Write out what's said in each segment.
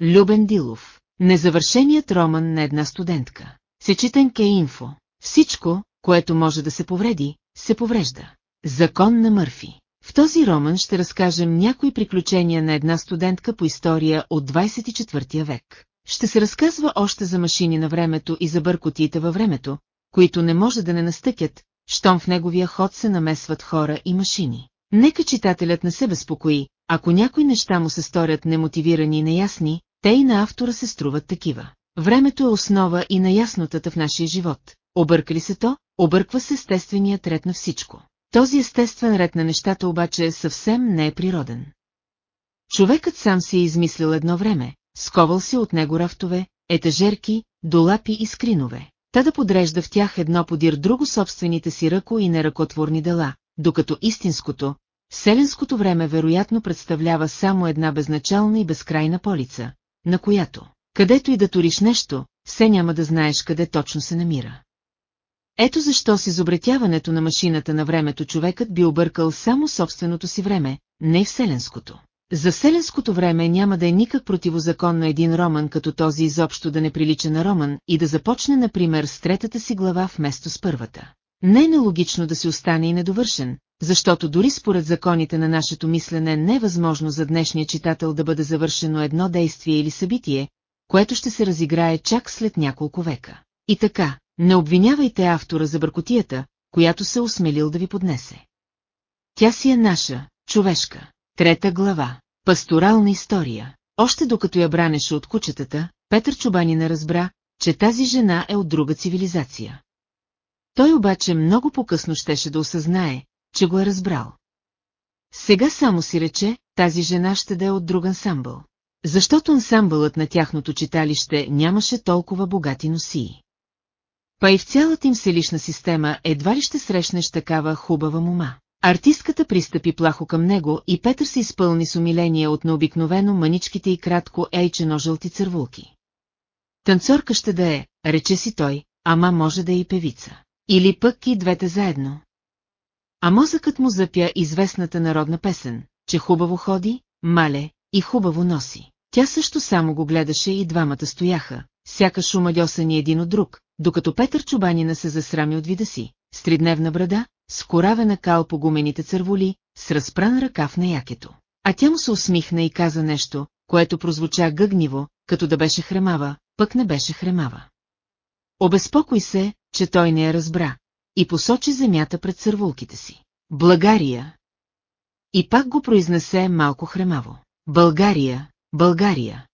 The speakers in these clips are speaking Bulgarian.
Любен Дилов. Незавършеният роман на една студентка. Сечетенке инфо. Всичко, което може да се повреди, се поврежда. Закон на Мърфи. В този роман ще разкажем някои приключения на една студентка по история от 24 век. Ще се разказва още за машини на времето и за бъркотиите във времето, които не може да не настъкят, щом в неговия ход се намесват хора и машини. Нека читателят не се безпокои, ако някои неща му се сторят немотивирани и неясни, те и на автора се струват такива. Времето е основа и на яснотата в нашия живот. Обърка ли се то, обърква се естественият ред на всичко. Този естествен ред на нещата обаче съвсем не е природен. Човекът сам си е измислил едно време, сковал си от него рафтове, етажерки, долапи и скринове, та да подрежда в тях едно подир друго собствените си ръко и неръкотворни дела, докато истинското, вселенското време вероятно представлява само една безначална и безкрайна полица, на която, където и да туриш нещо, все няма да знаеш къде точно се намира. Ето защо с изобретяването на машината на времето човекът би объркал само собственото си време, не вселенското. За вселенското време няма да е никак противозаконно един роман като този изобщо да не прилича на роман и да започне, например, с третата си глава вместо с първата. Не е нелогично да си остане и недовършен, защото дори според законите на нашето мислене не е възможно за днешния читател да бъде завършено едно действие или събитие, което ще се разиграе чак след няколко века. И така, не обвинявайте автора за бъркотията, която се осмелил да ви поднесе. Тя си е наша, човешка. Трета глава. Пасторална история. Още докато я бранеше от кучетата, Петър Чубани не разбра, че тази жена е от друга цивилизация. Той обаче много по-късно щеше да осъзнае, че го е разбрал. Сега само си рече, тази жена ще да е от друг ансамбъл. Защото ансамбълът на тяхното читалище нямаше толкова богати носии. Па и в цялата им селищна система едва ли ще срещнеш такава хубава мума. Артистката пристъпи плахо към него и Петър се изпълни с умиление от необикновено маничките и кратко ейчено жълти цървулки. Танцорка ще да е, рече си той, ама може да е и певица. Или пък и двете заедно. А мозъкът му запя известната народна песен, че хубаво ходи, мале и хубаво носи. Тя също само го гледаше и двамата стояха, сякаш умадьосани един от друг, докато Петър Чубанина се засрами от вида си, с тридневна брада, с коравена кал по гумените църволи, с разпран ръкав на якето. А тя му се усмихна и каза нещо, което прозвуча гъгниво, като да беше хремава, пък не беше хремава. Обезпокой се, че той не я разбра, и посочи земята пред цървулките си. Благария. И пак го произнесе малко хремаво. България, България.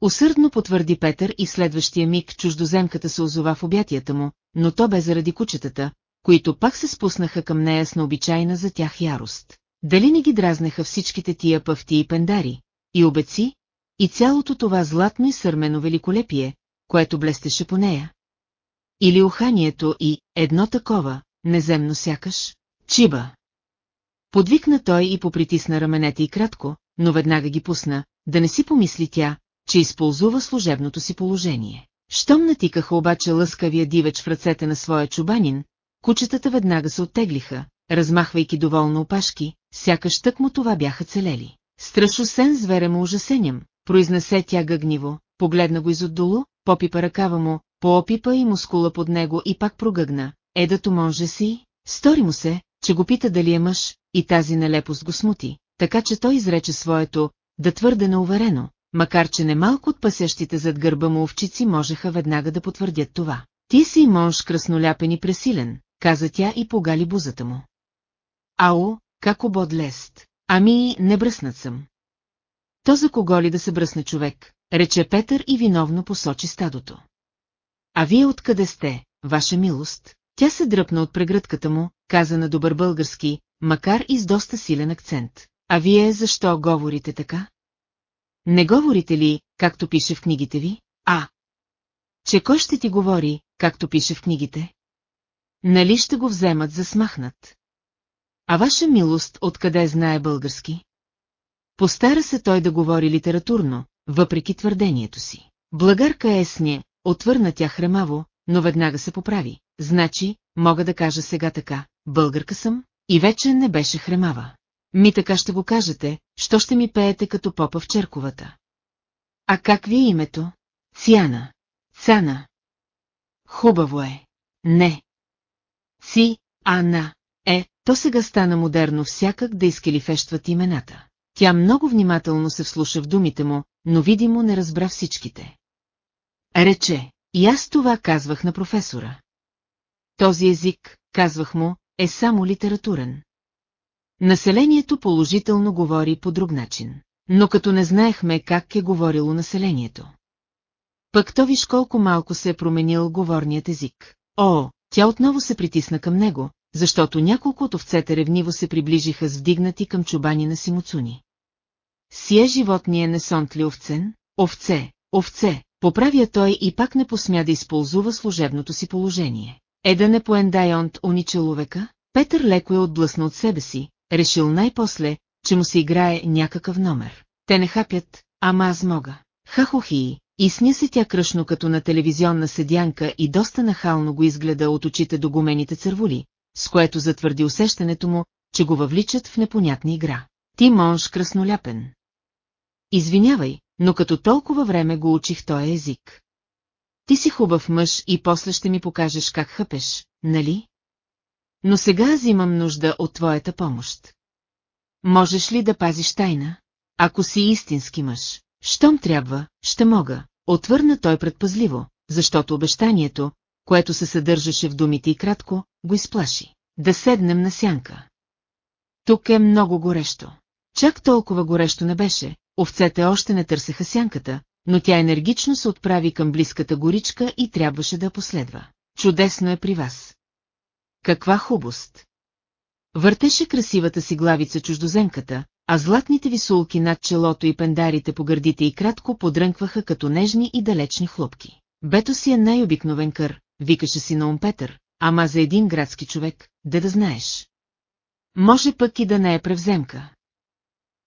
Усърдно потвърди Петър и следващия миг чуждоземката се озова в обятията му, но то бе заради кучетата, които пак се спуснаха към нея с необичайна за тях ярост. Дали не ги дразнеха всичките тия пъвти и пендари, и обеци, и цялото това златно и сърмено великолепие, което блестеше по нея? Или уханието и едно такова, неземно сякаш, чиба. Подвикна той и попритисна раменете и кратко, но веднага ги пусна, да не си помисли тя, че използва служебното си положение. Щом натикаха обаче лъскавия дивеч в ръцете на своя чубанин, кучетата веднага се оттеглиха, размахвайки доволно опашки, сякаш тък му това бяха целели. Страшосен звере му ужасеням, произнесе тя гъгниво, погледна го изотдолу, попипа ръкава му, поопипа и мускула под него и пак прогъгна. Едато може си, стори му се, че го пита дали е мъж, и тази нелепост го смути, така че той изрече своето, да твърде неуверено, макар че немалко от пасящите зад гърба му овчици можеха веднага да потвърдят това. Ти си мъж красноляпен и пресилен, каза тя и погали бузата му. Ао, как обод лест. Ами, не бръснат съм. То за кого ли да се бръсне човек, рече Петър и виновно посочи стадото. А вие откъде сте, ваша милост? Тя се дръпна от прегръдката му, каза на добър български, макар и с доста силен акцент. А вие защо говорите така? Не говорите ли, както пише в книгите ви? А. Че кой ще ти говори, както пише в книгите? Нали ще го вземат за смахнат? А ваша милост откъде знае български? Постара се той да говори литературно, въпреки твърдението си. Благарка е сне, отвърна тя хремаво, но веднага се поправи. Значи, мога да кажа сега така, българка съм, и вече не беше хремава. Ми така ще го кажете, що ще ми пеете като попа в черковата. А как ви е името? Цяна. Цана. Хубаво е. Не. Си, Ана. Е, то сега стана модерно всякак да изкелифещват имената. Тя много внимателно се вслуша в думите му, но видимо не разбра всичките. Рече, и аз това казвах на професора. Този език, казвах му, е само литературен. Населението положително говори по друг начин. Но като не знаехме как е говорило населението. Пък то виж колко малко се е променил говорният език. О, тя отново се притисна към него, защото няколко от овцете ревниво се приближиха с вдигнати към чубани на Симуцуни. Сие животния не сонт ли овцен? Овце, овце, поправя той и пак не посмя да използва служебното си положение. Е да не поендайонт уни човека? Петър леко е отблъсна от себе си, решил най-после, че му се играе някакъв номер. Те не хапят, ама аз мога. Хахохи, и сня се тя кръшно като на телевизионна седянка и доста нахално го изгледа от очите до гумените цървули, с което затвърди усещането му, че го въвличат в непонятна игра. Ти монш красноляпен. Извинявай, но като толкова време го учих този език. Ти си хубав мъж и после ще ми покажеш как хъпеш, нали? Но сега аз имам нужда от твоята помощ. Можеш ли да пазиш тайна? Ако си истински мъж, щом трябва, ще мога, отвърна той предпазливо, защото обещанието, което се съдържаше в думите и кратко, го изплаши. Да седнем на сянка. Тук е много горещо. Чак толкова горещо не беше, овцете още не търсеха сянката, но тя енергично се отправи към близката горичка и трябваше да последва. Чудесно е при вас. Каква хубост! Въртеше красивата си главица чуждоземката, а златните висулки над челото и пендарите по гърдите и кратко подрънкваха като нежни и далечни хлопки. Бето си е най-обикновен кър, викаше си на Петър, ама за един градски човек, да да знаеш. Може пък и да не е превземка.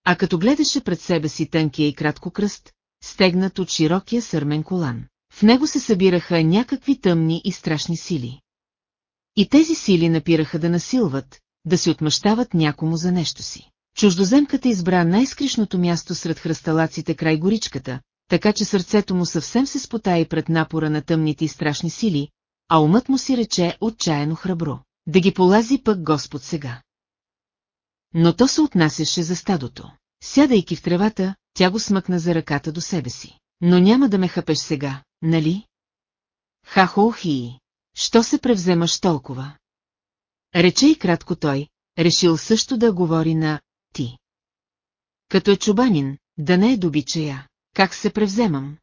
А като гледаше пред себе си тънкия и кратко кръст, стегнат от широкия сърмен колан, в него се събираха някакви тъмни и страшни сили. И тези сили напираха да насилват, да се отмъщават някому за нещо си. Чуждоземката избра най-скришното място сред хръсталаците край горичката, така че сърцето му съвсем се спотаи пред напора на тъмните и страшни сили, а умът му си рече отчаяно храбро. Да ги полази пък Господ сега. Но то се отнасяше за стадото. Сядайки в тревата, тя го смъкна за ръката до себе си. Но няма да ме хапеш сега, нали? Хахохи, що се превземаш толкова? Рече и кратко той, решил също да говори на «ти». Като е чубанин, да не е добичая, как се превземам?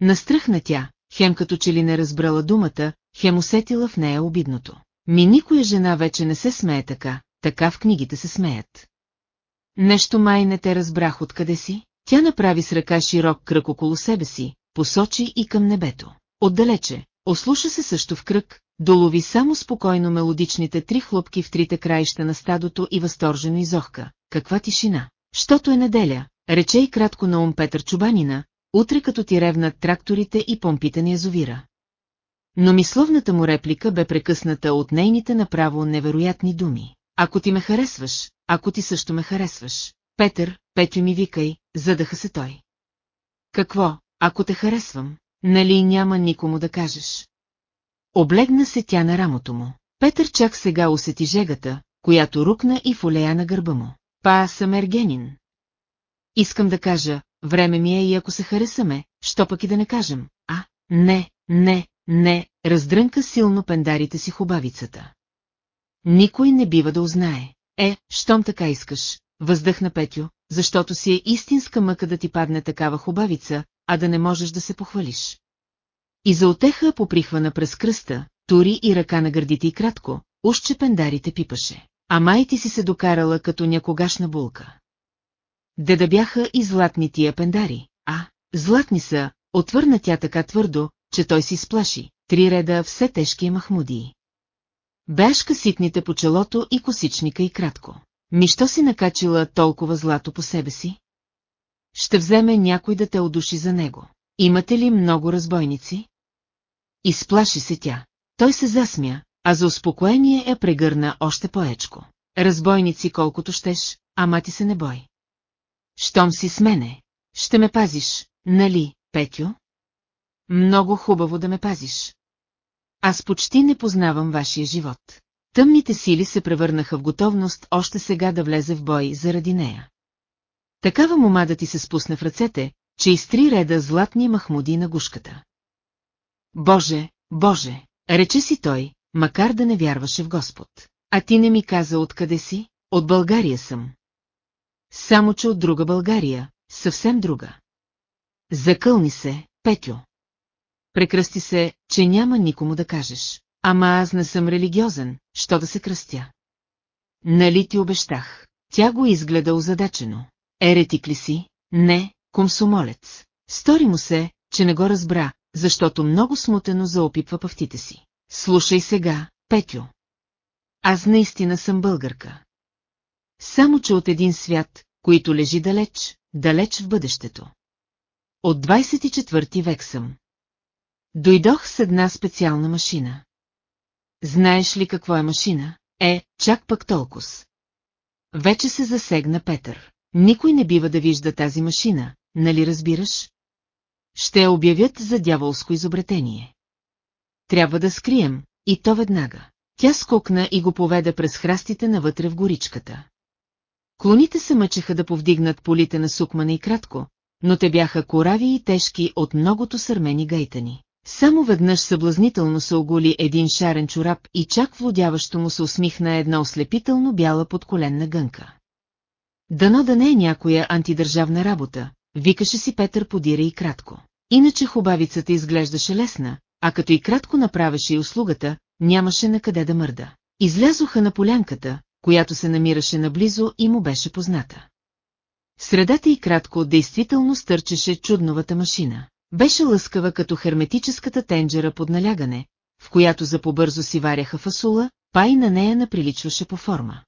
Настръхна тя, хем като че ли не разбрала думата, хем усетила в нея обидното. Ми никоя жена вече не се смее така, така в книгите се смеят. Нещо май не те разбрах откъде си, тя направи с ръка широк кръг около себе си, посочи и към небето. Отдалече, ослуша се също в кръг, долови само спокойно мелодичните три хлопки в трите краища на стадото и възторжено изохка. Каква тишина! Щото е неделя, рече и кратко на ум Петър Чубанина, утре като ти ревнат тракторите и помпите на язовира. Но мисловната му реплика бе прекъсната от нейните направо невероятни думи. Ако ти ме харесваш, ако ти също ме харесваш. Петър, Петю ми викай, задъха се той. Какво, ако те харесвам, нали няма никому да кажеш? Облегна се тя на рамото му. Петър чак сега усети жегата, която рукна и фолея на гърба му. Па съм ергенин. Искам да кажа, време ми е и ако се харесаме, що пък и да не кажем. А, не, не, не, раздрънка силно пендарите си хубавицата. Никой не бива да узнае. Е, щом така искаш, въздъхна Петю, защото си е истинска мъка да ти падне такава хубавица, а да не можеш да се похвалиш. И за отеха поприхвана през кръста, тури и ръка на гърдите и кратко, ушче пендарите пипаше. А май ти си се докарала като някогашна булка. Де да бяха и златни тия пендари, а, златни са, отвърна тя така твърдо, че той си сплаши, три реда все тежки махмудии. Бяшка ситните по челото и косичника и кратко. Ми що си накачила толкова злато по себе си? Ще вземе някой да те одуши за него. Имате ли много разбойници? Изплаши се тя. Той се засмя, а за успокоение я прегърна още поечко. Разбойници колкото щеш, ама ти се не бой. Щом си с мене, Ще ме пазиш, нали, Петю? Много хубаво да ме пазиш. Аз почти не познавам вашия живот. Тъмните сили се превърнаха в готовност още сега да влезе в бой заради нея. Такава мома да ти се спусне в ръцете, че изтри реда златни махмуди на гушката. Боже, Боже, рече си той, макар да не вярваше в Господ. А ти не ми каза откъде си? От България съм. Само, че от друга България, съвсем друга. Закълни се, Петю. Прекръсти се, че няма никому да кажеш. Ама аз не съм религиозен, що да се кръстя. Нали ти обещах? Тя го изгледа озадачено. Еретик ли си? Не, комсомолец. Стори му се, че не го разбра, защото много смутено заопипва пъвтите си. Слушай сега, Петю. Аз наистина съм българка. Само, че от един свят, който лежи далеч, далеч в бъдещето. От 24 век съм. Дойдох с една специална машина. Знаеш ли какво е машина? Е, чак пък толкова. Вече се засегна Петър. Никой не бива да вижда тази машина, нали разбираш? Ще я обявят за дяволско изобретение. Трябва да скрием, и то веднага. Тя скокна и го поведа през храстите навътре в горичката. Клоните се мъчеха да повдигнат полите на сукмана и кратко, но те бяха корави и тежки от многото сърмени гайтани. Само веднъж съблазнително се оголи един шарен чорап и чак владяващо му се усмихна една ослепително бяла подколенна гънка. Дано да не е някоя антидържавна работа, викаше си Петър подира и кратко. Иначе хубавицата изглеждаше лесна, а като и кратко направеше и услугата, нямаше на къде да мърда. Излязоха на полянката, която се намираше наблизо и му беше позната. Средата и кратко действително стърчеше чудновата машина. Беше лъскава като херметическата тенджера под налягане, в която за побързо си варяха фасула, па и на нея наприличваше по форма.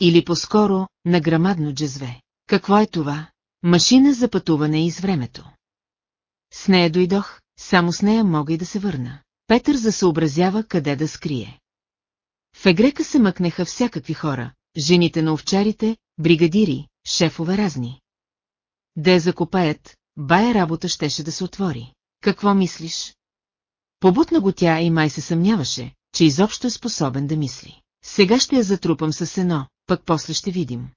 Или по-скоро, на грамадно джезве. Какво е това? Машина за пътуване из времето. С нея дойдох, само с нея мога и да се върна. Петър засъобразява къде да скрие. В Егрека се мъкнеха всякакви хора, жените на овчарите, бригадири, шефове разни. Я закопаят, бая работа щеше да се отвори. Какво мислиш? Побутна го тя и май се съмняваше, че изобщо е способен да мисли. Сега ще я затрупам със сено, пък после ще видим.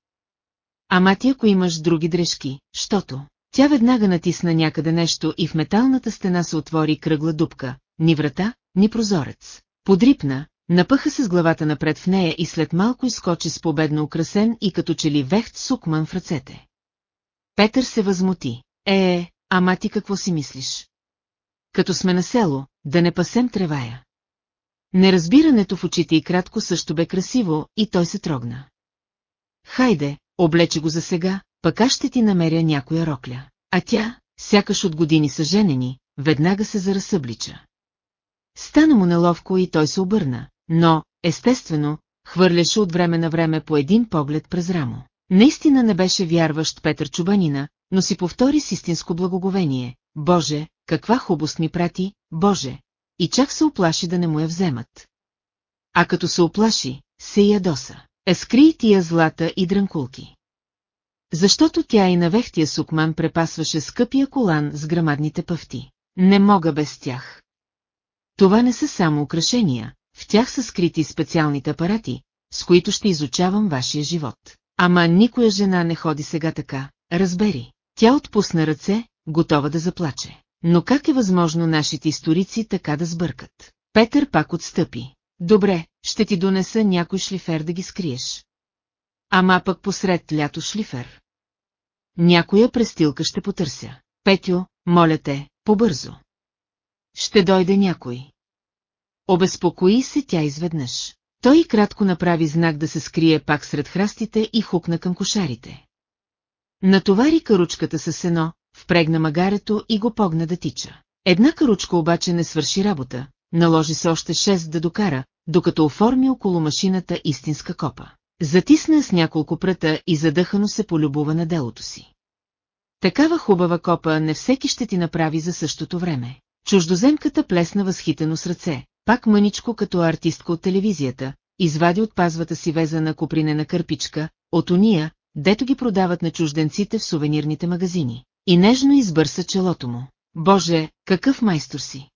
Ама ти ако имаш други дрежки, щото... Тя веднага натисна някъде нещо и в металната стена се отвори кръгла дупка, ни врата, ни прозорец. Подрипна, напъха се с главата напред в нея и след малко изкочи с победно украсен и като че ли вехт сукман в ръцете. Петър се възмути. Е, ама ти какво си мислиш? Като сме на село, да не пасем тревая. Неразбирането в очите и кратко също бе красиво и той се трогна. Хайде, облече го за сега, пък аз ще ти намеря някоя рокля. А тя, сякаш от години са женени, веднага се заразсъблича. Стана му неловко и той се обърна, но, естествено, хвърляше от време на време по един поглед през рамо. Наистина не беше вярващ Петър Чубанина, но си повтори с истинско благоговение. Боже, каква хубост ми прати, Боже! И чак се оплаши да не му я вземат. А като се оплаши, се ядоса. Ескри тия злата и дрънкулки. Защото тя и на вехтия сукман препасваше скъпия колан с грамадните пъвти. Не мога без тях. Това не са само украшения, в тях са скрити специалните апарати, с които ще изучавам вашия живот. Ама никоя жена не ходи сега така, разбери. Тя отпусна ръце, готова да заплаче. Но как е възможно нашите историци така да сбъркат? Петър пак отстъпи. Добре, ще ти донеса някой шлифер да ги скриеш. Ама пък посред лято шлифер. Някоя престилка ще потърся. Петю, моля те, побързо. Ще дойде някой. Обезпокои се тя изведнъж. Той кратко направи знак да се скрие пак сред храстите и хукна към кошарите. Натовари каручката със сено, впрегна магарето и го погна да тича. Една каручка обаче не свърши работа, наложи се още шест да докара, докато оформи около машината истинска копа. Затисна с няколко пръта и задъхано се полюбува на делото си. Такава хубава копа не всеки ще ти направи за същото време. Чуждоземката плесна възхитено с ръце, пак мъничко като артистка от телевизията, извади от пазвата си везана копринена кърпичка, от уния, дето ги продават на чужденците в сувенирните магазини. и нежно избърса челото му. Боже, какъв майстор си!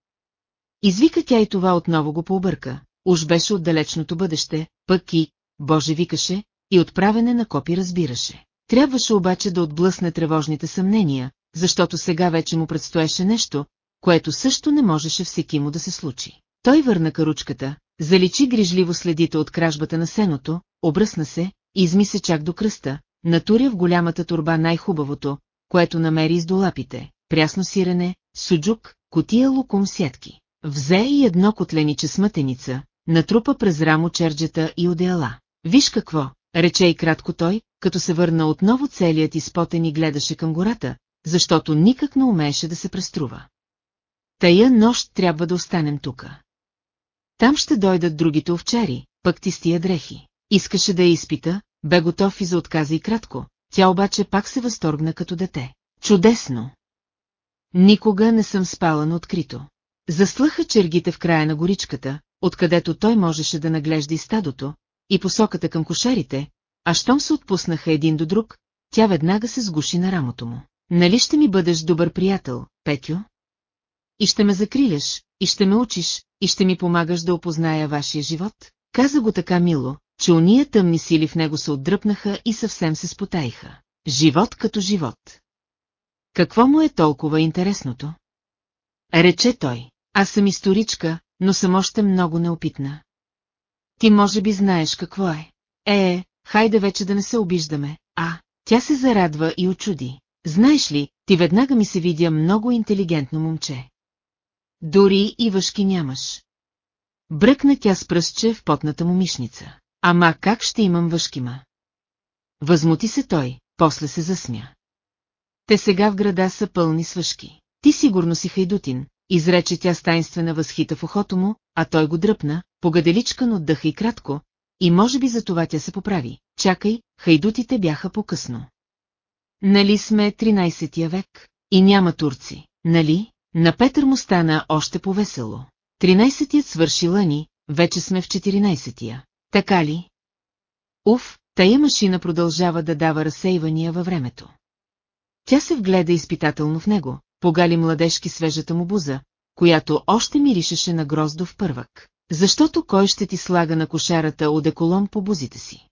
Извика тя и това отново го пообърка. Уж беше от далечното бъдеще, пък и, Боже викаше, и отправене на копи разбираше. Трябваше обаче да отблъсне тревожните съмнения, защото сега вече му предстоеше нещо, което също не можеше всеки му да се случи. Той върна каручката, заличи грижливо следите от кражбата на сеното, обръсна се, изми се чак до кръста, натуря в голямата турба най-хубавото, което намери из долапите, прясно сирене, суджук, котия лукум сетки. Взе и едно котлениче смътеница, натрупа през рамо черджета и одеяла. Виж какво, рече и кратко той, като се върна отново целият изпотен и гледаше към гората, защото никак не умееше да се преструва. Тая нощ трябва да останем тука. Там ще дойдат другите овчари, пък ти с тия дрехи. Искаше да я изпита, бе готов и за отказа и кратко, тя обаче пак се възторгна като дете. Чудесно! Никога не съм спала на открито. Заслаха чергите в края на горичката, откъдето той можеше да наглежда и стадото, и посоката към кошарите, а щом се отпуснаха един до друг, тя веднага се сгуши на рамото му. Нали ще ми бъдеш добър приятел, Петю? И ще ме закриляш, и ще ме учиш, и ще ми помагаш да опозная вашия живот? Каза го така мило, че уния тъмни сили в него се отдръпнаха и съвсем се спотаиха. Живот като живот. Какво му е толкова интересното? Рече той, аз съм историчка, но съм още много неопитна. Ти може би знаеш какво е. Е, хайде вече да не се обиждаме, а, тя се зарадва и очуди. Знаеш ли, ти веднага ми се видя много интелигентно момче. Дори и въшки нямаш. Бръкна тя с пръстче в потната му мишница. Ама как ще имам въшкима? Възмути се той, после се засмя. Те сега в града са пълни с въшки. Ти сигурно си хайдутин, изрече тя с възхита в ухото му, а той го дръпна, погаделичкан от дъха и кратко, и може би за това тя се поправи. Чакай, хайдутите бяха по-късно. Нали сме 13 век? И няма турци, нали? На Петър му стана още повесело. 13-тият свърши лъни, вече сме в 14-тия. Така ли? Уф, тая машина продължава да дава разсейвания във времето. Тя се вгледа изпитателно в него, погали младежки свежата му буза, която още миришеше на гроздов първък. Защото кой ще ти слага на кошарата одеколон по бузите си?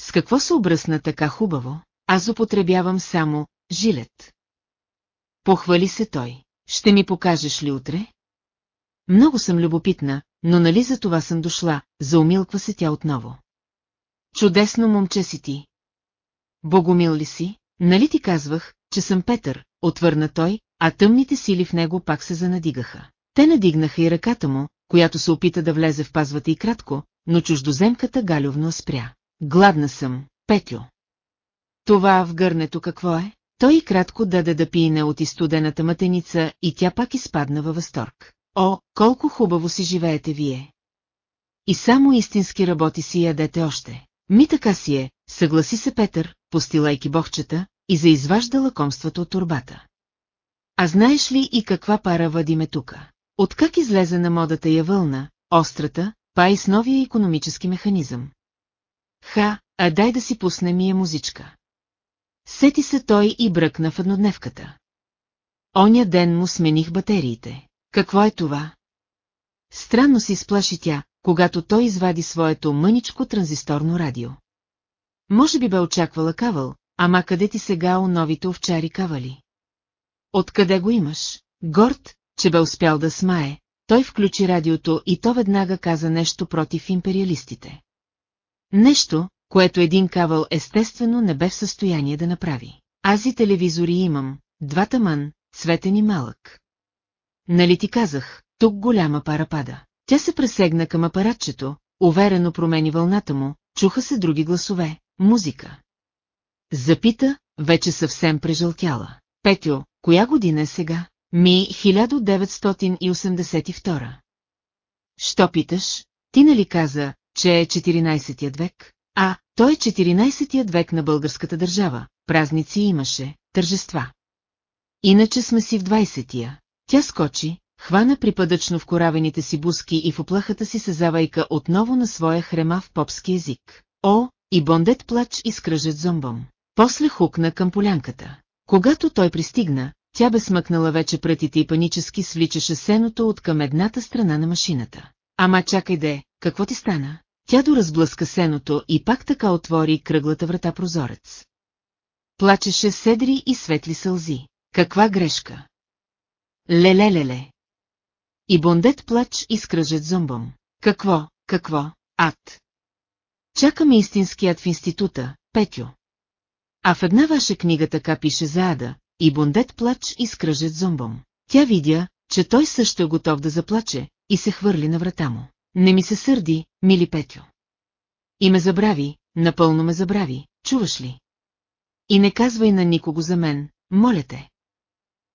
С какво се обръсна така хубаво? Аз употребявам само жилет. Похвали се той. Ще ми покажеш ли утре? Много съм любопитна, но нали за това съм дошла, заумилква се тя отново. Чудесно момче си ти. Богомил ли си? Нали ти казвах, че съм Петър, отвърна той, а тъмните сили в него пак се занадигаха. Те надигнаха и ръката му, която се опита да влезе в пазвата и кратко, но чуждоземката галювно спря. Гладна съм, Петю. Това в гърнето какво е? Той и кратко даде да пине от изстудената матеница и тя пак изпадна във възторг. О, колко хубаво си живеете вие! И само истински работи си ядете още. Ми така си е, съгласи се Петър, постилайки бохчета, и заизважда лакомството от турбата. А знаеш ли и каква пара въдиме тука? Откак излезе на модата я вълна, острата, па и с новия економически механизъм? Ха, а дай да си пуснем и я музичка. Сети се той и бръкна в еднодневката. Оня ден му смених батериите. Какво е това? Странно се изплаши тя, когато той извади своето мъничко транзисторно радио. Може би бе очаквала кавал, ама къде ти сега у новите овчари кавали? Откъде го имаш? Горд, че бе успял да смае, той включи радиото и то веднага каза нещо против империалистите. Нещо, което един кавал естествено не бе в състояние да направи. Аз и телевизори имам, двата ман, цветен и малък. Нали ти казах, тук голяма пара пада. Тя се пресегна към апаратчето, уверено промени вълната му, чуха се други гласове, музика. Запита, вече съвсем прежълтяла. Петю, коя година е сега? Ми 1982. Що питаш? Ти нали каза, че е 14 век? А, той е 14 век на българската държава. Празници имаше, тържества. Иначе сме си в 20-тия. Тя скочи, хвана припадъчно в коравените си буски и в оплахата си се завайка отново на своя хремав попски език. О, и Бондет плач и скръжет зомбом. После хукна към полянката. Когато той пристигна, тя бе смъкнала вече прътите и панически свличаше сеното от към едната страна на машината. Ама чакай де, какво ти стана? Тя доразблъска сеното и пак така отвори кръглата врата прозорец. Плачеше седри и светли сълзи. Каква грешка! Леле-леле! И бондет плач и скръжет зомбом. Какво, какво, ад! Чакаме истинският в института, Петю. А в една ваша книга така пише за Ада, и бондет плач и скръжет зомбом. Тя видя, че той също е готов да заплаче, и се хвърли на врата му. Не ми се сърди, мили Петю. И ме забрави, напълно ме забрави, чуваш ли? И не казвай на никого за мен, моля те.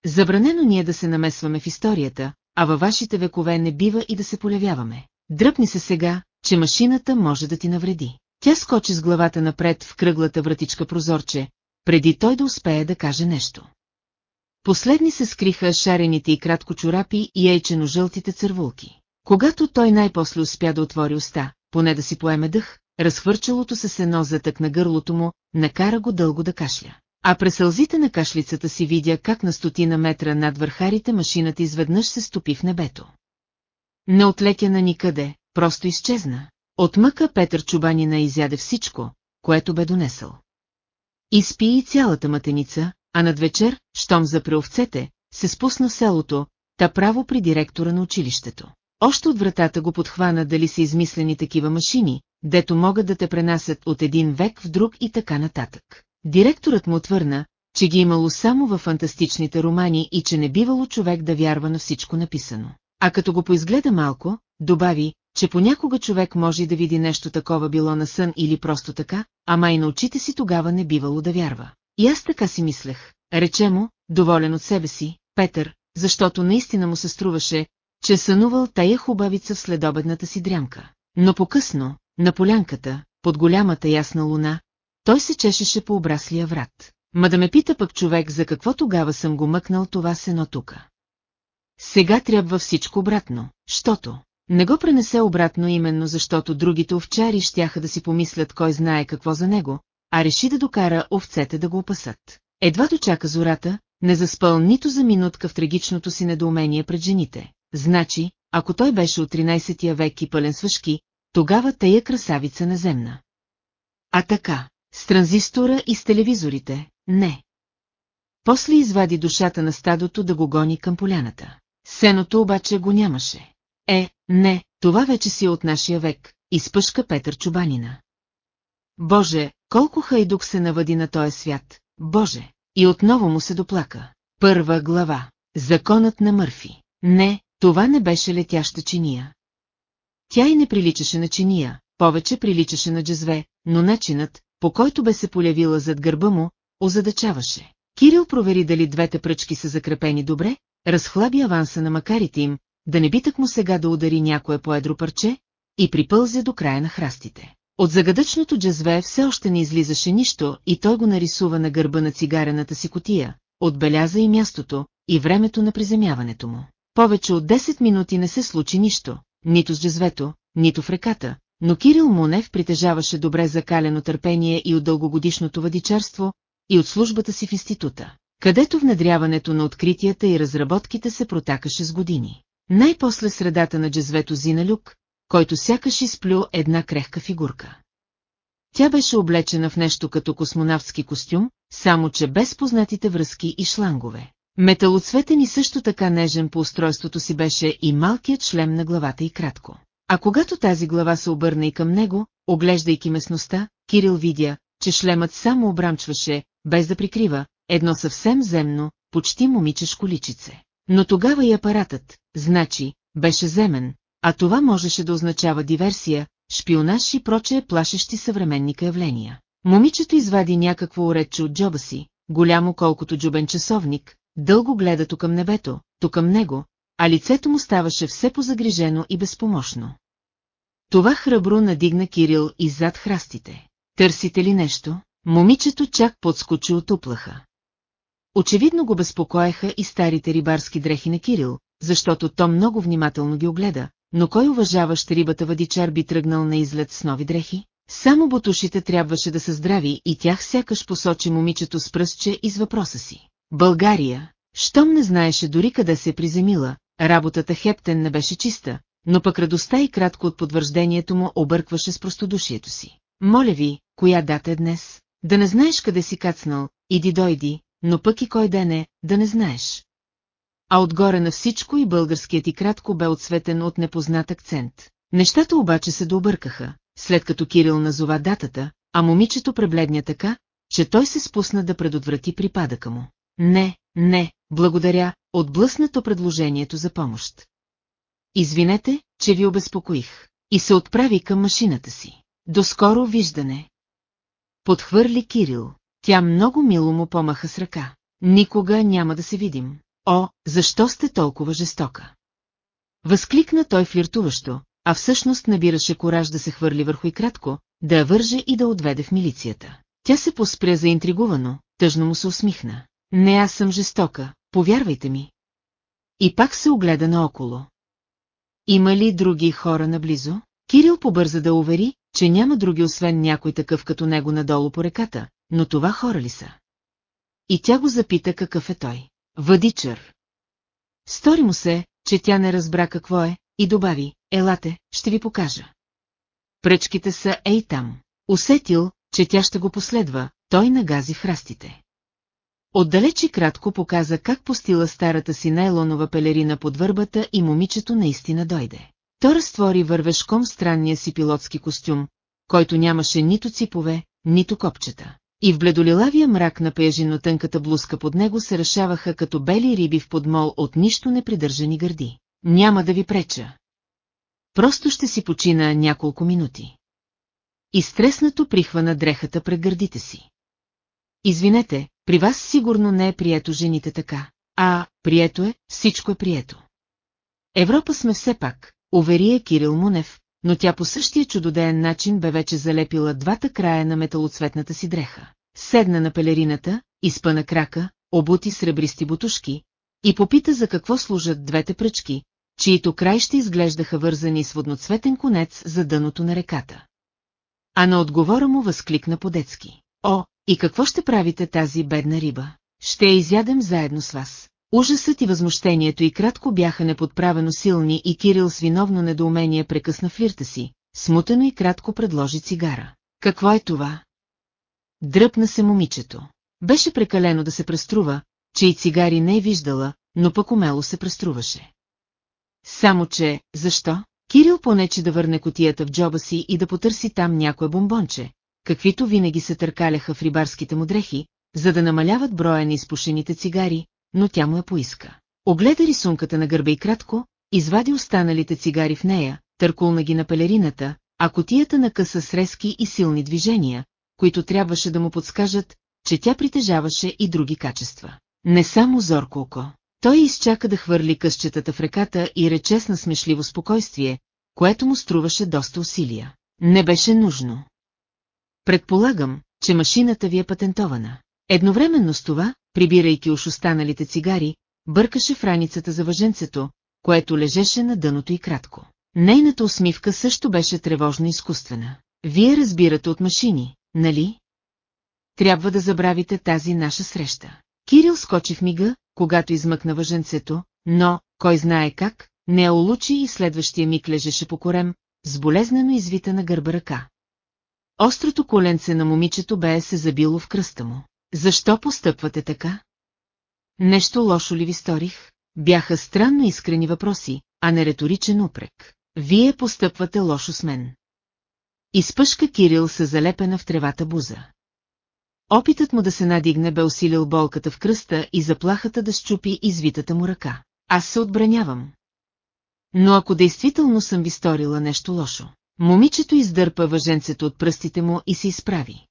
Забранено ни е да се намесваме в историята, а във вашите векове не бива и да се полявяваме. Дръпни се сега, че машината може да ти навреди. Тя скочи с главата напред в кръглата вратичка прозорче, преди той да успее да каже нещо. Последни се скриха шарените и кратко чорапи и ейчено-жълтите цървулки. Когато той най-после успя да отвори уста, поне да си поеме дъх, разхвърчалото се сено затък на гърлото му, накара го дълго да кашля. А през сълзите на кашлицата си видя как на стотина метра над върхарите машината изведнъж се стопи в небето. Не отлетя на никъде, просто изчезна. От мъка Петър Чубанина изяде всичко, което бе донесъл. Изпи и цялата матеница, а над вечер, щом за преовцете, се спусна в селото, та право при директора на училището. Още от вратата го подхвана дали са измислени такива машини, дето могат да те пренасят от един век в друг и така нататък. Директорът му отвърна, че ги имало само във фантастичните романи и че не бивало човек да вярва на всичко написано. А като го поизгледа малко, добави, че понякога човек може да види нещо такова било на сън или просто така, ама и на очите си тогава не бивало да вярва. И аз така си мислех, рече му, доволен от себе си, Петър, защото наистина му се струваше, че сънувал тая хубавица в следобедната си дрямка. Но по-късно, на полянката, под голямата ясна луна, той се чешеше по обраслия врат. Ма да ме пита пък човек за какво тогава съм го мъкнал това сено тука. Сега трябва всичко обратно, щото не го пренесе обратно именно защото другите овчари щяха да си помислят кой знае какво за него, а реши да докара овцете да го опасат. Едва дочака зората, не заспал нито за минутка в трагичното си недоумение пред жените. Значи, ако той беше от 13 век и пълен свъшки, тогава тая красавица наземна. А така, с транзистора и с телевизорите, не. После извади душата на стадото да го гони към поляната. Сеното обаче го нямаше. Е, не, това вече си е от нашия век, изпъшка Петър Чубанина. Боже, колко хайдук се навъди на този свят, Боже! И отново му се доплака. Първа глава. Законът на Мърфи. Не, това не беше летяща чиния. Тя и не приличаше на чиния, повече приличаше на джезве, но начинът, по който бе се полявила зад гърба му, озадачаваше. Кирил провери дали двете пръчки са закрепени добре, разхлаби аванса на макарите им, да не би так му сега да удари някое поедро парче, и припълзе до края на храстите. От загадъчното джазве все още не излизаше нищо и той го нарисува на гърба на цигарената си котия, отбеляза и мястото, и времето на приземяването му. Повече от 10 минути не се случи нищо, нито с джазвето, нито в реката, но Кирил Мунев притежаваше добре закалено търпение и от дългогодишното въдичарство, и от службата си в института, където внедряването на откритията и разработките се протакаше с години. Най-после средата на джезвето зина люк, който сякаш изплю една крехка фигурка. Тя беше облечена в нещо като космонавтски костюм, само че без познатите връзки и шлангове. Металоцветен и също така нежен по устройството си беше и малкият шлем на главата и кратко. А когато тази глава се обърна и към него, оглеждайки местността, Кирил видя, че шлемът само обрамчваше, без да прикрива, едно съвсем земно, почти момичешко личице. Но тогава и апаратът, значи, беше земен, а това можеше да означава диверсия, шпионаж и прочее плашещи съвременника явления. Момичето извади някакво уредче от джоба си, голямо колкото джубен часовник, дълго гледа то към небето, то към него, а лицето му ставаше все позагрижено и безпомощно. Това храбро надигна Кирил иззад храстите. Търсите ли нещо? Момичето чак подскочи от уплаха. Очевидно го безпокоеха и старите рибарски дрехи на Кирил, защото то много внимателно ги огледа, но кой уважаващ рибата въдичар би тръгнал на излет с нови дрехи? Само бутушите трябваше да са здрави и тях сякаш посочи момичето с пръстче и с въпроса си. България, щом не знаеше дори къде се приземила, работата Хептен не беше чиста, но пък радостта и кратко от подвърждението му объркваше с простодушието си. Моля ви, коя дата е днес? Да не знаеш къде си кацнал, иди дойди, но пък и кой ден е, да не знаеш. А отгоре на всичко и българският и кратко бе отсветен от непознат акцент. Нещата обаче се дообъркаха, след като Кирил назова датата, а момичето пребледня така, че той се спусна да предотврати припадъка му. Не, не, благодаря, отблъснато предложението за помощ. Извинете, че ви обезпокоих. И се отправи към машината си. До скоро виждане. Подхвърли Кирил. Тя много мило му помаха с ръка. Никога няма да се видим. О, защо сте толкова жестока? Възкликна той флиртуващо, а всъщност набираше кораж да се хвърли върху и кратко, да я върже и да отведе в милицията. Тя се поспря заинтригувано, тъжно му се усмихна. Не аз съм жестока, повярвайте ми. И пак се огледа наоколо. Има ли други хора наблизо? Кирил побърза да увери, че няма други освен някой такъв като него надолу по реката, но това хора ли са? И тя го запита какъв е той. Въдичър. Стори му се, че тя не разбра какво е, и добави, елате, ще ви покажа. Пречките са ей там. Усетил, че тя ще го последва, той нагази храстите. Отдалече кратко показа как постила старата си найлонова пелерина под върбата и момичето наистина дойде. То разтвори вървешком странния си пилотски костюм, който нямаше нито ципове, нито копчета. И в бледолилавия мрак на пежино тънката блузка под него се решаваха като бели риби в подмол от нищо непридържани гърди. Няма да ви преча. Просто ще си почина няколко минути. И стреснато прихвана дрехата пред гърдите си. Извинете, при вас сигурно не е прието жените така. А, прието е, всичко е прието. Европа сме все пак, уверия Кирил Мунев, но тя по същия чудодеен начин бе вече залепила двата края на металоцветната си дреха. Седна на пелерината, изпъна крака, обути сребристи бутушки, и попита за какво служат двете пръчки, чието край ще изглеждаха вързани с водноцветен конец за дъното на реката. А на отговора му възкликна по-детски. О, и какво ще правите тази бедна риба? Ще я изядем заедно с вас. Ужасът и възмущението и кратко бяха неподправено силни и Кирил с виновно недоумение прекъсна флирта си, смутено и кратко предложи цигара. Какво е това? Дръпна се момичето. Беше прекалено да се преструва, че и цигари не е виждала, но пък умело се преструваше. Само че, защо? Кирил понече да върне котията в джоба си и да потърси там някое бомбонче, каквито винаги се търкаляха в рибарските му дрехи, за да намаляват броя на изпушените цигари, но тя му я поиска. Огледа рисунката на гърба и кратко, извади останалите цигари в нея, търкулна ги на пелерината, а котията накъса с резки и силни движения, които трябваше да му подскажат, че тя притежаваше и други качества. Не само зорко око. Той изчака да хвърли късчетата в реката и рече с насмешливо спокойствие, което му струваше доста усилия. Не беше нужно. Предполагам, че машината ви е патентована. Едновременно с това, прибирайки уж останалите цигари, бъркаше в раницата за въженцето, което лежеше на дъното и кратко. Нейната усмивка също беше тревожно изкуствена. Вие разбирате от машини, нали? Трябва да забравите тази наша среща. Кирил скочи в мига, когато измъкна въженцето, но, кой знае как, не я улучи и следващия миг лежеше по корем, с болезнено извита на гърба ръка. Острото коленце на момичето бе се забило в кръста му. Защо постъпвате така? Нещо лошо ли ви сторих? Бяха странно искрени въпроси, а не риторичен упрек. Вие постъпвате лошо с мен. Изпъшка Кирил се залепена в тревата буза. Опитът му да се надигне бе усилил болката в кръста и заплахата да щупи извитата му ръка. Аз се отбранявам. Но ако действително съм ви сторила нещо лошо, момичето издърпа въженцето от пръстите му и се изправи.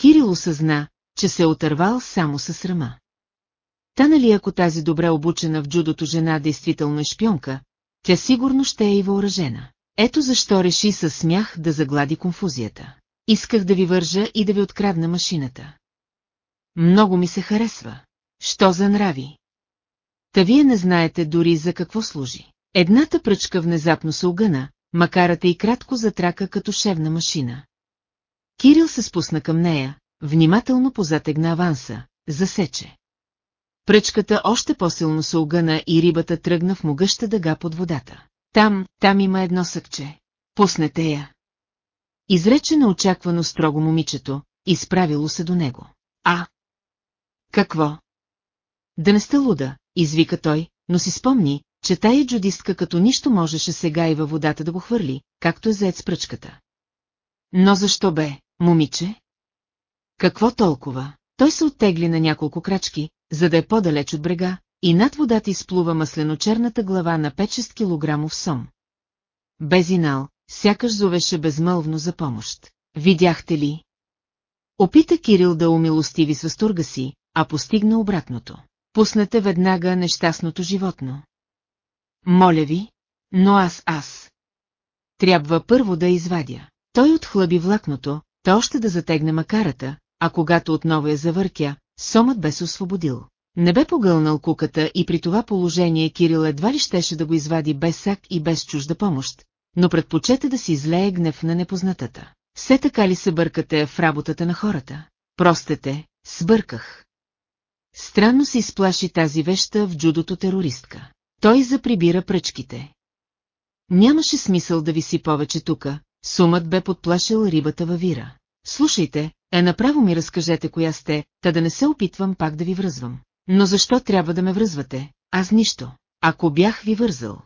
Кирил осъзна, че се е отървал само със ръма. Та нали ако тази добре обучена в джудото жена действително е шпионка, тя сигурно ще е и въоръжена. Ето защо реши със смях да заглади конфузията. Исках да ви вържа и да ви открадна машината. Много ми се харесва. Що за нрави? Та вие не знаете дори за какво служи. Едната пръчка внезапно се огъна, макарата и кратко затрака като шевна машина. Кирил се спусна към нея, внимателно позатегна аванса, засече. Пръчката още по-силно се огъна и рибата тръгна в могъща дъга под водата. Там, там има едно съкче. Пуснете я. Изрече неочаквано строго момичето, изправило се до него. А? Какво? Да не сте луда, извика той, но си спомни, че тая джудистка като нищо можеше сега и във водата да го хвърли, както е заед с пръчката. Но защо бе, момиче? Какво толкова? Той се оттегли на няколко крачки, за да е по-далеч от брега, и над водата изплува масленочерната глава на 5-6 килограмов сом. Безинал, сякаш зовеше безмълвно за помощ. Видяхте ли? Опита Кирил да умилостиви с възторга си, а постигна обратното. Пуснете веднага нещастното животно. Моля ви, но аз аз. Трябва първо да извадя. Той отхлъби влакното, та още да затегне макарата, а когато отново я завъртя, сомът бе се освободил. Не бе погълнал куката и при това положение Кирил едва ли щеше да го извади без сак и без чужда помощ, но предпочете да си излее гнев на непознатата. Все така ли се бъркате в работата на хората? Простете, сбърках. Странно се изплаши тази веща в джудото терористка. Той заприбира пръчките. Нямаше смисъл да виси повече тука, сумът бе подплашил рибата във вира. Слушайте, е направо ми разкажете коя сте, та да не се опитвам пак да ви връзвам. Но защо трябва да ме връзвате? Аз нищо. Ако бях ви вързал.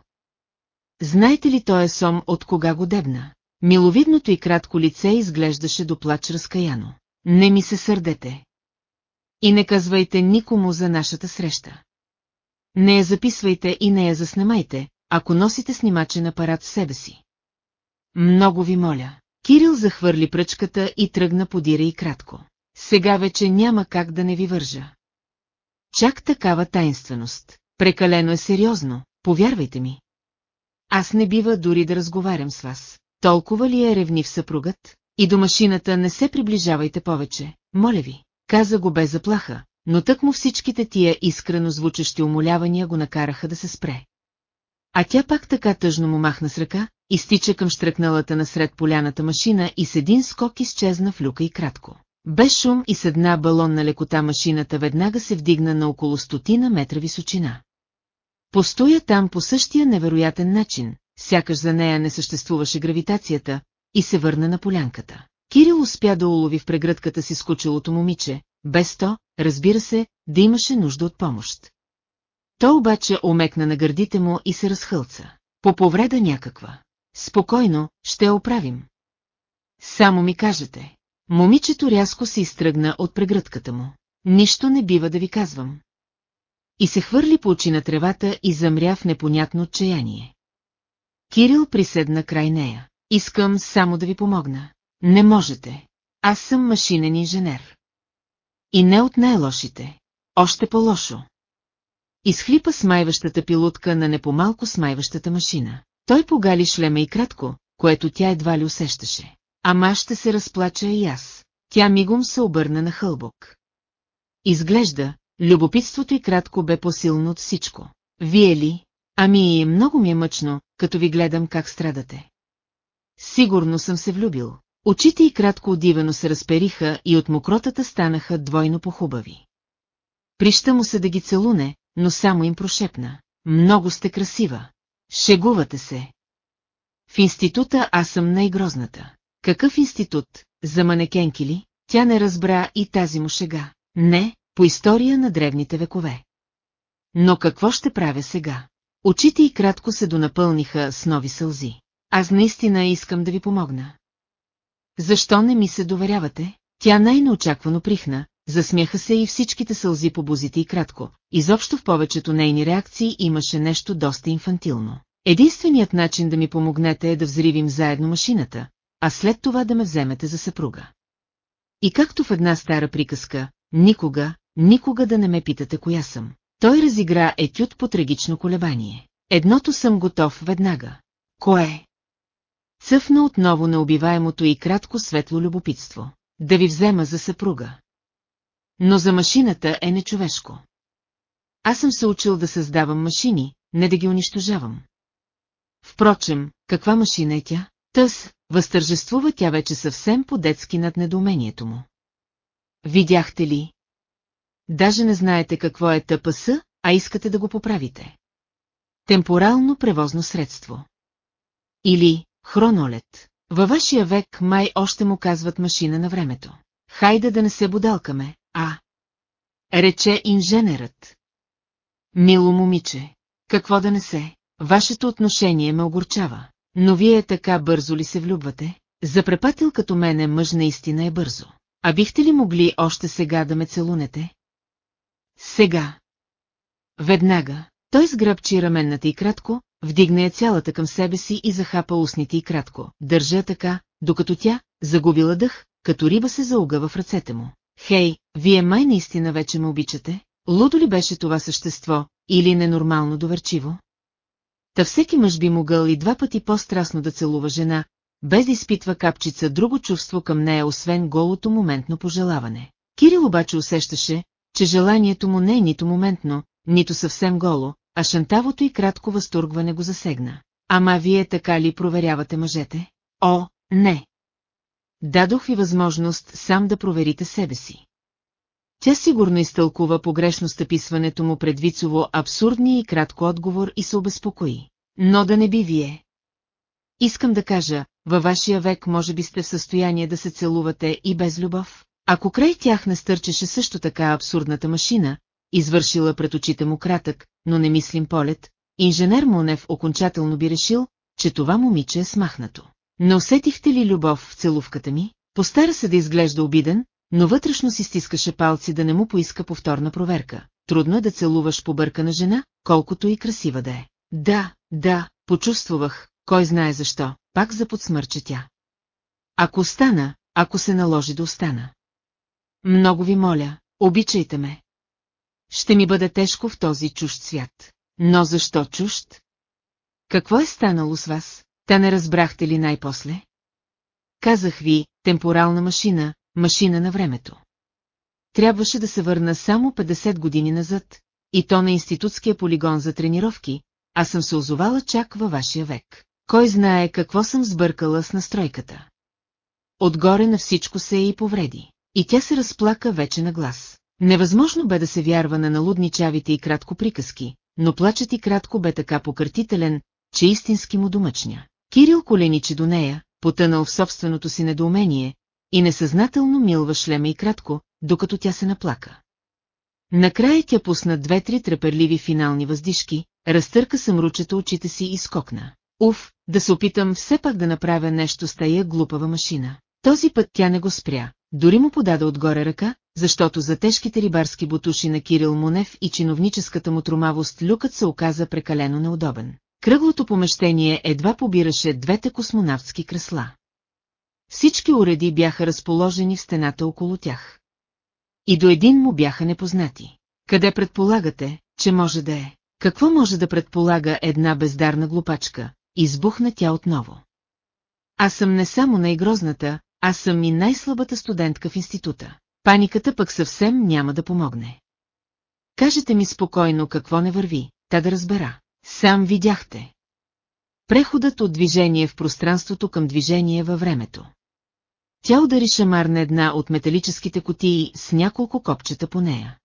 Знаете ли той е сом от кога го дебна? Миловидното и кратко лице изглеждаше до плач разкаяно. Не ми се сърдете. И не казвайте никому за нашата среща. Не я записвайте и не я заснемайте, ако носите снимачен апарат в себе си. Много ви моля. Кирил захвърли пръчката и тръгна подира и кратко. Сега вече няма как да не ви вържа. Чак такава тайнственост. Прекалено е сериозно, повярвайте ми. Аз не бива дори да разговарям с вас. Толкова ли е ревнив съпругът? И до машината не се приближавайте повече, моля ви. Каза го без заплаха, но тък му всичките тия искрено звучащи умолявания го накараха да се спре. А тя пак така тъжно му махна с ръка, изтича към штръкналата насред поляната машина и с един скок изчезна в люка и кратко. Без шум и с една балонна лекота машината веднага се вдигна на около стотина метра височина. Постоя там по същия невероятен начин, сякаш за нея не съществуваше гравитацията, и се върна на полянката. Кирил успя да улови в прегръдката си скучилото момиче, без то, разбира се, да имаше нужда от помощ. То обаче омекна на гърдите му и се разхълца. По повреда някаква. Спокойно, ще я оправим. Само ми кажете. Момичето рязко се изтръгна от прегръдката му. Нищо не бива да ви казвам. И се хвърли по очи на тревата и замря в непонятно отчаяние. Кирил приседна край нея. Искам само да ви помогна. Не можете. Аз съм машинен инженер. И не от най-лошите. Още по-лошо. Изхлипа смайващата пилотка на непомалко смайващата машина. Той погали шлема и кратко, което тя едва ли усещаше. Ама ще се разплача и аз. Тя мигом се обърна на хълбок. Изглежда, любопитството и кратко бе по-силно от всичко. Вие ли? Ами, много ми е мъчно, като ви гледам как страдате. Сигурно съм се влюбил. Очите и кратко удивено се разпериха и от мокротата станаха двойно похубави. Прища му се да ги целуне, но само им прошепна. Много сте красива. Шегувате се. В института аз съм най-грозната. Какъв институт? За манекенки ли? Тя не разбра и тази му шега. Не, по история на древните векове. Но какво ще правя сега? Очите и кратко се донапълниха с нови сълзи. Аз наистина искам да ви помогна. Защо не ми се доверявате? Тя най-неочаквано прихна, засмяха се и всичките сълзи по бузите и кратко. Изобщо в повечето нейни реакции имаше нещо доста инфантилно. Единственият начин да ми помогнете е да взривим заедно машината, а след това да ме вземете за съпруга. И както в една стара приказка, никога, никога да не ме питате коя съм. Той разигра етюд по трагично колебание. Едното съм готов веднага. Кое? Цъфна отново на убиваемото и кратко светло любопитство. Да ви взема за съпруга. Но за машината е нечовешко. Аз съм се учил да създавам машини, не да ги унищожавам. Впрочем, каква машина е тя? Тъс, възтържествува тя вече съвсем по-детски над недоумението му. Видяхте ли? Даже не знаете какво е ТПС, а искате да го поправите. Темпорално превозно средство. Или хронолет. Във вашия век май още му казват машина на времето. Хайде да не се бодалкаме, а... Рече инженерът. Мило момиче, какво да не се, вашето отношение ме огорчава, но вие така бързо ли се влюбвате? За препатил като мене мъж наистина е бързо. А бихте ли могли още сега да ме целунете? Сега. Веднага. Той сгръбчи раменната и кратко, вдигна я цялата към себе си и захапа устните и кратко. Държа така, докато тя, загубила дъх, като риба се заугава в ръцете му. Хей, вие май наистина вече ме обичате? Лудо ли беше това същество, или ненормално доверчиво? Та всеки мъж би могъл и два пъти по-страстно да целува жена, без да изпитва капчица друго чувство към нея, освен голото моментно пожелаване. Кирил обаче усещаше, че желанието му не е нито моментно, нито съвсем голо, а шантавото и кратко възторгване го засегна. Ама вие така ли проверявате мъжете? О, не! Дадох ви възможност сам да проверите себе си. Тя сигурно изтълкува погрешно стъписването му пред Вицово абсурдния и кратко отговор и се обезпокои. Но да не би вие. Искам да кажа, във вашия век може би сте в състояние да се целувате и без любов. Ако край тях не стърчеше също така абсурдната машина, извършила пред очите му кратък, но не мислим полет, инженер Монев окончателно би решил, че това момиче е смахнато. Не усетихте ли любов в целувката ми? Постара се да изглежда обиден, но вътрешно си стискаше палци да не му поиска повторна проверка. Трудно е да целуваш побъркана жена, колкото и красива да е. Да, да, почувствах, кой знае защо, пак заподсмърча тя. Ако остана, ако се наложи да остана. Много ви моля, обичайте ме. Ще ми бъде тежко в този чужд свят. Но защо чужд? Какво е станало с вас? Та не разбрахте ли най-после? Казах ви, темпорална машина, машина на времето. Трябваше да се върна само 50 години назад, и то на институтския полигон за тренировки, а съм се озовала чак във вашия век. Кой знае какво съм сбъркала с настройката. Отгоре на всичко се е и повреди. И тя се разплака вече на глас. Невъзможно бе да се вярва на налудничавите и кратко приказки, но плачът и кратко бе така покъртителен, че истински му домъчня. Кирил коленичи до нея, потънал в собственото си недоумение, и несъзнателно милва шлема и кратко, докато тя се наплака. Накрая тя пусна две-три треперливи финални въздишки, разтърка съмручета очите си и скокна. Уф, да се опитам все пак да направя нещо с тая глупава машина. Този път тя не го спря, дори му подаде отгоре ръка, защото за тежките рибарски бутуши на Кирил Мунев и чиновническата му тромавост люкът се оказа прекалено неудобен. Кръглото помещение едва побираше двете космонавтски кресла. Всички уреди бяха разположени в стената около тях. И до един му бяха непознати. Къде предполагате, че може да е? Какво може да предполага една бездарна глупачка? Избухна тя отново. Аз съм не само най-грозната, аз съм и най-слабата студентка в института. Паниката пък съвсем няма да помогне. Кажете ми спокойно какво не върви, та да разбера. Сам видяхте. Преходът от движение в пространството към движение във времето. Тя удари шамар на една от металическите котии с няколко копчета по нея.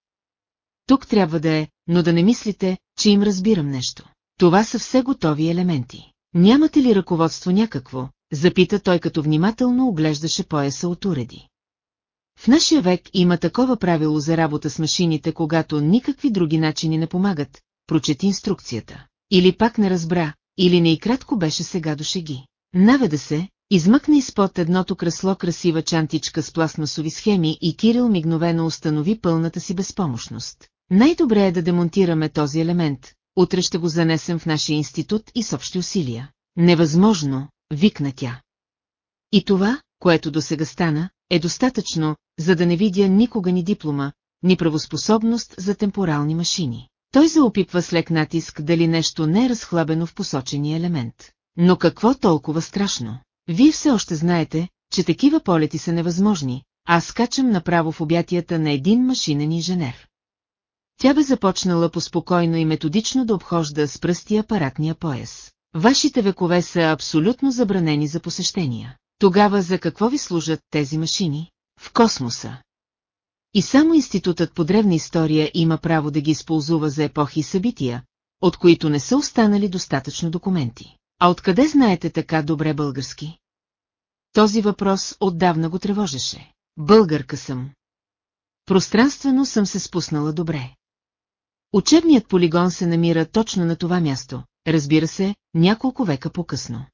Тук трябва да е, но да не мислите, че им разбирам нещо. Това са все готови елементи. Нямате ли ръководство някакво? Запита той като внимателно оглеждаше пояса от уреди. В нашия век има такова правило за работа с машините, когато никакви други начини не помагат, прочети инструкцията. Или пак не разбра, или не и кратко беше сега до шеги. Наведа се, измъкна изпод едното кресло красива чантичка с пластмасови схеми и Кирил мигновено установи пълната си безпомощност. Най-добре е да демонтираме този елемент, утре ще го занесем в нашия институт и с общи усилия. Невъзможно, викна тя. И това, което до сега стана, е достатъчно, за да не видя никога ни диплома, ни правоспособност за темпорални машини. Той заопипва с лек натиск дали нещо не е разхлабено в посочения елемент. Но какво толкова страшно? Вие все още знаете, че такива полети са невъзможни, а скачам направо в обятията на един машинен инженер. Тя бе започнала поспокойно и методично да обхожда с пръсти апаратния пояс. Вашите векове са абсолютно забранени за посещения. Тогава за какво ви служат тези машини? В космоса. И само Институтът по древна история има право да ги използва за епохи и събития, от които не са останали достатъчно документи. А откъде знаете така добре български? Този въпрос отдавна го тревожеше. Българка съм. Пространствено съм се спуснала добре. Учебният полигон се намира точно на това място, разбира се, няколко века по-късно.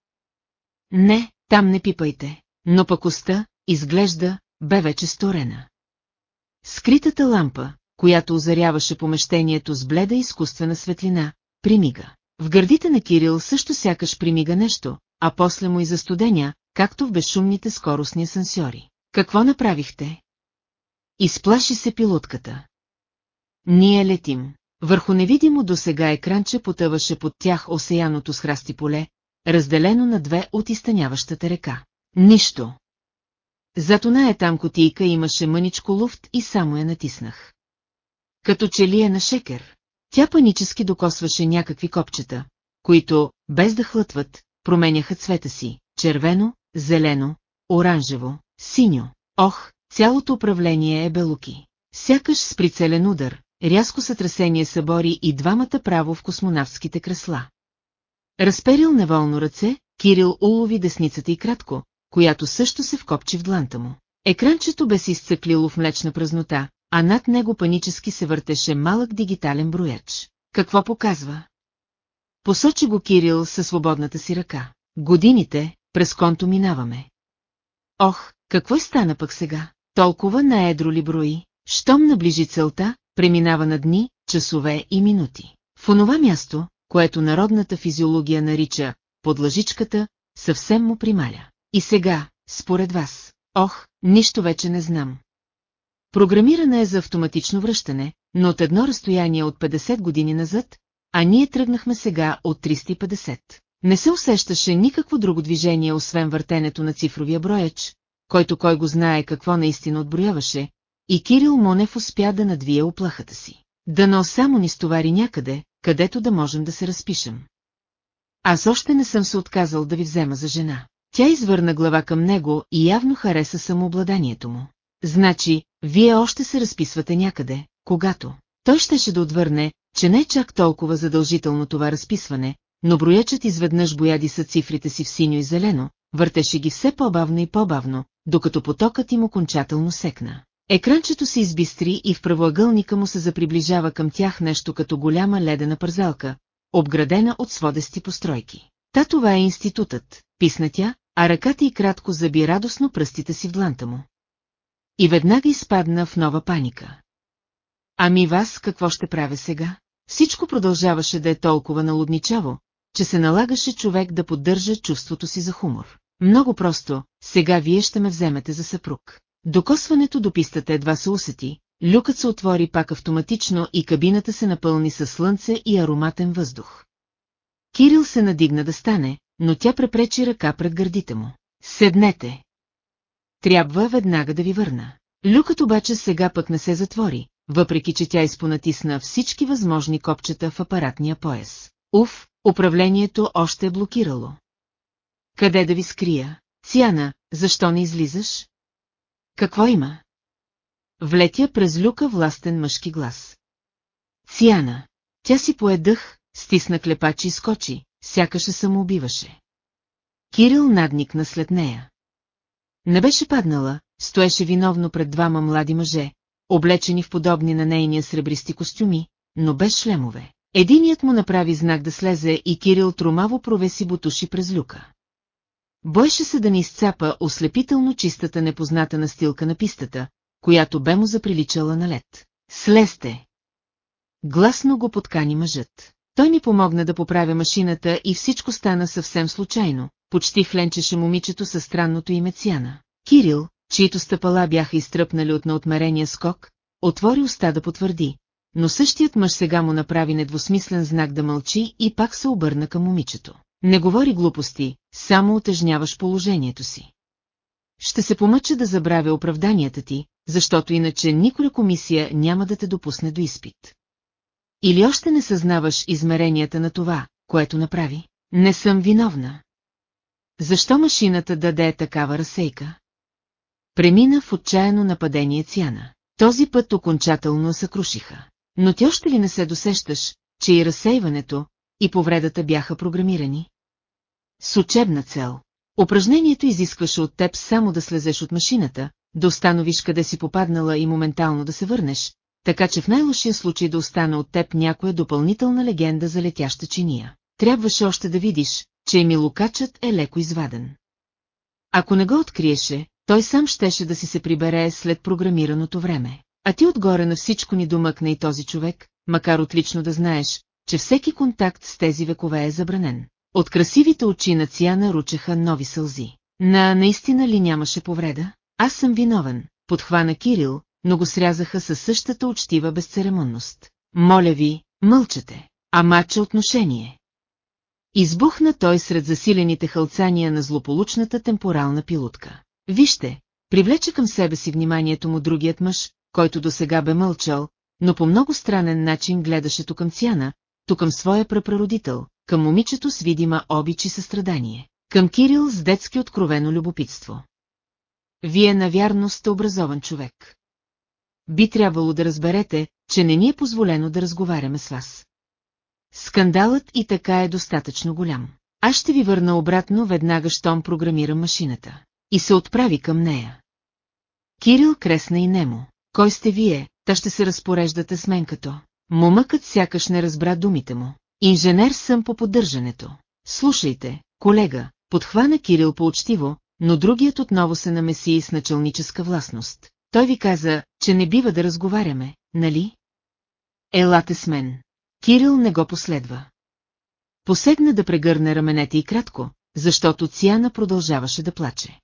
Не, там не пипайте, но пък уста, изглежда, бе вече сторена. Скритата лампа, която озаряваше помещението с бледа изкуствена светлина, примига. В гърдите на Кирил също сякаш примига нещо, а после му и застуденя, както в безшумните скоростни асансьори. Какво направихте? Изплаши се пилотката. Ние летим. Върху невидимо до сега екранче потъваше под тях осеяното с храсти поле, разделено на две от изтъняващата река. Нищо. Зато на там котийка имаше мъничко луфт и само я натиснах. Като че ли е на шекер. Тя панически докосваше някакви копчета, които, без да хлътват, променяха цвета си – червено, зелено, оранжево, синьо. Ох, цялото управление е белуки. Сякаш с прицелен удар, рязко сътресение събори и двамата право в космонавтските кресла. Разперил неволно ръце, Кирил улови десницата и кратко, която също се вкопчи в дланта му. Екранчето бе се изцъклило в млечна празнота, а над него панически се въртеше малък дигитален брояч. Какво показва? Посочи го Кирил със свободната си ръка. Годините, през конто минаваме. Ох, какво е стана пък сега? Толкова на едро ли брои? Щом наближи целта, преминава на дни, часове и минути. В онова място, което народната физиология нарича подлъжичката, съвсем му прималя. И сега, според вас, ох, нищо вече не знам. Програмирана е за автоматично връщане, но от едно разстояние от 50 години назад, а ние тръгнахме сега от 350. Не се усещаше никакво друго движение, освен въртенето на цифровия брояч, който кой го знае какво наистина отброяваше, и Кирил Монев успя да надвие оплахата си. Дано само ни стовари някъде, където да можем да се разпишем. Аз още не съм се отказал да ви взема за жена. Тя извърна глава към него и явно хареса самообладанието му. Значи, вие още се разписвате някъде, когато. Той щеше да отвърне, че не е чак толкова задължително това разписване, но броячът изведнъж бояди са цифрите си в синьо и зелено, въртеше ги все по-бавно и по-бавно, докато потокът им окончателно секна. Екранчето се избистри и в правоъгълника му се заприближава към тях нещо като голяма ледена пързалка, обградена от сводести постройки. Та това е институтът, писна тя, а ръката й кратко заби радостно пръстите си в дланта му. И веднага изпадна в нова паника. Ами вас какво ще правя сега? Всичко продължаваше да е толкова налудничаво, че се налагаше човек да поддържа чувството си за хумор. Много просто, сега вие ще ме вземете за съпруг. Докосването до пистата едва се усети, люкът се отвори пак автоматично и кабината се напълни със слънце и ароматен въздух. Кирил се надигна да стане, но тя препречи ръка пред гърдите му. Седнете! Трябва веднага да ви върна. Люкът обаче сега пък не се затвори, въпреки че тя изпонатисна всички възможни копчета в апаратния пояс. Уф, управлението още е блокирало. Къде да ви скрия? Циана, защо не излизаш? Какво има? Влетя през люка властен мъжки глас. Циана. Тя си поедъх, стисна клепачи и скочи, сякаш се самоубиваше. Кирил надникна след нея. Не беше паднала, стоеше виновно пред двама млади мъже, облечени в подобни на нейния сребристи костюми, но без шлемове. Единият му направи знак да слезе и Кирил тромаво провеси бутуши през люка. Бойше се да не изцапа ослепително чистата непозната настилка на пистата, която бе му заприличала на лед. Слезте! Гласно го подкани мъжът. Той ми помогна да поправя машината и всичко стана съвсем случайно. Почти хленчеше момичето със странното име Цяна. Кирил, чието стъпала бяха изтръпнали от наотмерения скок, отвори уста да потвърди, но същият мъж сега му направи недвусмислен знак да мълчи и пак се обърна към момичето. Не говори глупости, само отежняваш положението си. Ще се помъча да забравя оправданията ти, защото иначе никоя комисия няма да те допусне до изпит. Или още не съзнаваш измеренията на това, което направи? Не съм виновна. Защо машината даде такава разсейка? Премина в отчаяно нападение Цяна. Този път окончателно съкрушиха. Но ти още ли не се досещаш, че и разсейването, и повредата бяха програмирани? С учебна цел. Упражнението изискваше от теб само да слезеш от машината, да установиш къде си попаднала и моментално да се върнеш, така че в най-лошия случай да остане от теб някоя допълнителна легенда за летяща чиния. Трябваше още да видиш, че емилокачът е леко изваден. Ако не го откриеше, той сам щеше да си се прибере след програмираното време. А ти отгоре на всичко ни домъкна и този човек, макар отлично да знаеш, че всеки контакт с тези векове е забранен. От красивите очи на Цяна ручеха нови сълзи. На наистина ли нямаше повреда? Аз съм виновен, подхвана Кирил, но го срязаха със същата учтива безцеремонност. Моля ви, мълчате. А мача отношение. Избухна той сред засилените хълцания на злополучната темпорална пилотка. Вижте, привлече към себе си вниманието му другият мъж, който до сега бе мълчал, но по много странен начин гледаше то към Цяна, то към своя прапрародител, към момичето с видима обич и състрадание, към Кирил с детски откровено любопитство. Вие навярно сте образован човек. Би трябвало да разберете, че не ни е позволено да разговаряме с вас. Скандалът и така е достатъчно голям. Аз ще ви върна обратно веднага, щом програмирам машината. И се отправи към нея. Кирил кресна и немо. Кой сте вие, та ще се разпореждате с мен като. Момъкът сякаш не разбра думите му. Инженер съм по поддържането. Слушайте, колега, подхвана Кирил поучтиво, но другият отново се намеси с началническа властност. Той ви каза, че не бива да разговаряме, нали? Елате с мен. Кирил не го последва. Посегна да прегърне раменете и кратко, защото Цяна продължаваше да плаче.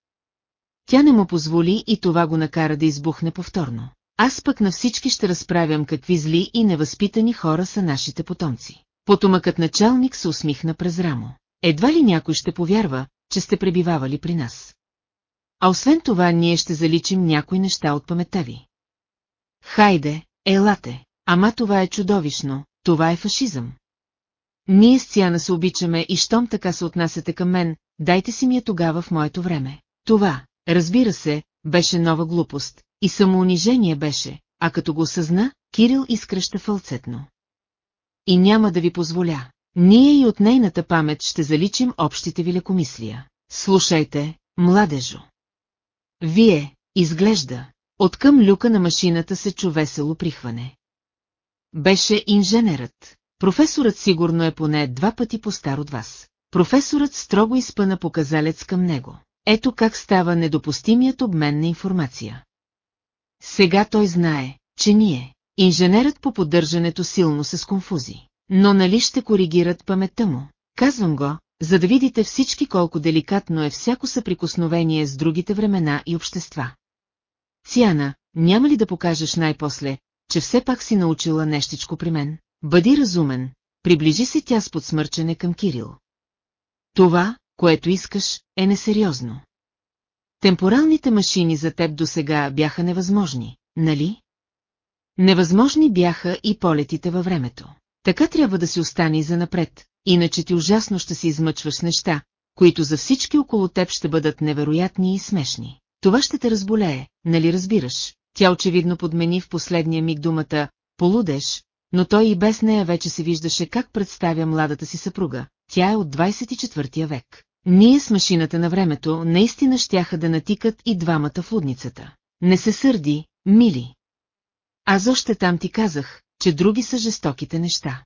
Тя не му позволи и това го накара да избухне повторно. Аз пък на всички ще разправям какви зли и невъзпитани хора са нашите потомци. Потомъкът началник се усмихна през рамо. Едва ли някой ще повярва, че сте пребивавали при нас. А освен това ние ще заличим някои неща от паметта ви. Хайде, елате, ама това е чудовищно, това е фашизъм. Ние с Цяна се обичаме и щом така се отнасяте към мен, дайте си ми я тогава в моето време. Това, разбира се, беше нова глупост, и самоунижение беше, а като го съзна, Кирил изкръща фалцетно. И няма да ви позволя. Ние и от нейната памет ще заличим общите ви лекомислия. Слушайте, младежо. Вие, изглежда, откъм люка на машината се чу весело прихване. Беше инженерът. Професорът сигурно е поне два пъти по-стар от вас. Професорът строго изпъна показалец към него. Ето как става недопустимият обмен на информация. Сега той знае, че ние, инженерът по поддържането силно се сконфузи. Но нали ще коригират паметта му? Казвам го, за да видите всички колко деликатно е всяко съприкосновение с другите времена и общества. Циана, няма ли да покажеш най-после, че все пак си научила нещичко при мен? Бъди разумен, приближи се тя с подсмърчене към Кирил. Това, което искаш, е несериозно. Темпоралните машини за теб досега бяха невъзможни, нали? Невъзможни бяха и полетите във времето. Така трябва да си остане и занапред, иначе ти ужасно ще се измъчваш неща, които за всички около теб ще бъдат невероятни и смешни. Това ще те разболее, нали разбираш? Тя очевидно подмени в последния миг думата «полудеш», но той и без нея вече се виждаше как представя младата си съпруга. Тя е от 24 век. Ние с машината на времето наистина щяха да натикат и двамата в лудницата. Не се сърди, мили. Аз още там ти казах, че други са жестоките неща.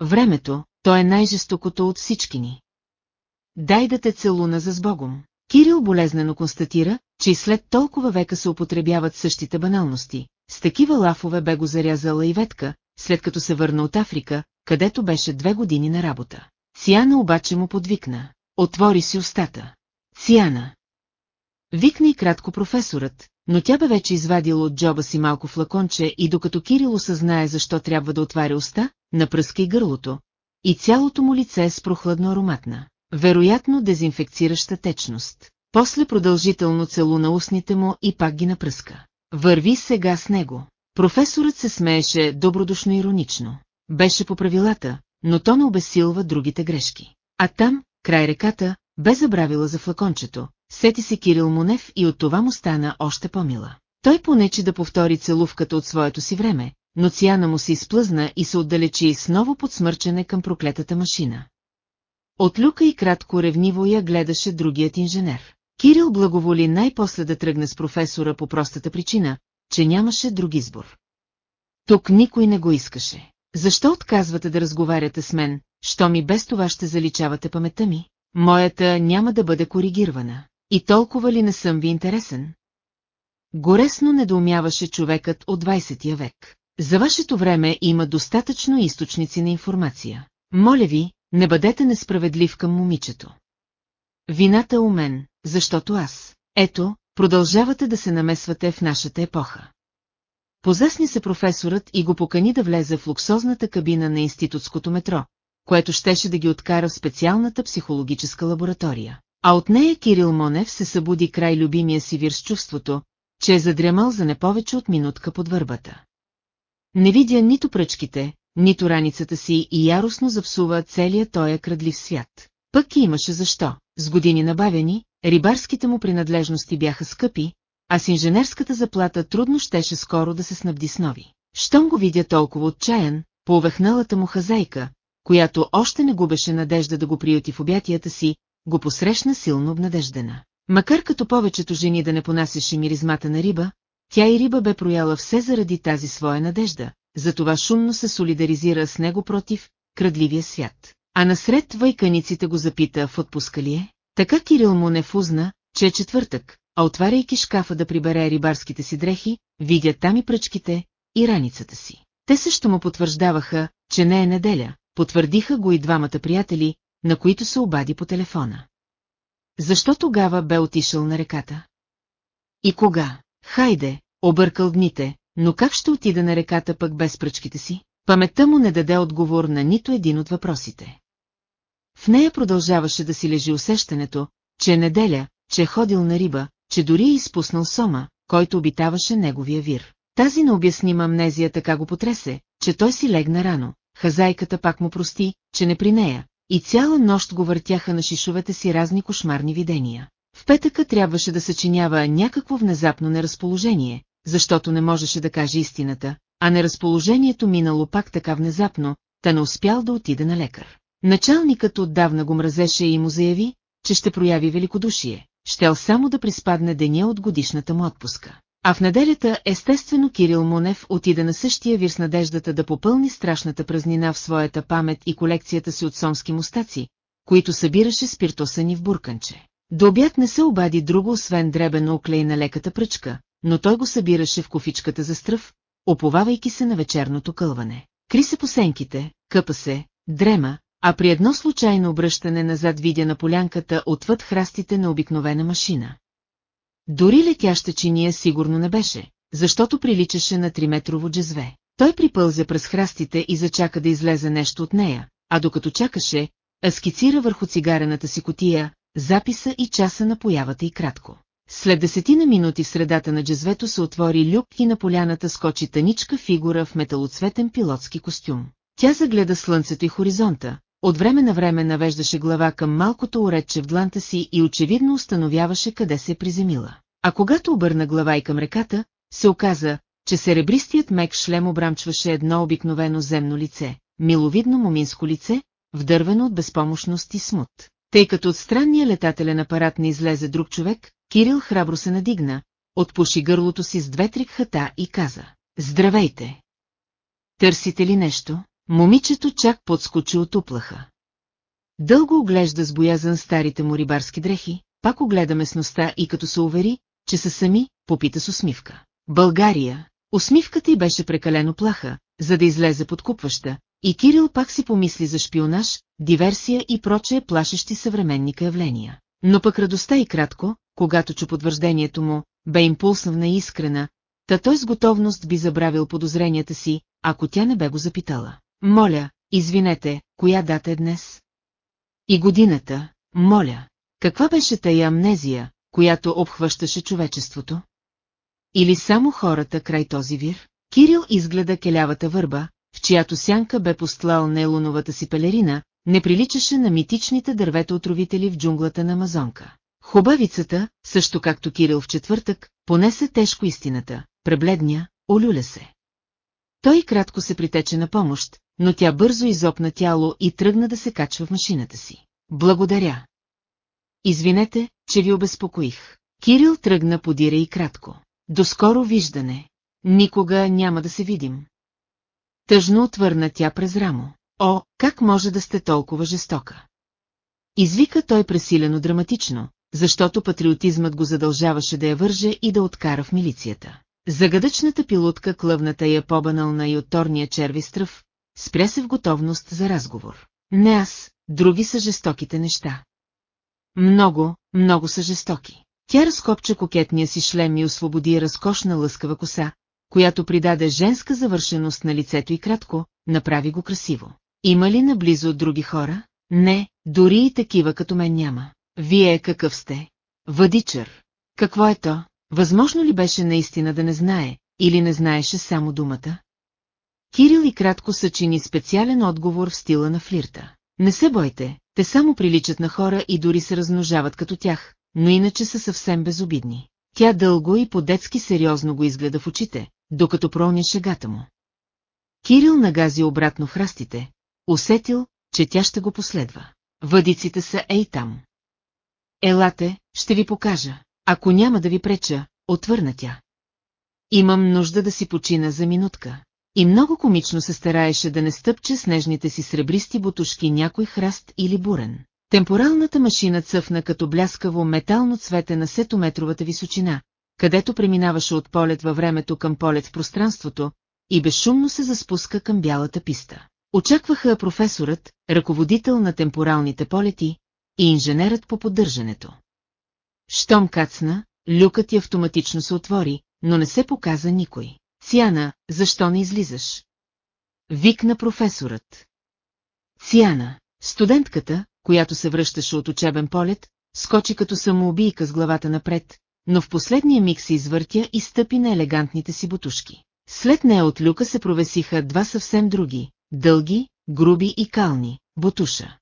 Времето, то е най-жестокото от всички ни. Дай да те целуна за сбогом. Кирил болезнено констатира, че и след толкова века се употребяват същите баналности. С такива лафове бе го зарязала и ветка, след като се върна от Африка, където беше две години на работа. Циана обаче му подвикна. Отвори си устата. Циана. Викна и кратко професорът, но тя бе вече извадила от джоба си малко флаконче и докато Кирил осъзнае защо трябва да отваря уста, напръска и гърлото, и цялото му лице е с прохладно ароматна, вероятно дезинфекцираща течност. После продължително целуна устните му и пак ги напръска. Върви сега с него. Професорът се смееше добродушно иронично. Беше по правилата, но то не обесилва другите грешки. А там, край реката, бе забравила за флакончето. Сети се Кирил Монев и от това му стана още по-мила. Той понече да повтори целувката от своето си време, но цяна му се изплъзна и се отдалечи с ново подсмърчане към проклетата машина. От люка и кратко ревниво я гледаше другият инженер. Кирил благоволи най-после да тръгне с професора по простата причина, че нямаше друг избор. Тук никой не го искаше. Защо отказвате да разговаряте с мен, що ми без това ще заличавате паметта ми? Моята няма да бъде коригирана. И толкова ли не съм ви интересен? Горесно недоумяваше човекът от 20 век. За вашето време има достатъчно източници на информация. Моля ви, не бъдете несправедлив към момичето. Вината у мен, защото аз. Ето, продължавате да се намесвате в нашата епоха. Позасни се професорът и го покани да влезе в луксозната кабина на институтското метро, което щеше да ги откара в специалната психологическа лаборатория. А от нея Кирил Монев се събуди край любимия си вир с чувството, че е задрямал за не повече от минутка под върбата. Не видя нито пръчките, нито раницата си и яростно запсува целия тоя крадлив свят. Пък и имаше защо. С години набавени, рибарските му принадлежности бяха скъпи, а с инженерската заплата трудно щеше скоро да се снабди с нови. Щом го видя толкова отчаян, по увехналата му хазайка, която още не губеше надежда да го приюти в обятията си, го посрещна силно обнадеждена. Макар като повечето жени да не понасяше миризмата на риба, тя и риба бе прояла все заради тази своя надежда, затова шумно се солидаризира с него против крадливия свят. А насред вайканиците го запита в отпуска ли е? Така Кирил му не фузна, че е четвъртък, а отваряйки шкафа да прибере рибарските си дрехи, видя там и пръчките, и раницата си. Те също му потвърждаваха, че не е неделя, потвърдиха го и двамата приятели, на които се обади по телефона. Защо тогава бе отишъл на реката? И кога? Хайде, объркал дните, но как ще отида на реката пък без пръчките си? Паметта му не даде отговор на нито един от въпросите. В нея продължаваше да си лежи усещането, че е неделя, че е ходил на риба, че дори е изпуснал Сома, който обитаваше неговия вир. Тази необяснима амнезия така го потресе, че той си легна рано. Хазайката пак му прости, че не при нея, и цяла нощ го въртяха на шишовете си разни кошмарни видения. В петъка трябваше да съчинява някакво внезапно неразположение, защото не можеше да каже истината, а неразположението минало пак така внезапно, та не успял да отиде на лекар. Началникът отдавна го мразеше и му заяви, че ще прояви великодушие, щел само да приспадне деня от годишната му отпуска. А в неделята естествено Кирил Монев отида на същия вир с надеждата да попълни страшната празнина в своята памет и колекцията си от сомски мустаци, които събираше спиртосани в бурканче. До обяд не се обади друго, освен дребено оклей на леката пръчка, но той го събираше в кофичката за стръв, оповавайки се на вечерното кълване. Кри се по сенките, къпа се, дрема, а при едно случайно обръщане назад видя на полянката отвъд храстите на обикновена машина. Дори летяща чиния сигурно не беше, защото приличаше на триметрово джезве. Той припълзя през храстите и зачака да излезе нещо от нея, а докато чакаше, аскицира върху цигарената си котия, записа и часа на появата и кратко. След десетина минути в средата на джезвето се отвори люк и на поляната скочи таничка фигура в металоцветен пилотски костюм. Тя загледа слънцето и хоризонта, от време на време навеждаше глава към малкото уредче в дланта си и очевидно установяваше къде се е приземила. А когато обърна глава и към реката, се оказа, че серебристият мек шлем обрамчваше едно обикновено земно лице, миловидно моминско лице, вдървено от безпомощност и смут. Тъй като от странния летателен апарат не излезе друг човек, Кирил храбро се надигна, отпуши гърлото си с две-три хата и каза «Здравейте!» Търсите ли нещо? Момичето чак подскочи от уплаха. Дълго оглежда с боязън старите му рибарски дрехи, пак огледа местността и като се увери, че са сами, попита с усмивка. България, усмивката й беше прекалено плаха, за да излезе подкупваща, и Кирил пак си помисли за шпионаж, диверсия и прочее плашещи съвременника явления. Но пък радостта и кратко, когато чу потвърждението му, бе импулсна и искрена, та той с готовност би забравил подозренията си, ако тя не бе го запитала. Моля, извинете, коя дата е днес? И годината, моля, каква беше тая амнезия, която обхващаше човечеството? Или само хората край този вир? Кирил изгледа келявата върба, в чиято сянка бе постлал нейлоновата си пелерина, не приличаше на митичните дървета-отровители в джунглата на Амазонка. Хубавицата, също както Кирил в четвъртък, понесе тежко истината, пребледня, олюля се. Той кратко се притече на помощ, но тя бързо изопна тяло и тръгна да се качва в машината си. Благодаря. Извинете, че ви обезпокоих. Кирил тръгна подира и кратко. До скоро виждане. Никога няма да се видим. Тъжно отвърна тя през рамо. О, как може да сте толкова жестока? Извика той пресилено драматично, защото патриотизмът го задължаваше да я върже и да откара в милицията. Загадъчната пилотка клъвната я по-банална и от торния черви стръв, спря се в готовност за разговор. Не аз, други са жестоките неща. Много, много са жестоки. Тя разкопча кокетния си шлем и освободи разкошна лъскава коса, която придаде женска завършеност на лицето и кратко, направи го красиво. Има ли наблизо други хора? Не, дори и такива като мен няма. Вие какъв сте? Въдичър. Какво е то? Възможно ли беше наистина да не знае, или не знаеше само думата? Кирил и кратко съчини специален отговор в стила на флирта. Не се бойте, те само приличат на хора и дори се размножават като тях, но иначе са съвсем безобидни. Тя дълго и по-детски сериозно го изгледа в очите, докато проня шегата му. Кирил нагази обратно храстите, усетил, че тя ще го последва. Въдиците са ей там. Елате, ще ви покажа. Ако няма да ви преча, отвърна тя. Имам нужда да си почина за минутка. И много комично се стараеше да не стъпче с нежните си сребристи бутушки някой храст или бурен. Темпоралната машина цъфна като бляскаво метално цвете на сетометровата височина, където преминаваше от полет във времето към полет в пространството и безшумно се заспуска към бялата писта. Очакваха професорът, ръководител на темпоралните полети и инженерът по поддържането. Щом кацна, люкът й автоматично се отвори, но не се показа никой. Циана, защо не излизаш? Викна професорът. Циана, студентката, която се връщаше от учебен полет, скочи като самоубийка с главата напред, но в последния миг се извъртя и стъпи на елегантните си бутушки. След нея от люка се провесиха два съвсем други, дълги, груби и кални, бутуша.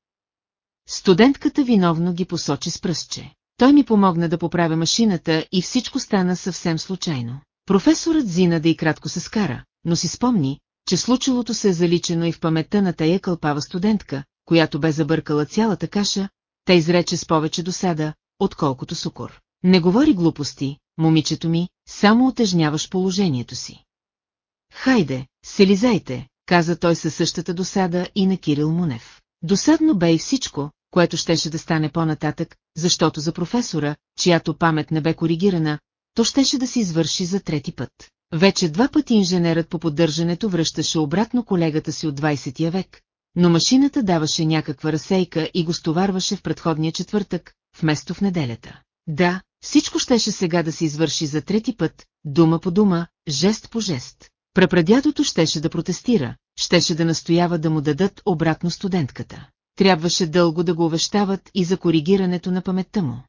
Студентката виновно ги посочи с пръстче. Той ми помогна да поправя машината и всичко стана съвсем случайно. Професорът Зина да и кратко се скара, но си спомни, че случилото се е заличено и в паметта на тая кълпава студентка, която бе забъркала цялата каша, те изрече с повече досада, отколкото сукор. Не говори глупости, момичето ми, само отежняваш положението си. Хайде, селизайте, каза той със същата досада и на Кирил Мунев. Досадно бе и всичко, което щеше да стане по-нататък, защото за професора, чиято памет не бе коригирана, то щеше да се извърши за трети път. Вече два пъти инженерът по поддържането връщаше обратно колегата си от 20 век, но машината даваше някаква разсейка и го стоварваше в предходния четвъртък, вместо в неделята. Да, всичко щеше сега да се извърши за трети път, дума по дума, жест по жест. Прапрадядото щеше да протестира, щеше да настоява да му дадат обратно студентката. Трябваше дълго да го увещават и за коригирането на паметта му.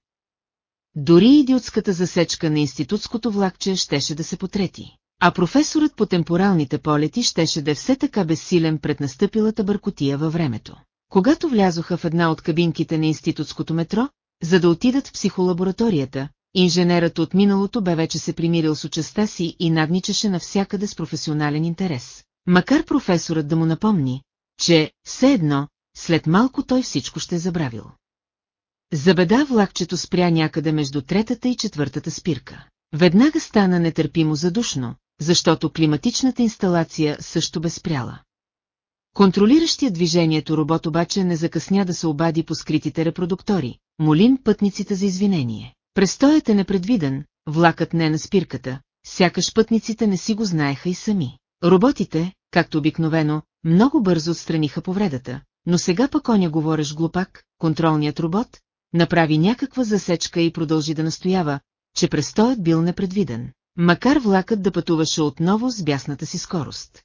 Дори идиотската засечка на институтското влакче щеше да се потрети, а професорът по темпоралните полети щеше да е все така безсилен пред настъпилата бъркотия във времето. Когато влязоха в една от кабинките на институтското метро, за да отидат в психолабораторията, инженерът от миналото бе вече се примирил с участа си и надничаше навсякъде с професионален интерес. Макар професорът да му напомни, че, все едно, след малко той всичко ще е забравил. За беда влакчето спря някъде между третата и четвъртата спирка. Веднага стана нетърпимо задушно, защото климатичната инсталация също бе спряла. Контролиращия движението робот обаче не закъсня да се обади по скритите репродуктори, молим пътниците за извинение. Престоят е непредвиден, влакът не е на спирката, сякаш пътниците не си го знаеха и сами. Роботите, както обикновено, много бързо отстраниха повредата, но сега пък коня говориш глупак, контролният робот, направи някаква засечка и продължи да настоява, че престоят бил непредвиден, макар влакът да пътуваше отново с бясната си скорост.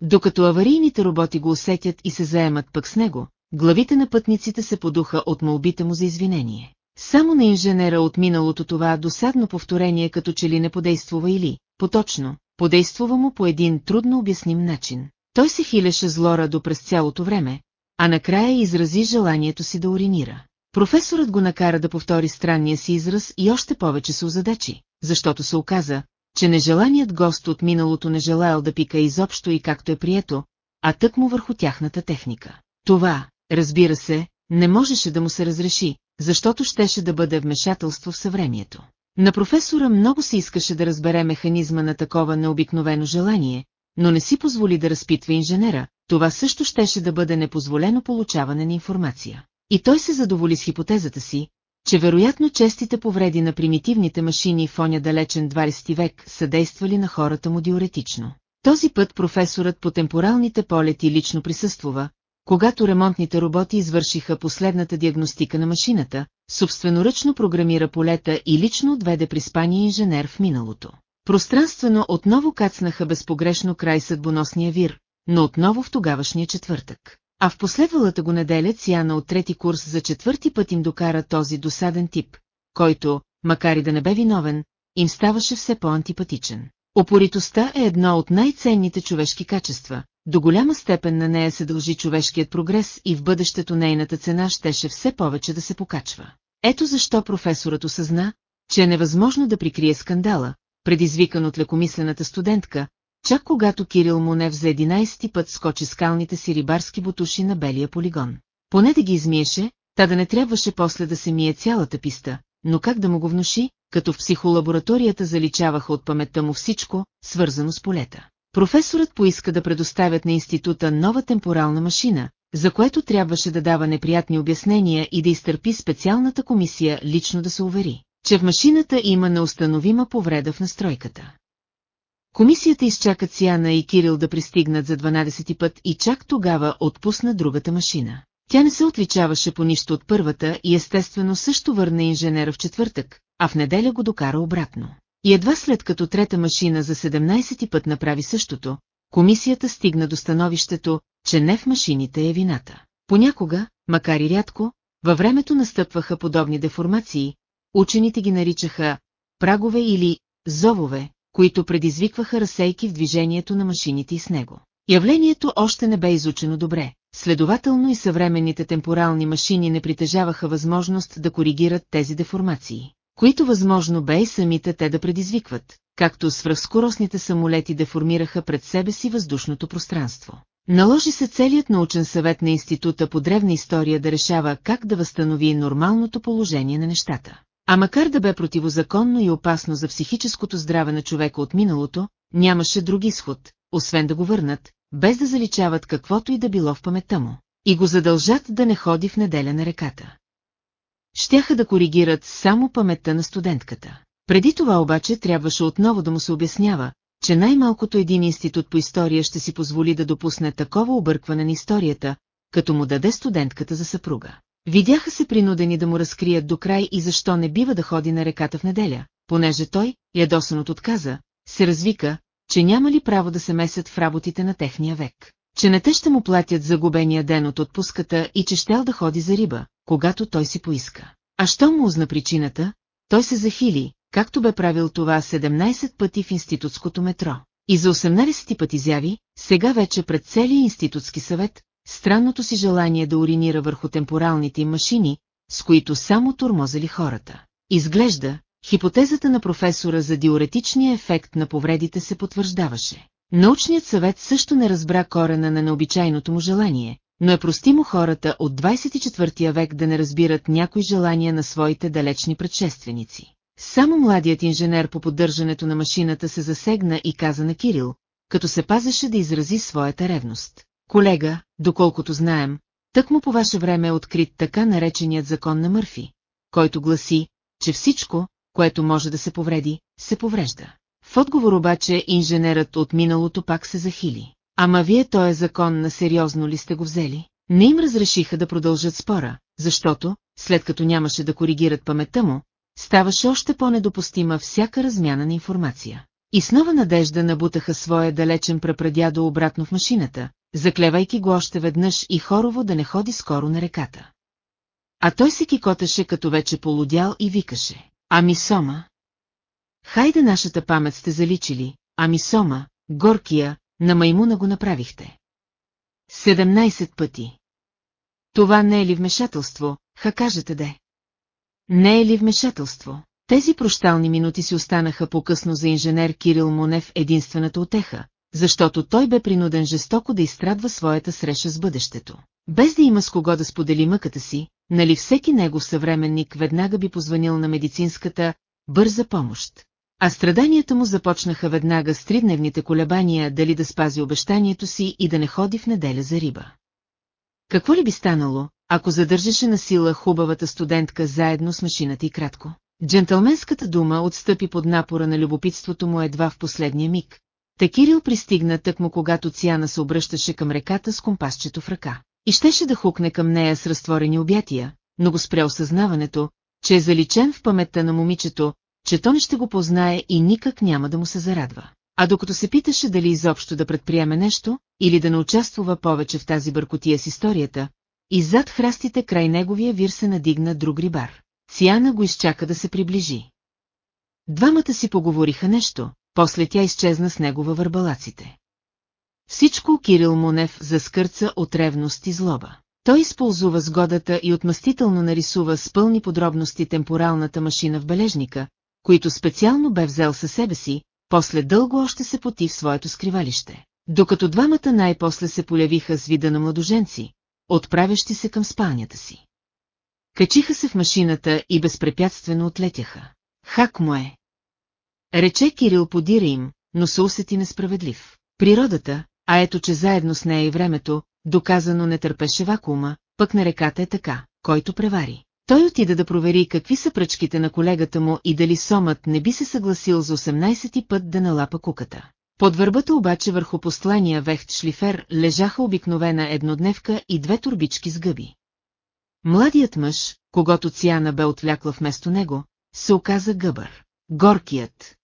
Докато аварийните роботи го усетят и се заемат пък с него, главите на пътниците се подуха от молбите му за извинение. Само на инженера от миналото това досадно повторение като че ли не подействува или, поточно, подействува му по един трудно обясним начин. Той се хилеше злорадо през цялото време, а накрая изрази желанието си да уринира. Професорът го накара да повтори странния си израз и още повече се озадачи, защото се оказа, че нежеланият гост от миналото не желаял да пика изобщо и както е прието, а тъкмо върху тяхната техника. Това, разбира се, не можеше да му се разреши, защото щеше да бъде вмешателство в съвремието. На професора много се искаше да разбере механизма на такова необикновено желание, но не си позволи да разпитва инженера, това също щеше да бъде непозволено получаване на информация. И той се задоволи с хипотезата си, че вероятно честите повреди на примитивните машини в оня далечен 20 век са действали на хората му диуретично. Този път професорът по темпоралните полети лично присъствува, когато ремонтните роботи извършиха последната диагностика на машината, собственоръчно програмира полета и лично отведе при спания инженер в миналото. Пространствено отново кацнаха безпогрешно край съдбоносния вир, но отново в тогавашния четвъртък. А в последвалата го неделя Цяна от трети курс за четвърти път им докара този досаден тип, който, макар и да не бе виновен, им ставаше все по-антипатичен. Опоритостта е едно от най-ценните човешки качества, до голяма степен на нея се дължи човешкият прогрес и в бъдещето нейната цена щеше все повече да се покачва. Ето защо професорът осъзна, че е невъзможно да прикрие скандала, предизвикан от лекомислената студентка, чак когато Кирил Монев за 11 път скочи скалните си рибарски бутуши на белия полигон. Поне да ги измиеше, та да не трябваше после да се мие цялата писта, но как да му го внуши, като в психолабораторията заличаваха от паметта му всичко, свързано с полета. Професорът поиска да предоставят на института нова темпорална машина, за което трябваше да дава неприятни обяснения и да изтърпи специалната комисия лично да се увери, че в машината има неустановима повреда в настройката. Комисията изчака Циана и Кирил да пристигнат за 12 път и чак тогава отпусна другата машина. Тя не се отличаваше по нищо от първата и естествено също върна инженера в четвъртък, а в неделя го докара обратно. И едва след като трета машина за 17 път направи същото, комисията стигна до становището, че не в машините е вината. Понякога, макар и рядко, във времето настъпваха подобни деформации, учените ги наричаха прагове или зовове, които предизвикваха разсейки в движението на машините и с него. Явлението още не бе изучено добре, следователно и съвременните темпорални машини не притежаваха възможност да коригират тези деформации, които възможно бе и самите те да предизвикват, както свръхскоростните самолети деформираха пред себе си въздушното пространство. Наложи се целият научен съвет на Института по древна история да решава как да възстанови нормалното положение на нещата. А макар да бе противозаконно и опасно за психическото здраве на човека от миналото, нямаше друг изход, освен да го върнат, без да заличават каквото и да било в паметта му, и го задължат да не ходи в неделя на реката. Щяха да коригират само паметта на студентката. Преди това обаче трябваше отново да му се обяснява, че най-малкото един институт по история ще си позволи да допусне такова объркване на историята, като му даде студентката за съпруга. Видяха се принудени да му разкрият до край и защо не бива да ходи на реката в неделя, понеже той, ядосан от отказа, се развика, че няма ли право да се месят в работите на техния век, че не те ще му платят загубения ден от отпуската и че щял да ходи за риба, когато той си поиска. А що му узна причината, той се захили, както бе правил това 17 пъти в институтското метро. И за 18 пъти изяви, сега вече пред целия институтски съвет, странното си желание да уринира върху темпоралните им машини, с които само турмозали хората. Изглежда, хипотезата на професора за диуретичния ефект на повредите се потвърждаваше. Научният съвет също не разбра корена на необичайното му желание, но е простимо хората от 24 век да не разбират някои желания на своите далечни предшественици. Само младият инженер по поддържането на машината се засегна и каза на Кирил, като се пазеше да изрази своята ревност. Колега, доколкото знаем, тъкмо по ваше време е открит така нареченият закон на Мърфи, който гласи, че всичко, което може да се повреди, се поврежда. В отговор обаче инженерът от миналото пак се захили. Ама вие този закон на сериозно ли сте го взели? Не им разрешиха да продължат спора, защото, след като нямаше да коригират паметта му, ставаше още по-недопустима всяка размяна на информация. И с нова надежда набутаха своя далечен прапрадядо обратно в машината, заклевайки го още веднъж и хорово да не ходи скоро на реката. А той се кикотеше като вече полудял и викаше. Ами Сома? Хайде нашата памет сте заличили, ами Сома, горкия, на маймуна го направихте. 17 пъти. Това не е ли вмешателство, ха кажете де? Не е ли вмешателство? Тези прощални минути си останаха по-късно за инженер Кирил Монев единствената отеха, защото той бе принуден жестоко да изстрадва своята среща с бъдещето. Без да има с кого да сподели мъката си, нали всеки негов съвременник веднага би позванил на медицинската бърза помощ. А страданията му започнаха веднага с тридневните колебания дали да спази обещанието си и да не ходи в неделя за риба. Какво ли би станало, ако задържаше на сила хубавата студентка заедно с машината и кратко? Джентълменската дума отстъпи под напора на любопитството му едва в последния миг. Та Кирил пристигна тъкмо когато Цяна се обръщаше към реката с компасчето в ръка. И щеше да хукне към нея с разтворени обятия, но го спря осъзнаването, че е заличен в паметта на момичето, че то не ще го познае и никак няма да му се зарадва. А докато се питаше дали изобщо да предприеме нещо, или да не участвува повече в тази бъркотия с историята, и зад храстите край неговия вир се надигна друг рибар. Циана го изчака да се приближи. Двамата си поговориха нещо, после тя изчезна с него във върбалаците. Всичко Кирил Монев заскърца от ревност и злоба. Той използва сгодата и отмъстително нарисува с пълни подробности темпоралната машина в бележника, които специално бе взел със себе си, после дълго още се поти в своето скривалище. Докато двамата най-после се полявиха с вида на младоженци, отправящи се към спалнята си. Качиха се в машината и безпрепятствено отлетяха. Хак му е. Рече Кирил подира им, но се усети несправедлив. Природата, а ето че заедно с нея и времето, доказано не търпеше вакуума, пък на реката е така, който превари. Той отида да провери какви са пръчките на колегата му и дали Сомът не би се съгласил за 18-ти път да налапа куката. Под върбата обаче върху послания вехт шлифер лежаха обикновена еднодневка и две турбички с гъби. Младият мъж, когато Циана бе отвлякла вместо него, се оказа гъбър. Горкият.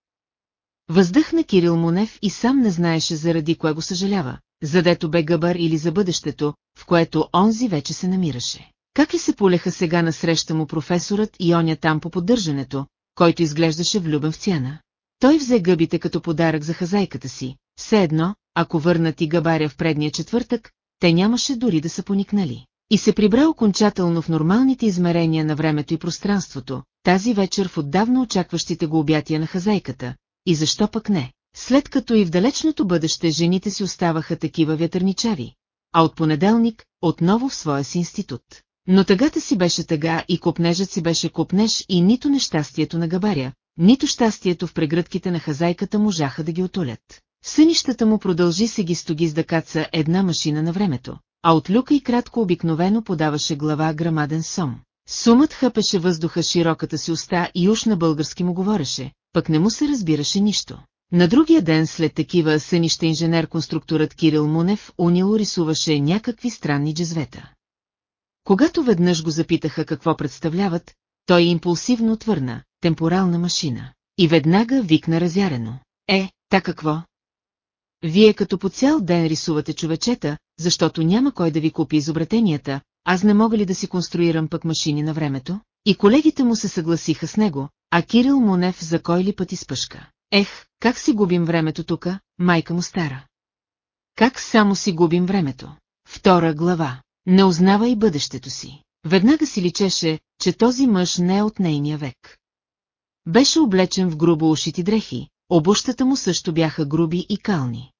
Въздъхна Кирил Монев и сам не знаеше заради кое го съжалява, задето бе гъбър или за бъдещето, в което онзи вече се намираше. Как ли се полеха сега на среща му професорът и оня там по поддържането, който изглеждаше влюбен в Цяна? Той взе гъбите като подарък за хазайката си, все едно, ако върнат и гъбаря в предния четвъртък, те нямаше дори да са поникнали. И се прибра окончателно в нормалните измерения на времето и пространството, тази вечер в отдавна очакващите го обятия на хазайката. И защо пък не? След като и в далечното бъдеще жените си оставаха такива вятърничави, а от понеделник отново в своя си институт. Но тъгата си беше тъга и копнежът си беше копнеж и нито нещастието на габаря, нито щастието в прегръдките на хазайката можаха да ги отолят. В сънищата му продължи се ги стоги с да една машина на времето, а от люка и кратко обикновено подаваше глава грамаден сом. Сумът хъпеше въздуха широката си уста и уж на български му говореше, пък не му се разбираше нищо. На другия ден след такива сънища инженер-конструкторът Кирил Мунев унило рисуваше някакви странни джезвета. Когато веднъж го запитаха какво представляват, той импулсивно отвърна – темпорална машина. И веднага викна разярено. Е, та какво? Вие като по цял ден рисувате човечета, защото няма кой да ви купи изобретенията, аз не мога ли да си конструирам пък машини на времето? И колегите му се съгласиха с него, а Кирил Монев за кой ли път изпъшка. Ех, как си губим времето тука, майка му стара. Как само си губим времето? Втора глава. Не узнава и бъдещето си. Веднага си личеше, че този мъж не е от нейния век. Беше облечен в грубо ушити дрехи, обущата му също бяха груби и кални.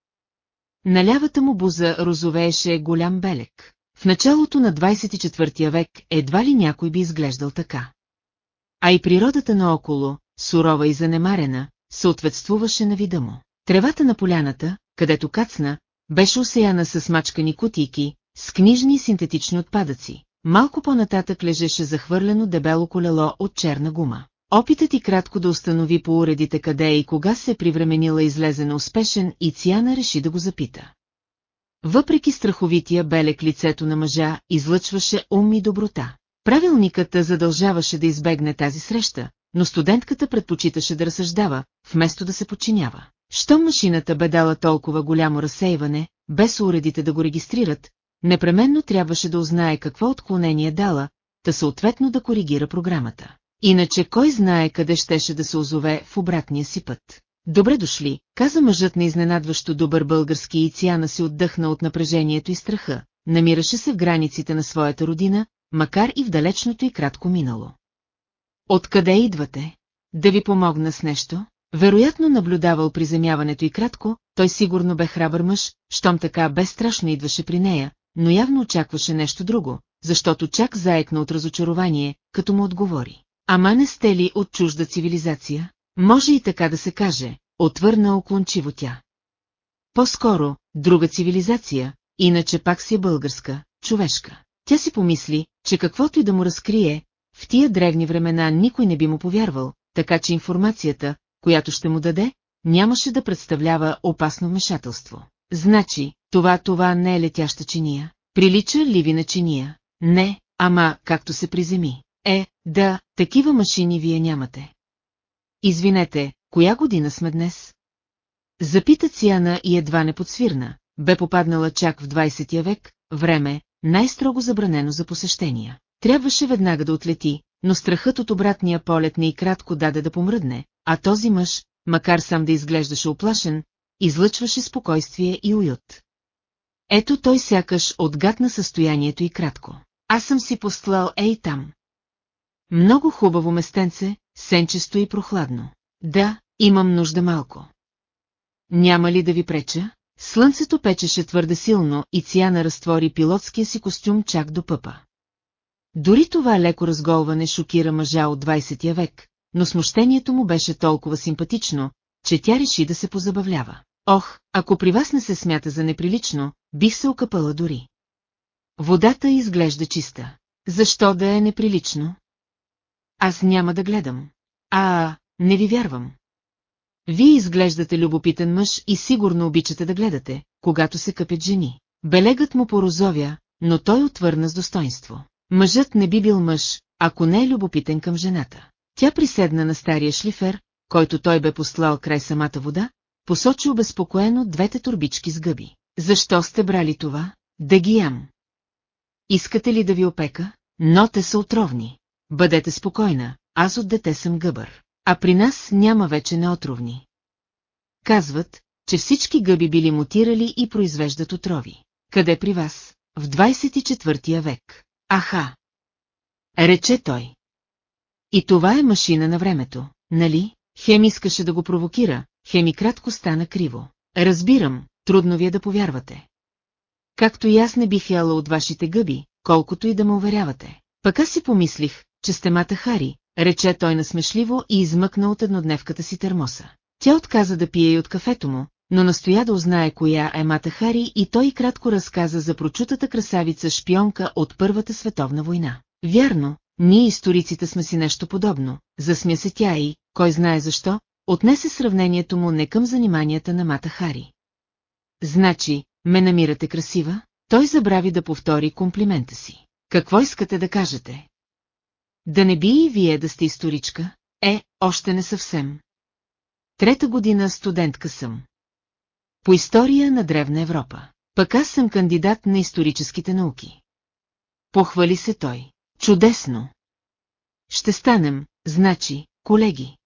На лявата му буза розовееше голям белек. В началото на 24 век едва ли някой би изглеждал така. А и природата наоколо, сурова и занемарена, съответствуваше на вида му. Тревата на поляната, където кацна, беше осеяна с мачкани кутийки, с книжни и синтетични отпадъци. Малко по-нататък лежеше захвърлено дебело колело от черна гума. Опитът и кратко да установи по уредите къде и кога се е привременила излезе на успешен и Циана реши да го запита. Въпреки страховития белек лицето на мъжа, излъчваше ум и доброта. Правилникът задължаваше да избегне тази среща, но студентката предпочиташе да разсъждава, вместо да се подчинява. Щом машината бе дала толкова голямо разсейване, без уредите да го регистрират, непременно трябваше да узнае какво отклонение дала, та съответно да коригира програмата. Иначе кой знае къде щеше да се озове в обратния си път. Добре дошли, каза мъжът на изненадващо добър български и Циана си отдъхна от напрежението и страха, намираше се в границите на своята родина, макар и в далечното и кратко минало. Откъде идвате? Да ви помогна с нещо? Вероятно наблюдавал приземяването и кратко, той сигурно бе храбър мъж, щом така безстрашно идваше при нея, но явно очакваше нещо друго, защото чак заекна от разочарование, като му отговори. Ама не сте ли от чужда цивилизация? Може и така да се каже, отвърна оклончиво тя. По-скоро, друга цивилизация, иначе пак си е българска, човешка. Тя си помисли, че каквото и да му разкрие, в тия древни времена никой не би му повярвал, така че информацията, която ще му даде, нямаше да представлява опасно вмешателство. Значи, това това не е летяща чиния. Прилича ли ви на чиния? Не, ама, както се приземи. Е, да, такива машини вие нямате. Извинете, коя година сме днес? Запита Циана и едва не подсвирна. Бе попаднала чак в 20 век, време, най-строго забранено за посещения. Трябваше веднага да отлети, но страхът от обратния полет не и кратко даде да помръдне, а този мъж, макар сам да изглеждаше оплашен, излъчваше спокойствие и уют. Ето той сякаш отгадна състоянието и кратко. Аз съм си постлал ей там. Много хубаво местенце, сенчесто и прохладно. Да, имам нужда малко. Няма ли да ви преча? Слънцето печеше твърде силно и Циана разтвори пилотския си костюм чак до пъпа. Дори това леко разголване шокира мъжа от 20 век, но смущението му беше толкова симпатично, че тя реши да се позабавлява. Ох, ако при вас не се смята за неприлично, бих се окъпала дори. Водата изглежда чиста. Защо да е неприлично? Аз няма да гледам. А, не ви вярвам. Вие изглеждате любопитен мъж и сигурно обичате да гледате, когато се къпят жени. Белегът му порозовя, но той отвърна с достоинство. Мъжът не би бил мъж, ако не е любопитен към жената. Тя приседна на стария шлифер, който той бе послал край самата вода, посочи обезпокоено двете турбички с гъби. Защо сте брали това? Да ги ям. Искате ли да ви опека? Но те са отровни. Бъдете спокойна, аз от дете съм гъбър. А при нас няма вече неотровни. Казват, че всички гъби били мутирали и произвеждат отрови. Къде при вас? В 24 век. Аха! Рече той. И това е машина на времето, нали? Хем искаше да го провокира, хем и кратко стана криво. Разбирам, трудно ви е да повярвате. Както и аз не бих яла от вашите гъби, колкото и да ме уверявате. Пък аз си помислих, че сте мата Хари, рече той насмешливо и измъкна от еднодневката си термоса. Тя отказа да пие и от кафето му, но настоя да узнае коя е Мата Хари и той кратко разказа за прочутата красавица шпионка от Първата световна война. Вярно, ние историците сме си нещо подобно, засмя се тя и, кой знае защо, отнесе сравнението му не към заниманията на Мата Хари. Значи, ме намирате красива? Той забрави да повтори комплимента си. Какво искате да кажете? Да не би и вие да сте историчка? Е, още не съвсем. Трета година студентка съм. По история на Древна Европа. Пък аз съм кандидат на историческите науки. Похвали се той. Чудесно! Ще станем, значи, колеги.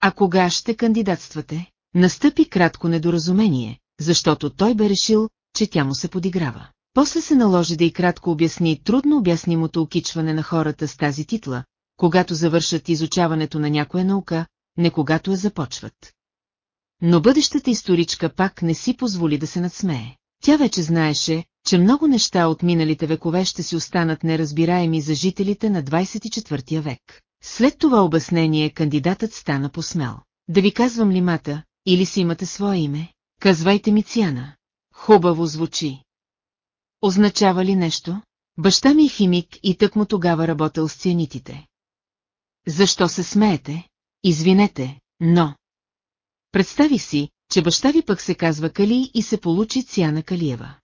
А кога ще кандидатствате? Настъпи кратко недоразумение, защото той бе решил, че тя му се подиграва. После се наложи да и кратко обясни трудно обяснимото окичване на хората с тази титла, когато завършат изучаването на някоя наука, не когато я започват. Но бъдещата историчка пак не си позволи да се надсмее. Тя вече знаеше, че много неща от миналите векове ще си останат неразбираеми за жителите на 24 век. След това обяснение кандидатът стана посмел. Да ви казвам ли мата, или си имате свое име? Казвайте ми Циана. Хубаво звучи. Означава ли нещо? Баща ми е химик и тък му тогава работил с цианитите. Защо се смеете? Извинете, но... Представи си, че баща ви пък се казва Кали и се получи Цяна Калиева.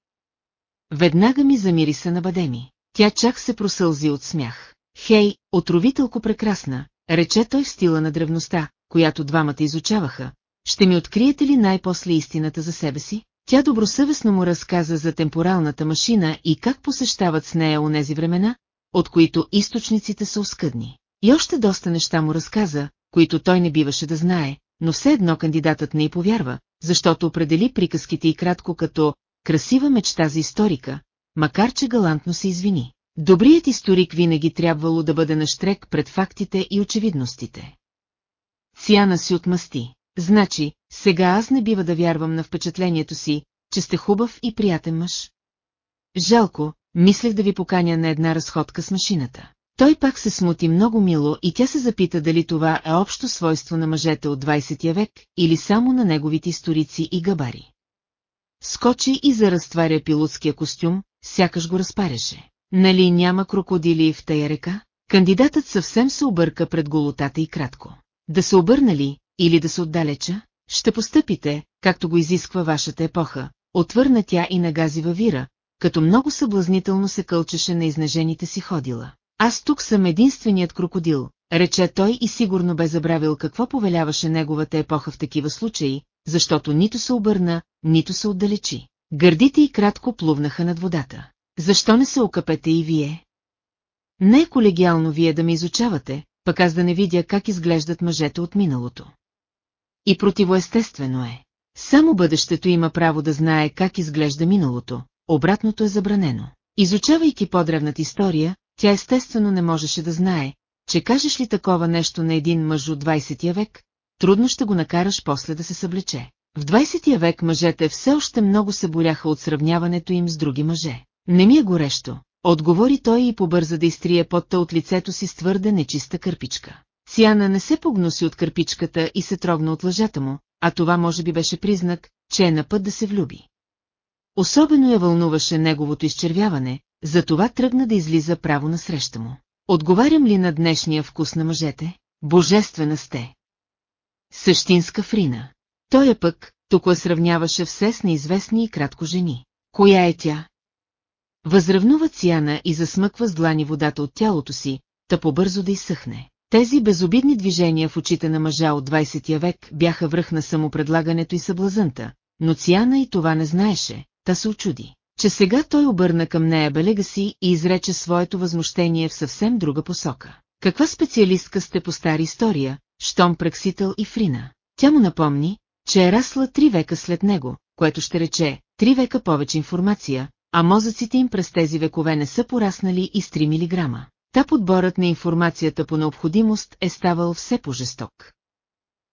Веднага ми замириса на бадеми. Тя чак се просълзи от смях. Хей, отровителко прекрасна, рече той в стила на древността, която двамата изучаваха. Ще ми откриете ли най-после истината за себе си? Тя добросъвестно му разказа за темпоралната машина и как посещават с нея онези времена, от които източниците са оскъдни. И още доста неща му разказа, които той не биваше да знае, но все едно кандидатът не й повярва, защото определи приказките и кратко като «красива мечта за историка», макар че галантно се извини. Добрият историк винаги трябвало да бъде наштрек пред фактите и очевидностите. Циана си отмъсти. Значи, сега аз не бива да вярвам на впечатлението си, че сте хубав и приятен мъж. Жалко, мислех да ви поканя на една разходка с машината. Той пак се смути много мило и тя се запита дали това е общо свойство на мъжете от 20 век или само на неговите историци и габари. Скочи и заразтваря пилотския костюм, сякаш го разпаряше. Нали няма крокодили в тая река? Кандидатът съвсем се обърка пред голотата и кратко. Да се обърна ли, или да се отдалеча? Ще постъпите, както го изисква вашата епоха, отвърна тя и нагази във вира, като много съблазнително се кълчеше на изнежените си ходила. Аз тук съм единственият крокодил, рече той и сигурно бе забравил какво повеляваше неговата епоха в такива случаи, защото нито се обърна, нито се отдалечи. Гърдите и кратко плувнаха над водата. Защо не се окъпете и вие? Не е колегиално вие да ме изучавате, пък аз да не видя как изглеждат мъжете от миналото. И противоестествено е. Само бъдещето има право да знае как изглежда миналото, обратното е забранено. Изучавайки по-древната история, тя естествено не можеше да знае, че кажеш ли такова нещо на един мъж от 20 век, трудно ще го накараш после да се съблече. В 20 век мъжете все още много се боряха от сравняването им с други мъже. Не ми е горещо, отговори той и побърза да изтрие потта от лицето си с твърде нечиста кърпичка. Сяна не се погноси от кърпичката и се трогна от лъжата му, а това може би беше признак, че е на път да се влюби. Особено я вълнуваше неговото изчервяване, затова тръгна да излиза право на среща му. Отговарям ли на днешния вкус на мъжете? Божествена сте! Същинска фрина. Той е пък, тук сравняваше все с неизвестни и кратко жени. Коя е тя? Възравнува Циана и засмъква с длани водата от тялото си, та побързо да изсъхне. Тези безобидни движения в очите на мъжа от 20 век бяха връх на самопредлагането и съблазънта, но Циана и това не знаеше, та се очуди, че сега той обърна към нея белега си и изрече своето възмущение в съвсем друга посока. Каква специалистка сте по стари история, щом праксител и фрина? Тя му напомни, че е расла три века след него, което ще рече три века повече информация, а мозъците им през тези векове не са пораснали и с 3 милиграма. Та подборът на информацията по необходимост е ставал все по-жесток.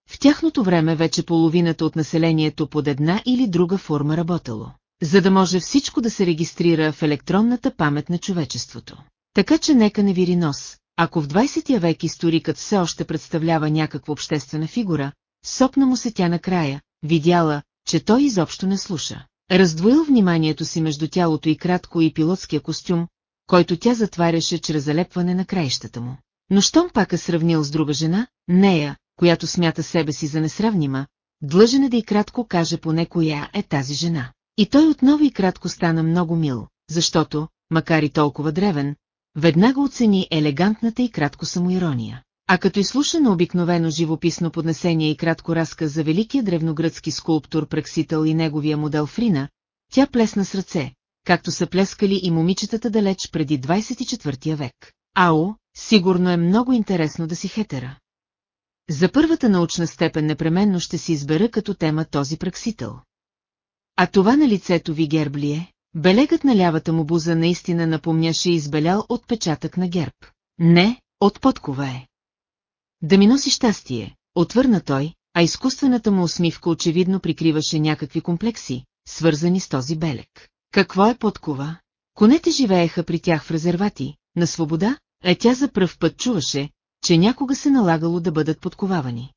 В тяхното време вече половината от населението под една или друга форма работало, за да може всичко да се регистрира в електронната памет на човечеството. Така че нека не вири нос, ако в 20 век историкът все още представлява някаква обществена фигура, сопна му се тя накрая, видяла, че той изобщо не слуша. Раздвоил вниманието си между тялото и кратко и пилотския костюм, който тя затваряше чрез залепване на краищата му. Но щом пак е сравнил с друга жена, нея, която смята себе си за несравнима, длъжен е да и кратко каже поне коя е тази жена. И той отново и кратко стана много мил, защото, макар и толкова древен, веднага оцени елегантната и кратко самоирония. А като изслуша на обикновено живописно поднесение и кратко разказ за великия древногръцки скулптор Праксител и неговия модел Фрина, тя плесна с ръце, както са плескали и момичетата далеч преди 24 век. Ао, сигурно е много интересно да си хетера. За първата научна степен непременно ще си избера като тема този праксител. А това на лицето ви герб ли е? Белегът на лявата му буза наистина напомняше избелял отпечатък на герб. Не, от подкова е. Да ми носи щастие, отвърна той, а изкуствената му усмивка очевидно прикриваше някакви комплекси, свързани с този белег. Какво е подкова? Конете живееха при тях в резервати, на свобода, а тя за пръв път чуваше, че някога се налагало да бъдат подковавани.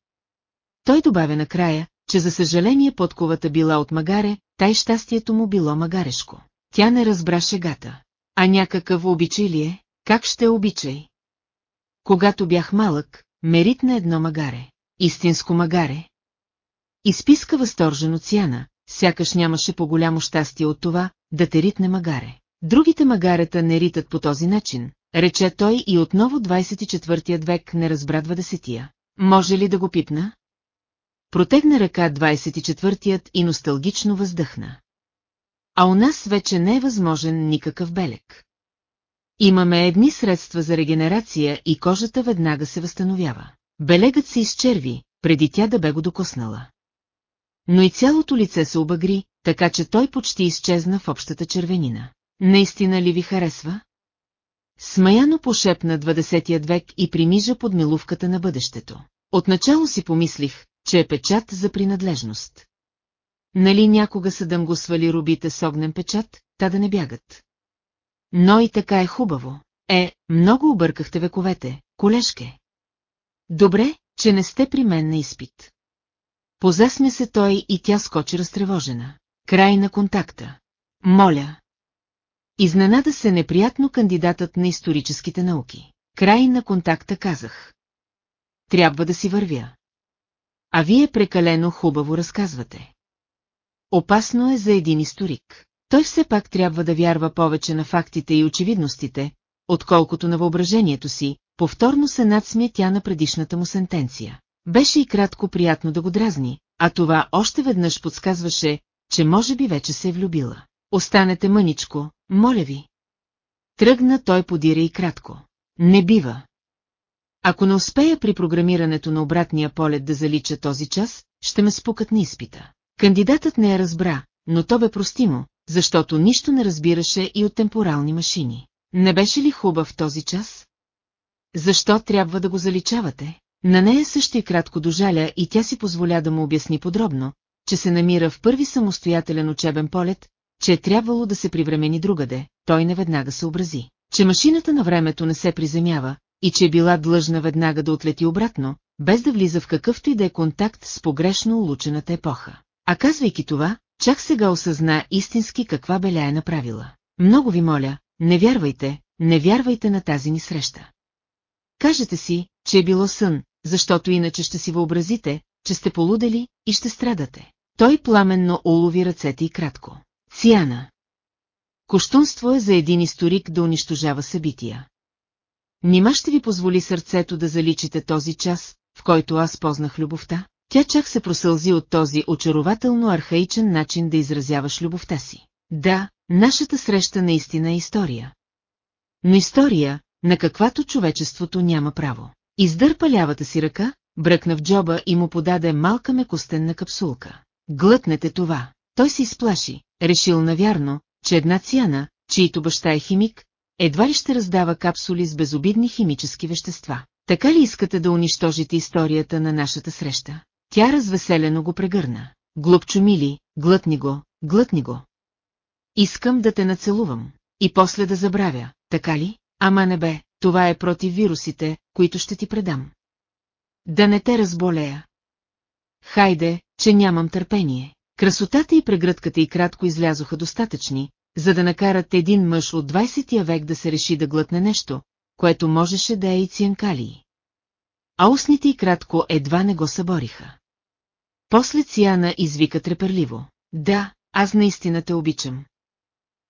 Той добавя накрая, че за съжаление подковата била от магаре, тай щастието му било магарешко. Тя не разбра шегата. А някакъв обичай ли е? Как ще обичай? Когато бях малък, мерит на едно магаре. Истинско магаре. Изписка възторжено Цяна, сякаш нямаше по-голямо щастие от това, да те ритне магаре. Другите магарета не ритат по този начин, рече той и отново 24 век не разбра 20-тия. Може ли да го пипна? Протегна ръка 24-тият и носталгично въздъхна. А у нас вече не е възможен никакъв белек. Имаме едни средства за регенерация и кожата веднага се възстановява. Белегът се изчерви, преди тя да бе го докоснала. Но и цялото лице се обагри, така че той почти изчезна в общата червенина. Наистина ли ви харесва? Смаяно пошепна 20 век и примижа под милувката на бъдещето. Отначало си помислих, че е печат за принадлежност. Нали някога съдъм го свали рубите с огнен печат, та да не бягат. Но и така е хубаво. Е, много объркахте вековете, колешке. Добре, че не сте при мен на изпит. Позасмя се той и тя скочи разтревожена. Край на контакта. Моля. Изненада се неприятно кандидатът на историческите науки. Край на контакта казах. Трябва да си вървя. А вие прекалено хубаво разказвате. Опасно е за един историк. Той все пак трябва да вярва повече на фактите и очевидностите, отколкото на въображението си, повторно се надсмя тя на предишната му сентенция. Беше и кратко приятно да го дразни, а това още веднъж подсказваше, че може би вече се е влюбила. Останете мъничко, моля ви. Тръгна той подира и кратко. Не бива. Ако не успея при програмирането на обратния полет да залича този час, ще ме спукат на изпита. Кандидатът не я разбра, но то бе простимо, защото нищо не разбираше и от темпорални машини. Не беше ли хубав този час? Защо трябва да го заличавате? На нея също и кратко дожаля и тя си позволя да му обясни подробно, че се намира в първи самостоятелен учебен полет, че е трябвало да се привремени другаде, той неведнага се образи, че машината на времето не се приземява и че е била длъжна веднага да отлети обратно, без да влиза в какъвто и да е контакт с погрешно улучената епоха. А казвайки това, чак сега осъзна истински каква беля е направила. Много ви моля, не вярвайте, не вярвайте на тази ни среща. Кажете си, че е било сън, защото иначе ще си въобразите, че сте полудели и ще страдате. Той пламенно улови ръцете и кратко. Циана. Коштунство е за един историк да унищожава събития. Нима ще ви позволи сърцето да заличите този час, в който аз познах любовта? Тя чак се просълзи от този очарователно архаичен начин да изразяваш любовта си. Да, нашата среща наистина е история. Но история, на каквато човечеството няма право. Издърпа лявата си ръка, бръкна в джоба и му подаде малка мекостенна капсулка. Глътнете това. Той се изплаши, решил навярно, че една цяна, чието баща е химик, едва ли ще раздава капсули с безобидни химически вещества. Така ли искате да унищожите историята на нашата среща? Тя развеселено го прегърна. Глупчо мили, глътни го, глътни го. Искам да те нацелувам. И после да забравя, така ли? Ама не бе, това е против вирусите, които ще ти предам. Да не те разболея. Хайде, че нямам търпение. Красотата и прегръдката и кратко излязоха достатъчни, за да накарат един мъж от 20 век да се реши да глътне нещо, което можеше да е и цианкалии. А устните и кратко едва не го събориха. После Циана извика треперливо. Да, аз наистина те обичам.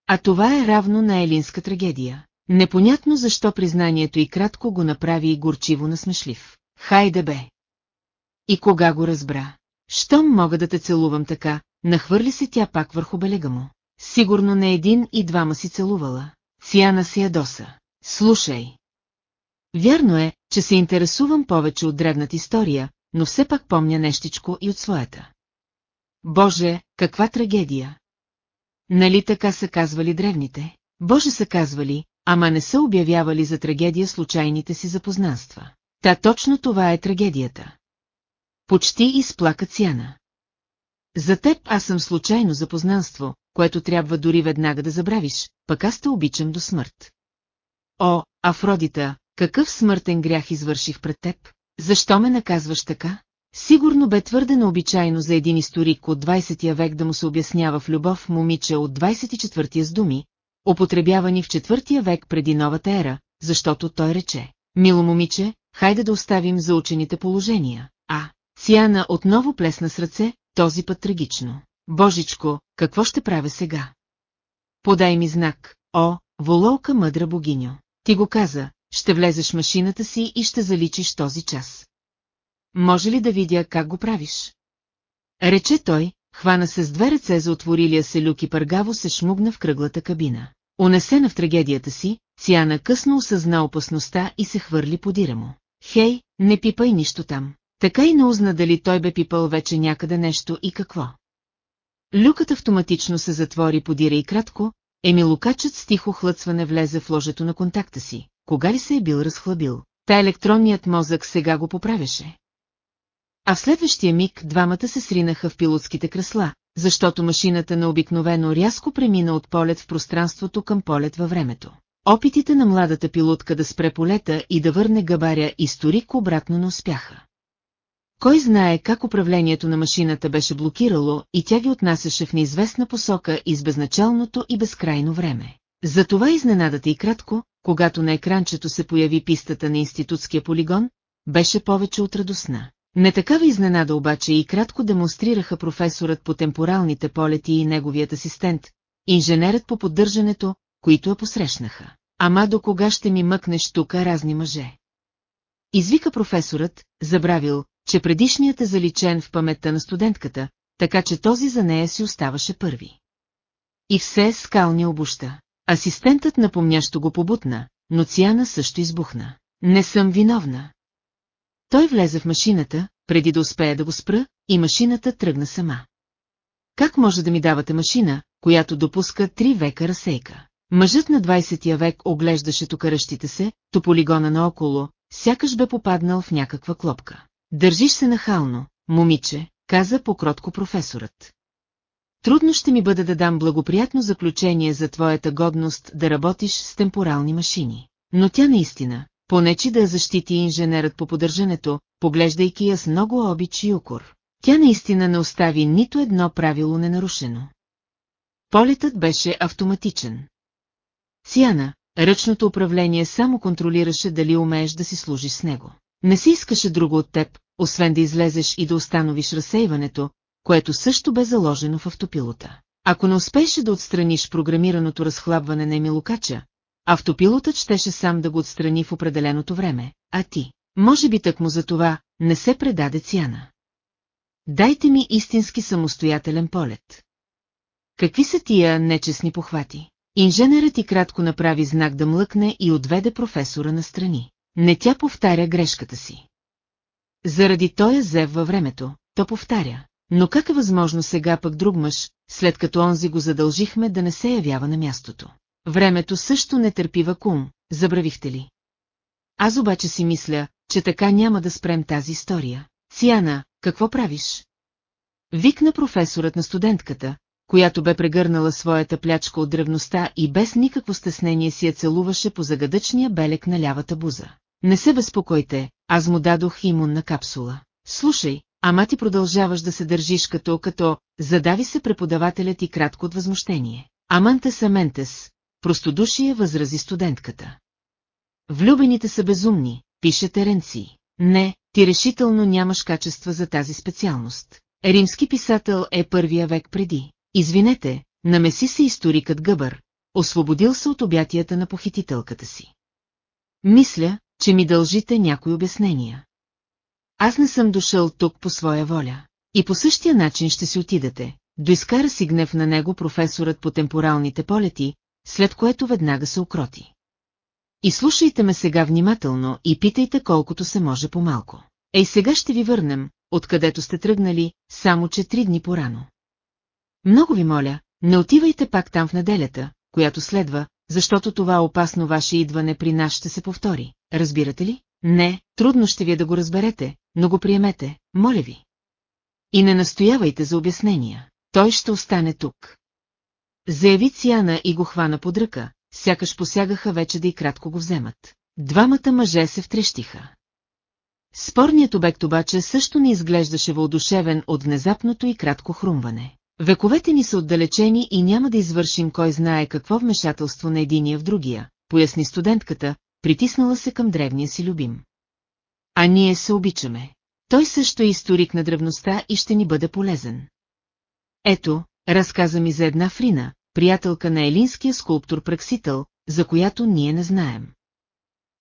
А това е равно на елинска трагедия. Непонятно защо признанието и кратко го направи и горчиво насмешлив. Хайде бе! И кога го разбра? Щом мога да те целувам така, нахвърли се тя пак върху белега му. Сигурно не един и двама си целувала. Циана си ядоса. Слушай. Вярно е, че се интересувам повече от древната история, но все пак помня нещичко и от своята. Боже, каква трагедия! Нали така са казвали древните? Боже са казвали, ама не са обявявали за трагедия случайните си запознанства. Та точно това е трагедията. Почти изплака Цяна. За теб аз съм случайно запознанство, което трябва дори веднага да забравиш, пък аз те обичам до смърт. О, Афродита, какъв смъртен грях извърших пред теб? Защо ме наказваш така? Сигурно бе твърде необичайно за един историк от 20 век да му се обяснява в любов момиче от 24-я с думи, употребявани в 4 век преди новата ера, защото той рече, мило момиче, хайде да оставим за учените положения, а, Сиана отново плесна с ръце, този път трагично. Божичко, какво ще правя сега? Подай ми знак, о, вололка мъдра богиньо. Ти го каза, ще влезеш в машината си и ще заличиш този час. Може ли да видя как го правиш? Рече той, хвана се с две ръце за отворилия се люк и пъргаво се шмугна в кръглата кабина. Унесена в трагедията си, Сиана късно осъзна опасността и се хвърли подира му. Хей, не пипай нищо там. Така и не узна дали той бе пипал вече някъде нещо и какво. Люкът автоматично се затвори подира и кратко, Емилокачът с тихо хлъцване влезе в ложето на контакта си. Кога ли се е бил разхлабил? Та електронният мозък сега го поправяше. А в следващия миг двамата се сринаха в пилотските кресла, защото машината на обикновено рязко премина от полет в пространството към полет във времето. Опитите на младата пилотка да спре полета и да върне габаря историк обратно не успяха. Кой знае как управлението на машината беше блокирало и тя ги отнасяше в неизвестна посока из безначалното и безкрайно време. Затова изненадата и кратко, когато на екранчето се появи пистата на институтския полигон, беше повече от радостна. Не такава изненада обаче и кратко демонстрираха професорът по темпоралните полети и неговият асистент, инженерът по поддържането, които я посрещнаха. Ама до кога ще ми мъкнеш тука разни мъже? Извика професорът, забравил, че предишният е заличен в паметта на студентката, така че този за нея си оставаше първи. И все скални обуща. Асистентът напомнящо го побутна, но Циана също избухна. Не съм виновна. Той влезе в машината, преди да успее да го спра, и машината тръгна сама. Как може да ми давате машина, която допуска три века разсейка? Мъжът на 20 век оглеждаше токаращите се, то полигона наоколо, сякаш бе попаднал в някаква клопка. Държиш се нахално, момиче, каза покротко професорът. Трудно ще ми бъде да дам благоприятно заключение за твоята годност да работиш с темпорални машини. Но тя наистина, понечи да защити инженерът по поддържането, поглеждайки я с много обич и укор. Тя наистина не остави нито едно правило ненарушено. Полетът беше автоматичен. Сиана, ръчното управление само контролираше дали умееш да си служиш с него. Не си искаше друго от теб, освен да излезеш и да установиш разсейването, което също бе заложено в автопилота. Ако не успееше да отстраниш програмираното разхлабване на Емилокача, автопилотът щеше сам да го отстрани в определеното време, а ти, може би так му за това, не се предаде Цяна. Дайте ми истински самостоятелен полет. Какви са тия нечестни похвати? Инженерът и кратко направи знак да млъкне и отведе професора на страни. Не тя повтаря грешката си. Заради той е зев във времето, то повтаря. Но как е възможно сега пък друг мъж, след като онзи го задължихме да не се явява на мястото? Времето също не търпи вакуум, забравихте ли? Аз обаче си мисля, че така няма да спрем тази история. Сиана, какво правиш? Викна професорът на студентката, която бе прегърнала своята плячка от древността и без никакво стеснение си я целуваше по загадъчния белек на лявата буза. Не се безпокойте, аз му дадох имунна капсула. Слушай, ама ти продължаваш да се държиш като, като, задави се преподавателят и кратко от възмущение. Амантес Аментес, простодушие възрази студентката. Влюбените са безумни, пише Теренци. Не, ти решително нямаш качества за тази специалност. Римски писател е първия век преди. Извинете, намеси се историкът Гъбър, освободил се от обятията на похитителката си. Мисля, че ми дължите някои обяснения. Аз не съм дошъл тук по своя воля. И по същия начин ще си отидете. Доискара си гнев на него професорът по темпоралните полети, след което веднага се укроти. И слушайте ме сега внимателно и питайте колкото се може по-малко. Ей сега ще ви върнем, откъдето сте тръгнали, само че три дни порано. Много ви моля, не отивайте пак там в неделята, която следва, защото това опасно ваше идване при нас ще се повтори. Разбирате ли? Не, трудно ще ви е да го разберете, но го приемете, моля ви. И не настоявайте за обяснения. Той ще остане тук. Заяви Циана и го хвана под ръка, сякаш посягаха вече да и кратко го вземат. Двамата мъже се втрещиха. Спорният обект обаче също не изглеждаше въодушевен от внезапното и кратко хрумване. Вековете ни са отдалечени и няма да извършим кой знае какво вмешателство на единия в другия, поясни студентката, притиснала се към древния си любим. А ние се обичаме. Той също е историк на древността и ще ни бъде полезен. Ето, разказа ми за една Фрина, приятелка на елинския скулптор Праксител, за която ние не знаем.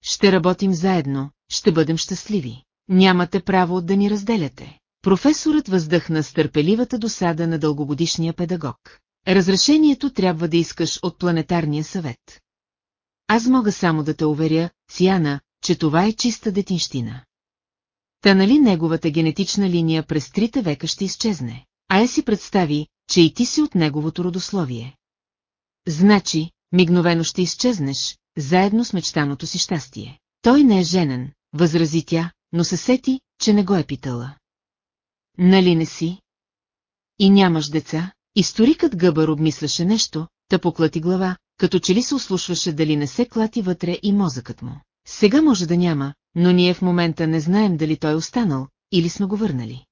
Ще работим заедно, ще бъдем щастливи. Нямате право да ни разделяте. Професорът въздъхна с търпеливата досада на дългогодишния педагог. Разрешението трябва да искаш от планетарния съвет. Аз мога само да те уверя, Сиана, че това е чиста детинщина. Та нали неговата генетична линия през трите века ще изчезне, а я си представи, че и ти си от неговото родословие. Значи, мигновено ще изчезнеш, заедно с мечтаното си щастие. Той не е женен, възрази тя, но се сети, че не го е питала. Нали не си? И нямаш деца? Историкът Гъбър обмисляше нещо, та поклати глава, като че ли се услушваше дали не се клати вътре и мозъкът му. Сега може да няма, но ние в момента не знаем дали той е останал, или сме го върнали.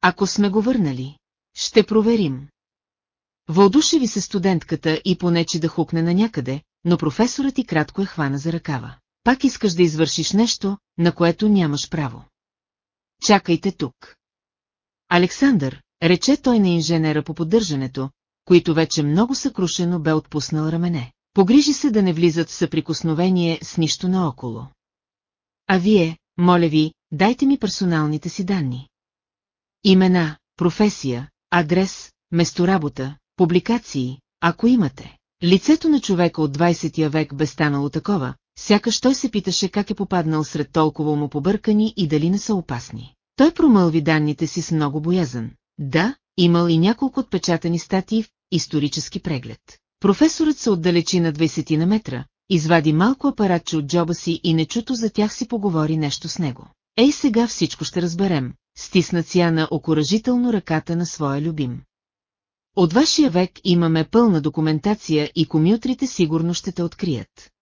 Ако сме го върнали, ще проверим. Вълдушеви се студентката и понечи да хукне на някъде, но професорът ти кратко е хвана за ръкава. Пак искаш да извършиш нещо, на което нямаш право. Чакайте тук. Александър, рече той на инженера по поддържането, които вече много съкрушено бе отпуснал рамене. Погрижи се да не влизат в съприкосновение с нищо наоколо. А вие, моля ви, дайте ми персоналните си данни. Имена, професия, адрес, месторабота, публикации, ако имате. Лицето на човека от 20 век бе станало такова, сякаш той се питаше как е попаднал сред толкова му побъркани и дали не са опасни. Той промълви данните си с много боязън. Да, имал и няколко отпечатани статии в исторически преглед. Професорът се отдалечи на 20 на метра, извади малко апаратче от джоба си и нечуто за тях си поговори нещо с него. Ей сега всичко ще разберем, стисна Цяна окоръжително ръката на своя любим. От вашия век имаме пълна документация и комютрите сигурно ще те открият.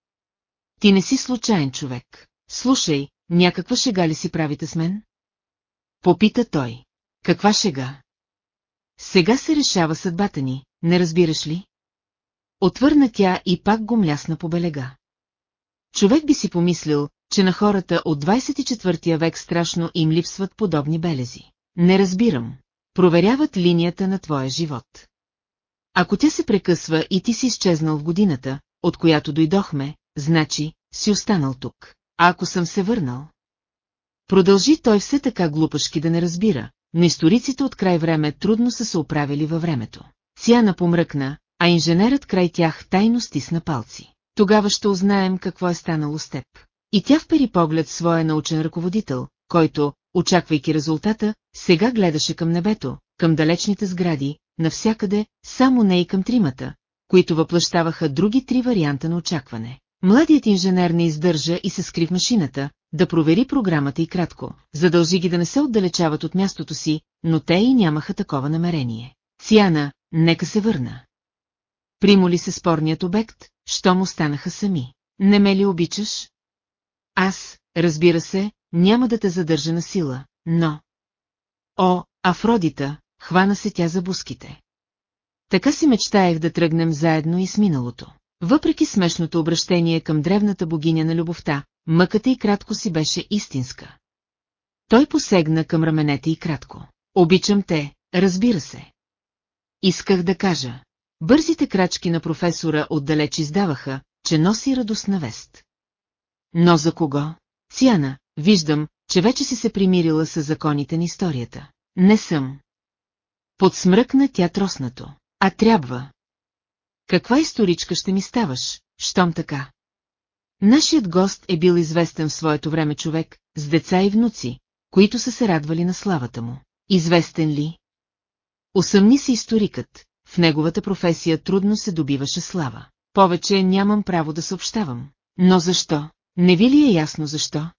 Ти не си случайен човек. Слушай, някаква шега ли си правите с мен? Попита той. Каква шега? Сега се решава съдбата ни, не разбираш ли? Отвърна тя и пак го млясна по белега. Човек би си помислил, че на хората от 24 век страшно им липсват подобни белези. Не разбирам. Проверяват линията на твоя живот. Ако тя се прекъсва и ти си изчезнал в годината, от която дойдохме, значи, си останал тук. А ако съм се върнал? Продължи той все така глупашки да не разбира, но историците от край време трудно са се оправили във времето. Цяна помръкна, а инженерът край тях тайно стисна палци. Тогава ще узнаем какво е станало с теб. И тя впери поглед своя научен ръководител, който, очаквайки резултата, сега гледаше към небето, към далечните сгради, навсякъде, само не и към тримата, които въплъщаваха други три варианта на очакване. Младият инженер не издържа и се скри в машината, да провери програмата и кратко, задължи ги да не се отдалечават от мястото си, но те и нямаха такова намерение. Циана, нека се върна. Примоли се спорният обект, що му станаха сами. Не ме ли обичаш? Аз, разбира се, няма да те задържа на сила, но... О, Афродита, хвана се тя за буските. Така си мечтаях да тръгнем заедно и с миналото. Въпреки смешното обращение към древната богиня на любовта, мъката и кратко си беше истинска. Той посегна към раменете и кратко. Обичам те, разбира се. Исках да кажа. Бързите крачки на професора отдалеч издаваха, че носи радостна вест. Но за кого? Циана, виждам, че вече си се примирила с законите на историята. Не съм. Подсмръкна тя троснато. А трябва. Каква историчка ще ми ставаш, щом така? Нашият гост е бил известен в своето време човек, с деца и внуци, които са се радвали на славата му. Известен ли? Осъмни се историкът, в неговата професия трудно се добиваше слава. Повече нямам право да съобщавам. Но защо? Не ви ли е ясно защо?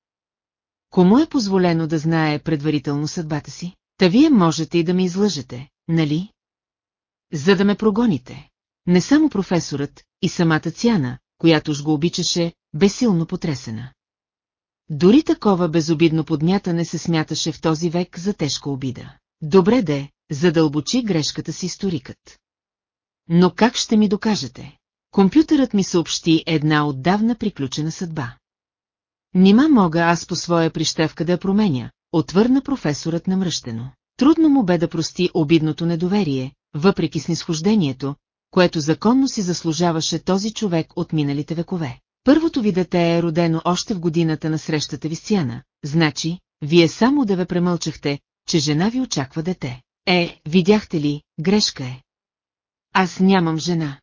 Кому е позволено да знае предварително съдбата си? Та вие можете и да ме излъжете, нали? За да ме прогоните. Не само професорът, и самата Цяна, която ж го обичаше, бе силно потресена. Дори такова безобидно подмятане се смяташе в този век за тежка обида. Добре де, задълбочи грешката си историкът. Но как ще ми докажете? Компютърът ми съобщи една отдавна приключена съдба. Нима мога аз по своя прищевка да я променя, отвърна професорът намръщено. Трудно му бе да прости обидното недоверие, въпреки снисхождението, което законно си заслужаваше този човек от миналите векове. Първото ви дете е родено още в годината на срещата ви с Цяна, значи, вие само да ве премълчахте, че жена ви очаква дете. Е, видяхте ли, грешка е. Аз нямам жена.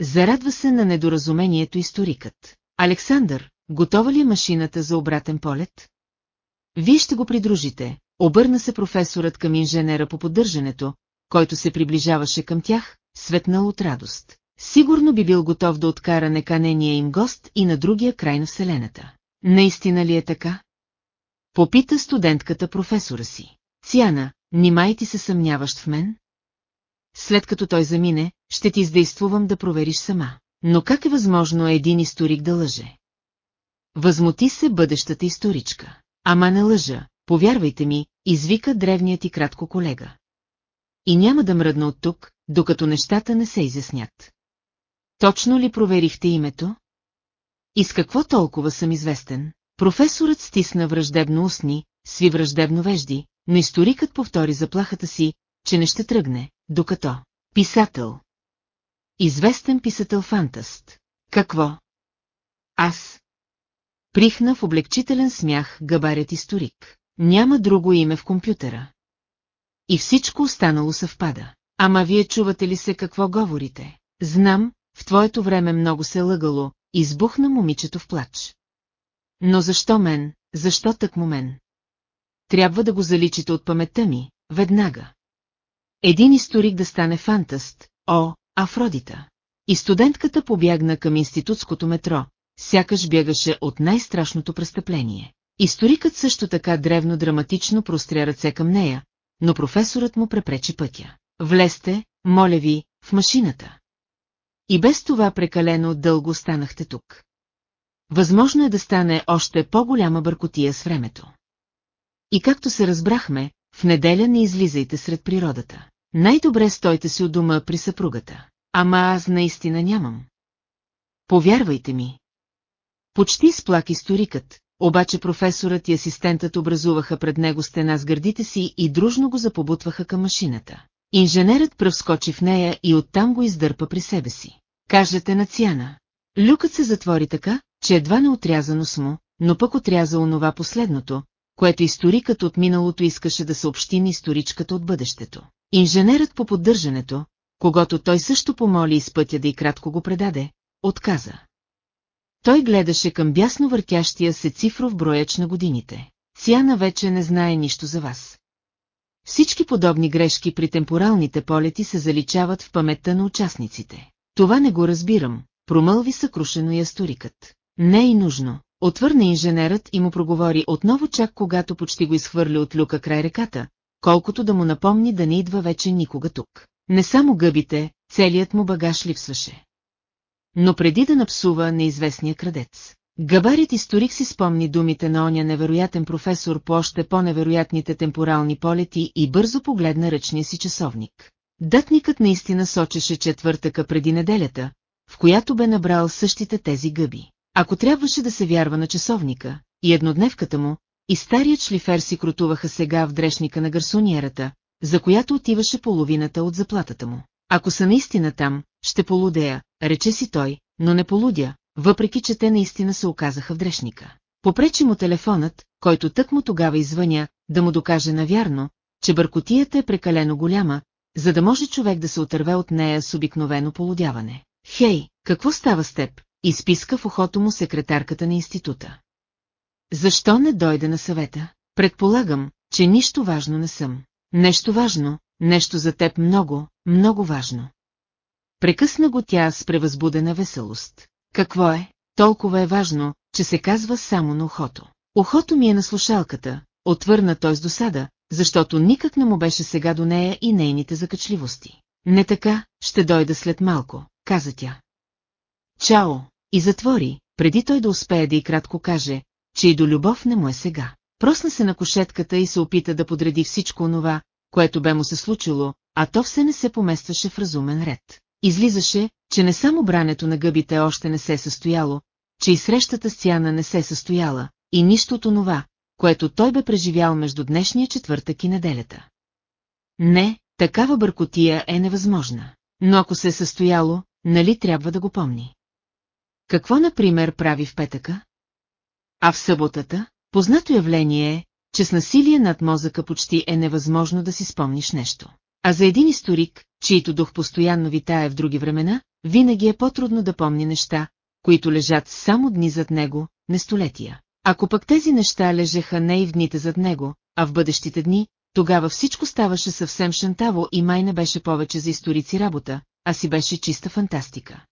Зарадва се на недоразумението историкът. Александър, готова ли е машината за обратен полет? Вие ще го придружите, обърна се професорът към инженера по поддържането, който се приближаваше към тях, светнал от радост. Сигурно би бил готов да откара неканения им гост и на другия край на Вселената. Наистина ли е така? Попита студентката професора си. Циана, нимай ти се съмняваш в мен? След като той замине, ще ти издействувам да провериш сама. Но как е възможно един историк да лъже? Възмути се бъдещата историчка. Ама не лъжа, повярвайте ми, извика древният ти кратко колега. И няма да мръдна от тук, докато нещата не се изяснят. Точно ли проверихте името? И с какво толкова съм известен? Професорът стисна враждебно устни, сви враждебно вежди, но историкът повтори заплахата си, че не ще тръгне, докато... Писател. Известен писател-фантаст. Какво? Аз. Прихна в облегчителен смях габарят историк. Няма друго име в компютъра. И всичко останало съвпада. Ама вие чувате ли се какво говорите? Знам, в твоето време много се е лъгало, избухна момичето в плач. Но защо мен, защо так му мен? Трябва да го заличите от паметта ми, веднага. Един историк да стане фантаст, о, Афродита. И студентката побягна към институтското метро, сякаш бягаше от най-страшното престъпление. Историкът също така древно драматично простря ръце към нея, но професорът му препречи пътя. Влезте, моля ви, в машината. И без това прекалено дълго станахте тук. Възможно е да стане още по-голяма бъркотия с времето. И както се разбрахме, в неделя не излизайте сред природата. Най-добре стойте си от дома при съпругата. Ама аз наистина нямам. Повярвайте ми. Почти сплак историкът, обаче професорът и асистентът образуваха пред него стена с гърдите си и дружно го запобутваха към машината. Инженерът пръвскочи в нея и оттам го издърпа при себе си. Кажете на Цяна. Люкът се затвори така, че едва не отрязано с му, но пък отряза онова последното, което историкът от миналото искаше да съобщи на историчката от бъдещето. Инженерът по поддържането, когато той също помоли из пътя да и кратко го предаде, отказа. Той гледаше към бясно въртящия се цифров броеч на годините. Сяна вече не знае нищо за вас. Всички подобни грешки при темпоралните полети се заличават в паметта на участниците. Това не го разбирам, промълви съкрушено и асторикът. Не е нужно. Отвърна инженерът и му проговори отново чак когато почти го изхвърли от люка край реката, колкото да му напомни да не идва вече никога тук. Не само гъбите, целият му багаж липсваше. Но преди да напсува неизвестния крадец. Габарит историк си спомни думите на оня невероятен професор по още по-невероятните темпорални полети и бързо погледна ръчния си часовник. Дътникът наистина сочеше четвъртъка преди неделята, в която бе набрал същите тези гъби. Ако трябваше да се вярва на часовника, и еднодневката му, и старият шлифер си крутуваха сега в дрешника на гарсониерата, за която отиваше половината от заплатата му. Ако са наистина там, ще полудея, рече си той, но не полудя, въпреки че те наистина се оказаха в дрешника. Попречи му телефонът, който тък му тогава извъня, да му докаже навярно, че бъркотията е прекалено голяма, за да може човек да се отърве от нея с обикновено полудяване. Хей, какво става с теб? Изписка в ухото му секретарката на института. Защо не дойде на съвета? Предполагам, че нищо важно не съм. Нещо важно, нещо за теб много, много важно. Прекъсна го тя с превъзбудена веселост. Какво е? Толкова е важно, че се казва само на ухото. Ухото ми е на слушалката, отвърна той с досада, защото никак не му беше сега до нея и нейните закачливости. Не така, ще дойда след малко, каза тя. Чао! И затвори, преди той да успее да и кратко каже, че и до любов не му е сега. Просна се на кошетката и се опита да подреди всичко онова, което бе му се случило, а то все не се поместваше в разумен ред. Излизаше, че не само брането на гъбите още не се е състояло, че и срещата с Цяна не се е състояла, и нищо от онова, което той бе преживял между днешния четвъртък и неделята. Не, такава бъркотия е невъзможна. Но ако се е състояло, нали трябва да го помни? Какво, например, прави в петъка? А в съботата, познато явление е, че с насилие над мозъка почти е невъзможно да си спомниш нещо. А за един историк, чието дух постоянно витае в други времена, винаги е по-трудно да помни неща, които лежат само дни зад него, не столетия. Ако пък тези неща лежеха не и в дните зад него, а в бъдещите дни, тогава всичко ставаше съвсем шантаво и май не беше повече за историци работа, а си беше чиста фантастика.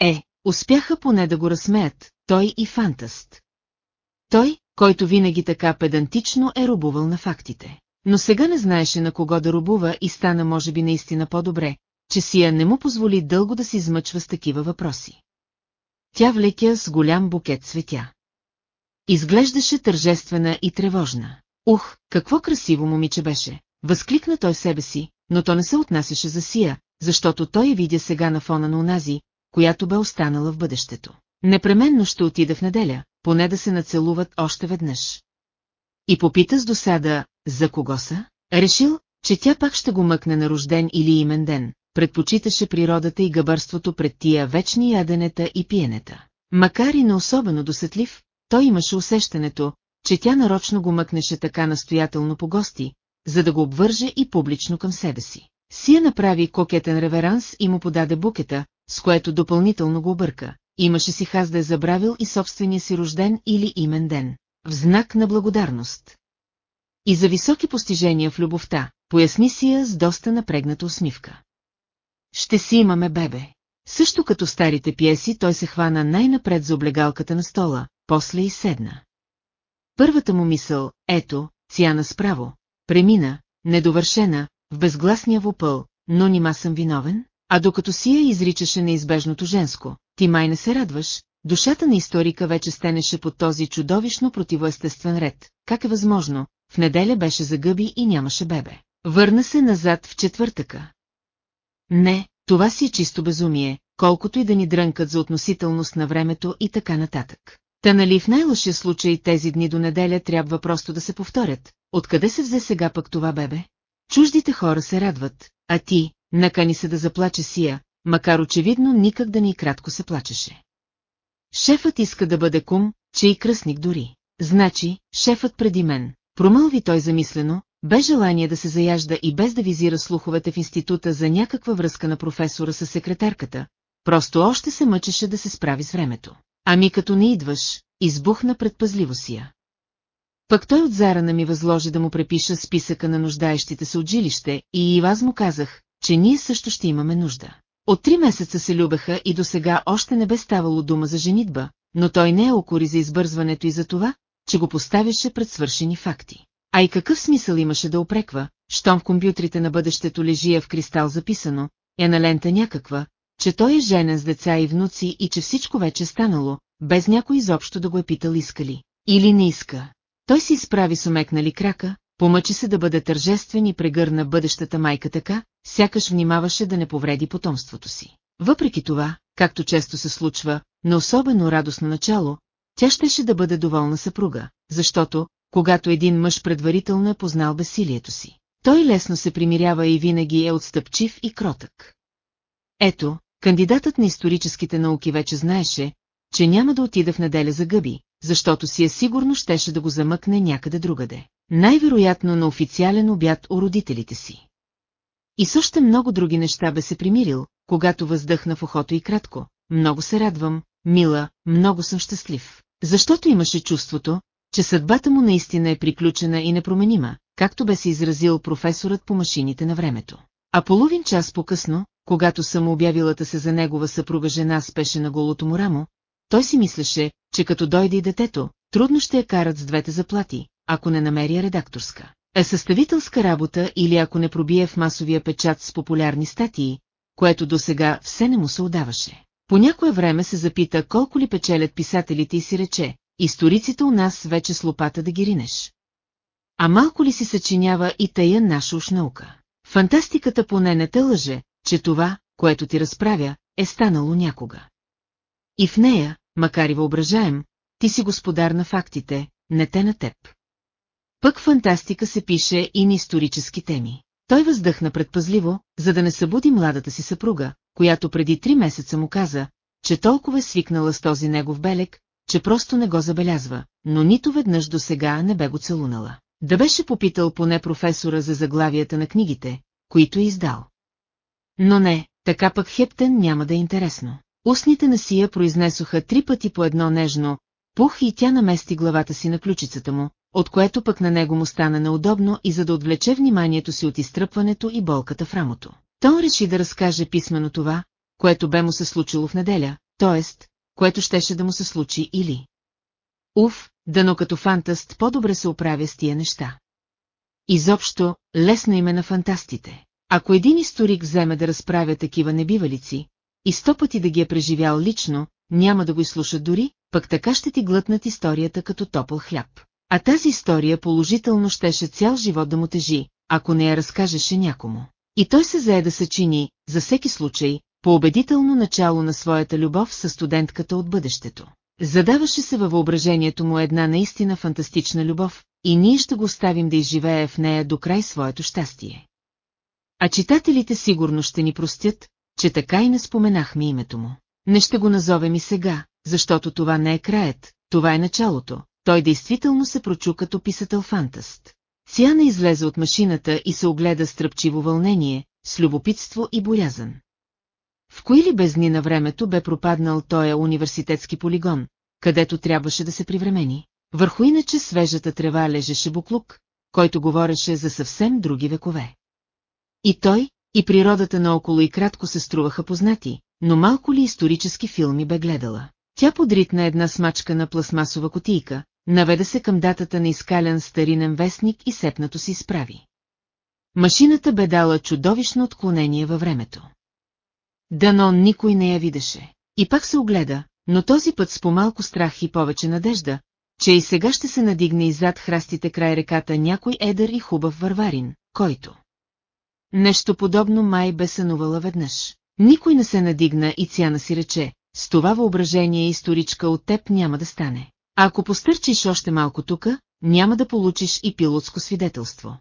Е, успяха поне да го разсмеят, той и фантаст. Той, който винаги така педантично е рубувал на фактите. Но сега не знаеше на кого да рубува и стана може би наистина по-добре, че Сия не му позволи дълго да се измъчва с такива въпроси. Тя влекя с голям букет цветя. Изглеждаше тържествена и тревожна. Ух, какво красиво момиче беше! Възкликна той себе си, но то не се отнасяше за Сия, защото той я видя сега на фона на онази, която бе останала в бъдещето. Непременно ще отида в неделя, поне да се нацелуват още веднъж. И попита с досада, за кого са? Решил, че тя пак ще го мъкне на рожден или имен ден, предпочиташе природата и гъбърството пред тия вечни яденета и пиенета. Макар и не особено досетлив, той имаше усещането, че тя нарочно го мъкнеше така настоятелно по гости, за да го обвърже и публично към себе си. Сия направи кокетен реверанс и му подаде букета, с което допълнително го обърка. Имаше си хаз да е забравил и собствения си рожден или имен ден. В знак на благодарност. И за високи постижения в любовта, поясни си я с доста напрегната усмивка. Ще си имаме бебе. Също като старите пиеси той се хвана най-напред за облегалката на стола, после и седна. Първата му мисъл, ето, Цяна справо, премина, недовършена, в безгласния вопъл, но нима съм виновен? А докато си я изричаше неизбежното женско, ти май не се радваш, душата на историка вече стенеше под този чудовищно противоестествен ред. Как е възможно, в неделя беше загъби и нямаше бебе. Върна се назад в четвъртъка. Не, това си е чисто безумие, колкото и да ни дрънкат за относителност на времето и така нататък. Та нали в най-лошия случай тези дни до неделя трябва просто да се повторят. Откъде се взе сега пък това бебе? Чуждите хора се радват, а ти, накани се да заплаче сия, макар очевидно никак да ни кратко се плачеше. Шефът иска да бъде кум, че и кръстник дори. Значи, шефът преди мен, промълви той замислено, без желание да се заяжда и без да визира слуховете в института за някаква връзка на професора с секретарката, просто още се мъчеше да се справи с времето. Ами като не идваш, избухна предпазливо сия. Пък той от зарана ми възложи да му препиша списъка на нуждаещите се от жилище и и аз му казах, че ние също ще имаме нужда. От три месеца се любеха и до сега още не бе ставало дума за женитба, но той не е окори за избързването и за това, че го поставяше пред свършени факти. А и какъв смисъл имаше да опреква, щом в компютрите на бъдещето лежия в кристал записано, е на лента някаква, че той е женен с деца и внуци и че всичко вече е станало, без някой изобщо да го е питал иска ли. Или не иска. Той си изправи с омекнали крака, помъчи се да бъде тържествен и прегърна бъдещата майка така, сякаш внимаваше да не повреди потомството си. Въпреки това, както често се случва, на особено радостно начало, тя щеше да бъде доволна съпруга, защото, когато един мъж предварително е познал безсилието си, той лесно се примирява и винаги е отстъпчив и кротък. Ето, кандидатът на историческите науки вече знаеше, че няма да отида в неделя за гъби, защото си е сигурно щеше да го замъкне някъде другаде. Най-вероятно на официален обяд у родителите си. И с още много други неща бе се примирил, когато въздъхна в ухото и кратко. Много се радвам, мила, много съм щастлив. Защото имаше чувството, че съдбата му наистина е приключена и непроменима, както бе се изразил професорът по машините на времето. А половин час по-късно, когато самообявилата се за негова съпруга жена спеше на голото му рамо, той си мислеше, че като дойде и детето, трудно ще я карат с двете заплати, ако не намери редакторска. Е съставителска работа или ако не пробие в масовия печат с популярни статии, което до сега все не му се отдаваше. По някое време се запита колко ли печелят писателите и си рече, историците у нас вече с лопата да ги ринеш. А малко ли си съчинява и тая наша уж наука? Фантастиката поне не те лъже, че това, което ти разправя, е станало някога. И в нея, макар и въображаем, ти си господар на фактите, не те на теб. Пък фантастика се пише и на исторически теми. Той въздъхна предпазливо, за да не събуди младата си съпруга, която преди три месеца му каза, че толкова е свикнала с този негов белек, че просто не го забелязва, но нито веднъж до сега не бе го целунала. Да беше попитал поне професора за заглавията на книгите, които е издал. Но не, така пък Хептен няма да е интересно. Устните на Сия произнесоха три пъти по едно нежно, пух и тя намести главата си на ключицата му, от което пък на него му стана неудобно и за да отвлече вниманието си от изтръпването и болката в рамото. Тон реши да разкаже писмено това, което бе му се случило в неделя, т.е. което щеше да му се случи или. Уф, дано като фантаст по-добре се оправя с тия неща. Изобщо, лесно име на фантастите. Ако един историк вземе да разправя такива небивалици, и сто пъти да ги е преживял лично, няма да го изслушат дори, пък така ще ти глътнат историята като топъл хляб. А тази история положително щеше цял живот да му тежи, ако не я разкажеше някому. И той се зае да се чини, за всеки случай, по убедително начало на своята любов с студентката от бъдещето. Задаваше се във въображението му една наистина фантастична любов, и ние ще го оставим да изживее в нея до край своето щастие. А читателите сигурно ще ни простят, че така и не споменахме името му. Не ще го назовем и сега, защото това не е краят, това е началото. Той действително се прочу като писател-фантаст. Сяна излезе от машината и се огледа с тръпчиво вълнение, с любопитство и боязън. В кои ли бездни на времето бе пропаднал тоя университетски полигон, където трябваше да се привремени? Върху иначе свежата трева лежеше буклук, който говореше за съвсем други векове. И той, и природата наоколо и кратко се струваха познати, но малко ли исторически филми бе гледала. Тя подритна една смачка на пластмасова котийка, наведа се към датата на изкалян старинен вестник и сепнато си изправи. Машината бе дала чудовищно отклонение във времето. Дано никой не я видеше. И пак се огледа, но този път с по-малко страх и повече надежда, че и сега ще се надигне иззад храстите край реката някой едър и хубав варварин, който. Нещо подобно май бе сънувала веднъж. Никой не се надигна и Цяна си рече, с това въображение историчка от теб няма да стане. Ако постърчиш още малко тука, няма да получиш и пилотско свидетелство.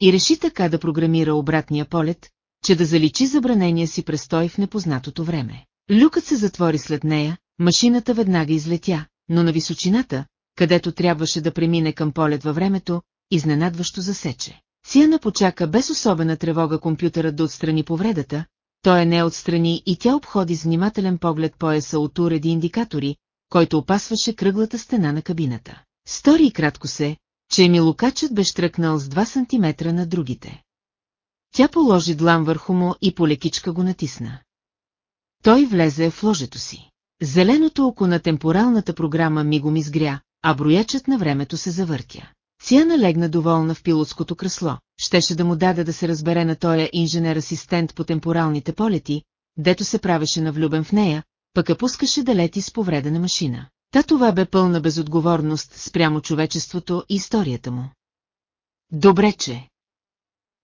И реши така да програмира обратния полет, че да заличи забранения си престой в непознатото време. Люкът се затвори след нея, машината веднага излетя, но на височината, където трябваше да премине към полет във времето, изненадващо засече. Сиана почака без особена тревога компютърът да отстрани повредата, той не отстрани и тя обходи с внимателен поглед пояса от уреди индикатори, който опасваше кръглата стена на кабината. Стори кратко се, че милокачът бе штръкнал с 2 см на другите. Тя положи длан върху му и полекичка го натисна. Той влезе в ложето си. Зеленото око на темпоралната програма мигом изгря, а броячът на времето се завъртя. Циана легна доволна в пилотското кресло, щеше да му даде да се разбере на тоя инженер-асистент по темпоралните полети, дето се правеше на влюбен в нея, пък я пускаше да лети с повредена машина. Та това бе пълна безотговорност спрямо човечеството и историята му. Добре, че.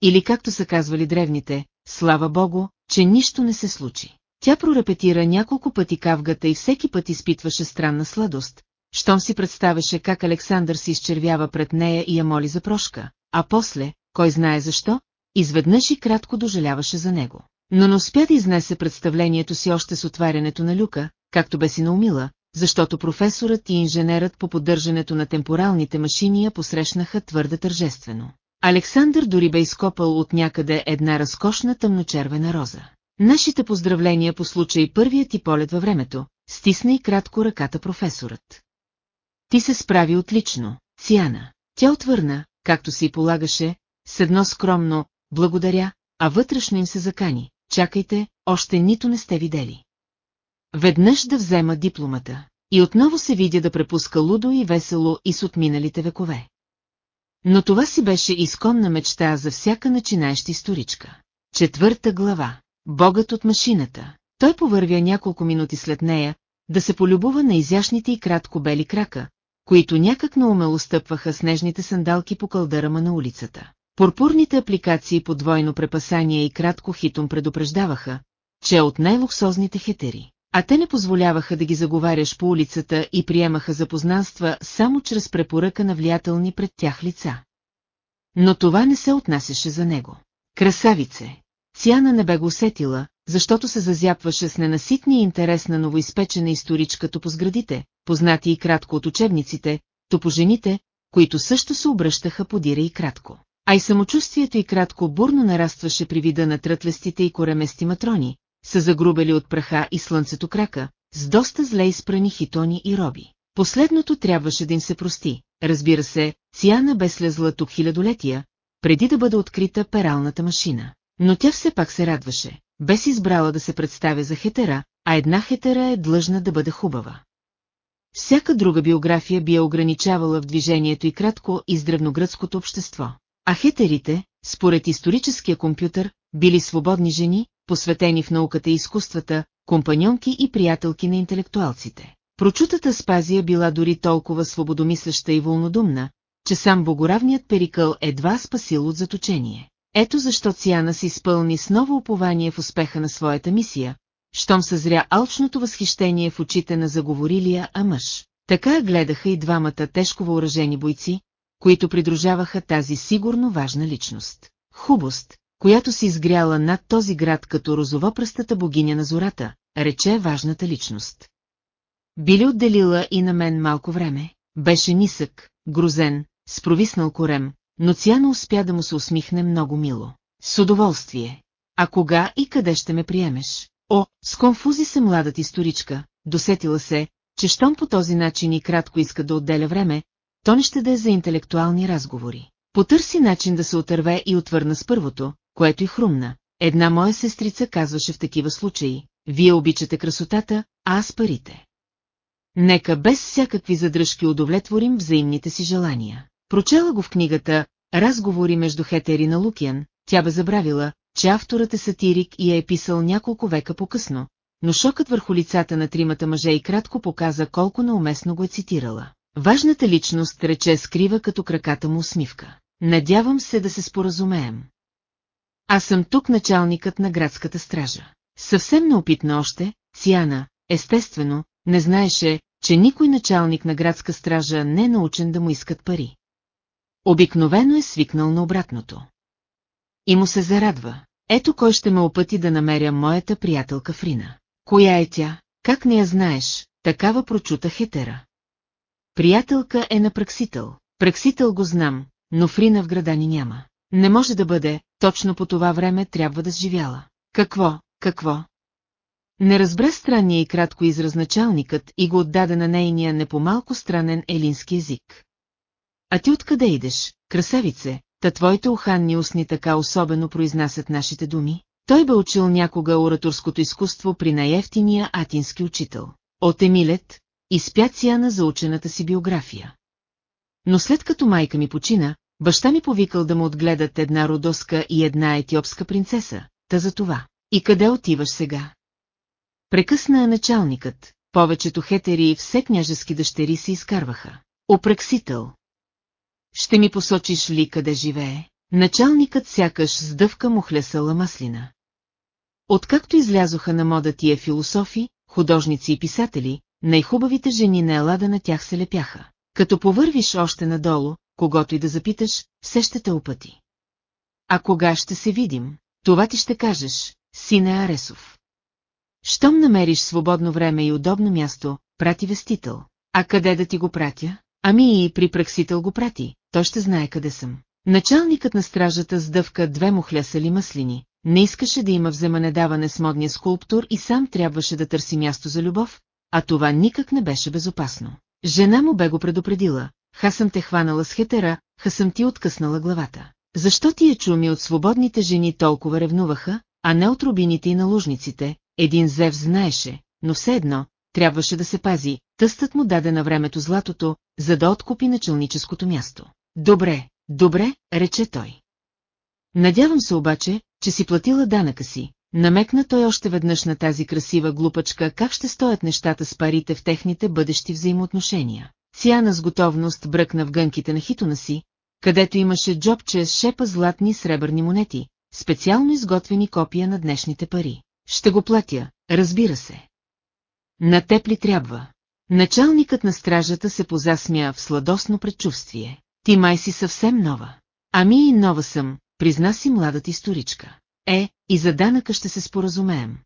Или както са казвали древните, слава богу, че нищо не се случи. Тя прорепетира няколко пъти кавгата и всеки път изпитваше странна сладост, щом си представяше как Александър се изчервява пред нея и я моли за прошка, а после, кой знае защо, изведнъж и кратко дожаляваше за него. Но не успя да изнесе представлението си още с отварянето на люка, както бе си наумила, защото професорът и инженерът по поддържането на темпоралните машини я посрещнаха твърде тържествено. Александър дори бе изкопал от някъде една разкошна тъмночервена роза. Нашите поздравления по случай първият ти полет във времето, стисна и кратко ръката професорът. Ти се справи отлично, Сиана. Тя отвърна, както си полагаше, с едно скромно «благодаря», а вътрешно им се закани. Чакайте, още нито не сте видели. Веднъж да взема дипломата. И отново се видя да препуска лудо и весело и с отминалите векове. Но това си беше изконна мечта за всяка начинаеща историчка. Четвърта глава. Богът от машината. Той повървя няколко минути след нея, да се полюбува на изящните и кратко бели крака, които някак наумело стъпваха снежните сандалки по кълдърама на улицата. Пурпурните апликации по двойно препасание и кратко хитом предупреждаваха, че от най-луксозните хетери. А те не позволяваха да ги заговаряш по улицата и приемаха запознанства само чрез препоръка на влиятелни пред тях лица. Но това не се отнасяше за него. Красавице! Цяна не бе го усетила, защото се зазяпваше с ненаситния интерес на новоизпечена историчкато по сградите, познати и кратко от учебниците, то по жените, които също се обръщаха подира и кратко. А и самочувствието и кратко бурно нарастваше при вида на трътлестите и коремести матрони, са загрубели от праха и слънцето крака, с доста зле изпрани хитони и роби. Последното трябваше да им се прости, разбира се, Циана бе слезла тук хилядолетия, преди да бъде открита пералната машина. Но тя все пак се радваше, без избрала да се представя за хетера, а една хетера е длъжна да бъде хубава. Всяка друга биография би я ограничавала в движението и кратко из древногръцкото общество. А хетерите, според историческия компютър, били свободни жени, посветени в науката и изкуствата, компаньонки и приятелки на интелектуалците. Прочутата Спазия била дори толкова свободомисляща и вълнодумна, че сам богоравният Перикъл едва спасил от заточение. Ето защо Циана се изпълни с ново упование в успеха на своята мисия, щом съзря алчното възхищение в очите на заговорилия а мъж. Така гледаха и двамата тежко въоръжени бойци, които придружаваха тази сигурно важна личност. Хубост, която си изгряла над този град като розовопръстата богиня на зората, рече важната личност. Би ли отделила и на мен малко време? Беше нисък, грозен, с провиснал корем, но Цяна успя да му се усмихне много мило. С удоволствие. А кога и къде ще ме приемеш? О, сконфузи се младата историчка, досетила се, че щом по този начин и кратко иска да отделя време, то не ще да е за интелектуални разговори. Потърси начин да се отърве и отвърна с първото, което и хрумна. Една моя сестрица казваше в такива случаи, вие обичате красотата, а аз парите. Нека без всякакви задръжки удовлетворим взаимните си желания. Прочела го в книгата «Разговори между Хетер и на Лукиан», тя бе забравила, че авторът е сатирик и я е писал няколко века по-късно, но шокът върху лицата на тримата мъже и кратко показа колко неуместно го е цитирала. Важната личност рече скрива като краката му усмивка. Надявам се да се споразумеем. Аз съм тук началникът на градската стража. Съвсем неопитна още, Циана, естествено, не знаеше, че никой началник на градска стража не е научен да му искат пари. Обикновено е свикнал на обратното. И му се зарадва. Ето кой ще ме опъти да намеря моята приятелка Фрина. Коя е тя? Как не я знаеш? Такава прочута хетера. Приятелка е на Праксител. Праксител го знам, но Фрина в града ни няма. Не може да бъде, точно по това време трябва да сживяла. Какво, какво? Не разбра странния и кратко израз началникът и го отдаде на нейния не по-малко странен елински език. А ти откъде идеш, красавице, та твоите уханни устни така особено произнасят нашите думи? Той бе учил някога ораторското изкуство при най-ефтиния атински учител. От Емилет, изпя Циана за учената си биография. Но след като майка ми почина, баща ми повикал да му отгледат една родоска и една етиопска принцеса, та за това. И къде отиваш сега? Прекъсна началникът, повечето хетери и все княжески дъщери се изкарваха. Опрексител. Ще ми посочиш ли къде живее? Началникът сякаш с дъвка му хлесала маслина. Откакто излязоха на мода тия философи, художници и писатели, най-хубавите жени на Елада на тях се лепяха. Като повървиш още надолу, когато и да запиташ, все ще те опъти. А кога ще се видим? Това ти ще кажеш, сине Аресов. Щом намериш свободно време и удобно място, прати вестител. А къде да ти го пратя? Ами и при праксител го прати, той ще знае къде съм. Началникът на стражата сдъвка две му хлясали маслини, не искаше да има вземанедаване с модния скулптор и сам трябваше да търси място за любов, а това никак не беше безопасно. Жена му бе го предупредила, ха съм те хванала с хетера, ха съм ти откъснала главата. Защо тия чуми от свободните жени толкова ревнуваха, а не от рубините и налужниците, един Зев знаеше, но все едно, трябваше да се пази, тъстът му даде на времето златото, за да откупи началническото място. Добре, добре, рече той. Надявам се обаче, че си платила данъка си. Намекна той още веднъж на тази красива глупачка как ще стоят нещата с парите в техните бъдещи взаимоотношения. Циана с готовност бръкна в гънките на хитона си, където имаше джобче с шепа златни сребърни монети, специално изготвени копия на днешните пари. Ще го платя, разбира се. На теб ли трябва? Началникът на стражата се позасмя в сладосно предчувствие. Ти май си съвсем нова. Ами и нова съм, призна си младата историчка. Е, и за данъка ще се споразумеем.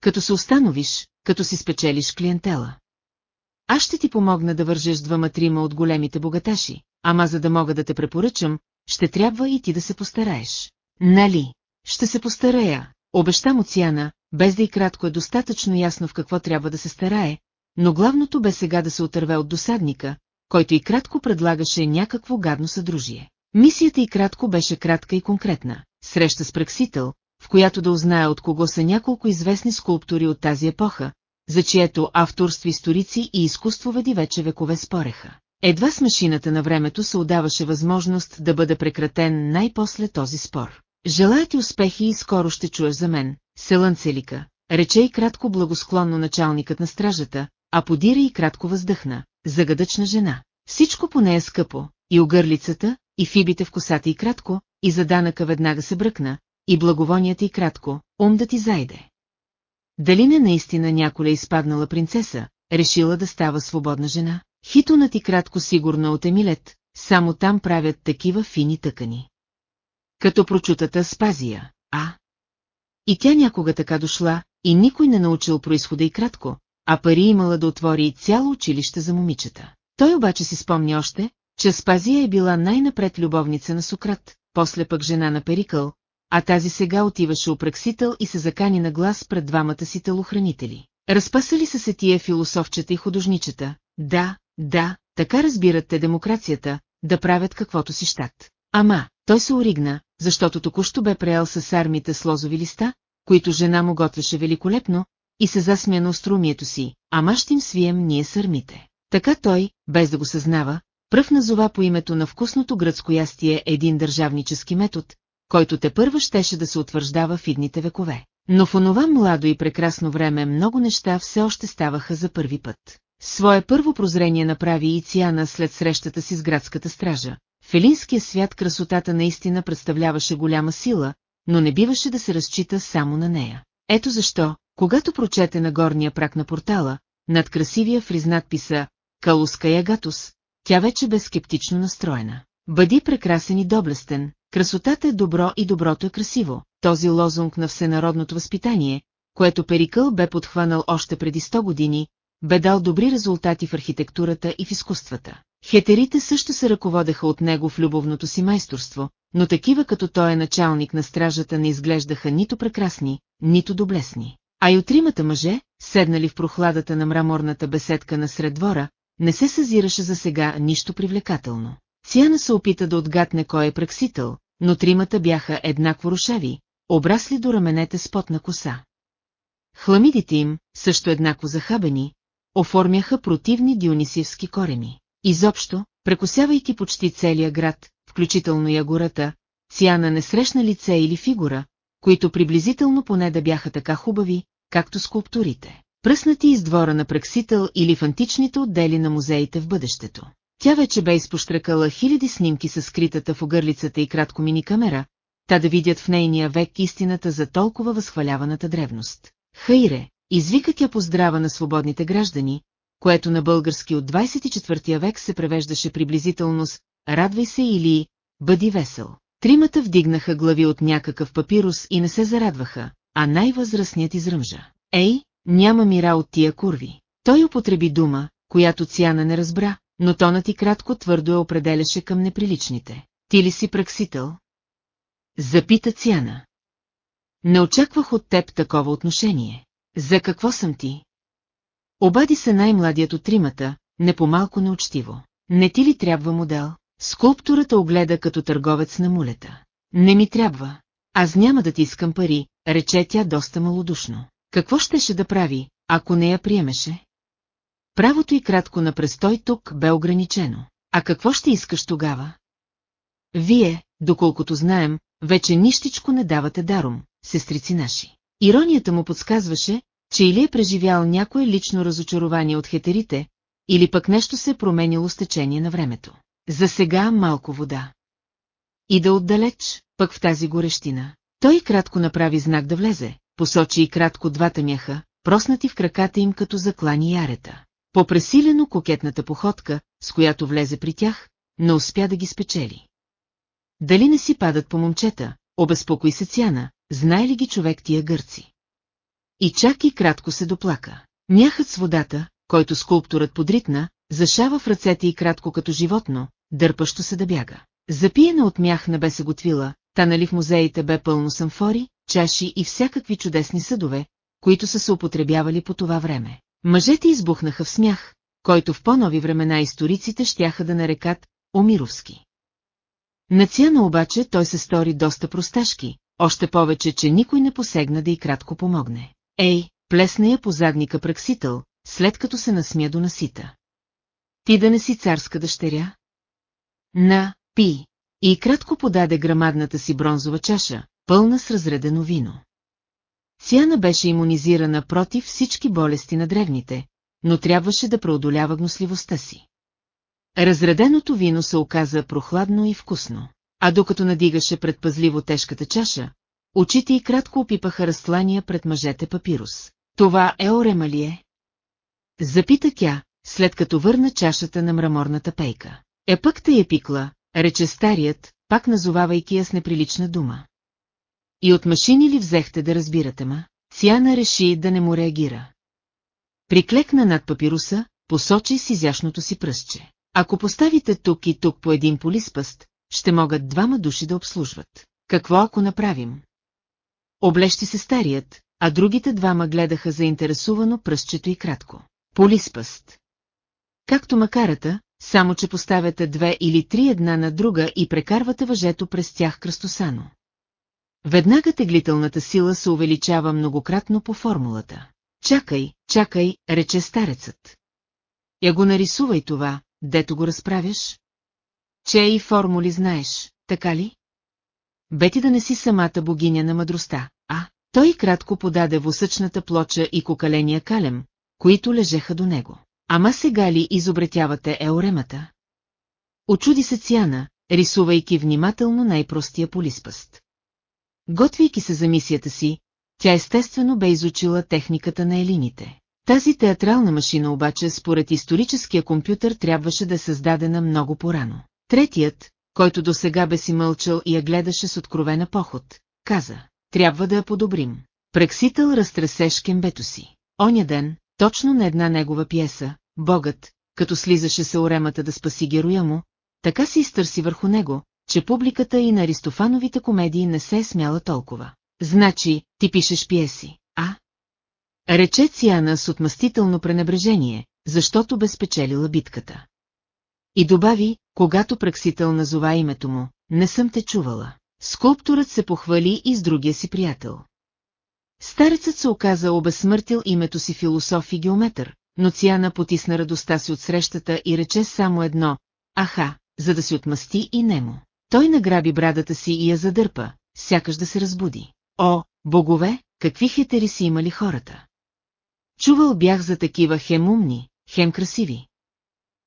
Като се установиш, като си спечелиш клиентела. Аз ще ти помогна да вържеш двама-трима от големите богаташи, ама за да мога да те препоръчам, ще трябва и ти да се постараеш. Нали? Ще се постарая, обеща му Циана, без да и кратко е достатъчно ясно в какво трябва да се старае, но главното бе сега да се отърве от досадника, който и кратко предлагаше някакво гадно съдружие. Мисията и кратко беше кратка и конкретна. среща с Праксител, в която да узнае от кого са няколко известни скулптури от тази епоха, за чието авторство историци и изкуствоведи вече векове спореха. Едва с машината на времето се отдаваше възможност да бъде прекратен най-после този спор. Желая ти успехи и скоро ще чуеш за мен, Селънцелика, рече и кратко благосклонно началникът на стражата, а подира и кратко въздъхна, загадъчна жена. Всичко по нея скъпо, и огърлицата, и фибите в косата и кратко, и за данъка веднага се бръкна, и благовонията и кратко, ум да ти зайде. Дали не наистина няколя изпаднала принцеса, решила да става свободна жена? Хитонът и кратко сигурно от Емилет, само там правят такива фини тъкани. Като прочутата Спазия, а? И тя някога така дошла, и никой не научил происхода и кратко, а пари имала да отвори цяло училище за момичета. Той обаче си спомни още, че Спазия е била най-напред любовница на Сократ, после пък жена на Перикъл, а тази сега отиваше упрексител и се закани на глас пред двамата си телохранители. Разпасали са се тия философчета и художничета, да, да, така разбират те демокрацията, да правят каквото си щат. Ама, той се оригна, защото току-що бе преял с армите с лозови листа, които жена му готвеше великолепно, и се засмя на острумието си, ама ще им свием ние сърмите. Така той, без да го съзнава, пръв назова по името на вкусното гръцко ястие един държавнически метод, който те първа щеше да се утвърждава в идните векове. Но в онова младо и прекрасно време много неща все още ставаха за първи път. Свое първо прозрение направи и Циана след срещата си с градската стража. В елинския свят красотата наистина представляваше голяма сила, но не биваше да се разчита само на нея. Ето защо, когато прочете на горния прак на портала, над красивия фриз надписа «Калуска Ягатус», тя вече бе скептично настроена. Бъди прекрасен и доблестен, красотата е добро и доброто е красиво. Този лозунг на всенародното възпитание, което Перикъл бе подхванал още преди 100 години, бе дал добри резултати в архитектурата и в изкуствата. Хетерите също се ръководеха от него в любовното си майсторство, но такива като той е началник на стражата не изглеждаха нито прекрасни, нито доблесни. А и отримата мъже, седнали в прохладата на мраморната беседка на сред двора, не се съзираше за сега нищо привлекателно. Циана се опита да отгадне кой е праксител, но тримата бяха еднакво рушави, обрасли до раменете с потна коса. Хламидите им, също еднакво захабени, оформяха противни дионисиевски кореми. Изобщо, прекосявайки почти целия град, включително и гората, Циана не срещна лице или фигура, които приблизително поне да бяха така хубави, както скулптурите, пръснати из двора на Праксител или в античните отдели на музеите в бъдещето. Тя вече бе изпоштракала хиляди снимки с скритата в огърлицата и кратко мини камера, та да видят в нейния век истината за толкова възхваляваната древност. Хайре, извика тя поздрава на свободните граждани, което на български от 24 век се превеждаше приблизително с «Радвай се» или «Бъди весел». Тримата вдигнаха глави от някакъв папирус и не се зарадваха, а най-възрастният изръмжа. Ей, няма мира от тия курви. Той употреби дума, която Цяна не разбра, но тонът и кратко твърдо я определяше към неприличните. Ти ли си праксител? Запита Цяна. Не очаквах от теб такова отношение. За какво съм ти? Обади се най-младият от тримата, не по-малко неучтиво. Не ти ли трябва модел? Скулптурата огледа като търговец на мулета. Не ми трябва. Аз няма да ти искам пари, рече тя доста малодушно. Какво щеше да прави, ако не я приемеше? Правото и кратко на престой тук бе ограничено. А какво ще искаш тогава? Вие, доколкото знаем, вече нищичко не давате даром, сестрици наши. Иронията му подсказваше, че или е преживял някое лично разочарование от хетерите, или пък нещо се е променило с течение на времето. За сега малко вода. И да отдалеч, пък в тази горещина. Той кратко направи знак да влезе, посочи и кратко двата мяха, проснати в краката им като заклани ярета. По пресилено кокетната походка, с която влезе при тях, не успя да ги спечели. Дали не си падат по момчета, обезпокой се Цяна, знае ли ги човек тия гърци? И чак и кратко се доплака. Мяхът с водата, който скулптурът подритна, зашава в ръцете и кратко като животно, дърпащо се да бяга. Запиена от мях не бе се готвила, та нали в музеите бе пълно самфори, чаши и всякакви чудесни съдове, които са се употребявали по това време. Мъжете избухнаха в смях, който в по-нови времена историците щяха да нарекат Омировски. На Цяна обаче той се стори доста просташки, още повече, че никой не посегна да и кратко помогне. Ей, плесна я по задника праксител, след като се насмя до насита. Ти да не си царска дъщеря? На, пи. И кратко подаде грамадната си бронзова чаша, пълна с разредено вино. Цяна беше иммунизирана против всички болести на древните, но трябваше да преодолява гносливостта си. Разреденото вино се оказа прохладно и вкусно, а докато надигаше предпазливо тежката чаша, очите й кратко опипаха разтлания пред мъжете папирус. Това е орема ли е? Запита тя, след като върна чашата на мраморната пейка. Е пък те я пикла, рече старият, пак назовавайки я с неприлична дума. И от машини ли взехте да разбирате ма? Сяна реши да не му реагира. Приклекна над папируса, посочи с изящното си пръстче. Ако поставите тук и тук по един полиспъст, ще могат двама души да обслужват. Какво ако направим? Облещи се старият, а другите двама гледаха заинтересувано пръстчето и кратко. Полиспъст. Както макарата, само че поставяте две или три една на друга и прекарвате въжето през тях кръстосано. Веднага теглителната сила се увеличава многократно по формулата. Чакай, чакай, рече старецът. Я го нарисувай това, дето го разправяш? Че и формули знаеш, така ли? Бети да не си самата богиня на мъдростта, а? Той кратко подаде восъчната плоча и кокаления калем, които лежеха до него. Ама сега ли изобретявате еоремата? Очуди се Цяна, рисувайки внимателно най-простия полиспъст. Готвейки се за мисията си, тя естествено бе изучила техниката на елините. Тази театрална машина обаче според историческия компютър трябваше да е създадена много порано. Третият, който до сега бе си мълчал и я гледаше с откровена поход, каза, трябва да я подобрим. Прексител разтресе шкембето си. Оня ден, точно на една негова пиеса, Богът, като слизаше се оремата да спаси героя му, така се изтърси върху него, че публиката и на Аристофановите комедии не се е смяла толкова. Значи, ти пишеш пиеси, а? Рече Циана с отмъстително пренебрежение, защото бе спечелила битката. И добави, когато праксител назова името му, не съм те чувала. Скулпторът се похвали и с другия си приятел. Старецът се оказа обезсмъртил името си философ и геометър, но Циана потисна радостта си от срещата и рече само едно «Аха», за да си отмъсти и немо. Той награби брадата си и я задърпа, сякаш да се разбуди. О, богове, какви хетери си имали хората! Чувал бях за такива хем умни, хем красиви.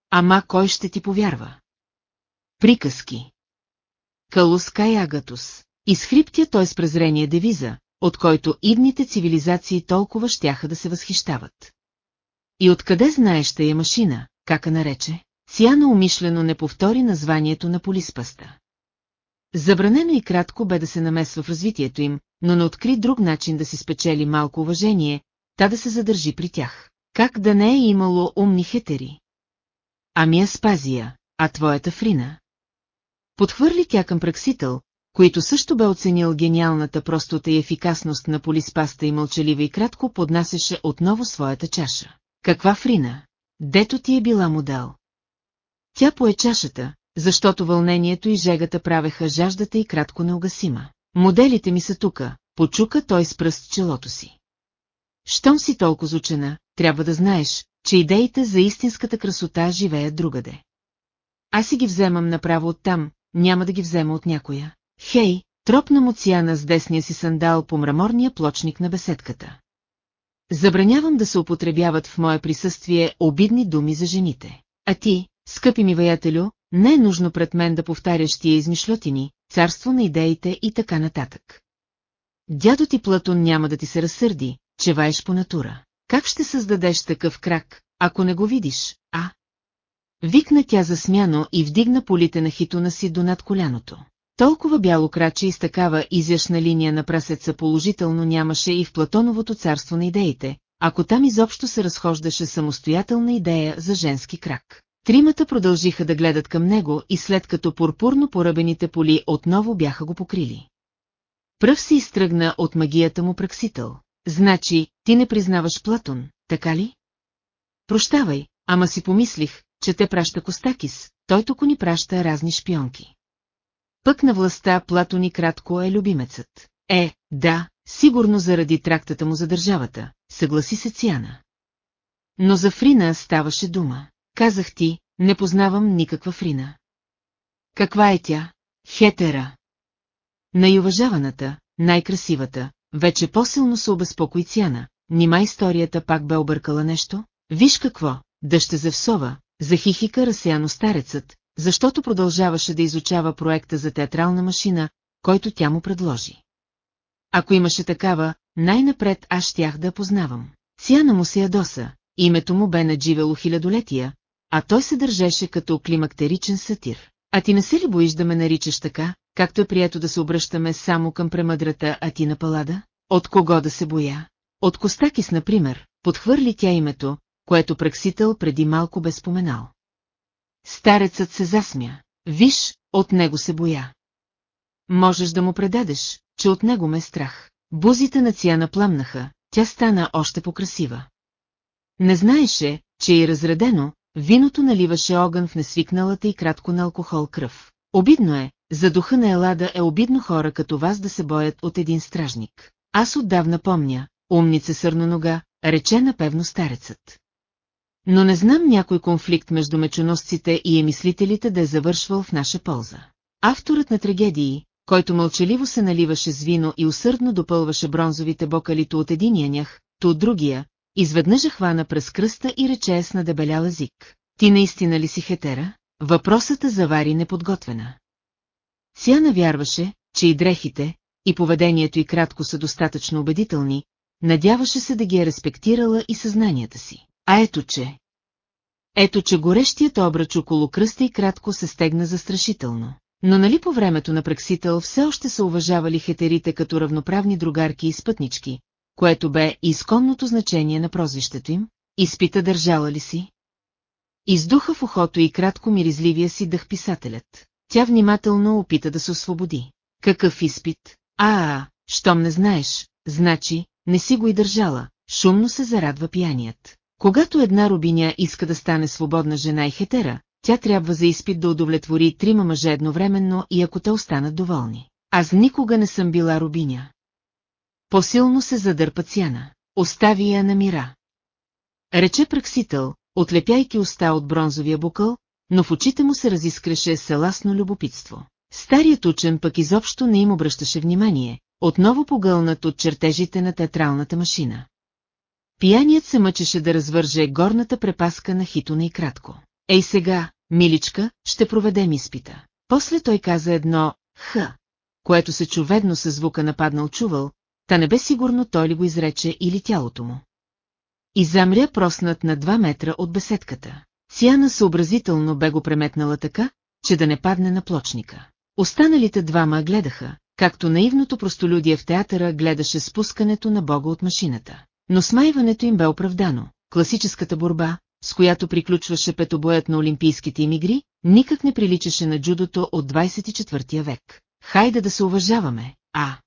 Ама кой ще ти повярва? Приказки. Калус Кай Агатус. Изхриптя той с презрение девиза, от който идните цивилизации толкова щяха да се възхищават. И откъде знаеш тая машина, кака нарече? Циана умишлено не повтори названието на полиспаста. Забранено и кратко бе да се намесва в развитието им, но не откри друг начин да си спечели малко уважение, та да се задържи при тях. Как да не е имало умни хетери? Ами Аспазия, а твоята Фрина? Подхвърли тя към праксител, които също бе оценил гениалната простота и ефикасност на полиспаста и мълчалива и кратко поднасяше отново своята чаша. Каква Фрина? Дето ти е била модел. Тя пое чашата, защото вълнението и жегата правеха жаждата и кратко неугасима. Моделите ми са тука, почука той с пръст челото си. Щом си толкова учена, трябва да знаеш, че идеите за истинската красота живеят другаде. Аз си ги вземам направо оттам, няма да ги взема от някоя. Хей, тропна му с десния си сандал по мраморния плочник на беседката. Забранявам да се употребяват в мое присъствие обидни думи за жените. А ти, скъпи ми ваятелю, не е нужно пред мен да повтаряш тия измишлотини, царство на идеите и така нататък. Дядо ти Платон няма да ти се разсърди, че ваеш по натура. Как ще създадеш такъв крак, ако не го видиш, а? Викна тя засмяно и вдигна полите на хитона си до над коляното. Толкова бяло краче и с такава изящна линия на прасеца положително нямаше и в Платоновото царство на идеите, ако там изобщо се разхождаше самостоятелна идея за женски крак. Тримата продължиха да гледат към него и след като пурпурно поръбените поли отново бяха го покрили. Пръв се изтръгна от магията му праксител. Значи, ти не признаваш Платон, така ли? Прощавай, ама си помислих, че те праща Костакис, той тук ни праща разни шпионки. Пък на властта Платони кратко е любимецът. Е, да, сигурно заради трактата му за държавата, съгласи се Цяна. Но за Фрина ставаше дума. Казах ти, не познавам никаква Фрина. Каква е тя? Хетера. Най-уважаваната, най-красивата, вече по-силно се обезпокои Цяна. Нима историята пак бе объркала нещо? Виж какво, да ще Зевсова, захихика разсеяно старецът, защото продължаваше да изучава проекта за театрална машина, който тя му предложи. Ако имаше такава, най-напред аз щях да познавам. Сяна му се ядоса, името му бе надживело хилядолетия, а той се държеше като климактеричен сатир. А ти не се ли боиш да ме наричаш така, както е прието да се обръщаме само към премъдрата Атина Палада? От кого да се боя? От Костакис, например, подхвърли тя името, което праксител преди малко бе споменал. Старецът се засмя. Виж, от него се боя. Можеш да му предадеш, че от него ме е страх. Бузите на Циана пламнаха, тя стана още покрасива. Не знаеше, че е разредено, виното наливаше огън в несвикналата и кратко на алкохол кръв. Обидно е, за духа на Елада е обидно хора като вас да се боят от един стражник. Аз отдавна помня, умница сърнонога, рече напевно старецът. Но не знам някой конфликт между мечоносците и емислителите да е завършвал в наша полза. Авторът на трагедии, който мълчаливо се наливаше с вино и усърдно допълваше бронзовите бокали то от единия нях, то от другия, изведнъж хвана през кръста и рече с надебелял език. Ти наистина ли си хетера? Въпросът завари неподготвена. Сяна вярваше, че и дрехите, и поведението й кратко са достатъчно убедителни, надяваше се да ги е респектирала и съзнанията си. А ето че... Ето че горещият обръч около кръста и кратко се стегна застрашително. Но нали по времето на Праксител все още са уважавали хетерите като равноправни другарки и спътнички, което бе изконното значение на прозвището им? Изпита държала ли си? Издуха в ухото и кратко миризливия си дъх писателят. Тя внимателно опита да се освободи. Какъв изпит? А, а, щом не знаеш, значи, не си го и държала, шумно се зарадва пияният. Когато една рубиня иска да стане свободна жена и хетера, тя трябва за изпит да удовлетвори трима мъже едновременно и ако те останат доволни. Аз никога не съм била рубиня. Посилно се задърпа цяна. Остави я на мира. Рече праксител, отлепяйки уста от бронзовия букъл, но в очите му се разискреше селасно любопитство. Старият учен пък изобщо не им обръщаше внимание, отново погълнат от чертежите на театралната машина. Пияният се мъчеше да развърже горната препаска на хитона и кратко. Ей сега, миличка, ще проведем изпита. После той каза едно «х», което се чуведно със звука нападнал чувал, та не бе сигурно той ли го изрече или тялото му. И замря проснат на два метра от беседката. Сяна съобразително бе го преметнала така, че да не падне на плочника. Останалите двама гледаха, както наивното простолюдие в театъра гледаше спускането на бога от машината. Но смайването им бе оправдано. Класическата борба, с която приключваше петобоят на Олимпийските им игри, никак не приличаше на джудото от 24 век. Хайде да се уважаваме, а...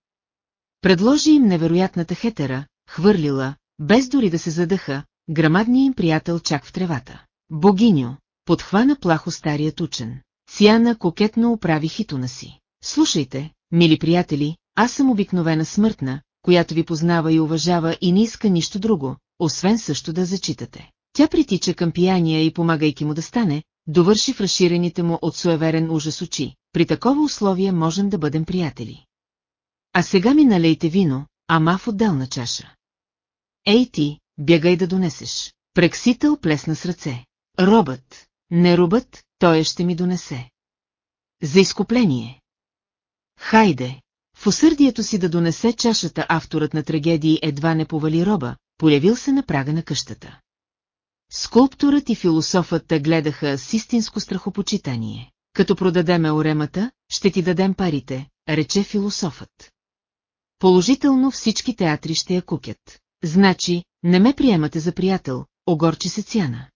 Предложи им невероятната хетера, хвърлила, без дори да се задъха, грамадния им приятел чак в тревата. Богиньо, подхвана плахо старият учен. Сиана кокетно оправи хитона си. Слушайте, мили приятели, аз съм обикновена смъртна, която ви познава и уважава и не иска нищо друго, освен също да зачитате. Тя притича към пияния и помагайки му да стане, довърши в разширените му от суеверен ужас очи. При такова условие можем да бъдем приятели. А сега ми налейте вино, ама в отделна чаша. Ей ти, бягай да донесеш. Прексител плесна с ръце. Робът, не робът, той ще ми донесе. За изкупление. Хайде, в усърдието си да донесе чашата авторът на трагедии едва не повали роба, появил се на прага на къщата. Скулпторът и философът гледаха с истинско страхопочитание. Като продадеме оремата, ще ти дадем парите, рече философът. Положително всички театри ще я кукят. Значи, не ме приемате за приятел, огорчи се цяна.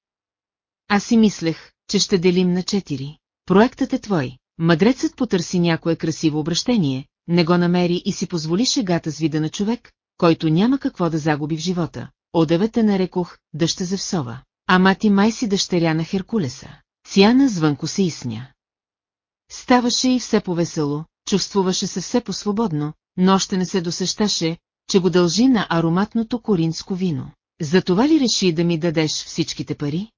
Аз си мислех, че ще делим на четири. Проектът е твой. Мъдрецът потърси някое красиво обращение, не го намери и си позволи шегата с вида на човек, който няма какво да загуби в живота. Одеве те нарекох дъща Зевсова. Ама ти май си дъщеря на Херкулеса. Сяна звънко се изсня. Ставаше и все повесело, чувствуваше се все по-свободно, но още не се досещаше, че го дължи на ароматното коринско вино. За това ли реши да ми дадеш всичките пари?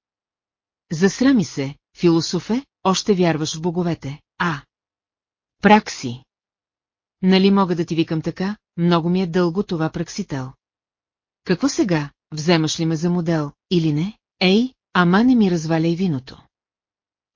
Засрами се, философе, още вярваш в боговете, а... Пракси. Нали мога да ти викам така, много ми е дълго това праксител. Какво сега, вземаш ли ме за модел, или не? Ей, ама не ми разваляй виното.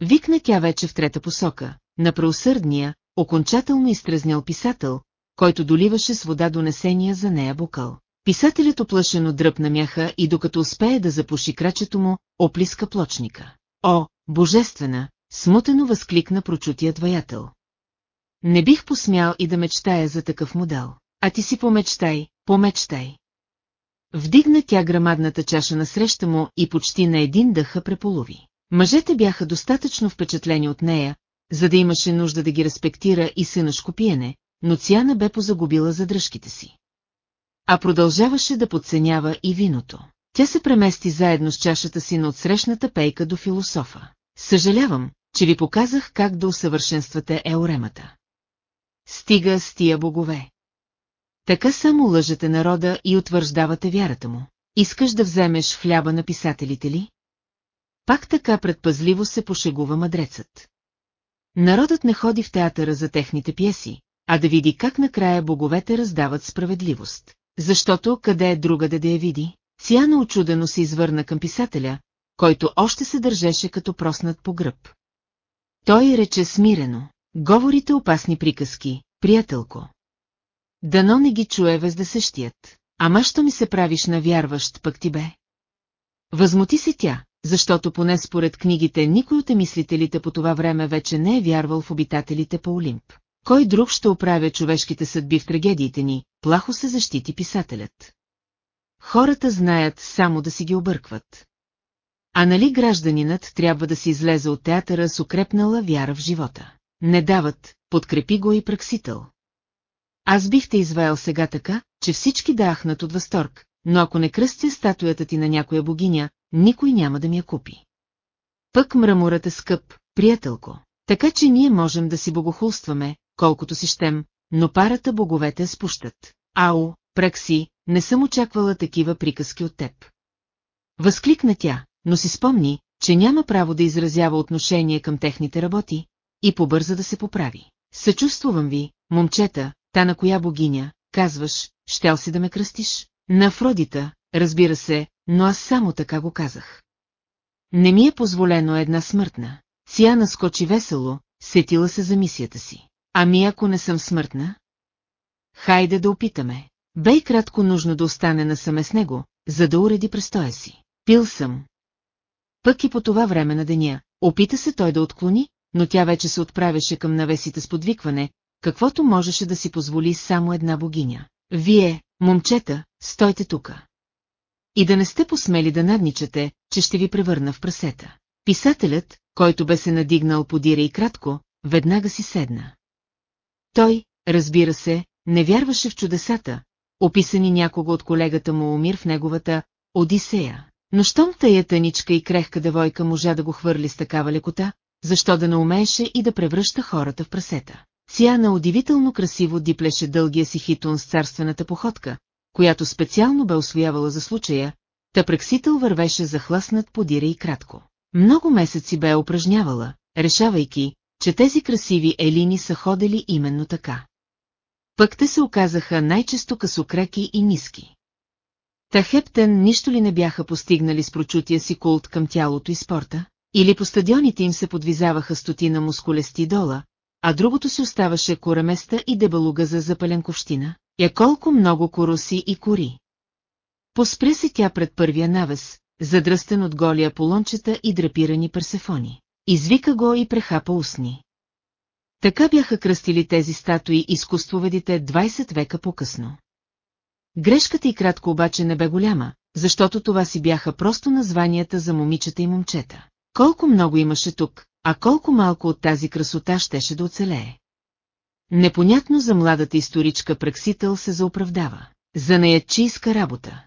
Викна тя вече в трета посока, на преусърдния, окончателно изтрезнял писател, който доливаше с вода донесения за нея букъл. Писателят оплашено дръпна мяха и докато успее да запуши крачето му, оплиска плочника. О, божествена, смутено възкликна прочутият ваятел. Не бих посмял и да мечтая за такъв модел. А ти си помечтай, помечтай. Вдигна тя грамадната чаша на среща му и почти на един дъха преполови. Мъжете бяха достатъчно впечатлени от нея, за да имаше нужда да ги респектира и сънъшко пиене, но Цяна бе позагубила задръжките си. А продължаваше да подценява и виното. Тя се премести заедно с чашата си на отсрещната пейка до философа. Съжалявам, че ви показах как да усъвършенствате еоремата. Стига с тия богове. Така само лъжете народа и утвърждавате вярата му. Искаш да вземеш хляба на писателите ли? Пак така предпазливо се пошегува мъдрецът. Народът не ходи в театъра за техните пиеси, а да види как накрая боговете раздават справедливост. Защото къде е другаде да я види? Циана очудено се извърна към писателя, който още се държеше като проснат по гръб. Той рече смирено. Говорите опасни приказки, приятелко. Дано не ги чуе вездесъщият. Ама що ми се правиш на вярващ, пък ти бе? Възмути се тя, защото поне според книгите никой от емислителите по това време вече не е вярвал в обитателите по Олимп. Кой друг ще оправя човешките съдби в трагедиите ни, плахо се защити писателят. Хората знаят само да си ги объркват. А нали гражданинът трябва да се излезе от театъра с укрепнала вяра в живота? Не дават, подкрепи го и праксител. Аз бих те изваял сега така, че всички да ахнат от възторг, но ако не кръстя статуята ти на някоя богиня, никой няма да ми я купи. Пък мраморът е скъп, приятелко, така че ние можем да си богохулстваме, колкото си щем, но парата боговете спущат. Ао, пракси, не съм очаквала такива приказки от теб. Възкликна тя, но си спомни, че няма право да изразява отношение към техните работи, и побърза да се поправи. Съчувствувам ви, момчета, та на коя богиня, казваш, щял си да ме кръстиш? На Афродита, разбира се, но аз само така го казах. Не ми е позволено една смъртна. Сия скочи весело, сетила се за мисията си. Ами ако не съм смъртна? Хайде да опитаме. Бе кратко нужно да остане насаме с него, за да уреди престоя си. Пил съм. Пък и по това време на деня, опита се той да отклони, но тя вече се отправяше към навесите с подвикване, каквото можеше да си позволи само една богиня. Вие, момчета, стойте тука. И да не сте посмели да надничате, че ще ви превърна в прасета. Писателят, който бе се надигнал подира и кратко, веднага си седна. Той, разбира се, не вярваше в чудесата, описани някого от колегата му умир в неговата Одисея. Но щом тая тъничка и крехка девойка можа да го хвърли с такава лекота, защо да не умееше и да превръща хората в прасета. Циана удивително красиво диплеше дългия си хитон с царствената походка, която специално бе освоявала за случая, та прексител вървеше захласнат подира и кратко. Много месеци бе упражнявала, решавайки, че тези красиви елини са ходели именно така. Пък те се оказаха най-често късокреки и ниски. Та Хептен нищо ли не бяха постигнали с прочутия си култ към тялото и спорта? Или по стадионите им се подвизаваха стотина мускулести дола, а другото си оставаше кораместа и дебалуга за запаленковщина? Я колко много короси и кори. Поспря се тя пред първия навес, задръстен от голи аполончета и драпирани персефони. Извика го и прехапа устни. Така бяха кръстили тези статуи изкуствоведите 20 века по-късно. Грешката и кратко обаче не бе голяма, защото това си бяха просто названията за момичета и момчета. Колко много имаше тук, а колко малко от тази красота щеше да оцелее. Непонятно за младата историчка Праксител се заоправдава. За наядчийска работа.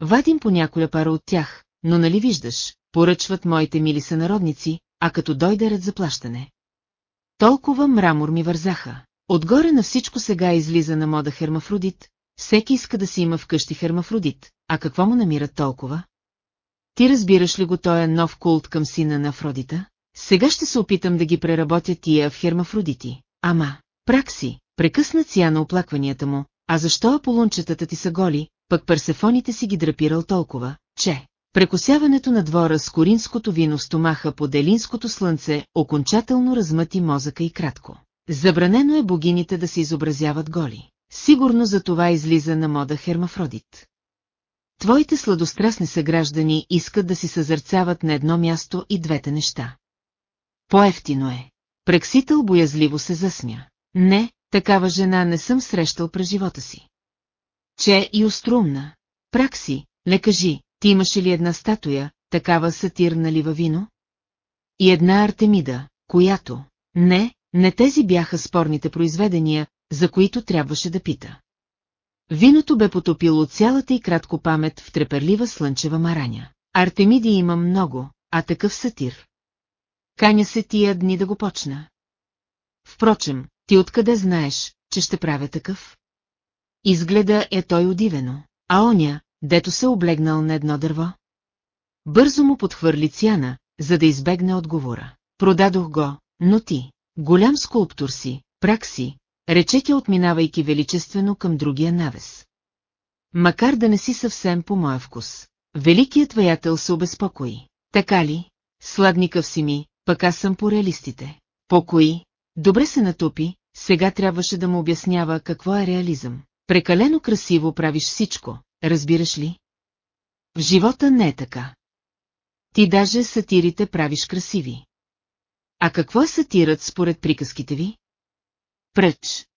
Вадим по няколя пара от тях, но нали виждаш, поръчват моите мили сънародници, а като дойде ред за плащане. толкова мрамор ми вързаха. Отгоре на всичко сега излиза на мода хермафродит, всеки иска да си има вкъщи хермафродит, а какво му намират толкова? Ти разбираш ли го тоя нов култ към сина на Афродита? Сега ще се опитам да ги преработя тия в хермафродити. Ама, пракси, прекъсна ця на оплакванията му, а защо аполунчетата ти са голи, пък персефоните си ги драпирал толкова, че... Прекосяването на двора с коринското вино в стомаха под елинското слънце окончателно размъти мозъка и кратко. Забранено е богините да се изобразяват голи. Сигурно за това излиза на мода Хермафродит. Твоите сладострастни съграждани искат да си съзърцават на едно място и двете неща. По-ефтино е. Прексител боязливо се засмя. Не, такава жена не съм срещал през живота си. Че и острумна. Пракси, не кажи, ти имаше ли една статуя, такава сатир налива вино? И една Артемида, която... Не, не тези бяха спорните произведения, за които трябваше да пита. Виното бе потопило цялата и кратко памет в треперлива слънчева мараня. Артемиди има много, а такъв сатир. Каня се тия дни да го почна. Впрочем, ти откъде знаеш, че ще правя такъв? Изгледа е той удивено, а оня, дето се облегнал на едно дърво. Бързо му подхвърли цяна, за да избегне отговора. Продадох го, но ти, голям скулптор си, прак си, рече тя отминавайки величествено към другия навес. Макар да не си съвсем по моя вкус. Великият ваятел се обезпокои. Така ли? Сладникъв си ми, пък аз съм по реалистите. Покои, добре се натопи, сега трябваше да му обяснява какво е реализъм. Прекалено красиво правиш всичко, разбираш ли? В живота не е така. Ти даже сатирите правиш красиви. А какво е сатирът според приказките ви? Пръч.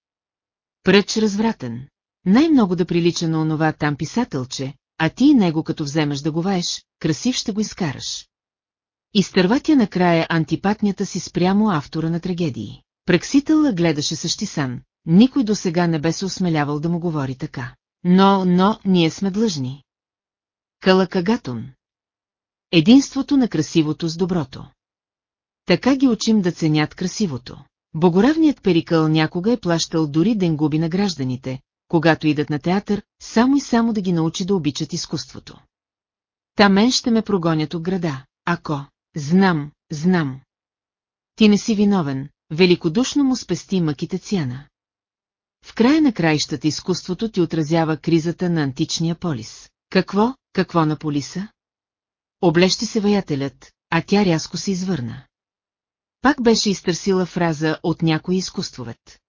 Пръч развратен. Най-много да прилича на онова там писателче, а ти него като вземеш да го ваеш, красив ще го изкараш. Изтърватя накрая антипатнята си спрямо автора на трагедии. Прексител гледаше същисан, никой до сега не бе се осмелявал да му говори така. Но, но, ние сме длъжни. Калакагатон. Единството на красивото с доброто. Така ги учим да ценят красивото. Богоравният перикъл някога е плащал дори денгуби на гражданите, когато идат на театър, само и само да ги научи да обичат изкуството. Та мен ще ме прогонят от града, ако... Знам, знам. Ти не си виновен, великодушно му спести мъките цяна. В края на краищата изкуството ти отразява кризата на античния полис. Какво, какво на полиса? Облещи се ваятелят, а тя рязко се извърна. Пак беше изтърсила фраза от някой изкуствовет.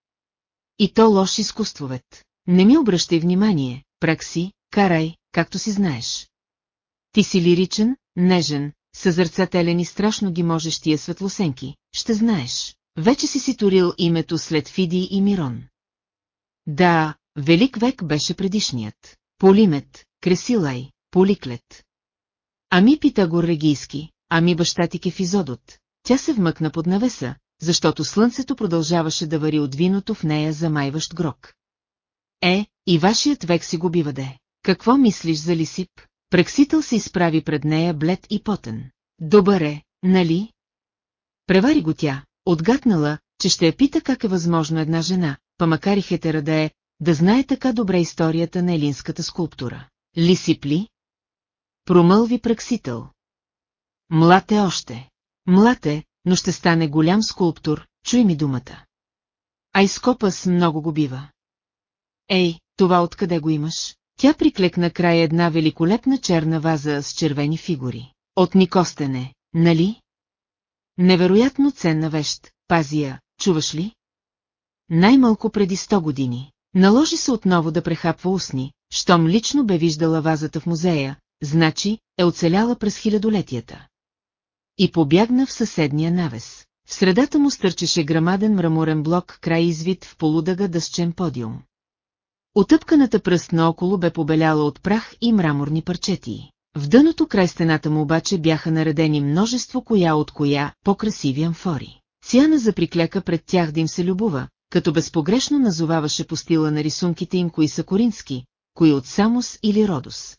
И то лош изкуствовет. Не ми обръщай внимание, пракси, карай, както си знаеш. Ти си лиричен, нежен, съзърцателен и страшно ги можеш тия светлосенки, ще знаеш. Вече си си турил името след Фиди и Мирон. Да, велик век беше предишният. Полимет, Кресилай, Поликлет. Ами Питагор Регийски, ами баща ти Кефизодот. Тя се вмъкна под навеса, защото слънцето продължаваше да вари от виното в нея замайващ грок. Е, и вашият век си го биваде. Какво мислиш за Лисип? Прексител се изправи пред нея блед и потен. Добър е, нали? Превари го тя, отгатнала, че ще я пита как е възможно една жена, па макар и хетера да е, да знае така добре историята на елинската скулптура. Лисип ли? Промълви праксител. Млад е още. Млад е, но ще стане голям скулптор, чуй ми думата. Айскопас много го бива. Ей, това откъде го имаш? Тя приклекна край една великолепна черна ваза с червени фигури. От Никостене, нали? Невероятно ценна вещ, пазия, чуваш ли? Най-малко преди сто години. Наложи се отново да прехапва устни, щом лично бе виждала вазата в музея, значи е оцеляла през хилядолетията. И побягна в съседния навес. В средата му стърчеше грамаден мраморен блок край извит в полудъга дъсчен подиум. Отъпканата пръст наоколо бе побеляла от прах и мраморни парчети. В дъното край стената му обаче бяха наредени множество коя от коя по-красиви амфори. Цяна заприкляка пред тях да им се любува, като безпогрешно назоваваше по стила на рисунките им кои са корински, кои от Самос или Родос.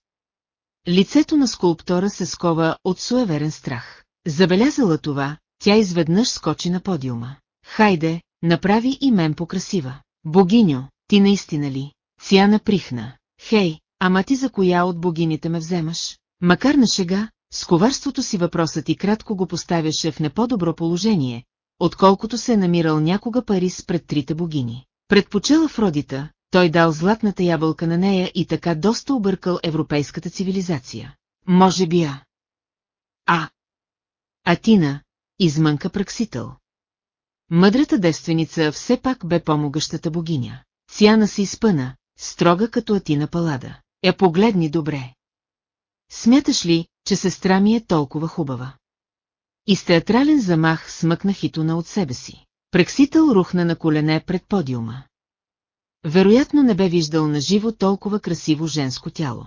Лицето на скулптора се скова от суеверен страх. Забелязала това, тя изведнъж скочи на подиума. Хайде, направи и мен покрасива. Богиньо, ти наистина ли? Цяна прихна. Хей, ама ти за коя от богините ме вземаш? Макар на шега, с коварството си въпросът и кратко го поставяше в непо-добро положение, отколкото се е намирал някога Парис пред трите богини. Предпочела Фродита, той дал златната ябълка на нея и така доста объркал европейската цивилизация. Може би а. А. Атина, измънка праксител. Мъдрата девственица все пак бе помогащата богиня. Цяна се изпъна, строга като Атина Палада. Я погледни добре. Смяташ ли, че сестра ми е толкова хубава? И с театрален замах смъкна хитона от себе си. Прексител рухна на колене пред подиума. Вероятно не бе виждал на живо толкова красиво женско тяло.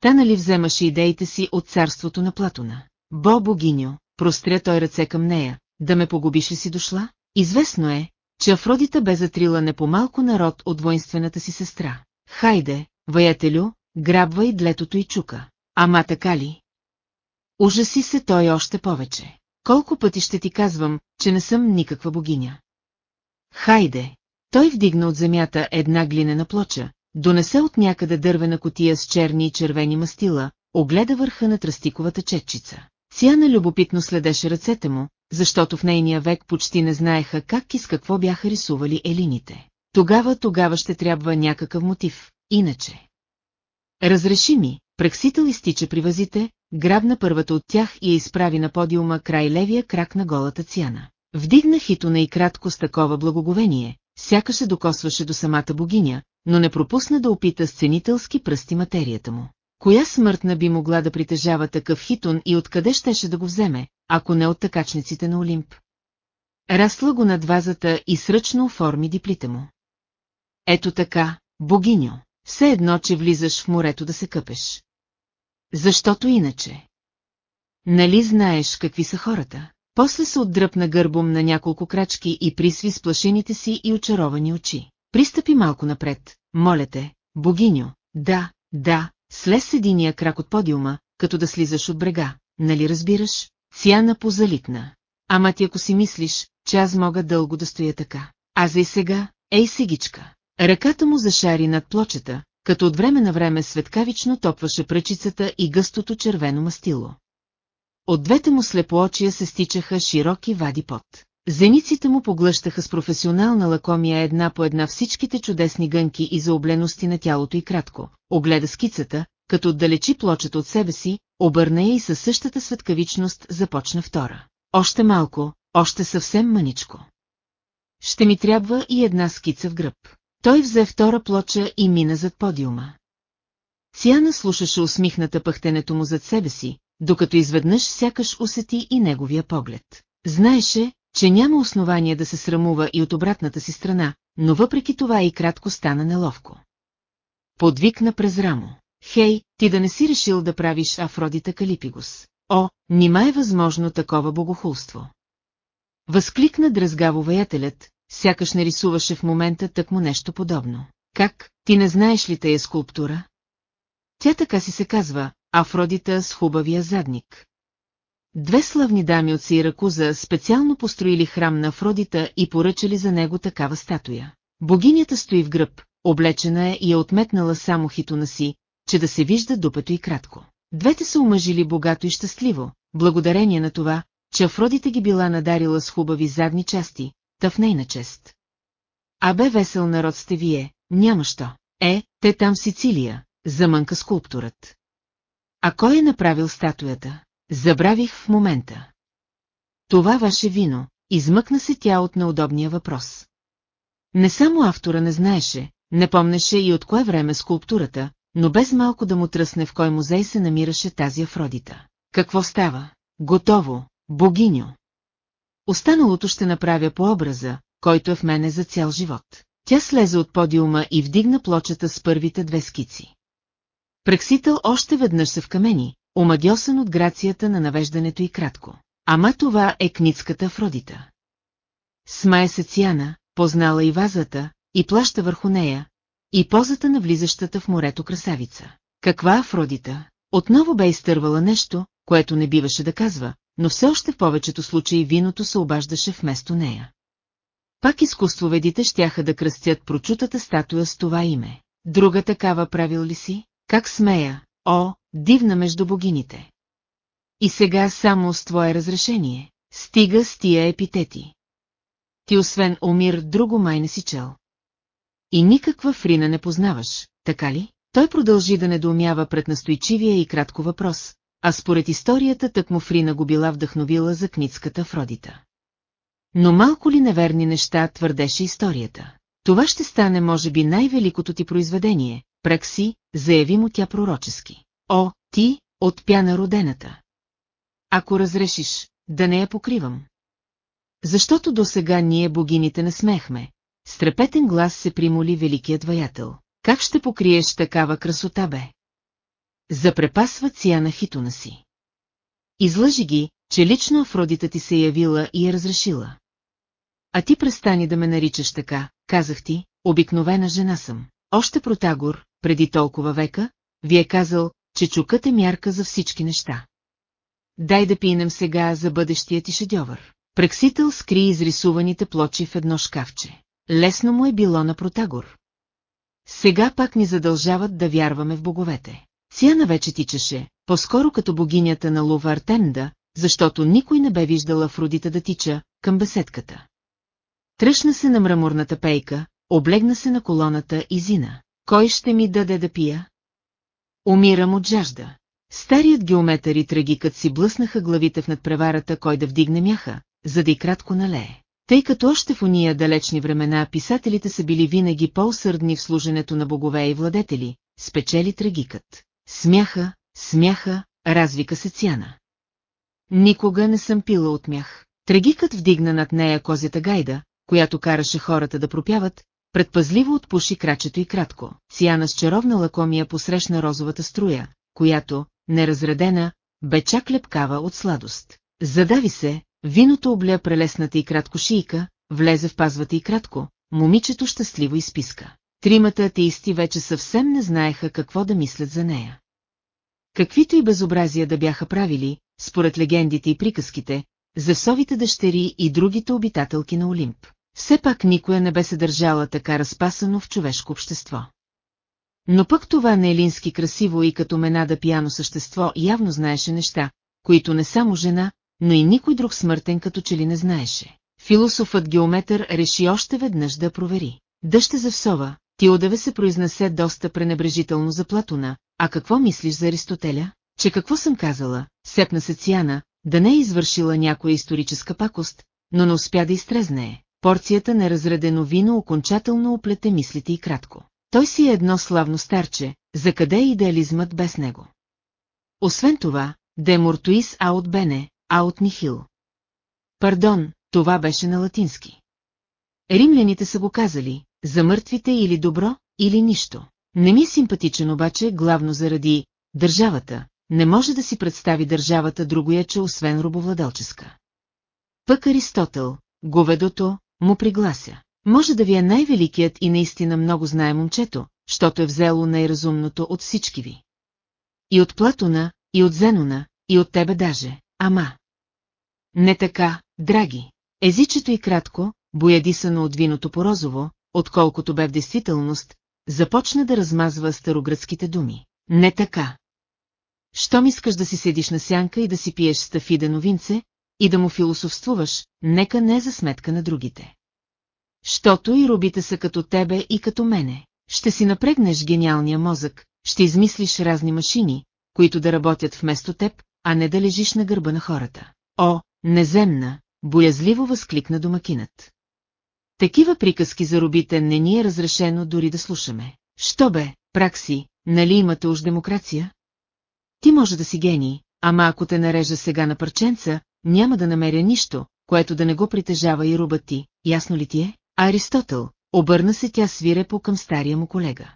Та нали вземаше идеите си от царството на Платона. Бо, богиньо, простря той ръце към нея, да ме погубиш ли си дошла? Известно е, че Афродита бе затрила не по-малко народ от воинствената си сестра. Хайде, ваятелю, грабва и длетото и чука. Ама така ли? Ужаси се той още повече. Колко пъти ще ти казвам, че не съм никаква богиня. Хайде! Той вдигна от земята една глинена плоча, донесе от някъде дървена котия с черни и червени мастила, огледа върха на тръстиковата четчица. Цяна любопитно следеше ръцете му, защото в нейния век почти не знаеха как и с какво бяха рисували елините. Тогава, тогава ще трябва някакъв мотив, иначе. Разреши ми, прексител изтича при вазите, грабна първата от тях и я изправи на подиума край левия крак на голата цяна. Вдигна хитона и кратко с такова благоговение, сякаш се докосваше до самата богиня, но не пропусна да опита сценителски пръсти материята му. Коя смъртна би могла да притежава такъв хитон и откъде щеше да го вземе, ако не от такачниците на Олимп? Расла го над вазата и сръчно оформи диплите му. Ето така, богиньо, все едно, че влизаш в морето да се къпеш. Защото иначе. Нали знаеш какви са хората? После се отдръпна гърбом на няколко крачки и присви сплашените си и очаровани очи. Пристъпи малко напред, моля те, богиньо, да, да, слез с единия крак от подиума, като да слизаш от брега, нали разбираш? Цяна позалитна. Ама ти ако си мислиш, че аз мога дълго да стоя така. А за и сега, ей сегичка. Ръката му зашари над плочета, като от време на време светкавично топваше пръчицата и гъстото червено мастило. От двете му слепоочия се стичаха широки вади пот. Зениците му поглъщаха с професионална лакомия една по една всичките чудесни гънки и заоблености на тялото и кратко. Огледа скицата, като отдалечи плочата от себе си, обърна я и със същата светкавичност започна втора. Още малко, още съвсем мъничко. Ще ми трябва и една скица в гръб. Той взе втора плоча и мина зад подиума. Цяна слушаше усмихната пъхтенето му зад себе си, докато изведнъж сякаш усети и неговия поглед. Знаеше, че няма основание да се срамува и от обратната си страна, но въпреки това и кратко стана неловко. Подвикна през рамо. Хей, ти да не си решил да правиш Афродита Калипигус. О, нима е възможно такова богохулство. Възкликна дръзгаво ваятелят, сякаш не рисуваше в момента тъкмо нещо подобно. Как, ти не знаеш ли тая скулптура? Тя така си се казва, Афродита с хубавия задник. Две славни дами от Сиракуза специално построили храм на Афродита и поръчали за него такава статуя. Богинята стои в гръб, облечена е и е отметнала само хитона си, че да се вижда дупето и кратко. Двете са омъжили богато и щастливо, благодарение на това, че Афродита ги била надарила с хубави задни части, та в нейна чест. А бе весел народ сте вие, няма що. Е, те там в Сицилия, замънка скулптурът. А кой е направил статуята? Забравих в момента. Това ваше вино, измъкна се тя от неудобния въпрос. Не само автора не знаеше, не помнеше и от кое време скулптурата, но без малко да му тръсне в кой музей се намираше тази Афродита. Какво става? Готово, богиньо. Останалото ще направя по образа, който е в мене за цял живот. Тя слезе от подиума и вдигна плочата с първите две скици. Прексител още веднъж се вкамени, омагьосан от грацията на навеждането и кратко. Ама това е кницката Афродита. Смая се Циана, познала и вазата, и плаща върху нея, и позата на влизащата в морето красавица. Каква Афродита? Отново бе изтървала нещо, което не биваше да казва, но все още в повечето случаи виното се обаждаше вместо нея. Пак изкуствоведите щяха да кръстят прочутата статуя с това име. Друга такава правил ли си? Как смея? О, дивна между богините! И сега само с твое разрешение. Стига с тия епитети. Ти освен Омир друго май не си чел. И никаква Фрина не познаваш, така ли? Той продължи да недоумява пред настойчивия и кратко въпрос, а според историята му Фрина го била вдъхновила за кницката Фродита. Но малко ли неверни неща твърдеше историята? Това ще стане може би най-великото ти произведение, Пракси, заяви му тя пророчески. О, ти, от пяна родената! Ако разрешиш, да не я покривам. Защото до сега ние богините не смехме. С трепетен глас се примоли великият ваятел. Как ще покриеш такава красота, бе? Запрепасва Циана хитона си. Излъжи ги, че лично Афродита ти се явила и я разрешила. А ти престани да ме наричаш така, казах ти, обикновена жена съм. Още Протагор, преди толкова века, ви е казал, че чукът е мярка за всички неща. Дай да пинем сега за бъдещия ти шедьовър. Прексител скри изрисуваните плочи в едно шкафче. Лесно му е било на Протагор. Сега пак ни задължават да вярваме в боговете. Циана вече тичаше, по-скоро като богинята на Лува Артемда, защото никой не бе виждала Афродита да тича към беседката. Тръщна се на мраморната пейка, облегна се на колоната и зина. Кой ще ми даде да пия? Умирам от жажда. Старият геометър и трагикът си блъснаха главите в надпреварата кой да вдигне мяха, за да и кратко налее. Тъй като още в уния далечни времена писателите са били винаги по-усърдни в служенето на богове и владетели, спечели трагикът. Смяха, смяха, развика се цяна. Никога не съм пила от мях. Трагикът вдигна над нея козята гайда, която караше хората да пропяват, предпазливо отпуши крачето и кратко. Цяна с чаровна лакомия посрещна розовата струя, която, неразредена, бе чак лепкава от сладост. Задави се, виното обля прелесната и кратко шийка, влезе в пазвата и кратко, момичето щастливо изписка. Тримата атеисти вече съвсем не знаеха какво да мислят за нея. Каквито и безобразия да бяха правили, според легендите и приказките, Зевсовите дъщери и другите обитателки на Олимп. Все пак никоя не бе се държала така разпасано в човешко общество. Но пък това не елински красиво и като менада пияно същество явно знаеше неща, които не само жена, но и никой друг смъртен като че ли не знаеше. Философът геометър реши още веднъж да провери. Дъще Зевсова, ти одеве се произнесе доста пренебрежително за Платона, а какво мислиш за Аристотеля? Че какво съм казала, сепна се Циана, да не е извършила някоя историческа пакост, но не успя да изтрезнее. Порцията на разредено вино окончателно оплете мислите и кратко. Той си е едно славно старче, за къде е идеализмът без него. Освен това, де мортуис аут бене, аут нихил. Пардон, това беше на латински. Римляните са го казали, за мъртвите или добро, или нищо. Не ми е симпатичен обаче главно заради държавата, не може да си представи държавата другояче освен робовладелческа. Пък Аристотел, говедото, му приглася. Може да ви е най-великият и наистина много знае момчето, щото е взело най-разумното от всички ви. И от Платона, и от Зенона, и от тебе даже, ама. Не така, драги. Езичето и кратко, боядисано от виното по розово, отколкото бе в действителност, започна да размазва старогръцките думи. Не така. Щом искаш да си седиш на сянка и да си пиеш стафиде новинце, и да му философствуваш, нека не за сметка на другите. Щото и робите са като тебе и като мене. Ще си напрегнеш гениалния мозък, ще измислиш разни машини, които да работят вместо теб, а не да лежиш на гърба на хората. О, неземна, боязливо възкликна домакинът. Такива приказки за робите не ни е разрешено дори да слушаме. Що бе, пракси, нали имате уж демокрация? Ти може да си гений, ама ако те нарежа сега на парченца, няма да намеря нищо, което да не го притежава и рубът ти, ясно ли ти е? Аристотел, обърна се тя свирепо към стария му колега.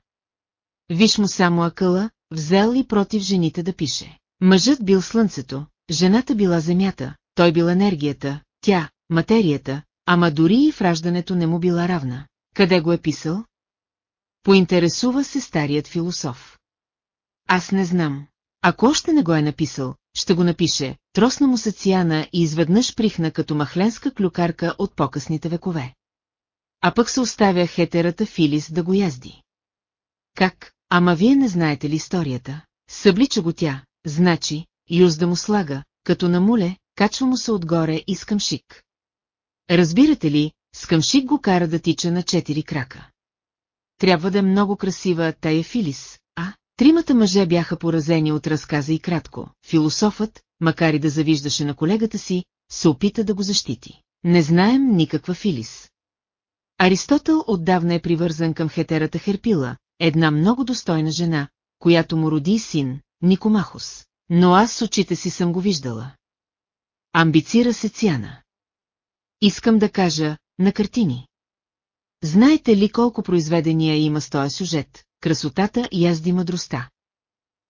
Виж му само акъла, взел и против жените да пише. Мъжът бил слънцето, жената била земята, той бил енергията, тя, материята, ама дори и в раждането не му била равна. Къде го е писал? Поинтересува се старият философ. Аз не знам. Ако още не го е написал, ще го напише, тросна му се Циана и изведнъж прихна като махленска клюкарка от по-късните векове. а пък се оставя хетерата Филис да го язди. Как, ама вие не знаете ли историята? Съблича го тя, значи, юз да му слага, като на муле, качва му се отгоре и с къмшик. Разбирате ли, с къмшик го кара да тича на четири крака. Трябва да е много красива тая Филис, а? Тримата мъже бяха поразени от разказа и кратко. Философът, макар и да завиждаше на колегата си, се опита да го защити. Не знаем никаква Филис. Аристотел отдавна е привързан към хетерата Херпила, една много достойна жена, която му роди син, Никомахос. Но аз с очите си съм го виждала. Амбицира се Цяна. Искам да кажа, на картини. Знаете ли колко произведения има с този сюжет, красотата и язди мъдростта?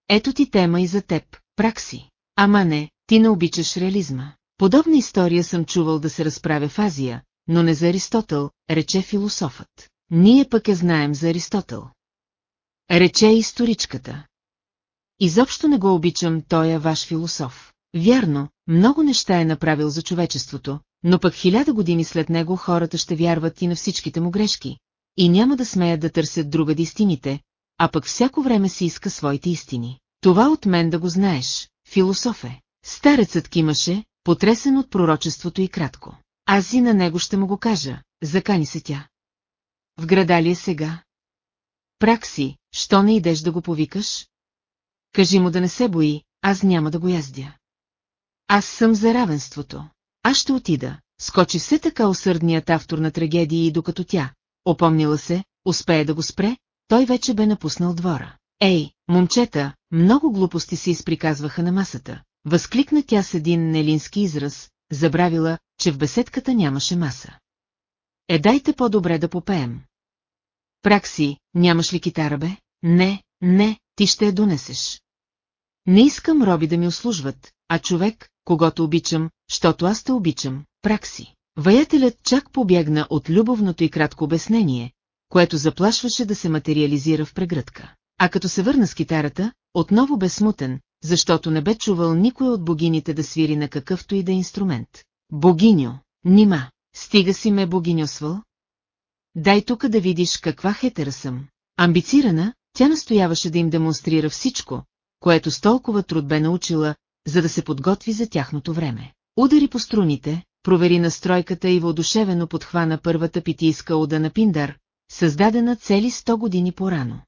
Ето ти тема и за теб, пракси. Ама не, ти не обичаш реализма. Подобна история съм чувал да се разправя в Азия, но не за Аристотел, рече философът. Ние пък я знаем за Аристотел. Рече историчката. Изобщо не го обичам, той е ваш философ. Вярно, много неща е направил за човечеството, но пък хиляда години след него хората ще вярват и на всичките му грешки, и няма да смеят да търсят друга истините, а пък всяко време си иска своите истини. Това от мен да го знаеш, философе. Старецът кимаше, потресен от пророчеството и кратко. Аз и на него ще му го кажа, закани се тя. В града ли е сега? Пракси, що не идеш да го повикаш? Кажи му да не се бои, аз няма да го яздя. Аз съм за равенството. Аз ще отида. Скочи все така усърдният автор на трагедии и докато тя, опомнила се, успее да го спре, той вече бе напуснал двора. Ей, момчета, много глупости се изприказваха на масата. Възкликна тя с един нелински израз, забравила, че в беседката нямаше маса. Е, дайте по-добре да попеем. Пракси, нямаш ли китара, бе? Не, не, ти ще я донесеш. Не искам роби да ми услужват, а човек, когато обичам, щото аз те обичам, пракси. Ваятелят чак побягна от любовното и кратко обяснение, което заплашваше да се материализира в прегръдка. А като се върна с китарата, отново бе смутен, защото не бе чувал никой от богините да свири на какъвто и да е инструмент. Богиньо, нима, стига си ме богиньосвал? Дай тук да видиш каква хетера съм. Амбицирана, тя настояваше да им демонстрира всичко, което с толкова труд бе научила, за да се подготви за тяхното време. Удари по струните, провери настройката и въодушевено подхвана първата питийска уда на Пиндар, създадена цели 100 години по-рано.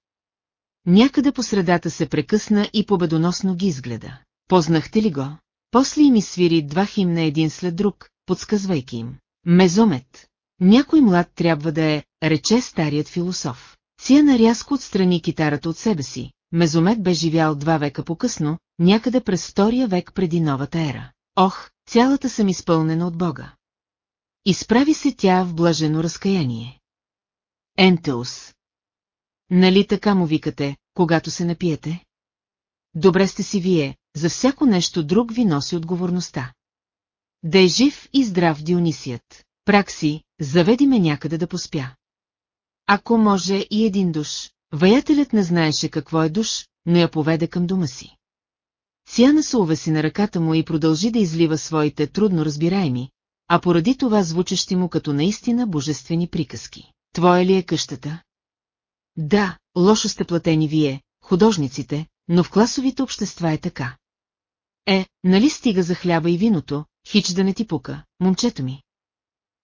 Някъде по средата се прекъсна и победоносно ги изгледа. Познахте ли го? После им свири два химна един след друг, подсказвайки им. Мезомет. Някой млад трябва да е, рече старият философ. Ция рязко отстрани китарата от себе си. Мезомет бе живял два века по-късно, някъде през втория век преди новата ера. Ох, цялата съм изпълнена от Бога. Изправи се тя в блажено разкаяние. Ентеус. Нали така му викате, когато се напиете? Добре сте си вие, за всяко нещо друг ви носи отговорността. Да е жив и здрав Дионисият. Пракси, заведи ме някъде да поспя. Ако може и един душ, ваятелят не знаеше какво е душ, но я поведе към дома си. Сяна се увеси на ръката му и продължи да излива своите трудно разбираеми, а поради това звучещи му като наистина божествени приказки. Твоя ли е къщата? Да, лошо сте платени вие, художниците, но в класовите общества е така. Е, нали стига за хляба и виното, хич да не ти пука, момчето ми.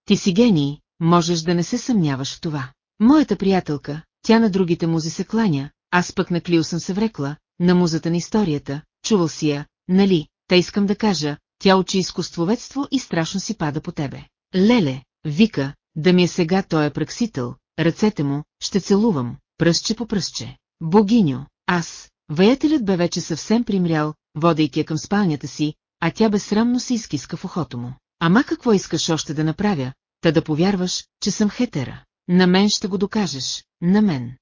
Ти си гений, можеш да не се съмняваш в това. Моята приятелка, тя на другите музи се кланя, аз пък на Клио съм се врекла, на музата на историята, чувал си я, нали, та искам да кажа, тя учи изкуствоведство и страшно си пада по тебе. Леле, вика, да ми е сега той е праксител, ръцете му, ще целувам, пръстче по пръстче. Богиньо, аз, ваятелят бе вече съвсем примрял, водейки я към спалнята си, а тя безсрамно се изкиска в ухото му. Ама какво искаш още да направя, та да повярваш, че съм хетера? На мен ще го докажеш, на мен.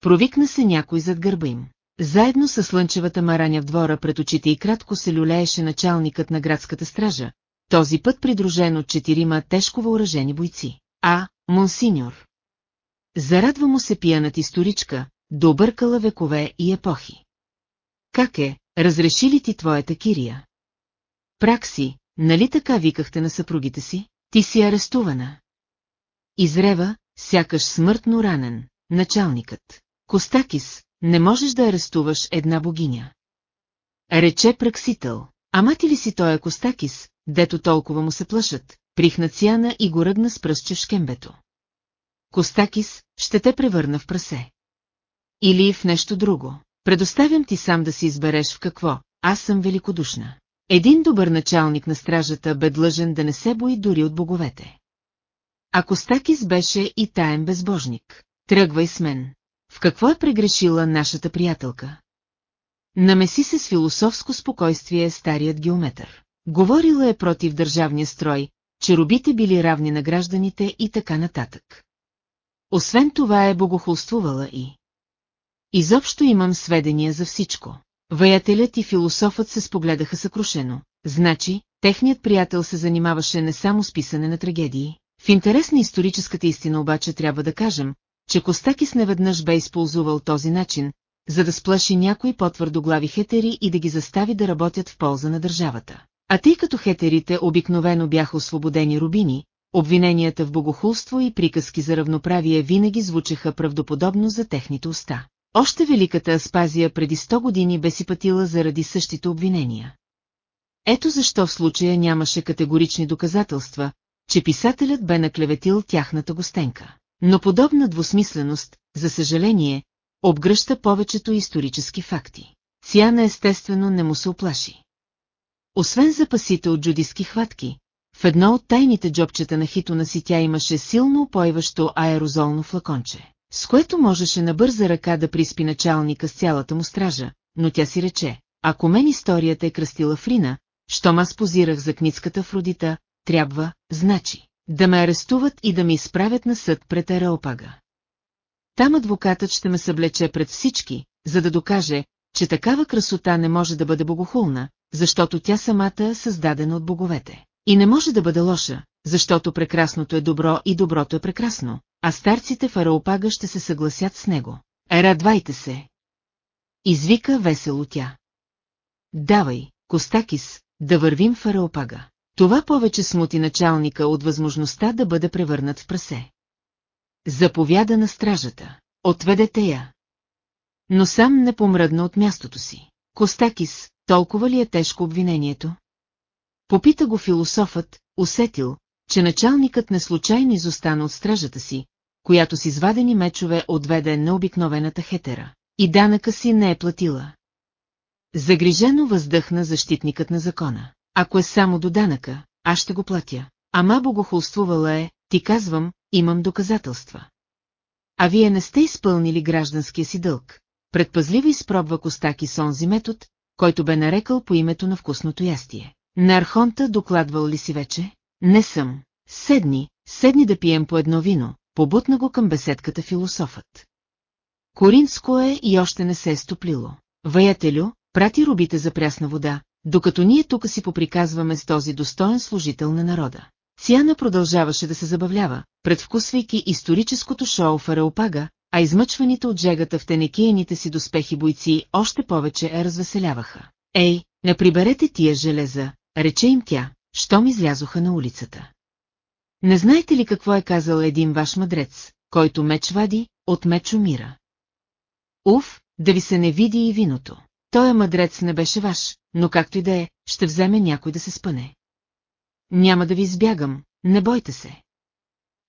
Провикна се някой зад гърба им. Заедно с слънчевата мараня в двора пред очите и кратко се люлееше началникът на градската стража, този път придружен от четирима тежко въоръжени бойци. А, монсиньор. Зарадва му се пиянат историчка, добъркала векове и епохи. Как е, разреши ли ти твоята кирия? Пракси, нали така викахте на съпругите си? Ти си арестувана. Изрева, сякаш смъртно ранен, началникът. Костакис, не можеш да арестуваш една богиня. Рече праксител. Ама ти ли си той Костакис, дето толкова му се плашат, прихна Цяна и го ръгна с пръстче в шкембето. Костакис, ще те превърна в прасе. Или в нещо друго. Предоставям ти сам да си избереш в какво, аз съм великодушна. Един добър началник на стражата бе длъжен да не се бои дори от боговете. А Костакис беше и таен безбожник. Тръгвай с мен. В какво е прегрешила нашата приятелка? Намеси се с философско спокойствие старият геометър. Говорила е против държавния строй, че робите били равни на гражданите и така нататък. Освен това е богохулствувала и... Изобщо имам сведения за всичко. Ваятелят и философът се спогледаха съкрушено. Значи, техният приятел се занимаваше не само с писане на трагедии. В интерес на историческата истина обаче трябва да кажем, че Костакис неведнъж бе използвал този начин, за да сплаши някои по-твърдоглави хетери и да ги застави да работят в полза на държавата. А тъй като хетерите обикновено бяха освободени рубини, обвиненията в богохулство и приказки за равноправие винаги звучеха правдоподобно за техните уста. Още великата Аспазия преди 100 години бе си пътила заради същите обвинения. Ето защо в случая нямаше категорични доказателства, че писателят бе наклеветил тяхната гостенка. Но подобна двусмисленост, за съжаление, обгръща повечето исторически факти. Цяна естествено не му се оплаши. Освен запасите от джудиски хватки, в едно от тайните джобчета на хитона си тя имаше силно опойващо аерозолно флаконче, с което можеше на бърза ръка да приспи началника с цялата му стража, но тя си рече, ако мен историята е кръстила Фрина, щом аз позирах за кницката Фродита, трябва, значи, да ме арестуват и да ме изправят на съд пред Ареопага. Там адвокатът ще ме съблече пред всички, за да докаже, че такава красота не може да бъде богохулна, защото тя самата е създадена от боговете. И не може да бъде лоша, защото прекрасното е добро и доброто е прекрасно, а старците в Ареопага ще се съгласят с него. Радвайте се! Извика весело тя. Давай, Костакис, да вървим в Ареопага. Това повече смути началника от възможността да бъде превърнат в прасе. Заповяда на стражата. Отведете я. Но сам не помръдна от мястото си. Костакис, толкова ли е тежко обвинението? Попита го философът, усетил, че началникът не случайно изостана от стражата си, която с извадени мечове отведе необикновената хетера. И данъка си не е платила. Загрижено въздъхна защитникът на закона. Ако е само до данъка, аз ще го платя. Ама богохулствувала е, ти казвам, имам доказателства. А вие не сте изпълнили гражданския си дълг. Предпазливо изпробва Костаки сонзи метод, който бе нарекал по името на вкусното ястие. На Архонта докладвал ли си вече? Не съм. Седни, седни да пием по едно вино, побутна го към беседката философът. Коринско е и още не се е стоплило. Ваятелю, прати рубите за прясна вода, докато ние тук си поприказваме с този достоен служител на народа. Цяна продължаваше да се забавлява, предвкусвайки историческото шоу в Ареопага, а измъчваните от жегата в тенекияните си доспехи бойци още повече я развеселяваха. Ей, не приберете тия железа, рече им тя, щом излязоха на улицата. Не знаете ли какво е казал един ваш мъдрец, който меч вади, от меч умира? Уф, да ви се не види и виното. Той мъдрец не беше ваш, но както и да е, ще вземе някой да се спъне. Няма да ви избягам, не бойте се.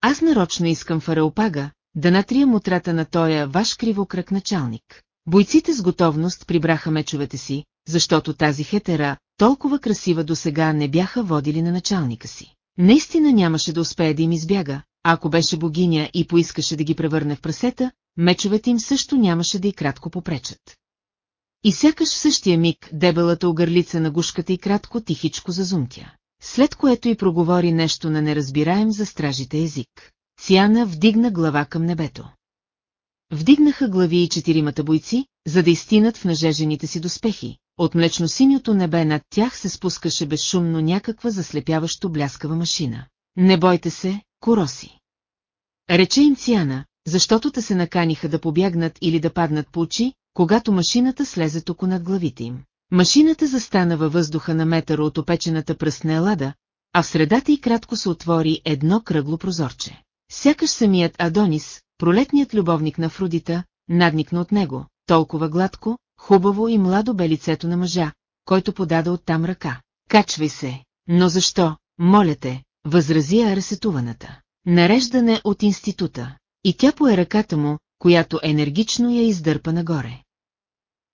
Аз нарочно искам в Ареопага да натрия мутрата на тоя ваш кривокръг началник. Бойците с готовност прибраха мечовете си, защото тази хетера, толкова красива до сега не бяха водили на началника си. Наистина нямаше да успее да им избяга, ако беше богиня и поискаше да ги превърне в прасета, мечовете им също нямаше да и кратко попречат. И сякаш в същия миг дебелата огърлица на гушката и кратко тихичко зазумтя. След което и проговори нещо на неразбираем за стражите език. Циана вдигна глава към небето. Вдигнаха глави и четиримата бойци, за да изтинат в нажежените си доспехи. От млечно-синьото небе над тях се спускаше безшумно някаква заслепяващо бляскава машина. Не бойте се, короси. Рече им Циана, защото те се наканиха да побягнат или да паднат по очи, когато машината слезе току над главите им. Машината застана във въздуха на метър от опечената пръстна елада, а в средата и кратко се отвори едно кръгло прозорче. Сякаш самият Адонис, пролетният любовник на Фрудита, надникна от него, толкова гладко, хубаво и младо бе лицето на мъжа, който подаде оттам ръка. Качвай се, но защо, моля те, възрази аресетуваната. Нареждане от института. И тя пое ръката му, която енергично я издърпа нагоре.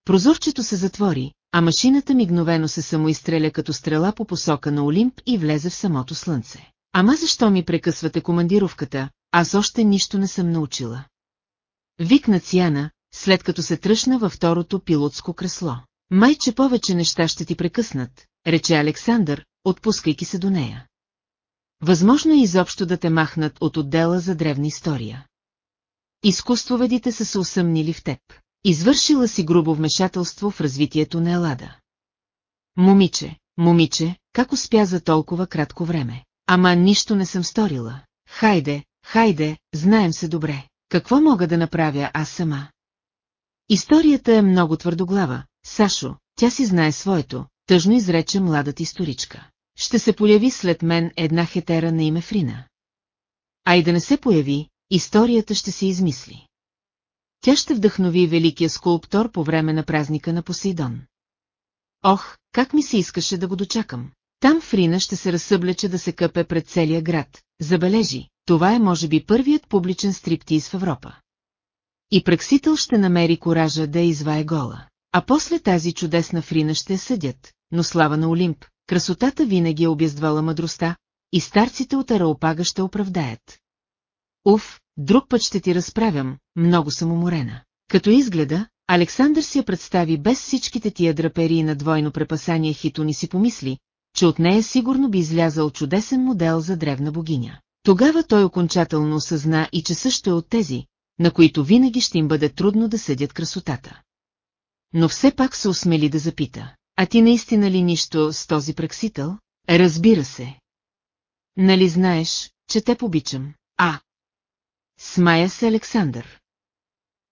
Прозорчето се затвори, а машината мигновено се самоизстреля като стрела по посока на Олимп и влезе в самото слънце. Ама защо ми прекъсвате командировката, аз още нищо не съм научила. Викна Циана, след като се тръщна във второто пилотско кресло. Майче повече неща ще ти прекъснат, рече Александър, отпускайки се до нея. Възможно е изобщо да те махнат от отдела за древна история. Изкуствоведите са се усъмнили в теб. Извършила си грубо вмешателство в развитието на Елада. Момиче, момиче, как успя за толкова кратко време? Ама нищо не съм сторила. Хайде, хайде, знаем се добре. Какво мога да направя аз сама? Историята е много твърдоглава, Сашо, тя си знае своето, тъжно изрече младата историчка. Ще се появи след мен една хетера на име Фрина. А и да не се появи, историята ще се измисли. Тя ще вдъхнови великия скулптор по време на празника на Посейдон. Ох, как ми се искаше да го дочакам. Там Фрина ще се разсъблече да се къпе пред целия град. Забележи, това е може би първият публичен стриптиз в Европа. И Праксител ще намери коража да я извае гола. А после тази чудесна Фрина ще съдят, но слава на Олимп, красотата винаги е обяздвала мъдростта, и старците от Араопага ще оправдаят. Уф, друг път ще ти разправям, много съм уморена. Като изгледа, Александър си я представи без всичките тия драперии на двойно препасание хитони си помисли, че от нея сигурно би излязал чудесен модел за древна богиня. Тогава той окончателно осъзна и че също е от тези, на които винаги ще им бъде трудно да съдят красотата. Но все пак се осмели да запита. А ти наистина ли нищо с този праксител? Разбира се. Нали знаеш, че те побичам? А. Смая се Александър.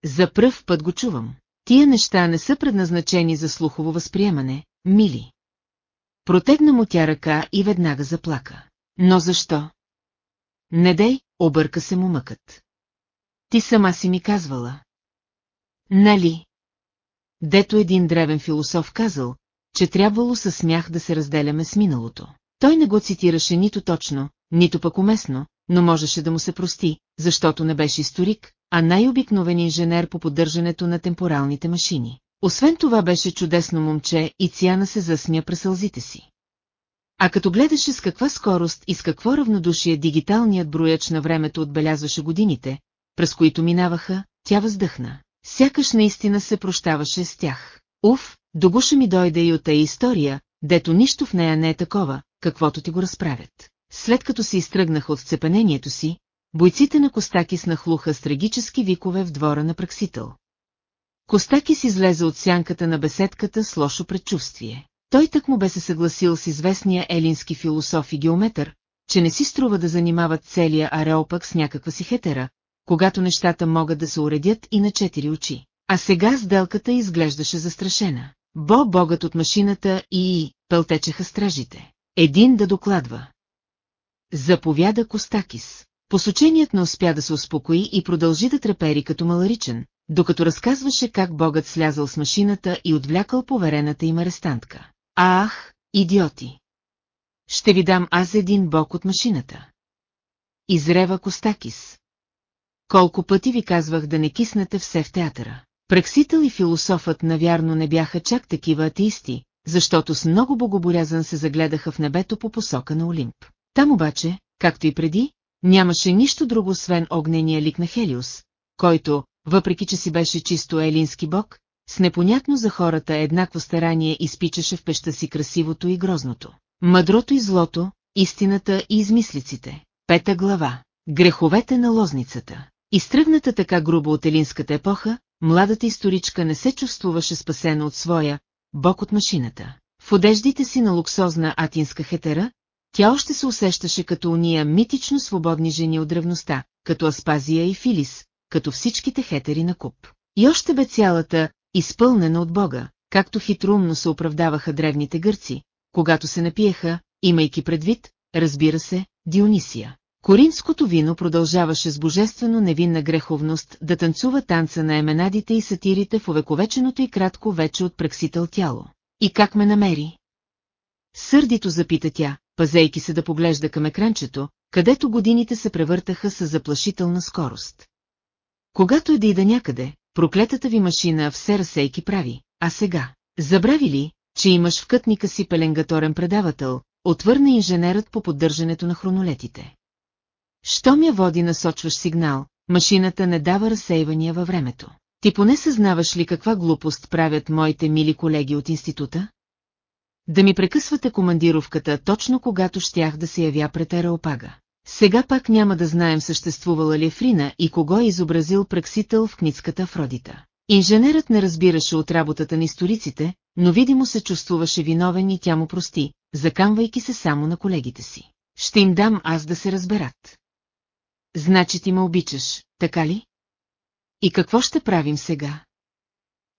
За пръв път го чувам. Тия неща не са предназначени за слухово възприемане, мили. Протегна му тя ръка и веднага заплака. Но защо? Не дей, обърка се му мъкът. Ти сама си ми казвала. Нали? Дето един древен философ казал, че трябвало със смях да се разделяме с миналото. Той не го цитираше нито точно, нито пък уместно, но можеше да му се прости, защото не беше историк, а най-обикновен инженер по поддържането на темпоралните машини. Освен това беше чудесно момче и Циана се засмя през сълзите си. А като гледаше с каква скорост и с какво равнодушие дигиталният брояч на времето отбелязваше годините, през които минаваха, тя въздъхна. Сякаш наистина се прощаваше с тях. Уф, до ми дойде и от тая история, дето нищо в нея не е такова, каквото ти го разправят. След като се изтръгнаха от сцепенението си, бойците на Костакис нахлуха с трагически викове в двора на Праксител. Костакис излезе от сянката на беседката с лошо предчувствие. Той так му бе се съгласил с известния елински философ и геометър, че не си струва да занимават целия ареопък с някаква си хетера, когато нещата могат да се уредят и на четири очи. А сега сделката изглеждаше застрашена. Бо богът от машината и пълтечеха стражите. Един да докладва. Заповяда Костакис. Посоченият не успя да се успокои и продължи да трепери като маларичен, докато разказваше как богът слязал с машината и отвлякал поверената им арестантка. Ах, идиоти! Ще ви дам аз един бог от машината. Изрева Костакис. Колко пъти ви казвах да не киснете все в театъра. Праксител и философът навярно не бяха чак такива атеисти, защото с много богоборязан се загледаха в небето по посока на Олимп. Там обаче, както и преди, нямаше нищо друго освен огнения лик на Хелиус, който, въпреки че си беше чисто елински бог, с непонятно за хората еднакво старание изпичаше в пеща си красивото и грозното. Мъдрото и злото, истината и измислиците. Пета глава. Греховете на лозницата. Изтръгната така грубо от елинската епоха, младата историчка не се чувствуваше спасена от своя, бог от машината. В одеждите си на луксозна атинска хетера, тя още се усещаше като уния митично свободни жени от древността, като Аспазия и Филис, като всичките хетери на куп. И още бе цялата, изпълнена от Бога, както хитрумно се оправдаваха древните гърци, когато се напиеха, имайки предвид, разбира се, Дионисия. Коринското вино продължаваше с божествено невинна греховност да танцува танца на еменадите и сатирите в увековеченото и кратко вече от прексител тяло. И как ме намери? Сърдито запита тя, пазейки се да поглежда към екранчето, където годините се превъртаха с заплашителна скорост. Когато е да ида някъде, проклетата ви машина все разсейки прави, а сега, забрави ли, че имаш в кътника си пеленгаторен предавател, отвърна инженерът по поддържането на хронолетите. Щом я води насочваш сигнал, машината не дава разсейвания във времето. Ти поне съзнаваш ли каква глупост правят моите мили колеги от института? Да ми прекъсвате командировката точно когато щях да се явя пред Ереопага. Сега пак няма да знаем съществувала ли Ефрина и кого е изобразил праксител в кницката Афродита. Инженерът не разбираше от работата на историците, но видимо се чувствуваше виновен и тя му прости, закамвайки се само на колегите си. Ще им дам аз да се разберат. Значи ти ме обичаш, така ли? И какво ще правим сега?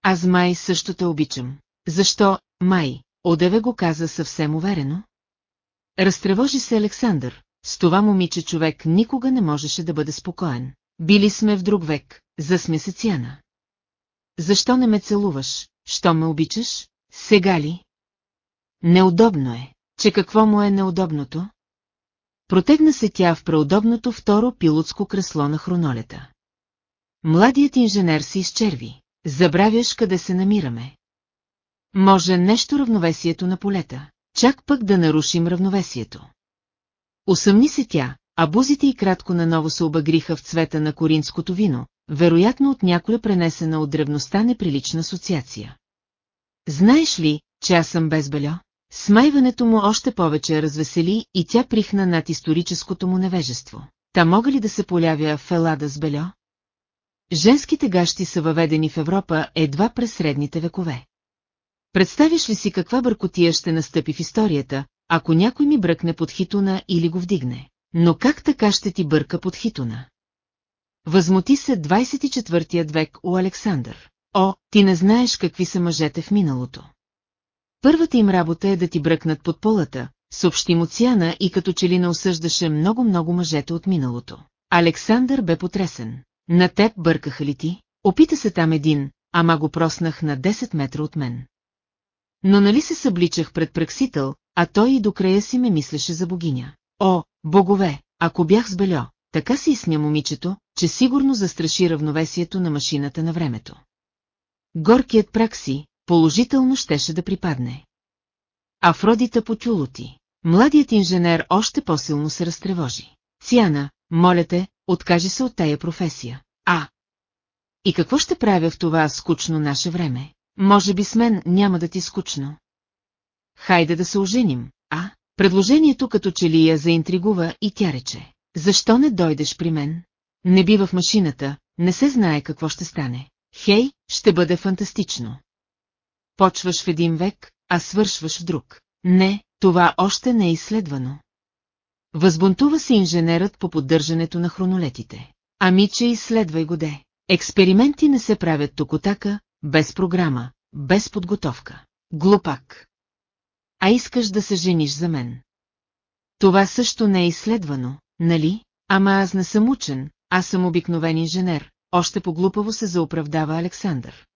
Аз май също те обичам. Защо, май, Одеве го каза съвсем уверено? Разтревожи се Александър, с това момиче човек никога не можеше да бъде спокоен. Били сме в друг век, засмя се Цяна. Защо не ме целуваш, що ме обичаш? Сега ли? Неудобно е, че какво му е неудобното? Протегна се тя в преудобното второ пилотско кресло на хронолета. Младият инженер се изчерви. Забравяш къде се намираме. Може нещо равновесието на полета, чак пък да нарушим равновесието. Усъмни се тя, а бузите и кратко наново се обагриха в цвета на коринското вино, вероятно от някоя пренесена от древността неприлична асоциация. Знаеш ли, че аз съм без бельо? Смайването му още повече развесели и тя прихна над историческото му невежество. Та мога ли да се полявя в Елада с бельо? Женските гащи са въведени в Европа едва през средните векове. Представиш ли си каква бъркотия ще настъпи в историята, ако някой ми бръкне под хитуна или го вдигне? Но как така ще ти бърка под хитуна? Възмути се 24 век у Александър. О, ти не знаеш какви са мъжете в миналото. Първата им работа е да ти бръкнат под полата, съобщи му Цяна и като че ли не осъждаше много-много мъжете от миналото. Александър бе потресен. На теб бъркаха ли ти? Опита се там един, ама го проснах на 10 метра от мен. Но нали се събличах пред праксител, а той и до края си ме мислеше за богиня. О, богове, ако бях с бельо, така си изсня момичето, че сигурно застраши равновесието на машината на времето. Горкият пракси, положително щеше да припадне. Афродита по тюлоти. Младият инженер още по-силно се разтревожи. Циана, моля те, откажи се от тая професия. А! И какво ще правя в това скучно наше време? Може би с мен няма да ти скучно. Хайде да се оженим, а? Предложението като че ли я заинтригува и тя рече. Защо не дойдеш при мен? Не бива в машината, не се знае какво ще стане. Хей, ще бъде фантастично. Почваш в един век, а свършваш в друг. Не, това още не е изследвано. Възбунтува се инженерът по поддържането на хронолетите. Ами, че изследвай го. Експерименти не се правят токотака, без програма, без подготовка. Глупак. А искаш да се жениш за мен. Това също не е изследвано, нали? Ама аз не съм учен, аз съм обикновен инженер, още по-глупаво се заоправдава Александър.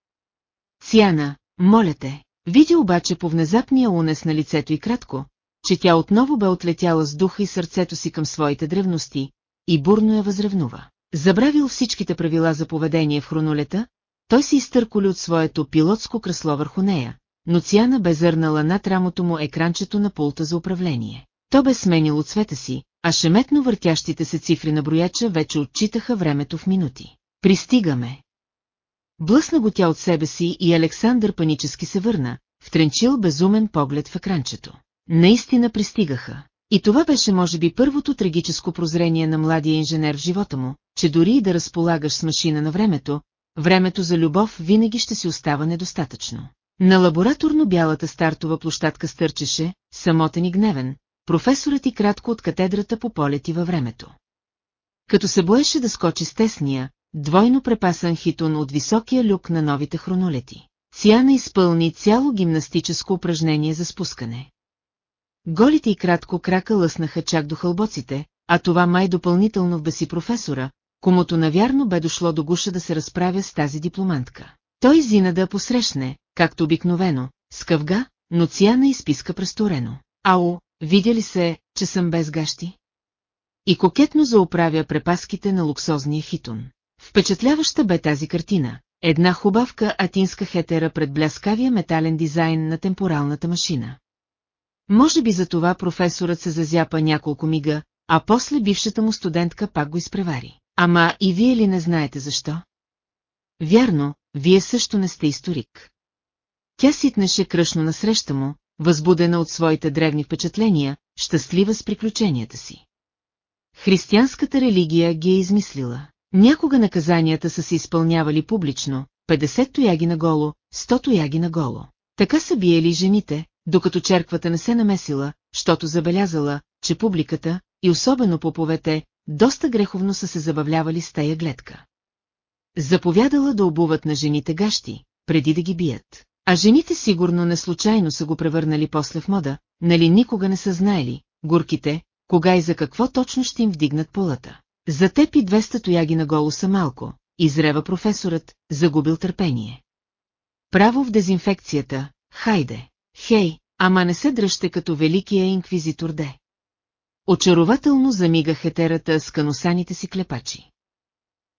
Цяна, моля те, види обаче по внезапния унес на лицето и кратко, че тя отново бе отлетяла с духа и сърцето си към своите древности, и бурно я възревнува. Забравил всичките правила за поведение в хронолета, той си изтърколи от своето пилотско кресло върху нея, но Циана бе зърнала над рамото му екранчето на пулта за управление. То бе сменил от цвета си, а шеметно въртящите се цифри на брояча вече отчитаха времето в минути. Пристигаме. Блъсна го тя от себе си и Александър панически се върна, втренчил безумен поглед в екранчето. Наистина пристигаха. И това беше може би първото трагическо прозрение на младия инженер в живота му, че дори и да разполагаш с машина на времето, времето за любов винаги ще си остава недостатъчно. На лабораторно бялата стартова площадка стърчеше, самотен и гневен, професорът и кратко от катедрата по полети във времето. Като се боеше да скочи с тесния, двойно препасан хитон от високия люк на новите хронолети. Циана изпълни цяло гимнастическо упражнение за спускане. Голите и кратко крака лъснаха чак до хълбоците, а това май допълнително вбеси професора, комуто навярно бе дошло до гуша да се разправя с тази дипломантка. Той зина да посрещне, както обикновено, с къвга, но Циана изписка престорено. Ау, видя ли се, че съм без гащи? И кокетно заоправя препаските на луксозния хитон. Впечатляваща бе тази картина. Една хубавка атинска хетера пред бляскавия метален дизайн на темпоралната машина. Може би за това професорът се зазяпа няколко мига, а после бившата му студентка пак го изпревари. Ама и вие ли не знаете защо? Вярно, вие също не сте историк. Тя ситнеше кръшно насреща му, възбудена от своите древни впечатления, щастлива с приключенията си. Християнската религия ги е измислила. Някога наказанията са се изпълнявали публично, 50 тояги наголо, 100 тояги наголо. Така са биели жените, докато черквата не се намесила, щото забелязала, че публиката, и особено поповете, доста греховно са се забавлявали с тая гледка. Заповядала да обуват на жените гащи, преди да ги бият. А жените сигурно не случайно са го превърнали после в мода, нали никога не са знаели, горките, кога и за какво точно ще им вдигнат полата. За теб и 200 тояги наголо са малко, изрева професорът, загубил търпение. Право в дезинфекцията, хайде, хей, ама не се дръжте като великия инквизитор Де. Очарователно замига хетерата с каносаните си клепачи.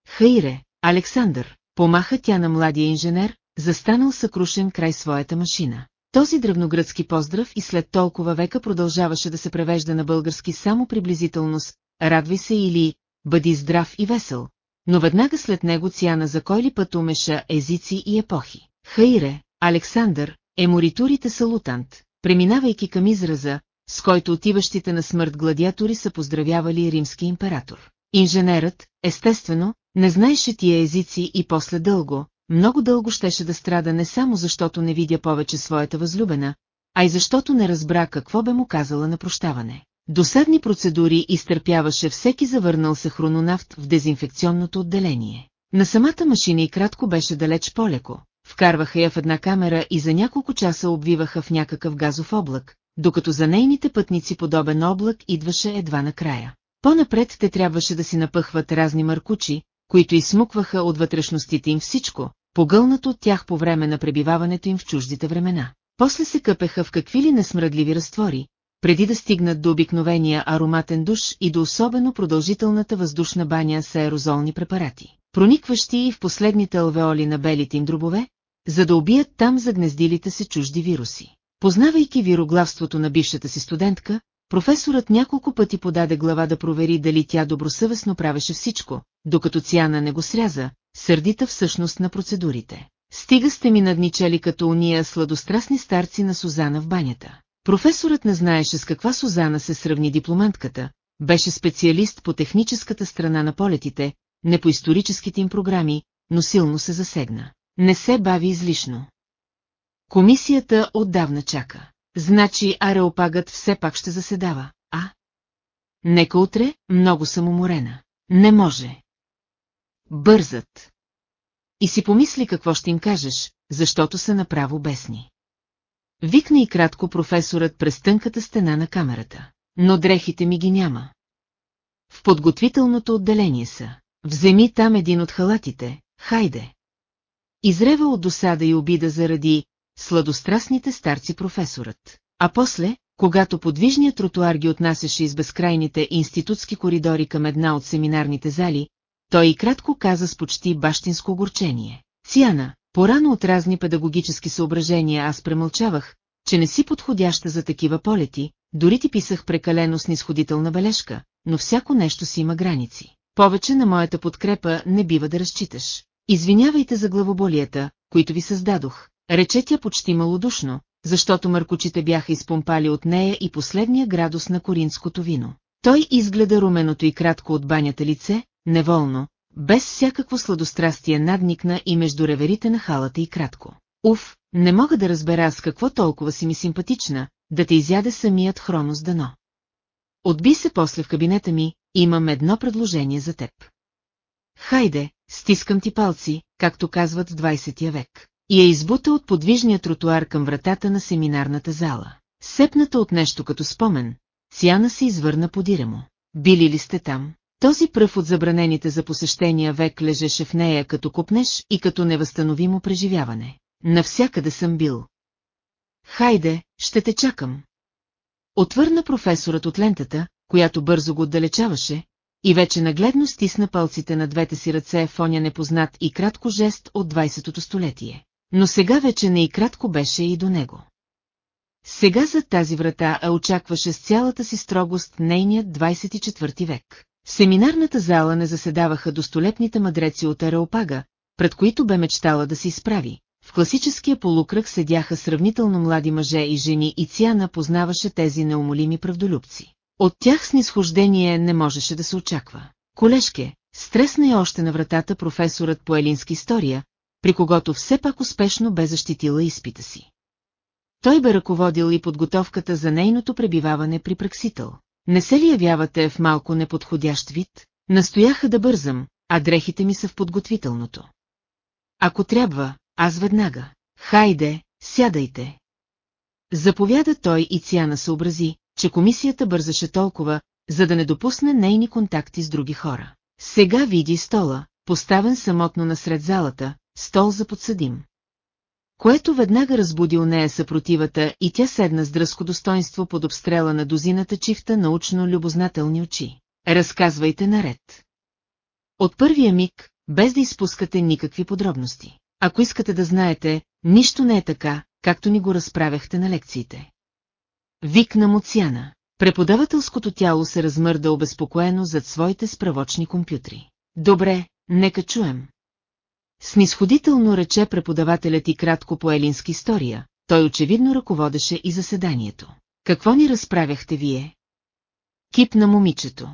Хайре, Александър, помаха тя на младия инженер, застанал съкрушен край своята машина. Този древногръцки поздрав и след толкова века продължаваше да се превежда на български само приблизително с «Радвай се» или «Бъди здрав и весел», но веднага след него Циана за кой ли път умеша езици и епохи. Хаире, Александър, еморитурите салутант, преминавайки към израза, с който отиващите на смърт гладиатори са поздравявали римски император. Инженерът, естествено, не знаеше тия езици и после дълго, много дълго щеше да страда не само защото не видя повече своята възлюбена, а и защото не разбра какво бе му казала на прощаване. Досадни процедури изтърпяваше всеки завърнал се хрононавт в дезинфекционното отделение. На самата машина и кратко беше далеч по-леко. Вкарваха я в една камера и за няколко часа обвиваха в някакъв газов облак, докато за нейните пътници подобен облак идваше едва накрая. По-напред те трябваше да си напъхват разни маркучи, които изсмукваха от вътрешностите им всичко, погълнато от тях по време на пребиваването им в чуждите времена. После се къпеха в какви ли несмръдливи разтвори, преди да стигнат до обикновения ароматен душ и до особено продължителната въздушна баня с аерозолни препарати, проникващи и в последните алвеоли на белите им дробове, за да убият там загнездилите се чужди вируси. Познавайки вироглавството на бившата си студентка, професорът няколко пъти подаде глава да провери дали тя добросъвестно правеше всичко, докато Циана не го сряза, сърдита всъщност на процедурите. Стига сте ми надничали като уния сладострастни старци на Сузана в банята. Професорът не знаеше с каква Сузана се сравни дипломантката, беше специалист по техническата страна на полетите, не по историческите им програми, но силно се засегна. Не се бави излишно. Комисията отдавна чака. Значи ареопагът все пак ще заседава, а? Нека утре, много съм уморена. Не може. Бързат. И си помисли какво ще им кажеш, защото са направо бесни. Викна и кратко професорът през тънката стена на камерата. Но дрехите ми ги няма. В подготвителното отделение са. Вземи там един от халатите, хайде. Изрева от досада и обида заради сладострастните старци професорът. А после, когато подвижният тротуар ги отнасяше из безкрайните институтски коридори към една от семинарните зали, той и кратко каза с почти бащинско огорчение. Циана, порано от разни педагогически съображения аз премълчавах, че не си подходяща за такива полети, дори ти писах прекалено снисходителна бележка, но всяко нещо си има граници. Повече на моята подкрепа не бива да разчиташ. Извинявайте за главоболията, които ви създадох, рече тя почти малодушно, защото мъркочите бяха изпомпали от нея и последния градус на коринското вино. Той изгледа руменото и кратко от банята лице, неволно, без всякакво сладострастие надникна и между реверите на халата и кратко. Уф, не мога да разбера с какво толкова си ми симпатична, да те изяде самият Хронос дано. Отби се после в кабинета ми, имам едно предложение за теб. Хайде, стискам ти палци, както казват в 20 век. И я избута от подвижния тротуар към вратата на семинарната зала. Сепната от нещо като спомен, Сяна се извърна подира му. били ли сте там? Този пръв от забранените за посещения век лежеше в нея като купнеш и като невъзстановимо преживяване. Навсякъде съм бил. Хайде, ще те чакам. Отвърна професорът от лентата, която бързо го отдалечаваше, и вече нагледно стисна палците на двете си ръце в оня непознат и кратко жест от 20-то столетие. Но сега вече не и кратко беше и до него. Сега зад тази врата а очакваше с цялата си строгост нейният 24 век. В семинарната зала не заседаваха достолепните мъдреци от Ареопага, пред които бе мечтала да се изправи. В класическия полукръг седяха сравнително млади мъже и жени и Цяна познаваше тези неумолими правдолюбци. От тях снисхождение не можеше да се очаква. Колешке, стресна и още на вратата професорът по елински история, при когото все пак успешно бе защитила изпита си. Той бе ръководил и подготовката за нейното пребиваване при праксител. Не се ли явявате в малко неподходящ вид? Настояха да бързам, а дрехите ми са в подготвителното. Ако трябва, аз веднага. Хайде, сядайте. Заповяда той и Цяна съобрази, че комисията бързаше толкова, за да не допусне нейни контакти с други хора. Сега види стола, поставен самотно насред залата, стол за подсъдим. Което веднага разбуди у нея съпротивата и тя седна с дръско достоинство под обстрела на дозината чифта научно-любознателни очи. Разказвайте наред. От първия миг, без да изпускате никакви подробности. Ако искате да знаете, нищо не е така, както ни го разправяхте на лекциите. Викна Муцяна. Преподавателското тяло се размърда обезпокоено зад своите справочни компютри. Добре, нека чуем. Снисходително рече преподавателят и кратко по елински история, той очевидно ръководеше и заседанието. Какво ни разправяхте вие? Кип на момичето.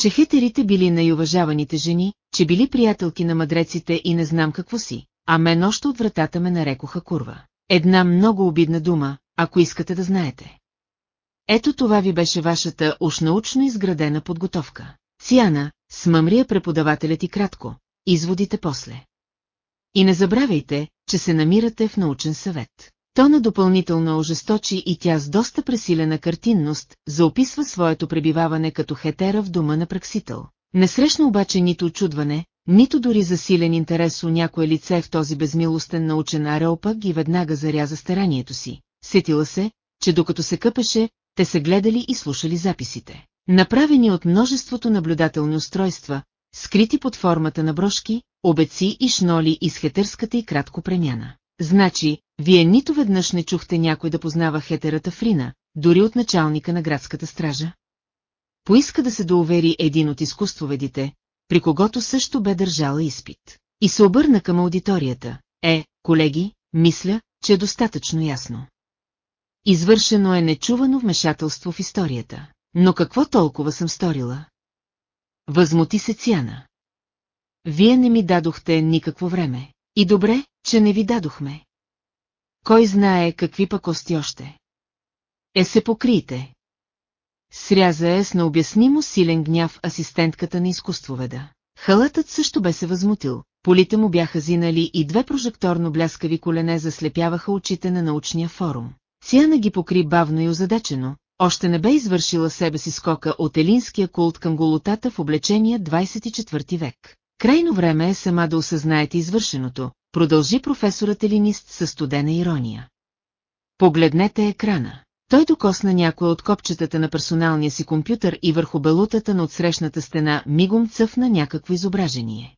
Че хетерите били най-уважаваните жени, че били приятелки на мъдреците и не знам какво си, а мен още от вратата ме нарекоха курва. Една много обидна дума, ако искате да знаете. Ето това ви беше вашата уж научно изградена подготовка. Циана, смъмрия преподавателят и кратко, изводите после. И не забравяйте, че се намирате в научен съвет. Тона допълнително ожесточи и тя с доста пресилена картинност заописва своето пребиваване като хетера в дома на праксител. Не срещна обаче нито очудване, нито дори засилен интерес у някое лице в този безмилостен научен ареопък и веднага заряза старанието си. Сетила се, че докато се къпеше, те се гледали и слушали записите. Направени от множеството наблюдателни устройства, скрити под формата на брошки, обеци и шноли из хетърската и кратко премяна. Значи, вие нито веднъж не чухте някой да познава хетерата Фрина, дори от началника на градската стража? Поиска да се доувери един от изкуствоведите, при когото също бе държала изпит. И се обърна към аудиторията. Е, колеги, мисля, че е достатъчно ясно. Извършено е нечувано вмешателство в историята. Но какво толкова съм сторила? Възмути се Цяна. Вие не ми дадохте никакво време. И добре, че не ви дадохме. Кой знае какви пакости още. Е се покрийте. Сряза е с необяснимо силен гняв асистентката на изкуствоведа. Халатът също бе се възмутил, полите му бяха зинали и две прожекторно бляскави колене заслепяваха очите на научния форум. Циана ги покри бавно и озадачено, още не бе извършила себе си скока от елинския култ към голотата в облечения 24 век. Крайно време е сама да осъзнаете извършеното, продължи професорът елинист със студена ирония. Погледнете екрана. Той докосна някоя от копчетата на персоналния си компютър и върху белутата на отсрещната стена мигом цъфна някакво изображение.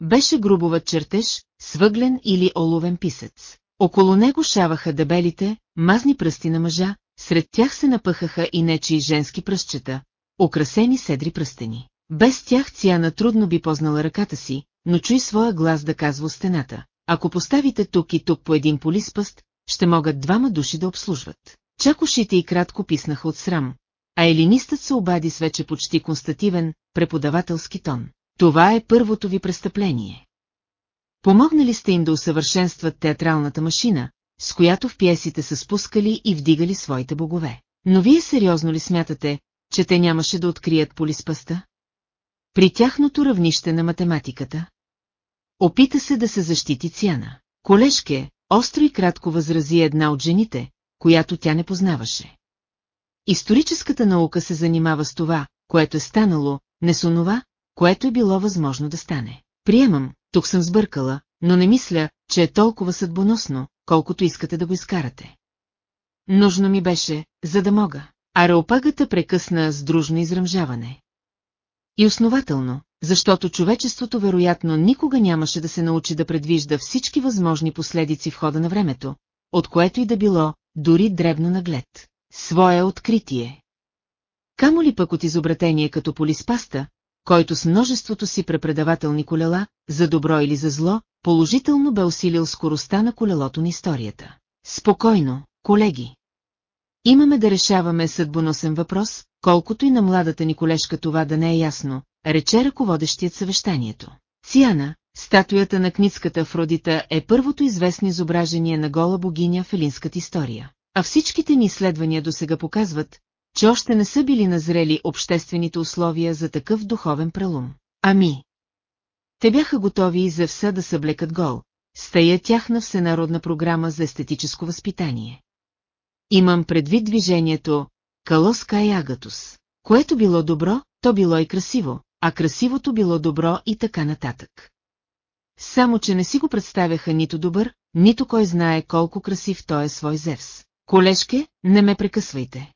Беше грубоват чертеж, свъглен или оловен писец. Около него шаваха дебелите, мазни пръсти на мъжа, сред тях се напъхаха и нечи женски пръстчета, украсени седри пръстени. Без тях Цяна трудно би познала ръката си, но чуй своя глас да казва стената. Ако поставите тук и тук по един полиспъст, ще могат двама души да обслужват. Чак ушите и кратко писнаха от срам, а елинистът се обади с вече почти констативен, преподавателски тон. Това е първото ви престъпление. Помогнали сте им да усъвършенстват театралната машина, с която в пиесите са спускали и вдигали своите богове. Но вие сериозно ли смятате, че те нямаше да открият полиспъста? При тяхното равнище на математиката? Опита се да се защити Цяна. Колешке, остро и кратко възрази една от жените, която тя не познаваше. Историческата наука се занимава с това, което е станало, не с онова, което е било възможно да стане. Приемам, тук съм сбъркала, но не мисля, че е толкова съдбоносно, колкото искате да го изкарате. Нужно ми беше, за да мога. Ареопагата прекъсна с дружно изръмжаване. И основателно, защото човечеството вероятно никога нямаше да се научи да предвижда всички възможни последици в хода на времето, от което и да било, дори дребно наглед. Свое откритие. Камо ли пък от изобретение като полиспаста, който с множеството си препредавателни колела, за добро или за зло, положително бе усилил скоростта на колелото на историята. Спокойно, колеги. Имаме да решаваме съдбоносен въпрос, колкото и на младата ни колежка това да не е ясно, рече ръководещият съвещанието. Циана, статуята на кницката Афродита е първото известно изображение на гола богиня в елинската история. А всичките ни изследвания до сега показват, че още не са били назрели обществените условия за такъв духовен прелум. Ами. Те бяха готови и за вса да съблекат гол, стая тяхна всенародна програма за естетическо възпитание. Имам предвид движението Калоска и Агатус. Което било добро, то било и красиво, а красивото било добро и така нататък. Само, че не си го представяха нито добър, нито кой знае колко красив той е свой Зевс. Колешке, не ме прекъсвайте.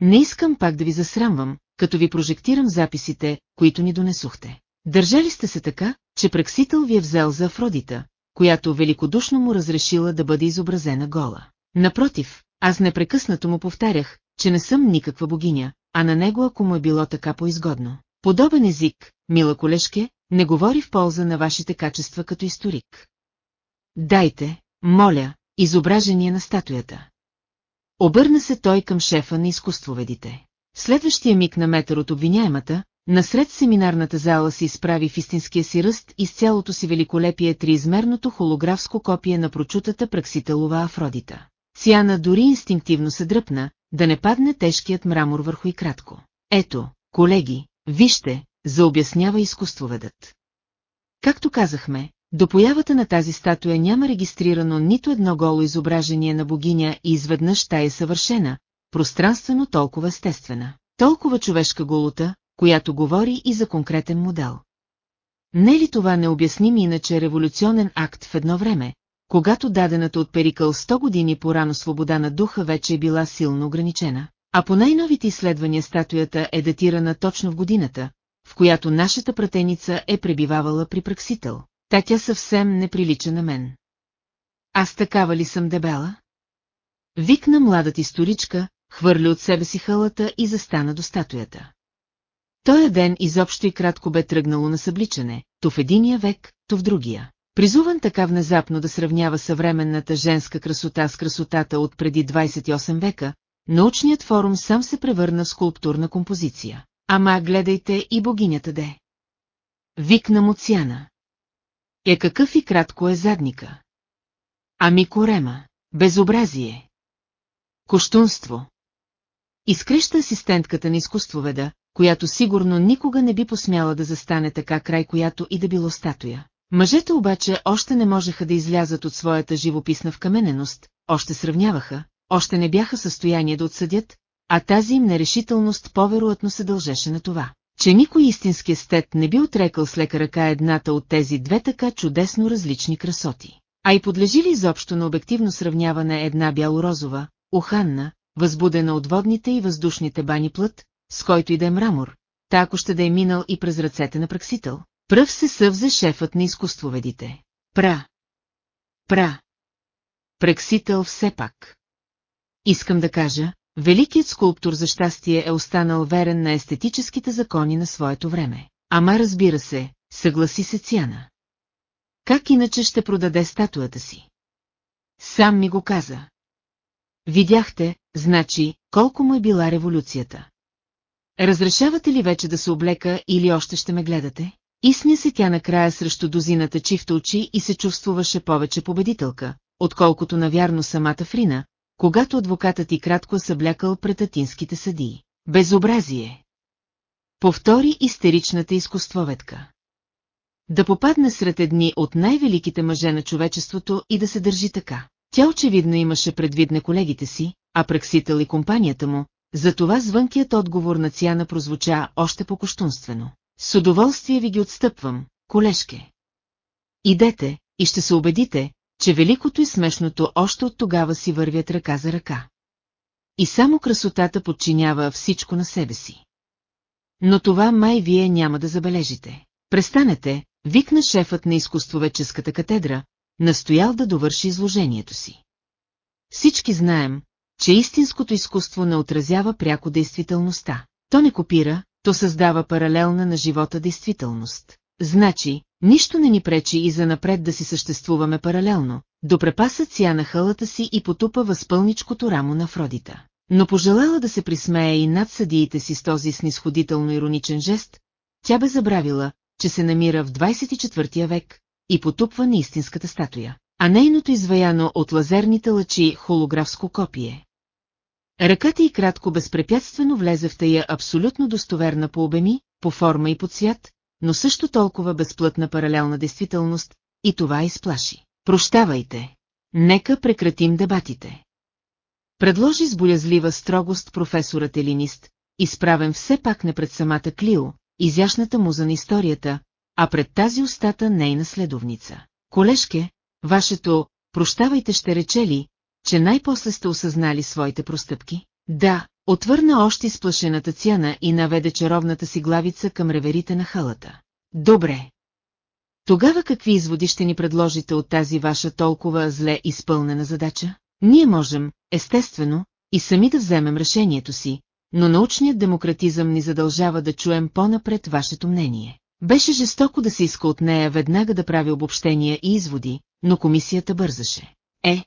Не искам пак да ви засрамвам, като ви прожектирам записите, които ни донесохте. Държали сте се така, че Праксител ви е взел за Афродита, която великодушно му разрешила да бъде изобразена гола. Напротив, аз непрекъснато му повтарях, че не съм никаква богиня, а на него ако му е било така поизгодно. Подобен език, мила колешке, не говори в полза на вашите качества като историк. Дайте, моля, изображение на статуята. Обърна се той към шефа на изкуствоведите. Следващия миг на метър от обвиняемата, насред семинарната зала се изправи в истинския си ръст и с цялото си великолепие триизмерното холографско копие на прочутата праксителова Афродита. Циана дори инстинктивно се дръпна, да не падне тежкият мрамор върху и кратко. Ето, колеги, вижте, заобяснява изкуствоведът. Както казахме, до появата на тази статуя няма регистрирано нито едно голо изображение на богиня и изведнъж тя е съвършена, пространствено толкова естествена, толкова човешка голота, която говори и за конкретен модел. Не е ли това необясним иначе революционен акт в едно време, когато дадената от Перикъл 100 години по-рано свобода на духа вече е била силно ограничена? А по най-новите изследвания статуята е датирана точно в годината, в която нашата пратеница е пребивавала при Праксител. Та тя съвсем не прилича на мен. Аз такава ли съм дебела? Викна младата историчка, хвърли от себе си халата и застана до статуята. Той ден изобщо и кратко бе тръгнало на събличане, то в единия век, то в другия. Призуван така внезапно да сравнява съвременната женска красота с красотата от преди 28 века, научният форум сам се превърна в скулптурна композиция. Ама гледайте и богинята де. Викна му Цяна. Е какъв и кратко е задника. Ами корема, безобразие. Коштунство. Изкреща асистентката на изкуствоведа, която сигурно никога не би посмяла да застане така край която и да било статуя. Мъжете обаче още не можеха да излязат от своята живописна вкамененост, още сравняваха, още не бяха състояние да отсъдят, а тази им нерешителност по-вероятно се дължеше на това, че никой истински естет не би отрекал с лека ръка едната от тези две така чудесно различни красоти. А и подлежи ли изобщо на обективно сравняване една бялорозова, уханна, възбудена от водните и въздушните бани плът, с който и да е мрамор, та ще да е минал и през ръцете на праксител. Пръв се съвзе шефът на изкуствоведите. Пра. Пра. Праксител все пак. Искам да кажа, великият скулптор за щастие е останал верен на естетическите закони на своето време. Ама разбира се, съгласи се Цяна. Как иначе ще продаде статуята си? Сам ми го каза. Видяхте, значи, колко му е била революцията. Разрешавате ли вече да се облека или още ще ме гледате? Изсня се тя накрая срещу дозината чифта очи и се чувствуваше повече победителка, отколкото навярно самата Фрина, когато адвокатът и кратко съблякал пред атинските съдии. Безобразие! Повтори истеричната изкуствоведка. Да попадне сред едни от най-великите мъже на човечеството и да се държи така. Тя очевидно имаше предвид на колегите си, а праксител и компанията му, затова звънкият отговор на Цяна прозвуча още по-коштунствено. С удоволствие ви ги отстъпвам, колешке. Идете, и ще се убедите, че великото и смешното още от тогава си вървят ръка за ръка. И само красотата подчинява всичко на себе си. Но това май вие няма да забележите. Престанете, викна шефът на изкуствоведческата катедра, настоял да довърши изложението си. Всички знаем, че истинското изкуство не отразява пряко действителността. То не копира, то създава паралелна на живота действителност. Значи, нищо не ни пречи и занапред да си съществуваме паралелно. Допрепаса ця хълата си и потупа възпълничкото рамо на Фродита. Но пожелала да се присмее и над съдиите си с този снисходително-ироничен жест, тя бе забравила, че се намира в 24 век и потупва на истинската статуя, а нейното изваяно от лазерните лъчи холографско копие. Ръката й кратко безпрепятствено влезе в тая абсолютно достоверна по обеми, по форма и по цвят, но също толкова безплътна паралелна действителност, и това изплаши. Прощавайте. Нека прекратим дебатите. Предложи с боязлива строгост професорът Елинист, изправен все пак не пред самата Клио, изящната муза на историята, а пред тази устата нейна следовница. Колешке, вашето «прощавайте» ще рече ли, че най-после сте осъзнали своите простъпки? Да, отвърна още изплашената цяна и наведе чаровната си главица към реверите на халата. Добре. Тогава какви изводи ще ни предложите от тази ваша толкова зле изпълнена задача? Ние можем, естествено, и сами да вземем решението си, но научният демократизъм ни задължава да чуем по-напред вашето мнение. Беше жестоко да се иска от нея веднага да прави обобщения и изводи, но комисията бързаше. Е.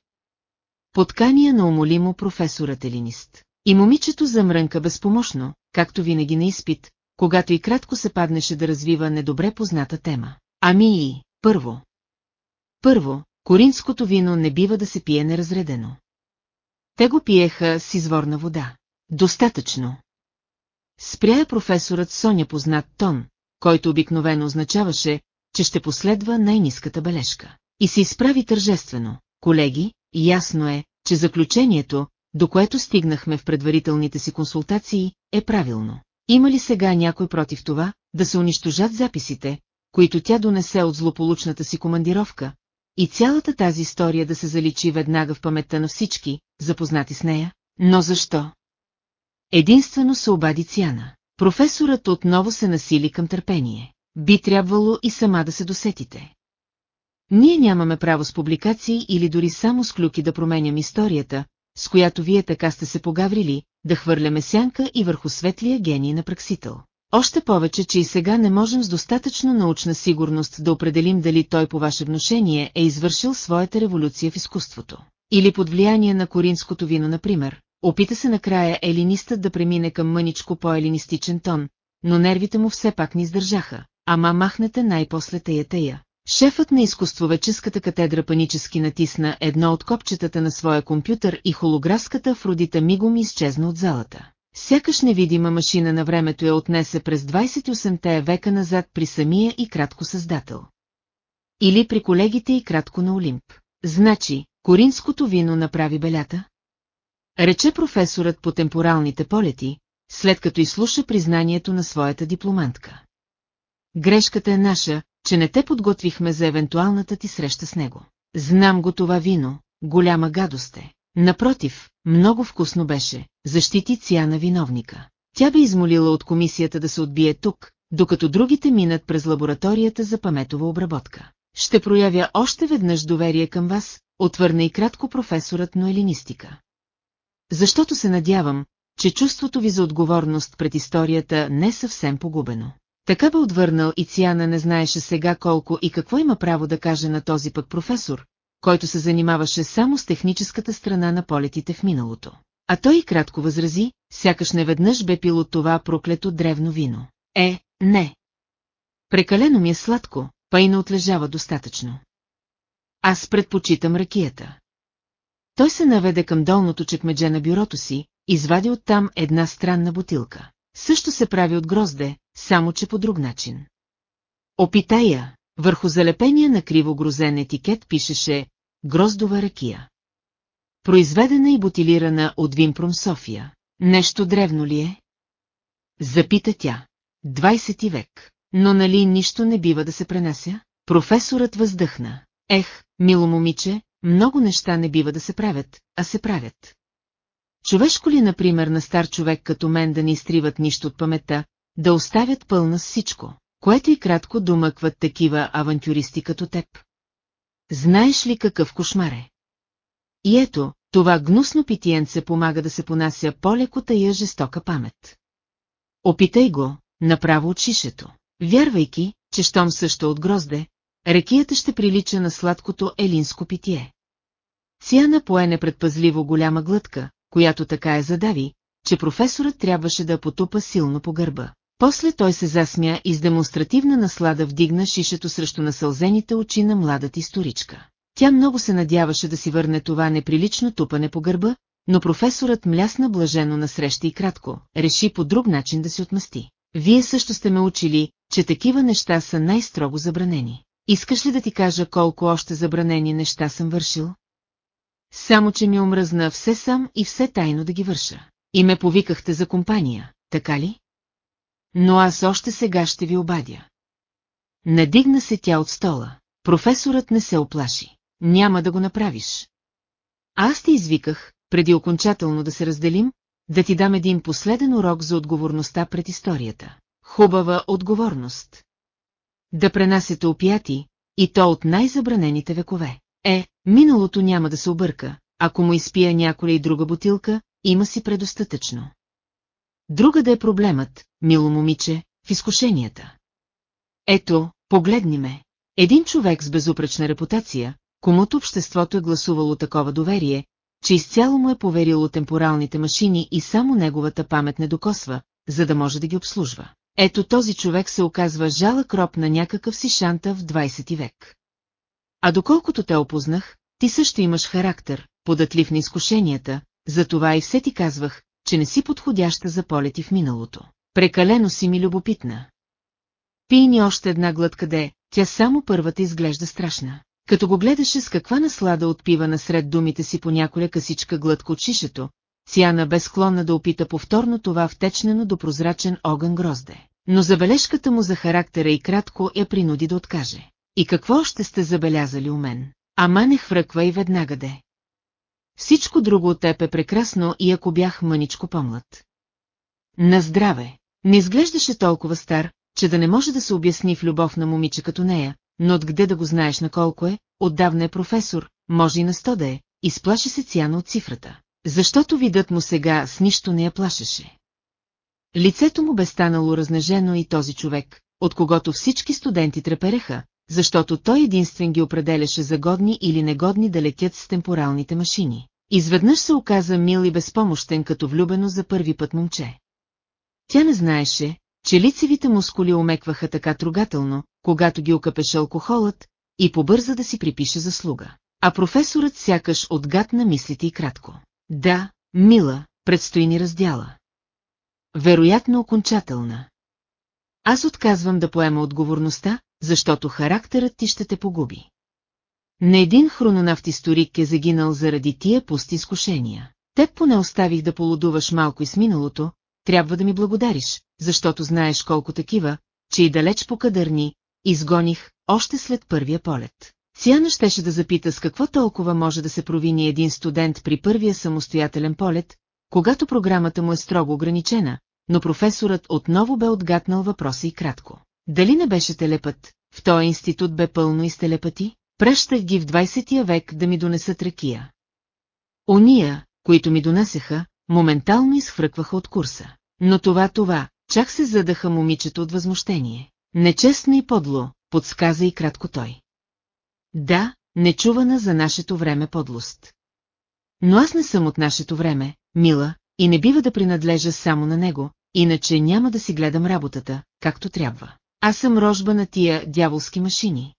Подкания на умолимо професорът Елинист. И момичето замрънка безпомощно, както винаги на изпит, когато и кратко се паднеше да развива недобре позната тема. Ами и, първо. Първо, коринското вино не бива да се пие неразредено. Те го пиеха с изворна вода. Достатъчно. Спря професорът Соня познат тон, който обикновено означаваше, че ще последва най-низката бележка. И се изправи тържествено. Колеги, ясно е, че заключението, до което стигнахме в предварителните си консултации, е правилно. Има ли сега някой против това, да се унищожат записите, които тя донесе от злополучната си командировка, и цялата тази история да се заличи веднага в паметта на всички, запознати с нея? Но защо? Единствено се обади Цяна. Професорът отново се насили към търпение. Би трябвало и сама да се досетите. Ние нямаме право с публикации или дори само с клюки да променям историята, с която вие така сте се погаврили, да хвърляме сянка и върху светлия гений на Праксител. Още повече, че и сега не можем с достатъчно научна сигурност да определим дали той по ваше вношение е извършил своята революция в изкуството. Или под влияние на коринското вино, например, опита се накрая елинистът да премине към мъничко по-елинистичен тон, но нервите му все пак не издържаха, ама махнете най-после тая тая. Шефът на изкуствовеческата катедра панически натисна едно от копчетата на своя компютър и холографската Афродита мигом изчезна от залата. Сякаш невидима машина на времето я отнесе през 28-те века назад при самия и кратко създател. Или при колегите и кратко на Олимп. Значи, коринското вино направи белята? Рече професорът по темпоралните полети, след като изслуша признанието на своята дипломантка. Грешката е наша, че не те подготвихме за евентуалната ти среща с него. Знам го това вино, голяма гадост е. Напротив, много вкусно беше, защити Цяна виновника. Тя бе измолила от комисията да се отбие тук, докато другите минат през лабораторията за паметова обработка. Ще проявя още веднъж доверие към вас, отвърна и кратко професорът на елинистика. Защото се надявам, че чувството ви за отговорност пред историята не е съвсем погубено. Така бе отвърнал и Циана не знаеше сега колко и какво има право да каже на този пък професор, който се занимаваше само с техническата страна на полетите в миналото. А той и кратко възрази, сякаш неведнъж бе пил от това проклето древно вино. Е, не. Прекалено ми е сладко, па и не отлежава достатъчно. Аз предпочитам ракията. Той се наведе към долното чекмедже на бюрото си, извади оттам една странна бутилка. Също се прави от грозде, само че по друг начин. Опитая, върху залепения на криво грозен етикет пишеше «Гроздова ракия». Произведена и бутилирана от Вимпром София. Нещо древно ли е? Запита тя. 20 век. Но нали нищо не бива да се пренася? Професорът въздъхна. Ех, мило момиче, много неща не бива да се правят, а се правят. Човешко ли, например, на стар човек като мен да не изтриват нищо от паметта, да оставят пълна с всичко, което и кратко домъкват такива авантюристи като теб? Знаеш ли какъв кошмар е? И ето, това гнусно питиенце помага да се понася по-леко тая жестока памет. Опитай го, направо от шишето, вярвайки, че щом също от грозде, рекията ще прилича на сладкото елинско питие. Циана пое непредпазливо голяма глътка, която така я задави, че професорът трябваше да потупа силно по гърба. После той се засмя и с демонстративна наслада вдигна шишето срещу насълзените очи на младата историчка. Тя много се надяваше да си върне това неприлично тупане по гърба, но професорът млясна блажено насреща и кратко, реши по друг начин да си отмъсти. Вие също сте ме учили, че такива неща са най-строго забранени. Искаш ли да ти кажа колко още забранени неща съм вършил? Само, че ми омръзна все сам и все тайно да ги върша. И ме повикахте за компания, така ли? Но аз още сега ще ви обадя. Надигна се тя от стола. Професорът не се оплаши. Няма да го направиш. Аз те извиках, преди окончателно да се разделим, да ти дам един последен урок за отговорността пред историята. Хубава отговорност. Да пренасете опияти, и то от най-забранените векове. Е, миналото няма да се обърка, ако му изпия няколя и друга бутилка, има си предостатъчно. Друга да е проблемът, мило момиче, в изкушенията. Ето, погледни ме. Един човек с безупречна репутация, комуто обществото е гласувало такова доверие, че изцяло му е поверило темпоралните машини и само неговата памет не докосва, за да може да ги обслужва. Ето този човек се оказва жалък роб на някакъв си шанта в 20 век. А доколкото те опознах, ти също имаш характер, податлив на изкушенията, затова и все ти казвах, че не си подходяща за полети в миналото. Прекалено си ми любопитна. Пий ни още една глътка де, тя само първата изглежда страшна. Като го гледаше с каква наслада отпива насред думите си по няколя късичка глътка от шишето, Циана бе склонна да опита повторно това втечнено до прозрачен огън грозде. Но забележката му за характера и кратко я принуди да откаже. И какво ще сте забелязали у мен? Ама не хвръква и веднага де. Всичко друго от теб е прекрасно и ако бях мъничко по-млад. На здраве! Не изглеждаше толкова стар, че да не може да се обясни в любов на момиче като нея, но откъде да го знаеш на колко е, отдавна е професор, може и на сто да е, изплаши се цяна от цифрата. Защото видът му сега с нищо не я плашеше. Лицето му бе станало разнежено и този човек, от когото всички студенти трепереха, защото той единствен ги определяше за годни или негодни да летят с темпоралните машини. Изведнъж се оказа мил и безпомощен като влюбено за първи път момче. Тя не знаеше, че лицевите мускули омекваха така трогателно, когато ги окъпеше алкохолът, и побърза да си припише заслуга. А професорът сякаш отгадна мислите и кратко. Да, мила, предстои ни раздяла. Вероятно окончателна. Аз отказвам да поема отговорността, защото характерът ти ще те погуби. Не един хрононавт историк е загинал заради тия пусти изкушения. Теб поне оставих да полудуваш малко и с миналото, трябва да ми благодариш, защото знаеш колко такива, че и далеч покадърни, изгоних, още след първия полет. Циана щеше да запита с какво толкова може да се провини един студент при първия самостоятелен полет, когато програмата му е строго ограничена, но професорът отново бе отгатнал въпроса и кратко. Дали не беше телепът? В този институт бе пълно и с телепати? Пращах ги в 20 век да ми донесат ракия. Ония, които ми донасяха, моментално изхвъркваха от курса. Но това, това, чак се задаха момичето от възмущение. Нечестно и подло, подсказа и кратко той. Да, нечувана за нашето време подлост. Но аз не съм от нашето време, мила, и не бива да принадлежа само на него, иначе няма да си гледам работата, както трябва. Аз съм рожба на тия дяволски машини.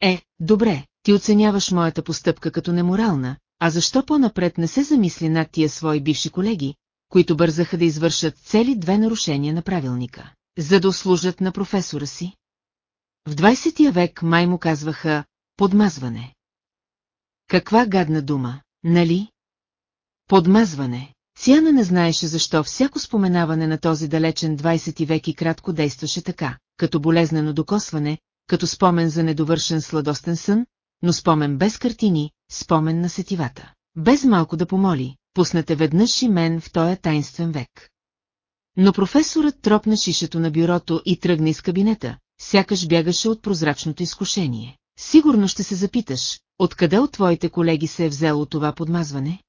Е, добре, ти оценяваш моята постъпка като неморална, а защо по-напред не се замисли над тия свои бивши колеги, които бързаха да извършат цели две нарушения на правилника, за да услужат на професора си? В 20 век май му казваха «подмазване». Каква гадна дума, нали? Подмазване. Циана не знаеше защо всяко споменаване на този далечен 20 век и кратко действаше така, като болезнено докосване, като спомен за недовършен сладостен сън, но спомен без картини, спомен на сетивата. Без малко да помоли, пуснете веднъж и мен в този тайнствен век. Но професорът тропна шишето на бюрото и тръгна из кабинета, сякаш бягаше от прозрачното изкушение. Сигурно ще се запиташ, откъде от твоите колеги се е взело това подмазване?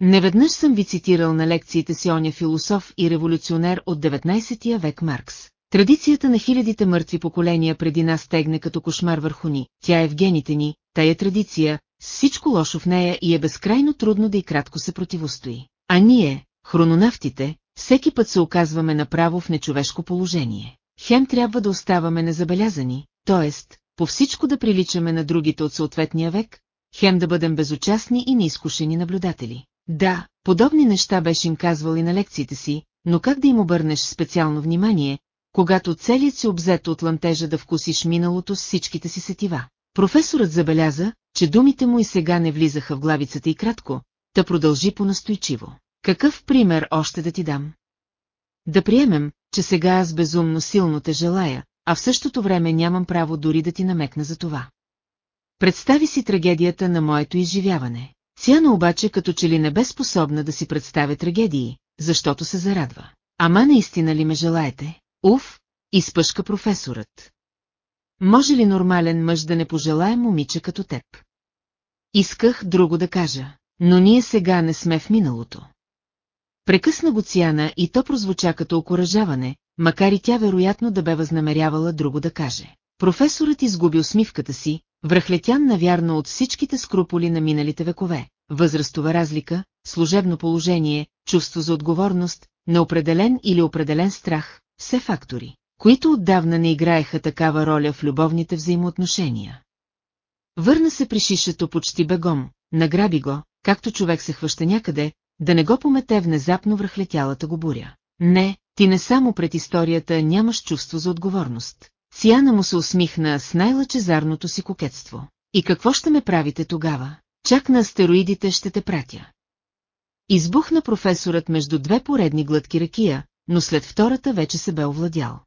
Неведнъж съм ви цитирал на лекциите си оня философ и революционер от 19 век Маркс. Традицията на хилядите мъртви поколения преди нас тегне като кошмар върху ни, тя е в гените ни, тая традиция, с всичко лошо в нея и е безкрайно трудно да и кратко се противостои. А ние, хрононавтите, всеки път се оказваме направо в нечовешко положение. Хем трябва да оставаме незабелязани, т.е. по всичко да приличаме на другите от съответния век, хем да бъдем безучастни и неизкушени наблюдатели. Да, подобни неща беше им казвал и на лекциите си, но как да им обърнеш специално внимание, когато целият си обзет от лантежа да вкусиш миналото с всичките си сетива. Професорът забеляза, че думите му и сега не влизаха в главицата и кратко, да продължи по-настойчиво. Какъв пример още да ти дам? Да приемем, че сега аз безумно силно те желая, а в същото време нямам право дори да ти намекна за това. Представи си трагедията на моето изживяване. Цяна обаче като че ли не бе способна да си представя трагедии, защото се зарадва. Ама наистина ли ме желаете? Уф, изпъшка професорът. Може ли нормален мъж да не пожелае момиче като теб? Исках друго да кажа, но ние сега не сме в миналото. Прекъсна го Циана и то прозвуча като окоръжаване, макар и тя вероятно да бе възнамерявала друго да каже. Професорът изгуби усмивката си, връхлетян навярно от всичките скруполи на миналите векове, възрастова разлика, служебно положение, чувство за отговорност, неопределен или определен страх, все фактори, които отдавна не играеха такава роля в любовните взаимоотношения. Върна се при шишето почти бегом, награби го, както човек се хваща някъде, да не го помете внезапно връхлетялата го буря. Не, ти не само пред историята нямаш чувство за отговорност. Циана му се усмихна с най-лъчезарното си кокетство. И какво ще ме правите тогава? Чак на астероидите ще те пратя. Избухна професорът между две поредни глътки ракия, но след втората вече се бе овладял.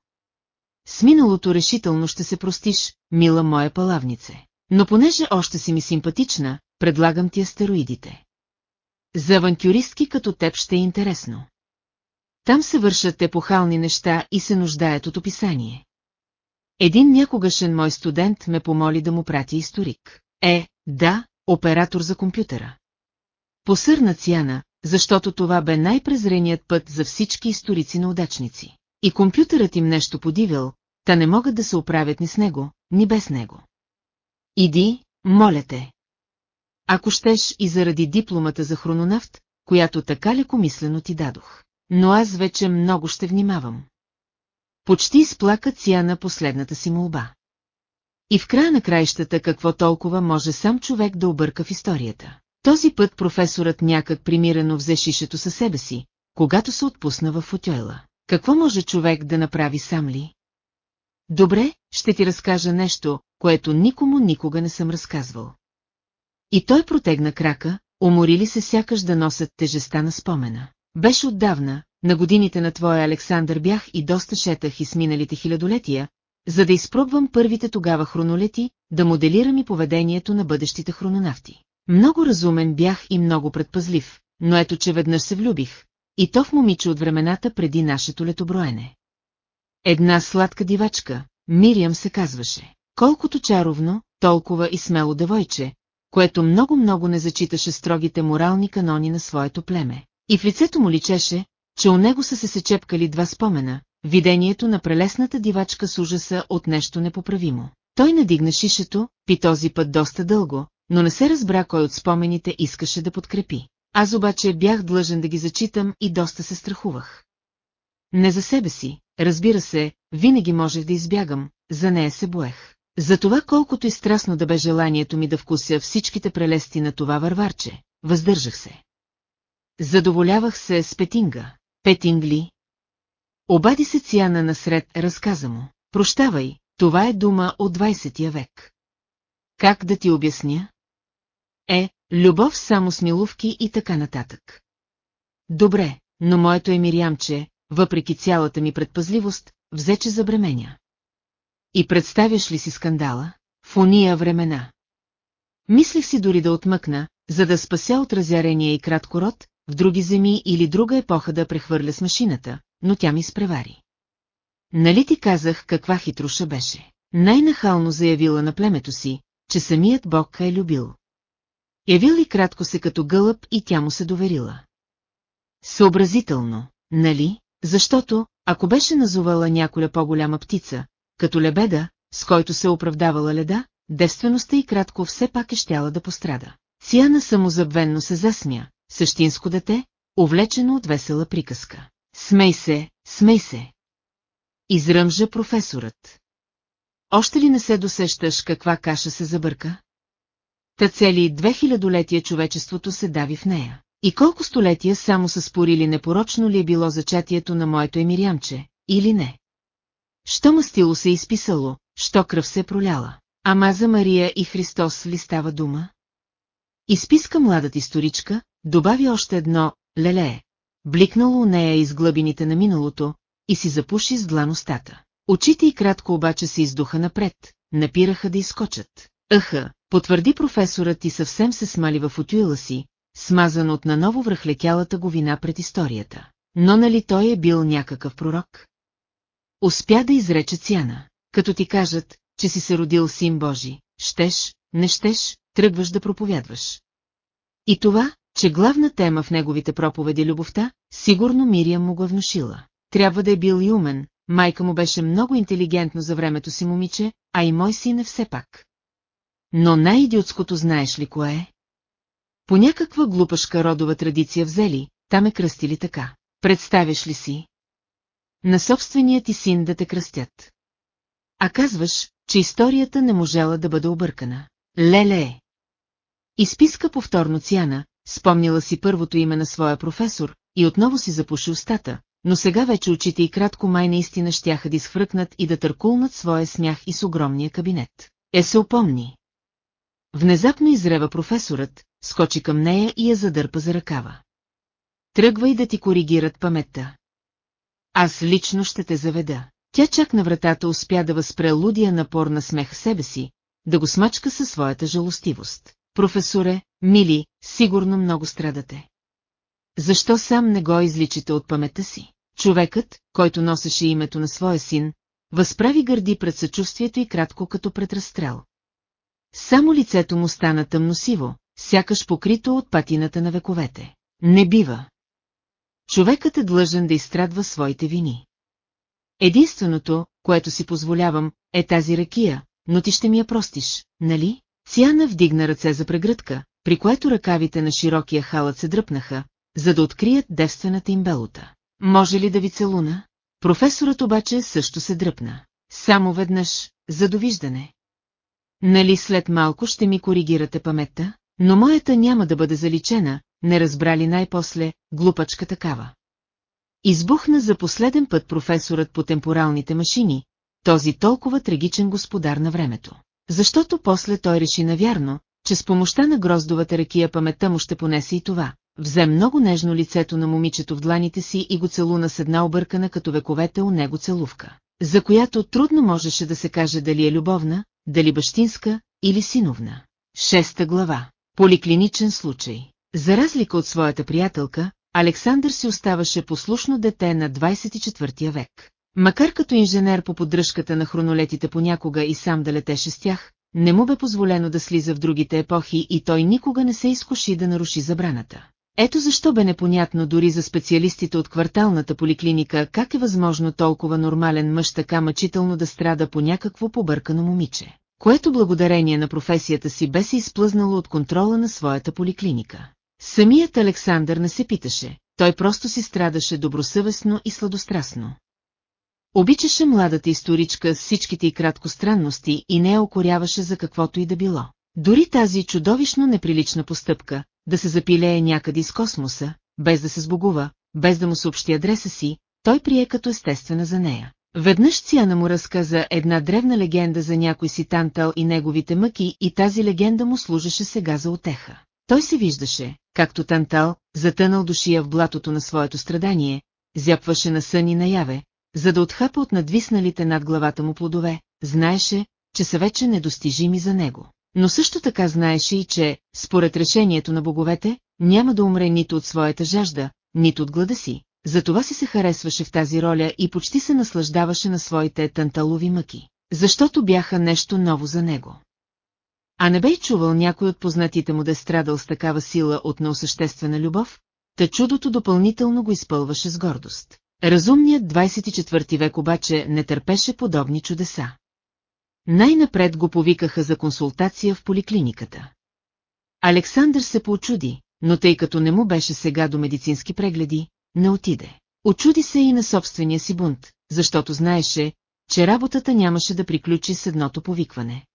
С миналото решително ще се простиш, мила моя палавнице. Но понеже още си ми симпатична, предлагам ти астероидите. За авантюристки като теб ще е интересно. Там се вършат епохални неща и се нуждаят от описание. Един някогашен мой студент ме помоли да му прати историк. Е, да, оператор за компютъра. Посърна Циана, защото това бе най-презреният път за всички историци на удачници. И компютърът им нещо подивил, та не могат да се оправят ни с него, ни без него. Иди, моля те. Ако щеш и заради дипломата за хрононавт, която така лекомислено ти дадох. Но аз вече много ще внимавам. Почти изплака Циана последната си молба. И в края на краищата какво толкова може сам човек да обърка в историята. Този път професорът някак примирено взе шишето със себе си, когато се отпусна в футойла. Какво може човек да направи сам ли? Добре, ще ти разкажа нещо, което никому никога не съм разказвал. И той протегна крака, уморили се сякаш да носят тежеста на спомена. Беше отдавна, на годините на твоя Александър бях и доста шетах из миналите хилядолетия, за да изпробвам първите тогава хронолети, да моделирам и поведението на бъдещите хрононавти. Много разумен бях и много предпазлив, но ето че веднъж се влюбих, и то в момиче от времената преди нашето летоброене. Една сладка дивачка, Мириам се казваше. Колкото чаровно, толкова и смело девойче, което много-много не зачиташе строгите морални канони на своето племе. И в лицето му личеше, че у него са се сечепкали два спомена, видението на прелесната дивачка с ужаса от нещо непоправимо. Той надигна шишето, пи този път доста дълго, но не се разбра кой от спомените искаше да подкрепи. Аз обаче бях длъжен да ги зачитам и доста се страхувах. Не за себе си, разбира се, винаги можех да избягам, за нея се боех. За това колкото и страстно да бе желанието ми да вкуся всичките прелести на това върварче, въздържах се. Задоволявах се с петинга. Петингли? Обади се Циана насред разказа му. Прощавай, това е дума от 20 век. Как да ти обясня? Е, любов само с милувки и така нататък. Добре, но моето е Мириамче, въпреки цялата ми предпазливост, взе, че забременя. И представяш ли си скандала? В уния времена. Мислех си дори да отмъкна, за да спася от разярения и кратко род, в други земи или друга епоха да прехвърля с машината, но тя ми спревари. Нали ти казах каква хитруша беше? Най-нахално заявила на племето си, че самият Бог е любил. Явил ли кратко се като гълъб и тя му се доверила. Съобразително, нали? Защото, ако беше назовала няколя по-голяма птица, като лебеда, с който се оправдавала леда, девствеността и кратко все пак е щяла да пострада. Циана самозабвенно се засмя, същинско дете, увлечено от весела приказка. Смей се, смей се. Изръмжа професорът. Още ли не се досещаш каква каша се забърка? Та цели две хилядолетия човечеството се дави в нея. И колко столетия само са спорили непорочно ли е било зачатието на моето емирямче, или не? Що мастило се изписало, що кръв се проляла? Ама за Мария и Христос ли става дума? Изписка младата историчка, добави още едно «леле», бликнало у нея из глъбините на миналото и си запуши с длан устата. Очите и кратко обаче се издуха напред, напираха да изкочат. Аха, потвърди професорът и съвсем се смали в отюила си, смазан от наново връхлекялата го вина пред историята. Но нали той е бил някакъв пророк? Успя да изрече Цяна. Като ти кажат, че си се родил син Божи, щеш, не щеш, тръгваш да проповядваш. И това, че главна тема в неговите проповеди любовта, сигурно Мириам му го внушила. Трябва да е бил и умен, майка му беше много интелигентно за времето си момиче, а и мой син е все пак. Но най-идиотското знаеш ли кое е? По някаква глупашка родова традиция взели, там е кръстили така. Представяш ли си? На собствения ти син да те кръстят. А казваш, че историята не можела да бъде объркана. Леле! Изписка повторно Цяна, спомнила си първото име на своя професор и отново си запуши устата, но сега вече очите и кратко май наистина щяха да изхвръкнат и да търкулнат своя смях и с огромния кабинет. Е се опомни. Внезапно изрева професорът, скочи към нея и я задърпа за ръкава. Тръгвай да ти коригират паметта. Аз лично ще те заведа. Тя чак на вратата успя да възпре лудия напор на смех себе си, да го смачка със своята жалостивост. Професоре, мили, сигурно много страдате. Защо сам не го изличите от паметта си? Човекът, който носеше името на своя син, възправи гърди пред съчувствието и кратко като пред разстрел. Само лицето му стана тъмносиво, сякаш покрито от патината на вековете. Не бива. Човекът е длъжен да изстрадва своите вини. Единственото, което си позволявам, е тази ракия, но ти ще ми я простиш, нали? Циана вдигна ръце за прегръдка, при което ръкавите на широкия халът се дръпнаха, за да открият девствената им белота. Може ли да ви целуна? Професорът обаче също се дръпна. Само веднъж, за довиждане. Нали след малко ще ми коригирате паметта, но моята няма да бъде заличена, не разбрали най-после, глупачка такава. Избухна за последен път професорът по темпоралните машини, този толкова трагичен господар на времето. Защото после той реши навярно, че с помощта на гроздовата ракия паметта му ще понесе и това. Взе много нежно лицето на момичето в дланите си и го целуна с една объркана като вековете у него целувка, за която трудно можеше да се каже дали е любовна, дали бащинска или синовна. Шеста глава. Поликлиничен случай. За разлика от своята приятелка, Александър си оставаше послушно дете на 24 век. Макар като инженер по поддръжката на хронолетите понякога и сам да летеше с тях, не му бе позволено да слиза в другите епохи и той никога не се изкуши да наруши забраната. Ето защо бе непонятно дори за специалистите от кварталната поликлиника как е възможно толкова нормален мъж така мъчително да страда по някакво побъркано момиче, което благодарение на професията си бе се изплъзнало от контрола на своята поликлиника. Самият Александър не се питаше, той просто си страдаше добросъвестно и сладострастно. Обичаше младата историчка с всичките и краткостранности и не я окоряваше за каквото и да било. Дори тази чудовищно неприлична постъпка, да се запилее някъде из космоса, без да се сбогува, без да му съобщи адреса си, той прие като естествена за нея. Веднъж Циана му разказа една древна легенда за някой си тантал и неговите мъки и тази легенда му служеше сега за отеха. той се виждаше, както Тантал, затънал душия в блатото на своето страдание, зяпваше на сън и наяве, за да отхапа от надвисналите над главата му плодове, знаеше, че са вече недостижими за него. Но също така знаеше и, че, според решението на боговете, няма да умре нито от своята жажда, нито от глада си, затова си се харесваше в тази роля и почти се наслаждаваше на своите танталови мъки, защото бяха нещо ново за него. А не бе и чувал някой от познатите му да е страдал с такава сила от неосъществена любов, та чудото допълнително го изпълваше с гордост. Разумният 24 век обаче не търпеше подобни чудеса. Най-напред го повикаха за консултация в поликлиниката. Александър се поочуди, но тъй като не му беше сега до медицински прегледи, не отиде. Очуди се и на собствения си бунт, защото знаеше, че работата нямаше да приключи с едното повикване.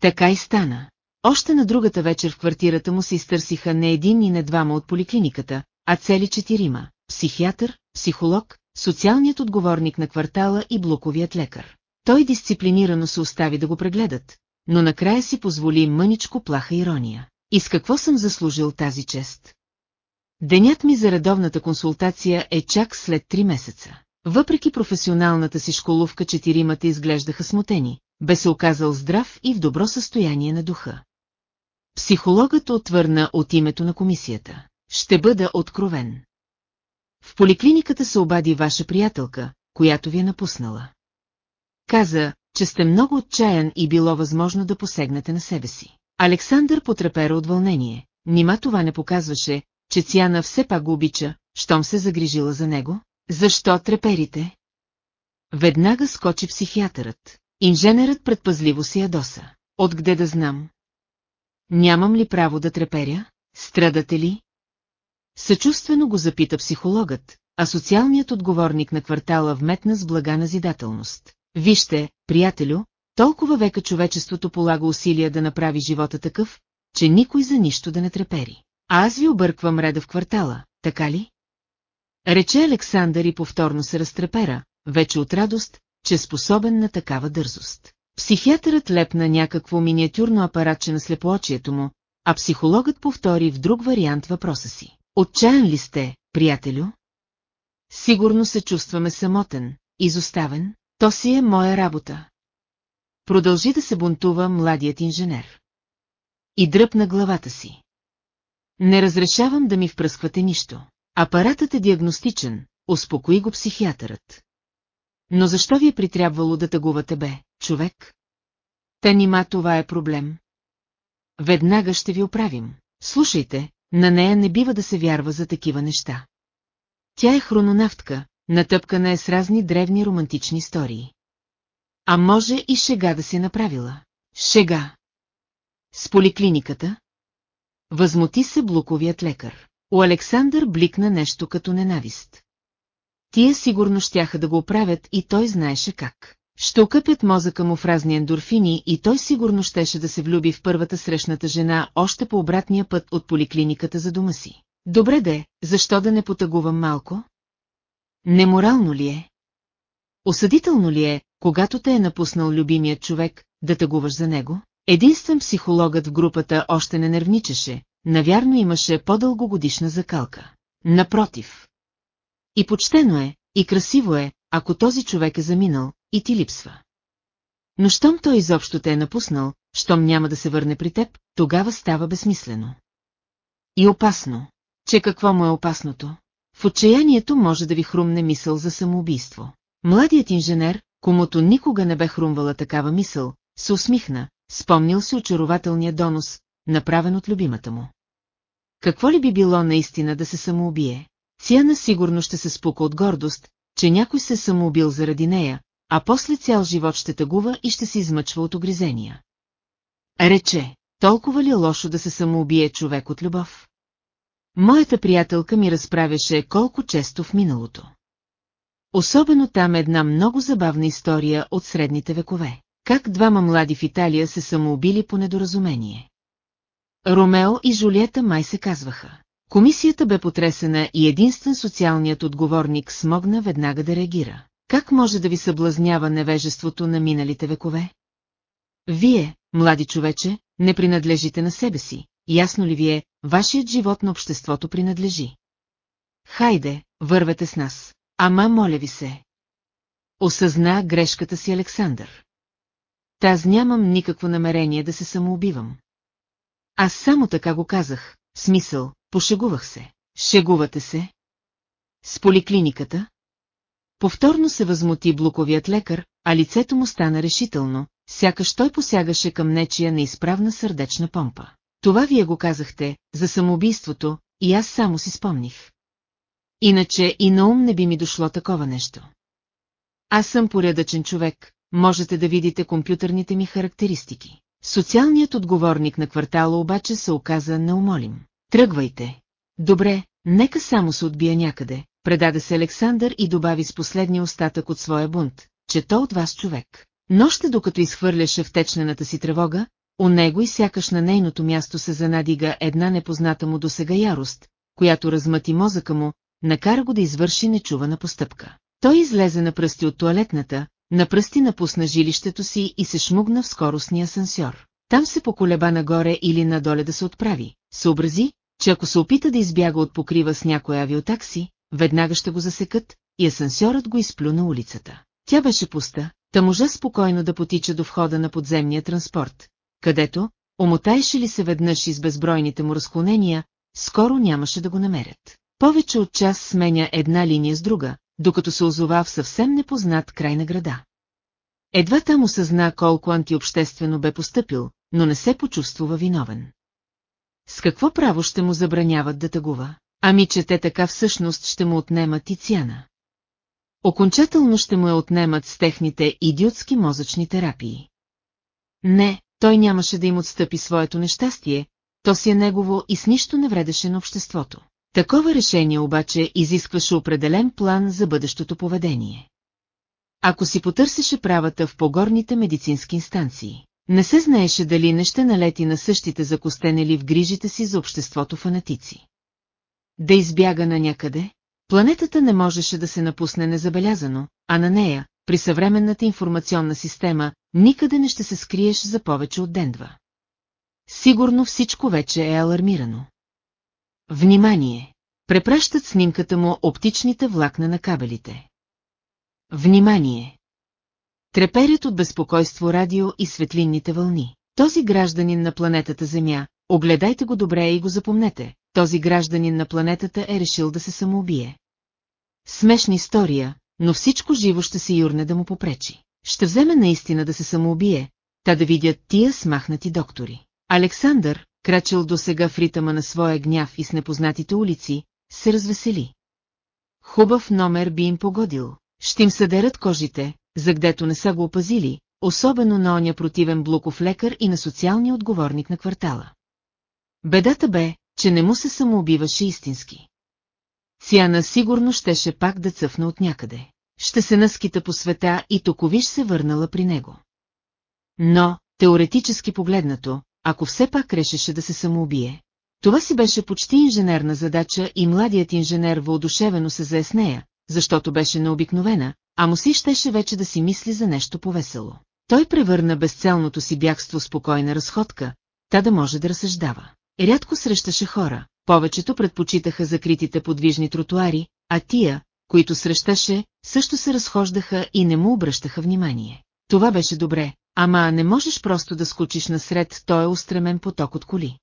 Така и стана. Още на другата вечер в квартирата му се изтърсиха не един и не двама от поликлиниката, а цели четирима – психиатър, психолог, социалният отговорник на квартала и блоковият лекар. Той дисциплинирано се остави да го прегледат, но накрая си позволи мъничко плаха ирония. И с какво съм заслужил тази чест? Денят ми за редовната консултация е чак след три месеца. Въпреки професионалната си школовка четиримата изглеждаха смутени, бе се оказал здрав и в добро състояние на духа. Психологът отвърна от името на комисията. Ще бъда откровен. В поликлиниката се обади ваша приятелка, която ви е напуснала. Каза, че сте много отчаян и било възможно да посегнете на себе си. Александър потрепера от вълнение. Нима това не показваше, че Цяна все пак го обича, щом се загрижила за него? Защо треперите? Веднага скочи психиатърът. Инженерът предпазливо си ядоса. Откъде да знам? Нямам ли право да треперя? Страдате ли? Съчувствено го запита психологът, а социалният отговорник на квартала вметна с блага назидателност. Вижте, приятелю, толкова века човечеството полага усилия да направи живота такъв, че никой за нищо да не трепери. А аз ви обърквам реда в квартала, така ли? Рече Александър и повторно се разтрепера, вече от радост, че е способен на такава дързост. Психиатърът лепна някакво миниатюрно апаратче на слепоочието му, а психологът повтори в друг вариант въпроса си. Отчаян ли сте, приятелю? Сигурно се чувстваме самотен, изоставен, то си е моя работа. Продължи да се бунтува младият инженер. И дръпна главата си. Не разрешавам да ми впръсквате нищо. Апаратът е диагностичен, успокои го психиатърът. Но защо ви е притрябвало да тъгувате бе, човек? Та нима това е проблем. Веднага ще ви оправим. Слушайте, на нея не бива да се вярва за такива неща. Тя е хрононавтка, натъпкана е с разни древни романтични истории. А може и шега да се направила. Шега. С поликлиниката? Възмути се блоковият лекар. У Александър бликна нещо като ненавист. Тия сигурно щяха да го оправят и той знаеше как. Ще окъпят мозъка му в разни ендорфини и той сигурно щеше да се влюби в първата срещната жена още по обратния път от поликлиниката за дома си. Добре де, защо да не потъгувам малко? Неморално ли е? Осъдително ли е, когато те е напуснал любимият човек, да тъгуваш за него? Единствен психологът в групата още не нервничеше, навярно имаше по-дългогодишна закалка. Напротив. И почтено е, и красиво е, ако този човек е заминал, и ти липсва. Но щом той изобщо те е напуснал, щом няма да се върне при теб, тогава става безсмислено. И опасно. Че какво му е опасното? В отчаянието може да ви хрумне мисъл за самоубийство. Младият инженер, комуто никога не бе хрумвала такава мисъл, се усмихна, спомнил се очарователния донос, направен от любимата му. Какво ли би било наистина да се самоубие? Циана сигурно ще се спука от гордост, че някой се самоубил заради нея, а после цял живот ще тъгува и ще се измъчва от огризения. Рече, толкова ли е лошо да се самоубие човек от любов? Моята приятелка ми разправяше колко често в миналото. Особено там е една много забавна история от средните векове. Как двама млади в Италия се самоубили по недоразумение. Ромео и Жулиета май се казваха. Комисията бе потресена и единствен социалният отговорник смогна веднага да реагира. Как може да ви съблазнява невежеството на миналите векове? Вие, млади човече, не принадлежите на себе си, ясно ли ви е, вашият живот на обществото принадлежи. Хайде, вървете с нас. Ама, моля ви се. Осъзна грешката си Александър. Таз нямам никакво намерение да се самоубивам. Аз само така го казах, в смисъл, пошегувах се. Шегувате се? С поликлиниката? Повторно се възмути блоковият лекар, а лицето му стана решително, сякаш той посягаше към нечия неизправна сърдечна помпа. Това вие го казахте, за самоубийството, и аз само си спомних. Иначе и на ум не би ми дошло такова нещо. Аз съм порядъчен човек, можете да видите компютърните ми характеристики. Социалният отговорник на квартала обаче се оказа неумолим. Тръгвайте. Добре, нека само се отбия някъде, предаде се Александър и добави с последния остатък от своя бунт, че то от вас човек. Нощта докато изхвърляше в течнената си тревога, у него и сякаш на нейното място се занадига една непозната му досега ярост, която размъти мозъка му, накара го да извърши нечувана постъпка. Той излезе на пръсти от туалетната, на пръсти напусна жилището си и се шмугна в скоростния асансьор. Там се поколеба нагоре или надоле да се отправи. Съобрази, че ако се опита да избяга от покрива с някоя авиотакси, веднага ще го засекат и асансьорът го изплю на улицата. Тя беше пуста, та можа спокойно да потича до входа на подземния транспорт, където, омотаеше ли се веднъж из безбройните му разклонения, скоро нямаше да го намерят. Повече от час сменя една линия с друга, докато се озова в съвсем непознат край на града. Едва там осъзна колко антиобществено бе поступил, но не се почувствува виновен. С какво право ще му забраняват да тъгува? Ами че те така всъщност ще му отнемат Тициана. Окончателно ще му я отнемат с техните идиотски мозъчни терапии. Не, той нямаше да им отстъпи своето нещастие, то си е негово и с нищо не вредеше на обществото. Такова решение обаче изискваше определен план за бъдещото поведение. Ако си потърсеше правата в погорните медицински инстанции, не се знаеше дали не ще налети на същите закостенели в грижите си за обществото фанатици. Да избяга на някъде? Планетата не можеше да се напусне незабелязано, а на нея, при съвременната информационна система, никъде не ще се скриеш за повече от ден-два. Сигурно всичко вече е алармирано. Внимание! Препращат снимката му оптичните влакна на кабелите. Внимание! Треперят от безпокойство радио и светлинните вълни. Този гражданин на планетата Земя, огледайте го добре и го запомнете, този гражданин на планетата е решил да се самоубие. Смешна история, но всичко живо ще се юрне да му попречи. Ще вземе наистина да се самоубие, та да видят тия смахнати доктори. Александър, крачил до сега в ритъма на своя гняв и с непознатите улици, се развесели. Хубав номер би им погодил. Ще им съдерат кожите, за гдето не са го опазили, особено на оня противен блоков лекар и на социалния отговорник на квартала. Бедата бе, че не му се самоубиваше истински. Циана сигурно щеше пак да цъфне от някъде. Ще се наскита по света и токовиш се върнала при него. Но, теоретически погледнато, ако все пак решеше да се самоубие. Това си беше почти инженерна задача и младият инженер въодушевено се зае с нея, защото беше необикновена, а му си щеше вече да си мисли за нещо повесело. Той превърна безцелното си бягство спокойна разходка, та да може да разсъждава. Рядко срещаше хора, повечето предпочитаха закритите подвижни тротуари, а тия, които срещаше, също се разхождаха и не му обръщаха внимание. Това беше добре, ама не можеш просто да скочиш насред той е устремен поток от коли.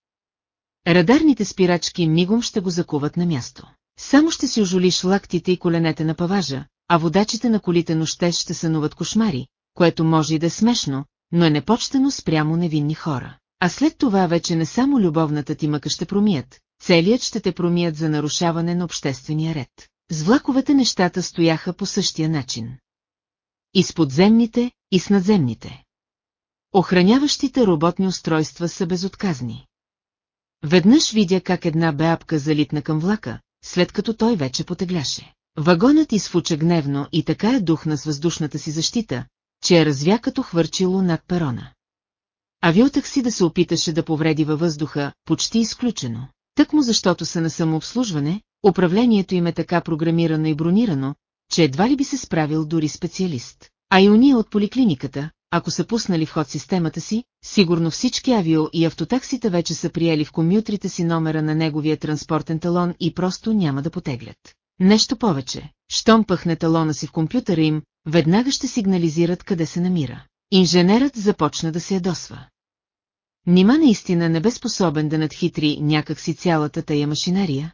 Радарните спирачки мигом ще го закуват на място. Само ще си ожолиш лактите и коленете на паважа, а водачите на колите нощес ще сънуват кошмари, което може и да е смешно, но е непочтено спрямо невинни хора. А след това вече не само любовната ти мъка ще промият, целият ще те промият за нарушаване на обществения ред. С влаковете нещата стояха по същия начин. И с подземните, и с надземните. Охраняващите роботни устройства са безотказни. Веднъж видя как една беапка залитна към влака, след като той вече потегляше. Вагонът изфуча гневно и така е духна с въздушната си защита, че е развя като хвърчило над перона. Авиотакси да се опиташе да повреди във въздуха, почти изключено. Тъкмо защото са на самообслужване, управлението им е така програмирано и бронирано, че едва ли би се справил дори специалист. А и уния от поликлиниката, ако са пуснали в ход системата си, сигурно всички авио и автотаксита вече са приели в комютрите си номера на неговия транспортен талон и просто няма да потеглят. Нещо повече, щом пъхне талона си в компютъра им, веднага ще сигнализират къде се намира. Инженерът започна да се ядосва. Нима наистина не бе способен да надхитри някак си цялата тая машинерия?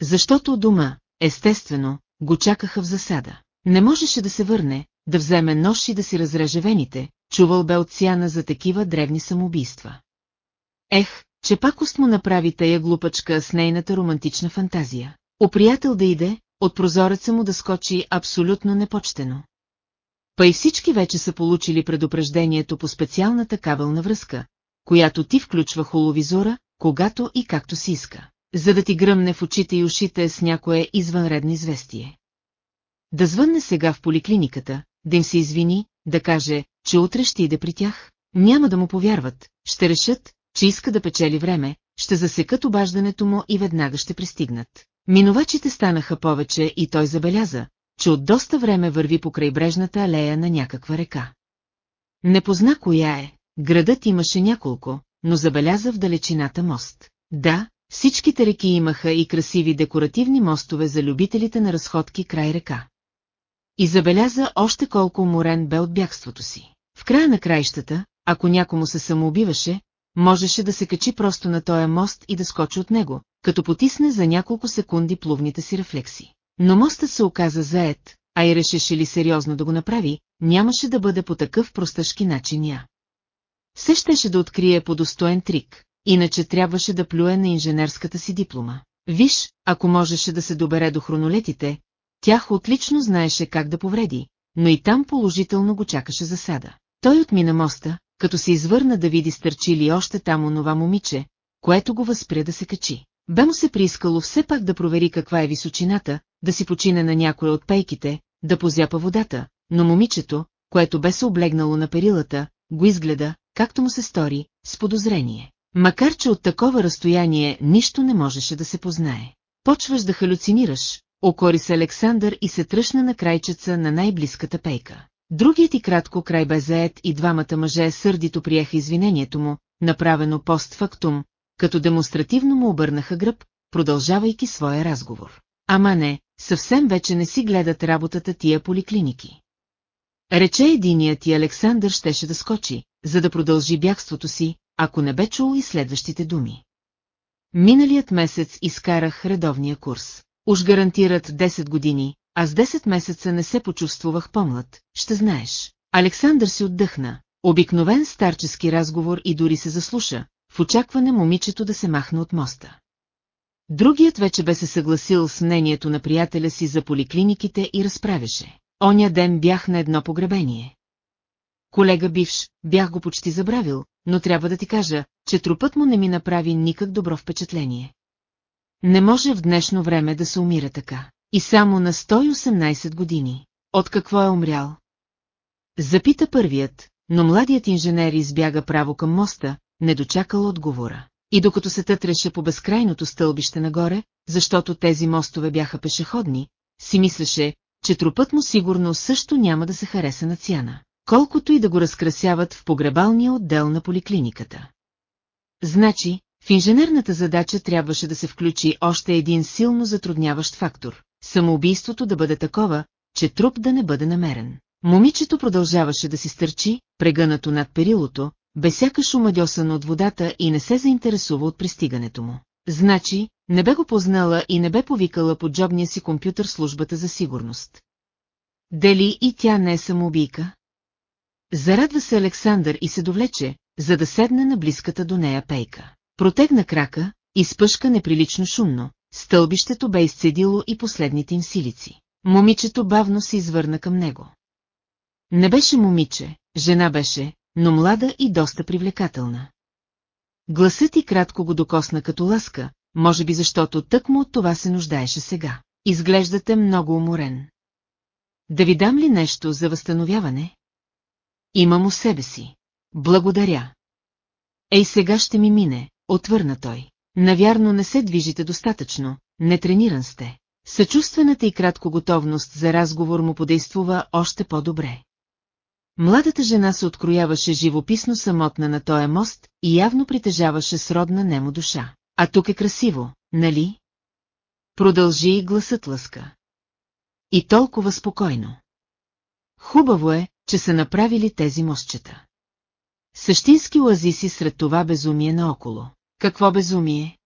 Защото дома, естествено, го чакаха в засада. Не можеше да се върне, да вземе нож и да си разреже вените, чувал бе от Сяна за такива древни самоубийства. Ех, че пакост му направи тая глупачка с нейната романтична фантазия. О приятел да иде, от прозореца му да скочи абсолютно непочтено. Па и всички вече са получили предупреждението по специалната кабелна връзка, която ти включва холовизора, когато и както си иска, за да ти гръмне в очите и ушите с някое извънредно известие. Да звънне сега в поликлиниката, да им се извини, да каже, че утре ще иде при тях, няма да му повярват, ще решат, че иска да печели време, ще засекат обаждането му и веднага ще пристигнат. Минувачите станаха повече и той забеляза, че от доста време върви по крайбрежната алея на някаква река. Не позна коя е, градът имаше няколко, но забеляза в далечината мост. Да, всичките реки имаха и красиви декоративни мостове за любителите на разходки край река. И забеляза още колко уморен бе от бягството си. В края на краищата, ако някому се самоубиваше, можеше да се качи просто на този мост и да скочи от него, като потисне за няколко секунди плувните си рефлекси. Но мостът се оказа заед, а и решеше ли сериозно да го направи, нямаше да бъде по такъв простъшки начин я. Все щеше да открие по достоен трик, иначе трябваше да плюе на инженерската си диплома. Виж, ако можеше да се добере до хронолетите, тях отлично знаеше как да повреди, но и там положително го чакаше засада. Той отмина моста, като се извърна да види стърчили още там онова момиче, което го възпря да се качи. Бе му се приискало все пак да провери каква е височината, да си почине на някоя от пейките, да позяпа водата, но момичето, което бе се облегнало на перилата, го изгледа, както му се стори, с подозрение. Макар че от такова разстояние нищо не можеше да се познае. Почваш да халюцинираш, окори се Александър и се тръщна на крайчеца на най-близката пейка. Другият и кратко край бе заед и двамата мъже сърдито приеха извинението му, направено постфактум, като демонстративно му обърнаха гръб, продължавайки своя разговор. Ама не, съвсем вече не си гледат работата тия поликлиники. Рече единият и Александър щеше да скочи, за да продължи бягството си, ако не бе чул и следващите думи. Миналият месец изкарах редовния курс. Уж гарантират 10 години, а с 10 месеца не се почувствах по-млад, ще знаеш. Александър си отдъхна, обикновен старчески разговор и дори се заслуша, в очакване момичето да се махне от моста. Другият вече бе се съгласил с мнението на приятеля си за поликлиниките и разправяше. Оня ден бях на едно погребение. Колега бивш, бях го почти забравил, но трябва да ти кажа, че трупът му не ми направи никак добро впечатление. Не може в днешно време да се умира така. И само на 118 години. От какво е умрял? Запита първият, но младият инженер избяга право към моста, не дочакал отговора. И докато се тътреше по безкрайното стълбище нагоре, защото тези мостове бяха пешеходни, си мислеше, че трупът му сигурно също няма да се хареса на цяна, колкото и да го разкрасяват в погребалния отдел на поликлиниката. Значи, в инженерната задача трябваше да се включи още един силно затрудняващ фактор – самоубийството да бъде такова, че труп да не бъде намерен. Момичето продължаваше да си стърчи, прегънато над перилото, без сякаш омадьосано от водата и не се заинтересува от пристигането му. Значи, не бе го познала и не бе повикала по джобния си компютър службата за сигурност. Дали и тя не е самоубийка? Зарадва се Александър и се довлече, за да седне на близката до нея пейка. Протегна крака, изпъшка неприлично шумно, стълбището бе изцедило и последните им силици. Момичето бавно се извърна към него. Не беше момиче, жена беше, но млада и доста привлекателна. Гласът и кратко го докосна като ласка, може би защото тъкмо от това се нуждаеше сега. Изглеждате много уморен. Да ви дам ли нещо за възстановяване? Имам у себе си. Благодаря. Ей сега ще ми мине, отвърна той. Навярно не се движите достатъчно, не трениран сте. Съчувствената и кратко готовност за разговор му подействува още по-добре. Младата жена се открояваше живописно самотна на тоя мост и явно притежаваше сродна немо душа. А тук е красиво, нали? Продължи и гласът лъска. И толкова спокойно. Хубаво е, че са направили тези мостчета. Същински оазиси сред това безумие наоколо. Какво безумие?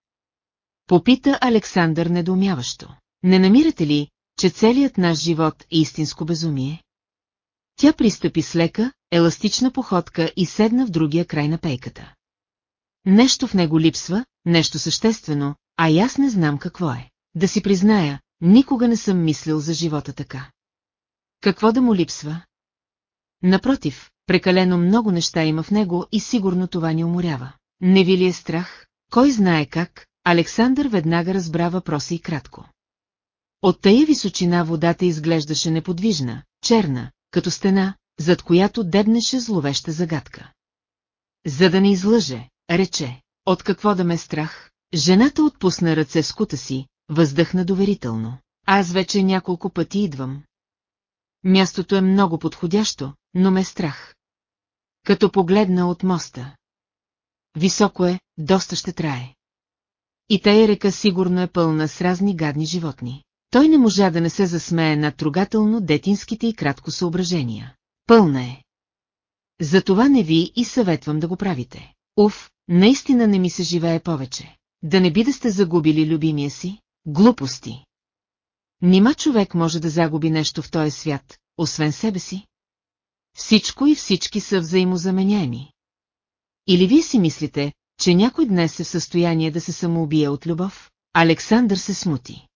Попита Александър недоумяващо. Не намирате ли, че целият наш живот е истинско безумие? Тя пристъпи с лека, еластична походка и седна в другия край на пейката. Нещо в него липсва, нещо съществено, а аз не знам какво е. Да си призная, никога не съм мислил за живота така. Какво да му липсва? Напротив, прекалено много неща има в него и сигурно това ни уморява. Не ви ли е страх? Кой знае как, Александър веднага разбра въпроса и кратко. От тая височина водата изглеждаше неподвижна, черна, като стена, зад която дебнеше зловеща загадка. За да не излъже, рече, от какво да ме страх, жената отпусна ръце в скута си, въздъхна доверително. Аз вече няколко пъти идвам. Мястото е много подходящо, но ме страх. Като погледна от моста. Високо е, доста ще трае. И тая река сигурно е пълна с разни гадни животни. Той не можа да не се засмее над трогателно детинските и кратко съображения. Пълна е. Затова не ви и съветвам да го правите. Уф, наистина не ми се живее повече. Да не би да сте загубили любимия си? Глупости. Нима човек може да загуби нещо в този свят, освен себе си? Всичко и всички са взаимозаменяеми. Или вие си мислите, че някой днес е в състояние да се самоубие от любов? Александър се смути.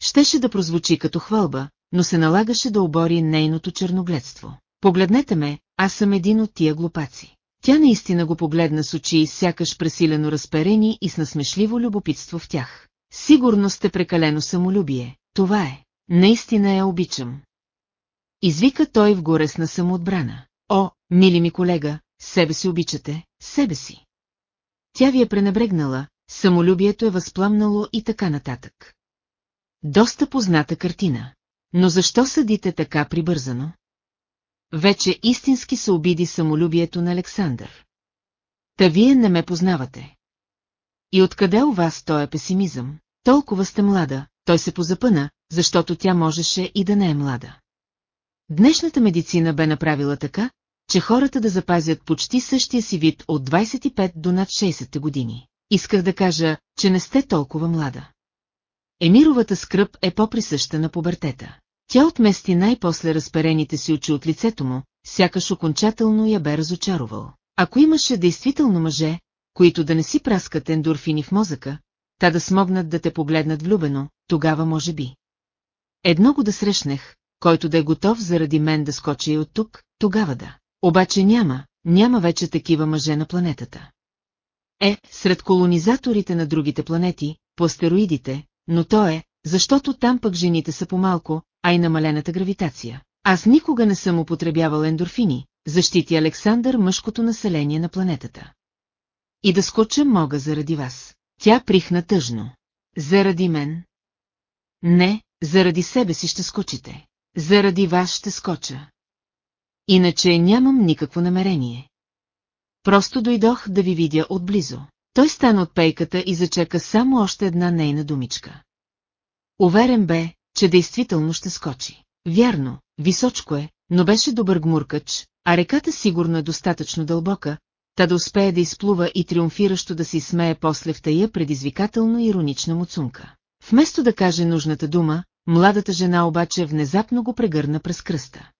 Щеше да прозвучи като хвалба, но се налагаше да обори нейното черногледство. Погледнете ме, аз съм един от тия глупаци. Тя наистина го погледна с очи, сякаш пресилено разперени и с насмешливо любопитство в тях. Сигурно сте прекалено самолюбие, това е. Наистина я обичам. Извика той в горесна самоотбрана. О, мили ми колега, себе си обичате, себе си. Тя ви е пренебрегнала, самолюбието е възпламнало и така нататък. Доста позната картина. Но защо съдите така прибързано? Вече истински се обиди самолюбието на Александър. Та вие не ме познавате. И откъде у вас той е песимизъм? Толкова сте млада, той се позапъна, защото тя можеше и да не е млада. Днешната медицина бе направила така, че хората да запазят почти същия си вид от 25 до над 60 години. Исках да кажа, че не сте толкова млада. Емировата скръп е по-присъща на пубертета. Тя отмести най-после разперените си очи от лицето му, сякаш окончателно я бе разочаровал. Ако имаше действително мъже, които да не си праскат ендорфини в мозъка, та да смогнат да те погледнат влюбено, тогава може би. Едно го да срещнах, който да е готов заради мен да скочи и от тук, тогава да. Обаче няма, няма вече такива мъже на планетата. Е, сред колонизаторите на другите планети, по астероидите, но то е, защото там пък жените са по-малко, а и намалената гравитация. Аз никога не съм употребявал ендорфини, защити Александър мъжкото население на планетата. И да скоча мога заради вас. Тя прихна тъжно. Заради мен? Не, заради себе си ще скочите. Заради вас ще скоча. Иначе нямам никакво намерение. Просто дойдох да ви видя отблизо. Той стана от пейката и зачека само още една нейна думичка. Уверен бе, че действително ще скочи. Вярно, височко е, но беше добър гмуркач, а реката сигурно е достатъчно дълбока, та да успее да изплува и триумфиращо да си смее после в тая предизвикателно иронична муцунка. Вместо да каже нужната дума, младата жена обаче внезапно го прегърна през кръста.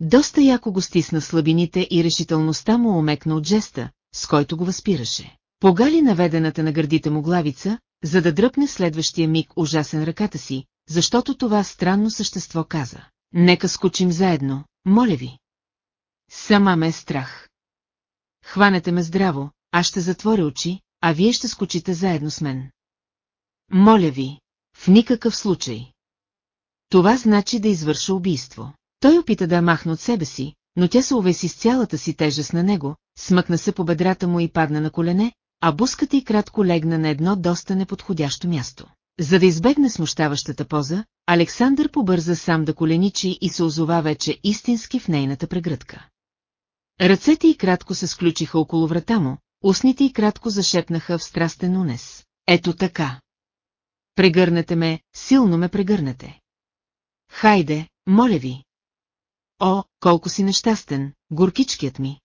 Доста яко го стисна слабините и решителността му омекна от жеста, с който го възпираше. Погали наведената на гърдите му главица, за да дръпне следващия миг ужасен ръката си, защото това странно същество каза. Нека скочим заедно, моля ви. Сама ме е страх. Хванете ме здраво, аз ще затворя очи, а вие ще скочите заедно с мен. Моля ви, в никакъв случай. Това значи да извърша убийство. Той опита да я махне от себе си, но тя се увеси с цялата си тежест на него, смъкна се по бедрата му и падна на колене, а буската й кратко легна на едно доста неподходящо място. За да избегне смущаващата поза, Александър побърза сам да коленичи и се озова вече истински в нейната прегръдка. Ръцете й кратко се сключиха около врата му, устните й кратко зашепнаха в страстен унес. Ето така. Прегърнете ме, силно ме прегърнете. Хайде, моля ви. О, колко си нещастен, горкичкият ми.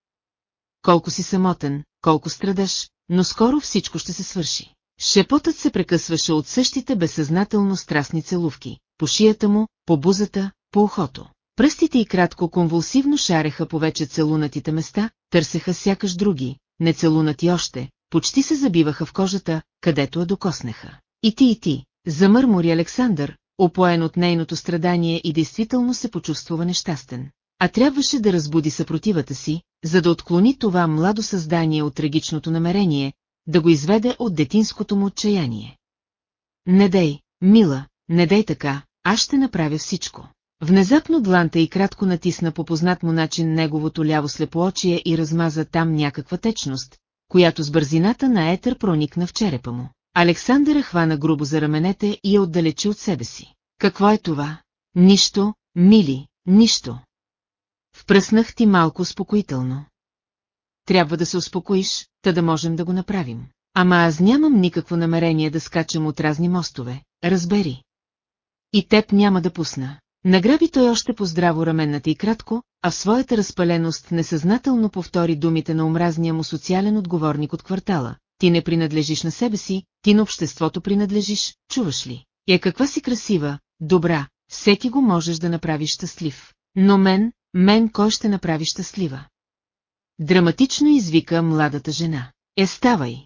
Колко си самотен, колко страдаш, но скоро всичко ще се свърши. Шепотът се прекъсваше от същите безсъзнателно страстни целувки, по шията му, по бузата, по ухото. Пръстите й кратко конвулсивно шареха по вече целунатите места, търсеха сякаш други, не целунати още, почти се забиваха в кожата, където я докоснеха. И ти и ти, замърмори Александър, опоен от нейното страдание и действително се почувствува нещастен. А трябваше да разбуди съпротивата си, за да отклони това младо създание от трагичното намерение, да го изведе от детинското му отчаяние. Не дей, мила, не дей така, аз ще направя всичко. Внезапно дланта и кратко натисна по познат му начин неговото ляво слепоочие и размаза там някаква течност, която с бързината на етър проникна в черепа му. Александър хвана грубо за раменете и я отдалечи от себе си. Какво е това? Нищо, мили, нищо. Впръснах ти малко успокоително. Трябва да се успокоиш, та да можем да го направим. Ама аз нямам никакво намерение да скачам от разни мостове, разбери. И теб няма да пусна. Награби той още по здраво раменната и кратко, а в своята разпаленост несъзнателно повтори думите на омразния му социален отговорник от квартала. Ти не принадлежиш на себе си, ти на обществото принадлежиш, чуваш ли? Е каква си красива, добра, всеки го можеш да направиш щастлив. Но мен, мен кой ще направи щастлива? Драматично извика младата жена. Е, ставай!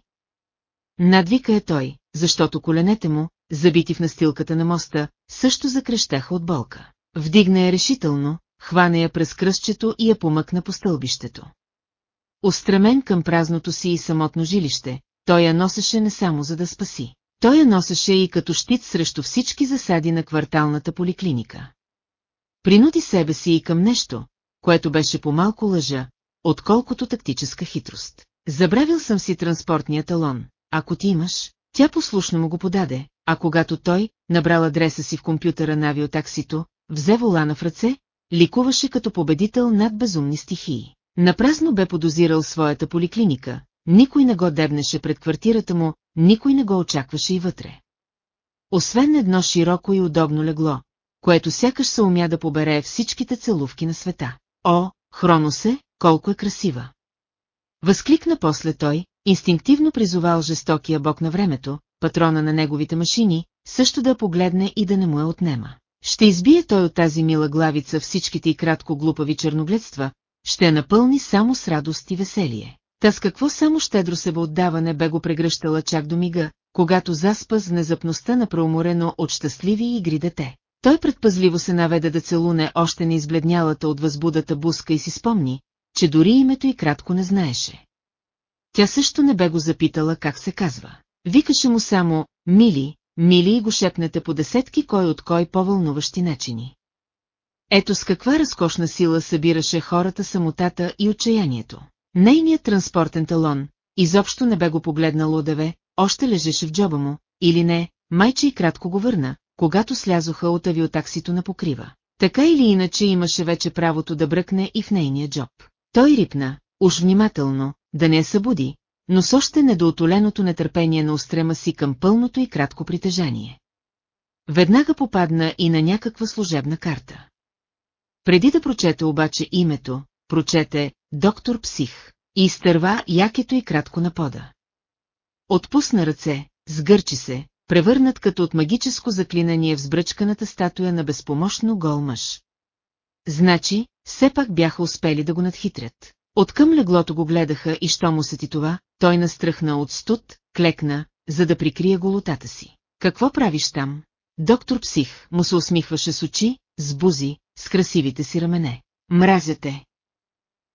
Надвика е той, защото коленете му, забити в настилката на моста, също закрещаха от болка. Вдигна я решително, хвана я през кръстчето и я помъкна по стълбището. Остремен към празното си и самотно жилище, той я носеше не само за да спаси. Той я носеше и като щит срещу всички засади на кварталната поликлиника. Принуди себе си и към нещо, което беше по-малко лъжа, отколкото тактическа хитрост. Забравил съм си транспортния талон, ако ти имаш, тя послушно му го подаде, а когато той, набрал адреса си в компютъра на авиотаксито, взе волана в ръце, ликуваше като победител над безумни стихии. Напразно бе подозирал своята поликлиника, никой не го дебнеше пред квартирата му, никой не го очакваше и вътре. Освен едно широко и удобно легло, което сякаш се умя да побере всичките целувки на света. О, Хроносе, колко е красива! Възкликна после той, инстинктивно призовал жестокия бог на времето, патрона на неговите машини, също да погледне и да не му я отнема. Ще избие той от тази мила главица всичките и кратко глупави черногледства, ще я напълни само с радост и веселие. Та с какво само щедро се отдаване бе го прегръщала чак до мига, когато заспа с внезапността на проуморено от щастливи игри дете. Той предпазливо се наведе да целуне още не избледнялата от възбудата буска и си спомни, че дори името и кратко не знаеше. Тя също не бе го запитала как се казва. Викаше му само «Мили», «Мили» и го шепнете по десетки кой от кой по-вълнуващи начини. Ето с каква разкошна сила събираше хората самотата и отчаянието. Нейният транспортен талон, изобщо не бе го погледнал одеве, още лежеше в джоба му, или не, майче и кратко го върна, когато слязоха от авиотаксито на покрива. Така или иначе имаше вече правото да бръкне и в нейния джоб. Той рипна, уж внимателно, да не събуди, но с още недоотоленото нетърпение на устрема си към пълното и кратко притежание. Веднага попадна и на някаква служебна карта. Преди да прочете обаче името, прочете «Доктор Псих» и изтърва якето и кратко на пода. Отпусна ръце, сгърчи се, превърнат като от магическо заклинание в сбръчканата статуя на безпомощно гол мъж. Значи, все пак бяха успели да го надхитрят. Откъм леглото го гледаха и що му сети това, той настръхна от студ, клекна, за да прикрие голотата си. Какво правиш там? Доктор Псих му се усмихваше с очи, с бузи, с красивите си рамене. Мразяте.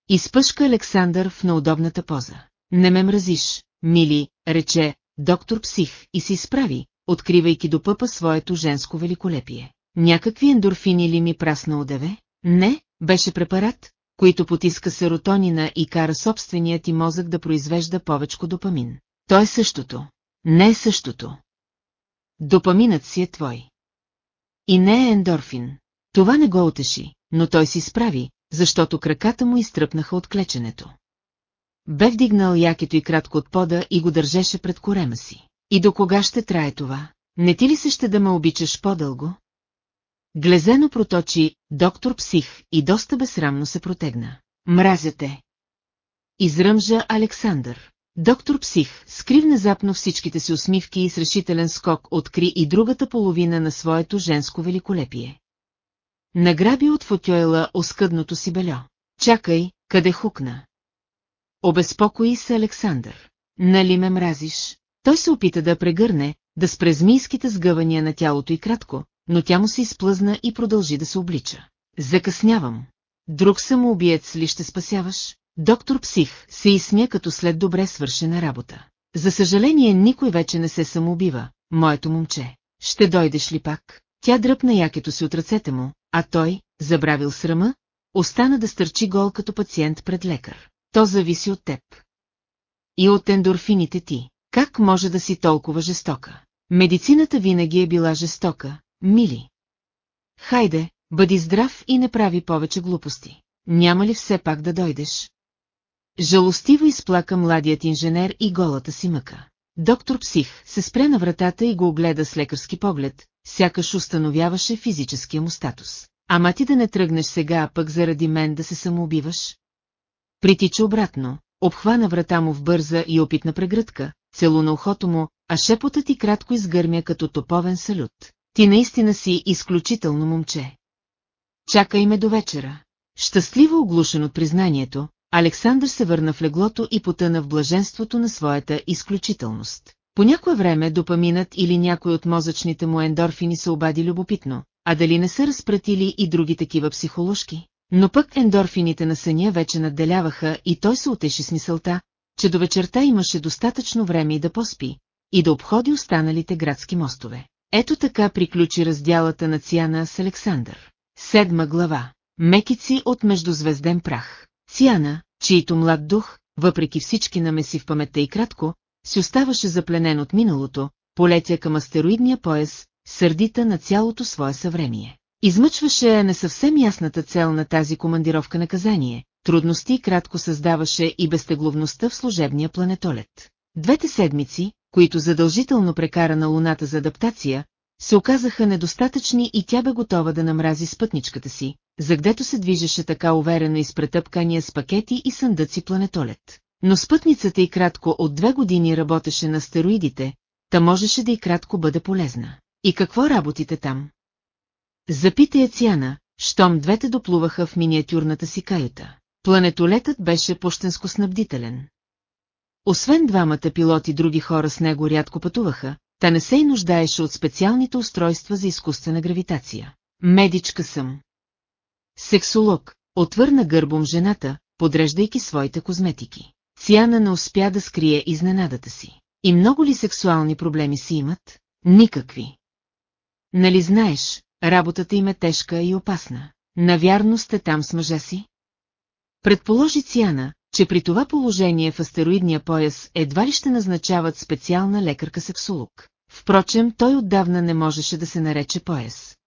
Изпъшка Александър в неудобната поза. Не ме мразиш, мили, рече, доктор Псих, и се изправи, откривайки до пъпа своето женско великолепие. Някакви ендорфини ли ми прасна одеве? Не, беше препарат, който потиска серотонина и кара собственият ти мозък да произвежда повечко допамин. То е същото. Не е същото. допаминът си е твой. И не е ендорфин. Това не го отеши, но той си справи, защото краката му изтръпнаха от клеченето. Бе вдигнал якето и кратко от пода и го държеше пред корема си. И до кога ще трае това? Не ти ли се ще да ме обичаш по-дълго? Глезено проточи доктор псих и доста безсрамно се протегна. Мразя те. Изръмжа Александър. Доктор Псих скри внезапно всичките си усмивки и с решителен скок откри и другата половина на своето женско великолепие. Награби от фотойла оскъдното си бельо. Чакай, къде хукна. Обезпокои се Александър. Нали ме мразиш? Той се опита да прегърне, да спре змийските сгъвания на тялото и кратко, но тя му се изплъзна и продължи да се облича. Закъснявам. Друг самоубиец ли ще спасяваш? Доктор Псих се изсмя като след добре свършена работа. За съжаление никой вече не се самоубива, моето момче. Ще дойдеш ли пак? Тя дръпна якето си от ръцете му, а той, забравил срама, остана да стърчи гол като пациент пред лекар. То зависи от теб. И от ендорфините ти. Как може да си толкова жестока? Медицината винаги е била жестока, мили. Хайде, бъди здрав и не прави повече глупости. Няма ли все пак да дойдеш? Жалостиво изплака младият инженер и голата си мъка. Доктор Псих се спря на вратата и го огледа с лекарски поглед, сякаш установяваше физическия му статус. Ама ти да не тръгнеш сега, пък заради мен да се самоубиваш? Притича обратно, обхвана врата му в бърза и опитна прегръдка, целуна ухото му, а шепотът ти кратко изгърмя като топовен салют. Ти наистина си изключително момче. Чакай ме до вечера. Щастливо оглушен от признанието, Александър се върна в леглото и потъна в блаженството на своята изключителност. По някое време допаминът или някой от мозъчните му ендорфини се обади любопитно, а дали не са разпратили и други такива психоложки? Но пък ендорфините на съня вече надделяваха и той се утеши с мисълта, че до вечерта имаше достатъчно време и да поспи, и да обходи останалите градски мостове. Ето така приключи разделата на Циана с Александър. Седма глава. Мекици от междузвезден прах. Циана, чието млад дух, въпреки всички намеси в паметта и кратко, си оставаше запленен от миналото, полетя към астероидния пояс, сърдита на цялото свое съвремие. Измъчваше не съвсем ясната цел на тази командировка наказание, трудности кратко създаваше и безтегловността в служебния планетолет. Двете седмици, които задължително прекара на Луната за адаптация, се оказаха недостатъчни и тя бе готова да намрази спътничката си, за гдето се движеше така уверено из претъпкания с пакети и съндъци планетолет. Но спътницата и кратко от две години работеше на стероидите, та можеше да и кратко бъде полезна. И какво работите там? Запита я Цяна, щом двете доплуваха в миниатюрната си каюта. Планетолетът беше пощенско снабдителен. Освен двамата пилоти други хора с него рядко пътуваха, та не се и нуждаеше от специалните устройства за изкуствена гравитация. Медичка съм. Сексолог, отвърна гърбом жената, подреждайки своите козметики. Цяна не успя да скрие изненадата си. И много ли сексуални проблеми си имат? Никакви. Нали знаеш, работата им е тежка и опасна. Навярно сте там с мъжа си? Предположи Цяна, че при това положение в астероидния пояс едва ли ще назначават специална лекарка-сексолог. Впрочем, той отдавна не можеше да се нарече пояс.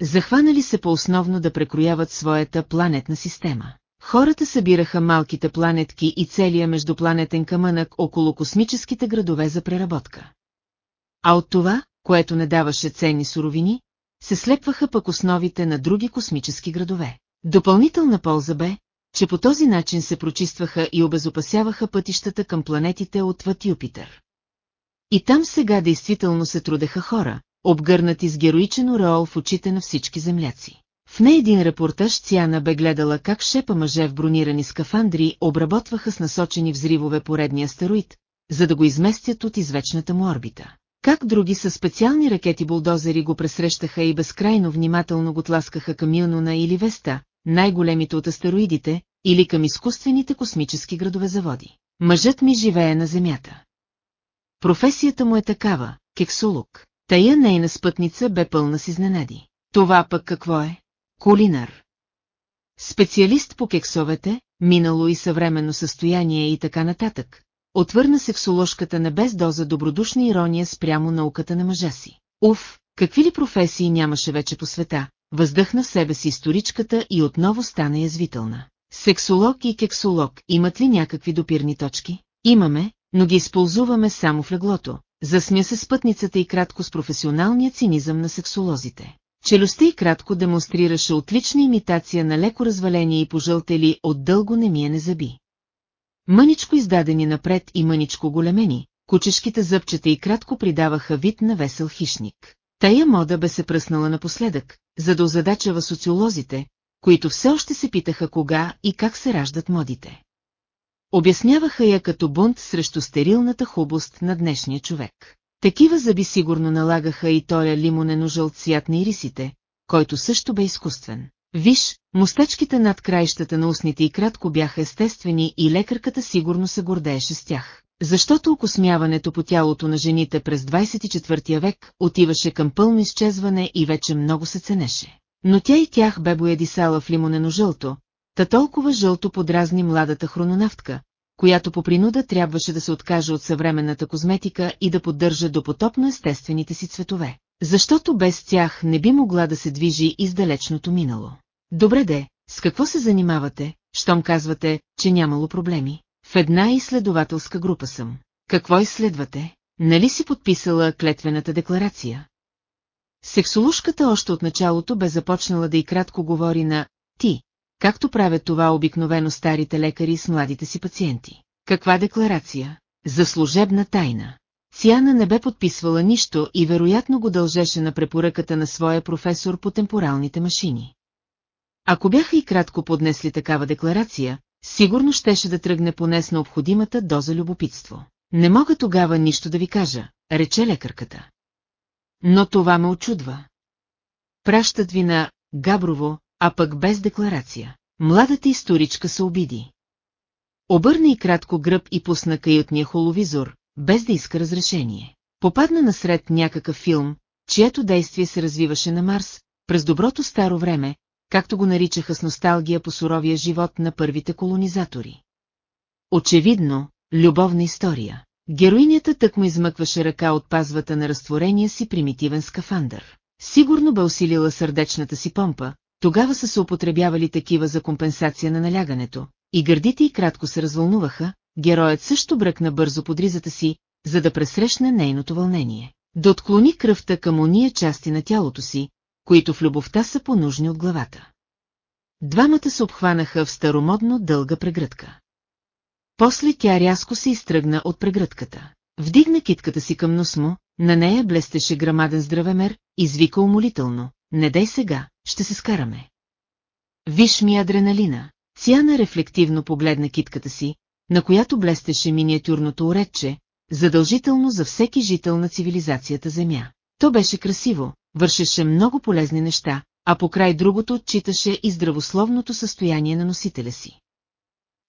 Захванали се по-основно да прекрояват своята планетна система. Хората събираха малките планетки и целия междупланетен камънък около космическите градове за преработка. А от това, което не даваше ценни суровини, се слепваха пък основите на други космически градове. Допълнителна полза бе, че по този начин се прочистваха и обезопасяваха пътищата към планетите отвъд Юпитер. И там сега действително се трудеха хора, обгърнати с героичен ореол в очите на всички земляци. В не един репортаж Циана бе гледала как шепа мъже в бронирани скафандри обработваха с насочени взривове поредния астероид, за да го изместят от извечната му орбита. Как други със специални ракети-булдозери го пресрещаха и безкрайно внимателно го тласкаха към Илнуна или Веста, най-големите от астероидите, или към изкуствените космически градове-заводи. Мъжът ми живее на Земята. Професията му е такава, кексолог. Тая нейна спътница бе пълна с изненади. Това пък какво е? Кулинар. Специалист по кексовете, минало и съвременно състояние и така нататък, отвърна сексоложката на без доза добродушна ирония спрямо науката на мъжа си. Уф, какви ли професии нямаше вече по света, въздъхна в себе си историчката и отново стана язвителна. Сексолог и кексолог имат ли някакви допирни точки? Имаме, но ги използваме само в леглото. Засмя се спътницата и кратко с професионалния цинизъм на сексолозите. Челюстта и кратко демонстрираше отлична имитация на леко разваление и пожълтели от дълго немиене зъби. Мъничко издадени напред и мъничко големени, кучешките зъбчета и кратко придаваха вид на весел хищник. Тая мода бе се пръснала напоследък, за да озадачава социолозите, които все още се питаха кога и как се раждат модите. Обясняваха я като бунт срещу стерилната хубост на днешния човек. Такива зъби сигурно налагаха и тоя лимонено жълт цвят на ирисите, който също бе изкуствен. Виж, мустачките над краищата на устните и кратко бяха естествени и лекарката сигурно се гордееше с тях. Защото окосмяването по тялото на жените през 24 век отиваше към пълно изчезване и вече много се ценеше. Но тя и тях бе боядисала в лимонено жълто, та толкова жълто подразни младата хрононавтка, която по принуда трябваше да се откаже от съвременната козметика и да поддържа допотопно естествените си цветове, защото без тях не би могла да се движи из далечното минало. Добре де, с какво се занимавате, щом казвате, че нямало проблеми? В една изследователска група съм. Какво изследвате? Нали си подписала клетвената декларация? Сексолушката още от началото бе започнала да и кратко говори на «ти», както правят това обикновено старите лекари с младите си пациенти. Каква декларация? За служебна тайна. Циана не бе подписвала нищо и вероятно го дължеше на препоръката на своя професор по темпоралните машини. Ако бяха и кратко поднесли такава декларация, сигурно щеше да тръгне поне с необходимата доза любопитство. Не мога тогава нищо да ви кажа, рече лекарката. Но това ме очудва. Пращат ви на Габрово, а пък без декларация. Младата историчка се обиди. Обърна и кратко гръб и пусна каютния холовизор, без да иска разрешение. Попадна насред някакъв филм, чието действие се развиваше на Марс, през доброто старо време, както го наричаха с носталгия по суровия живот на първите колонизатори. Очевидно, любовна история. Героинята тък му измъкваше ръка от пазвата на разтворения си примитивен скафандър. Сигурно бе усилила сърдечната си помпа, тогава са се употребявали такива за компенсация на налягането, и гърдите и кратко се развълнуваха, героят също бръкна бързо под ризата си, за да пресрещне нейното вълнение. Да отклони кръвта към ония части на тялото си, които в любовта са понужни от главата. Двамата се обхванаха в старомодно дълга прегръдка. После тя рязко се изтръгна от прегръдката. Вдигна китката си към нос му, на нея блестеше грамаден здравемер, извика умолително. Не дай сега, ще се скараме. Виж ми адреналина. Циана рефлективно погледна китката си, на която блестеше миниатюрното уредче, задължително за всеки жител на цивилизацията Земя. То беше красиво, вършеше много полезни неща, а покрай другото отчиташе и здравословното състояние на носителя си.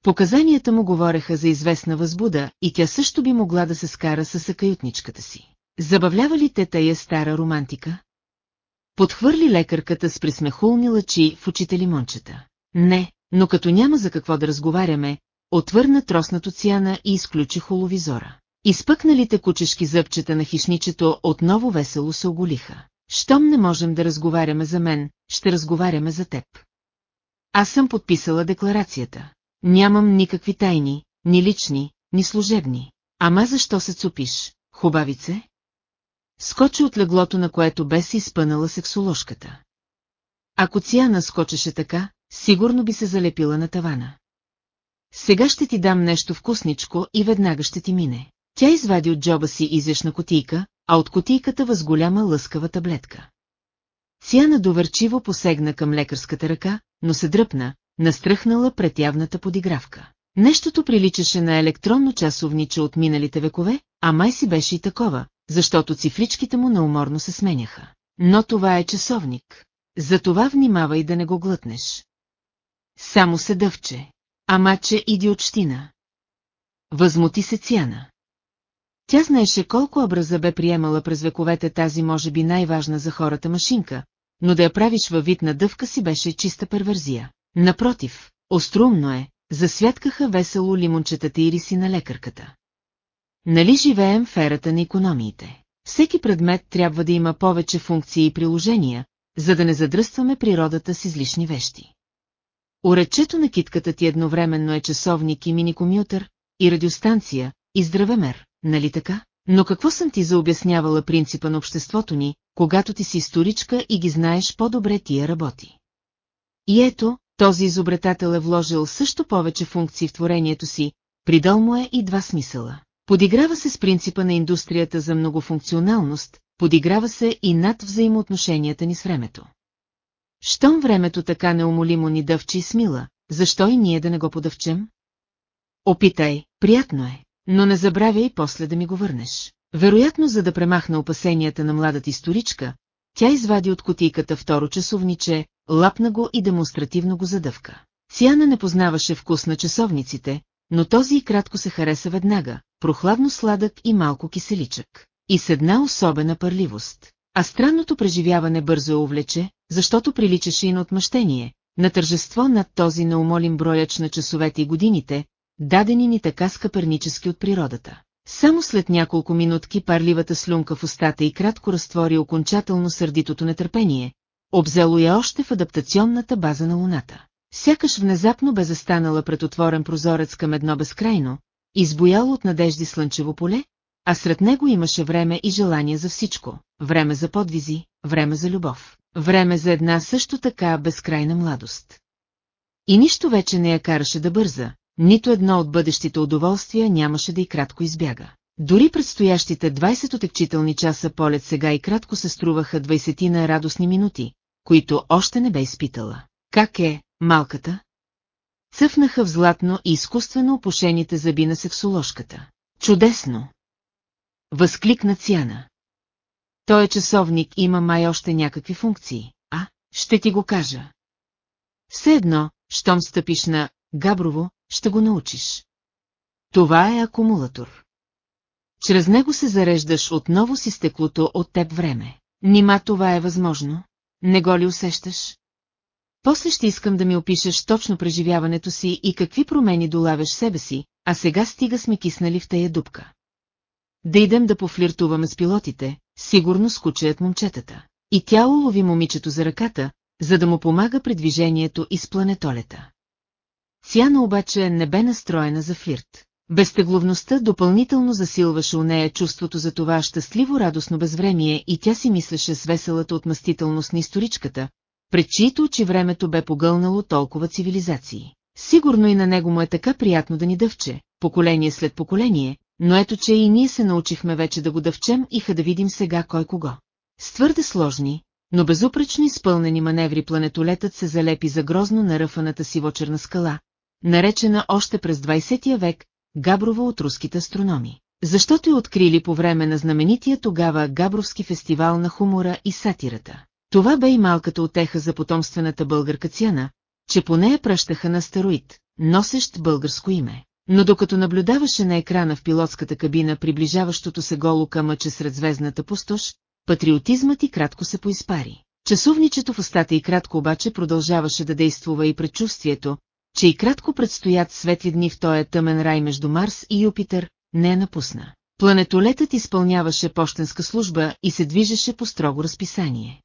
Показанията му говореха за известна възбуда и тя също би могла да се скара с съкаютничката си. Забавлява ли те тая стара романтика? Подхвърли лекарката с присмехулни лъчи в очите лимончета. Не, но като няма за какво да разговаряме, отвърна троснато цяна и изключи холовизора. Изпъкналите кучешки зъбчета на хищничето отново весело се оголиха. Щом не можем да разговаряме за мен, ще разговаряме за теб. Аз съм подписала декларацията. Нямам никакви тайни, ни лични, ни служебни. Ама защо се цупиш, хубавице? Скочи от леглото, на което бе си изпънала сексоложката. Ако Циана скочеше така, сигурно би се залепила на тавана. Сега ще ти дам нещо вкусничко и веднага ще ти мине. Тя извади от джоба си изящна котийка, а от котийката възголяма лъскава таблетка. Циана доверчиво посегна към лекарската ръка, но се дръпна, настръхнала пред явната подигравка. Нещото приличаше на електронно часовниче от миналите векове, а май си беше и такова, защото цифричките му науморно се сменяха. Но това е часовник. Затова внимавай да не го глътнеш. Само се дъвче. Ама че идиотщина. Възмути се Цяна. Тя знаеше колко образа бе приемала през вековете тази може би най-важна за хората машинка, но да я правиш във вид на дъвка си беше чиста перверзия. Напротив, острумно е, засвяткаха весело лимончетата ириси на лекарката. нали живеем в ерата на економиите? Всеки предмет трябва да има повече функции и приложения, за да не задръстваме природата с излишни вещи. Уречето на китката ти едновременно е часовник и миникомютър, и радиостанция, и здравемер, нали така? Но какво съм ти заобяснявала принципа на обществото ни, когато ти си историчка и ги знаеш по-добре тия работи? И ето, този изобретател е вложил също повече функции в творението си, придал му е и два смисъла. Подиграва се с принципа на индустрията за многофункционалност, подиграва се и над взаимоотношенията ни с времето. Щом времето така неумолимо ни дъвчи и смила, защо и ние да не го подъвчем? Опитай, приятно е, но не забравяй после да ми го върнеш. Вероятно, за да премахна опасенията на младата историчка, тя извади от котийката второ часовниче, лапна го и демонстративно го задъвка. Цяна не познаваше вкус на часовниците, но този и кратко се хареса веднага, прохладно сладък и малко киселичък. И с една особена пърливост. А странното преживяване бързо я увлече, защото приличаше и на отмъщение, на тържество над този неумолим брояч на часовете и годините, дадени ни така скъпернически от природата. Само след няколко минутки парливата слюнка в устата и кратко разтвори окончателно сърдитото нетърпение, обзело я още в адаптационната база на луната. Сякаш внезапно бе застанала пред отворен прозорец към едно безкрайно, избояло от надежди слънчево поле, а сред него имаше време и желание за всичко, време за подвизи, време за любов, време за една също така безкрайна младост. И нищо вече не я караше да бърза, нито едно от бъдещите удоволствия нямаше да и кратко избяга. Дори предстоящите 20 отекчителни часа полет сега и кратко се струваха 20 на радостни минути, които още не бе изпитала. Как е, малката? Цъфнаха в златно и изкуствено опушените зъби на сексоложката. Чудесно! Възкликна Цяна. Той е часовник има май още някакви функции, а? Ще ти го кажа. Все едно, щом стъпиш на Габрово, ще го научиш. Това е акумулатор. Чрез него се зареждаш отново си стеклото от теб време. Нима това е възможно? Не го ли усещаш? После ще искам да ми опишеш точно преживяването си и какви промени долавяш себе си, а сега стига сме киснали в тая дупка. Да идем да пофлиртуваме с пилотите, сигурно скучаят момчетата. И тя улови момичето за ръката, за да му помага при движението из планетолета. Сяна обаче не бе настроена за флирт. Безтегловността допълнително засилваше у нея чувството за това щастливо радостно безвремие и тя си мислеше с веселата отмъстителност на историчката, пред чието очи времето бе погълнало толкова цивилизации. Сигурно и на него му е така приятно да ни дъвче, поколение след поколение, но ето че и ние се научихме вече да го дъвчем и ха да видим сега кой кого. С твърде сложни, но безупречно изпълнени маневри планетолетът се залепи за грозно наръфаната сивочерна скала, наречена още през 20 век Габрова от руските астрономи. Защото я открили по време на знаменития тогава Габровски фестивал на хумора и сатирата. Това бе и малката отеха за потомствената българка Цяна, че по нея пращаха на астероид, носещ българско име. Но докато наблюдаваше на екрана в пилотската кабина приближаващото се голо камъче сред звездната пустош, патриотизмът и кратко се поизпари. Часовничето в устата и кратко обаче продължаваше да действува и предчувствието, че и кратко предстоят светли дни в този тъмен рай между Марс и Юпитер, не я напусна. Планетолетът изпълняваше почтенска служба и се движеше по строго разписание.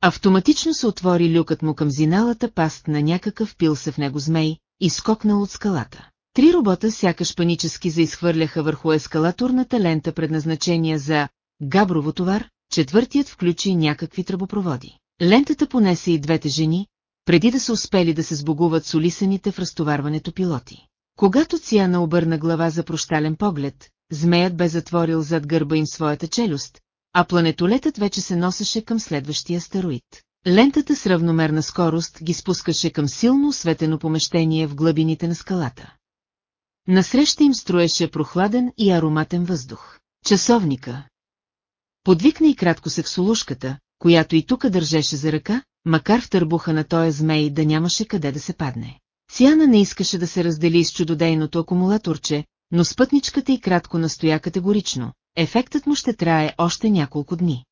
Автоматично се отвори люкът му към зиналата паст на някакъв пил се в него змей, изкокнал от скалата. Три робота сякаш панически заизхвърляха върху ескалаторната лента предназначения за Габрово товар, четвъртият включи някакви тръбопроводи. Лентата понесе и двете жени, преди да са успели да се сбогуват с улисаните в разтоварването пилоти. Когато Циана обърна глава за прощален поглед, змеят бе затворил зад гърба им своята челюст, а планетолетът вече се носеше към следващия астероид. Лентата с равномерна скорост ги спускаше към силно осветено помещение в глъбините на скалата. Насреща им строеше прохладен и ароматен въздух. Часовника. Подвикна и кратко сексолушката, която и тука държеше за ръка, макар в търбуха на тоя змей да нямаше къде да се падне. Циана не искаше да се раздели с чудодейното акумулаторче, но спътничката и кратко настоя категорично. Ефектът му ще трае още няколко дни.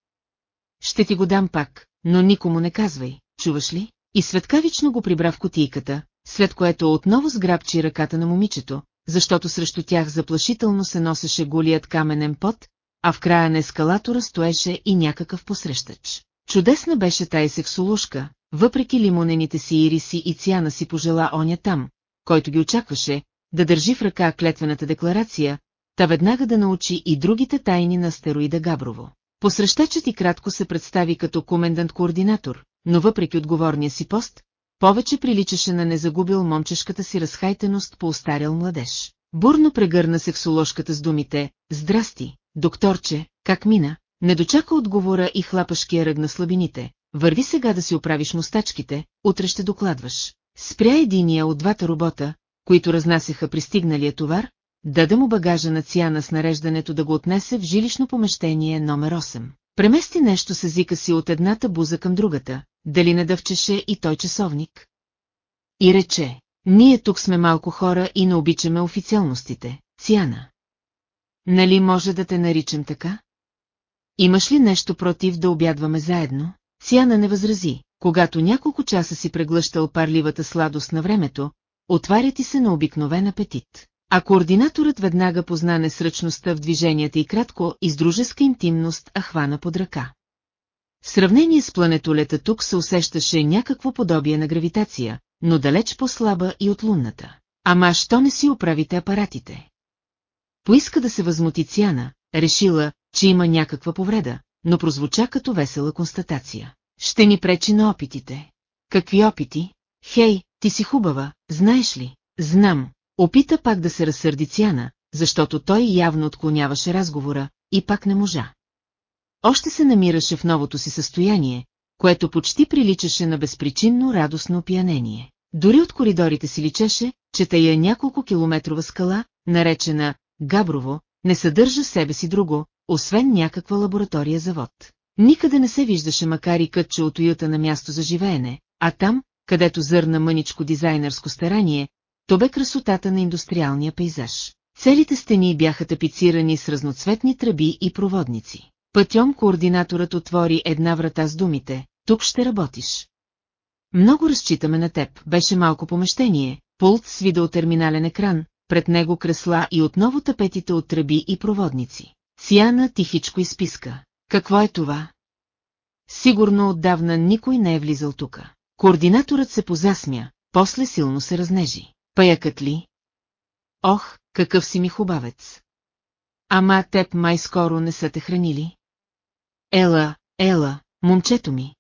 Ще ти го дам пак, но никому не казвай, чуваш ли? И светкавично го прибра в котийката, след което отново сграбчи ръката на момичето, защото срещу тях заплашително се носеше голият каменен пот, а в края на ескалатора стоеше и някакъв посрещач. Чудесна беше тая сексолушка, въпреки лимонените си ириси и цяна си пожела оня там, който ги очакваше, да държи в ръка клетвената декларация, та веднага да научи и другите тайни на стероида Габрово. Посрещачът и кратко се представи като комендант-координатор, но въпреки отговорния си пост, повече приличаше на незагубил момчешката си разхайтеност по устарял младеж. Бурно прегърна сексоложката с думите «Здрасти, докторче, как мина?» Не дочака отговора и хлапашкия ръг на слабините. Върви сега да си оправиш мустачките, утре ще докладваш. Спря единия от двата робота, които разнасяха пристигналия товар, даде му багажа на Циана с нареждането да го отнесе в жилищно помещение номер 8. Премести нещо с езика си от едната буза към другата, дали не дъвчеше и той часовник. И рече, ние тук сме малко хора и не обичаме официалностите, Циана. Нали може да те наричам така? Имаш ли нещо против да обядваме заедно? Циана не възрази, когато няколко часа си преглъщал парливата сладост на времето, отваря ти се на обикновен апетит. А координаторът веднага позна несръчността в движенията и кратко и с дружеска интимност а хвана под ръка. В сравнение с планетолета тук се усещаше някакво подобие на гравитация, но далеч по-слаба и от лунната. Ама що не си оправите апаратите? Поиска да се възмути Цяна, решила, че има някаква повреда, но прозвуча като весела констатация. Ще ни пречи на опитите. Какви опити? Хей, ти си хубава, знаеш ли? Знам. Опита пак да се разсърди Цяна, защото той явно отклоняваше разговора, и пак не можа. Още се намираше в новото си състояние, което почти приличаше на безпричинно радостно опиянение. Дори от коридорите си личеше, че тая няколко километрова скала, наречена Габрово, не съдържа себе си друго, освен някаква лаборатория за вод. Никъде не се виждаше макар и кътче от уюта на място за живеене, а там, където зърна мъничко дизайнерско старание, то бе красотата на индустриалния пейзаж. Целите стени бяха тапицирани с разноцветни тръби и проводници. Пътьом координаторът отвори една врата с думите «Тук ще работиш». Много разчитаме на теб, беше малко помещение, пулт с видеотерминален екран, пред него кресла и отново тапетите от тръби и проводници. Сиана тихичко изписка. Какво е това? Сигурно отдавна никой не е влизал тука. Координаторът се позасмя, после силно се разнежи. Паякът ли? Ох, какъв си ми хубавец! Ама теб май скоро не са те хранили? Ела, ела, момчето ми.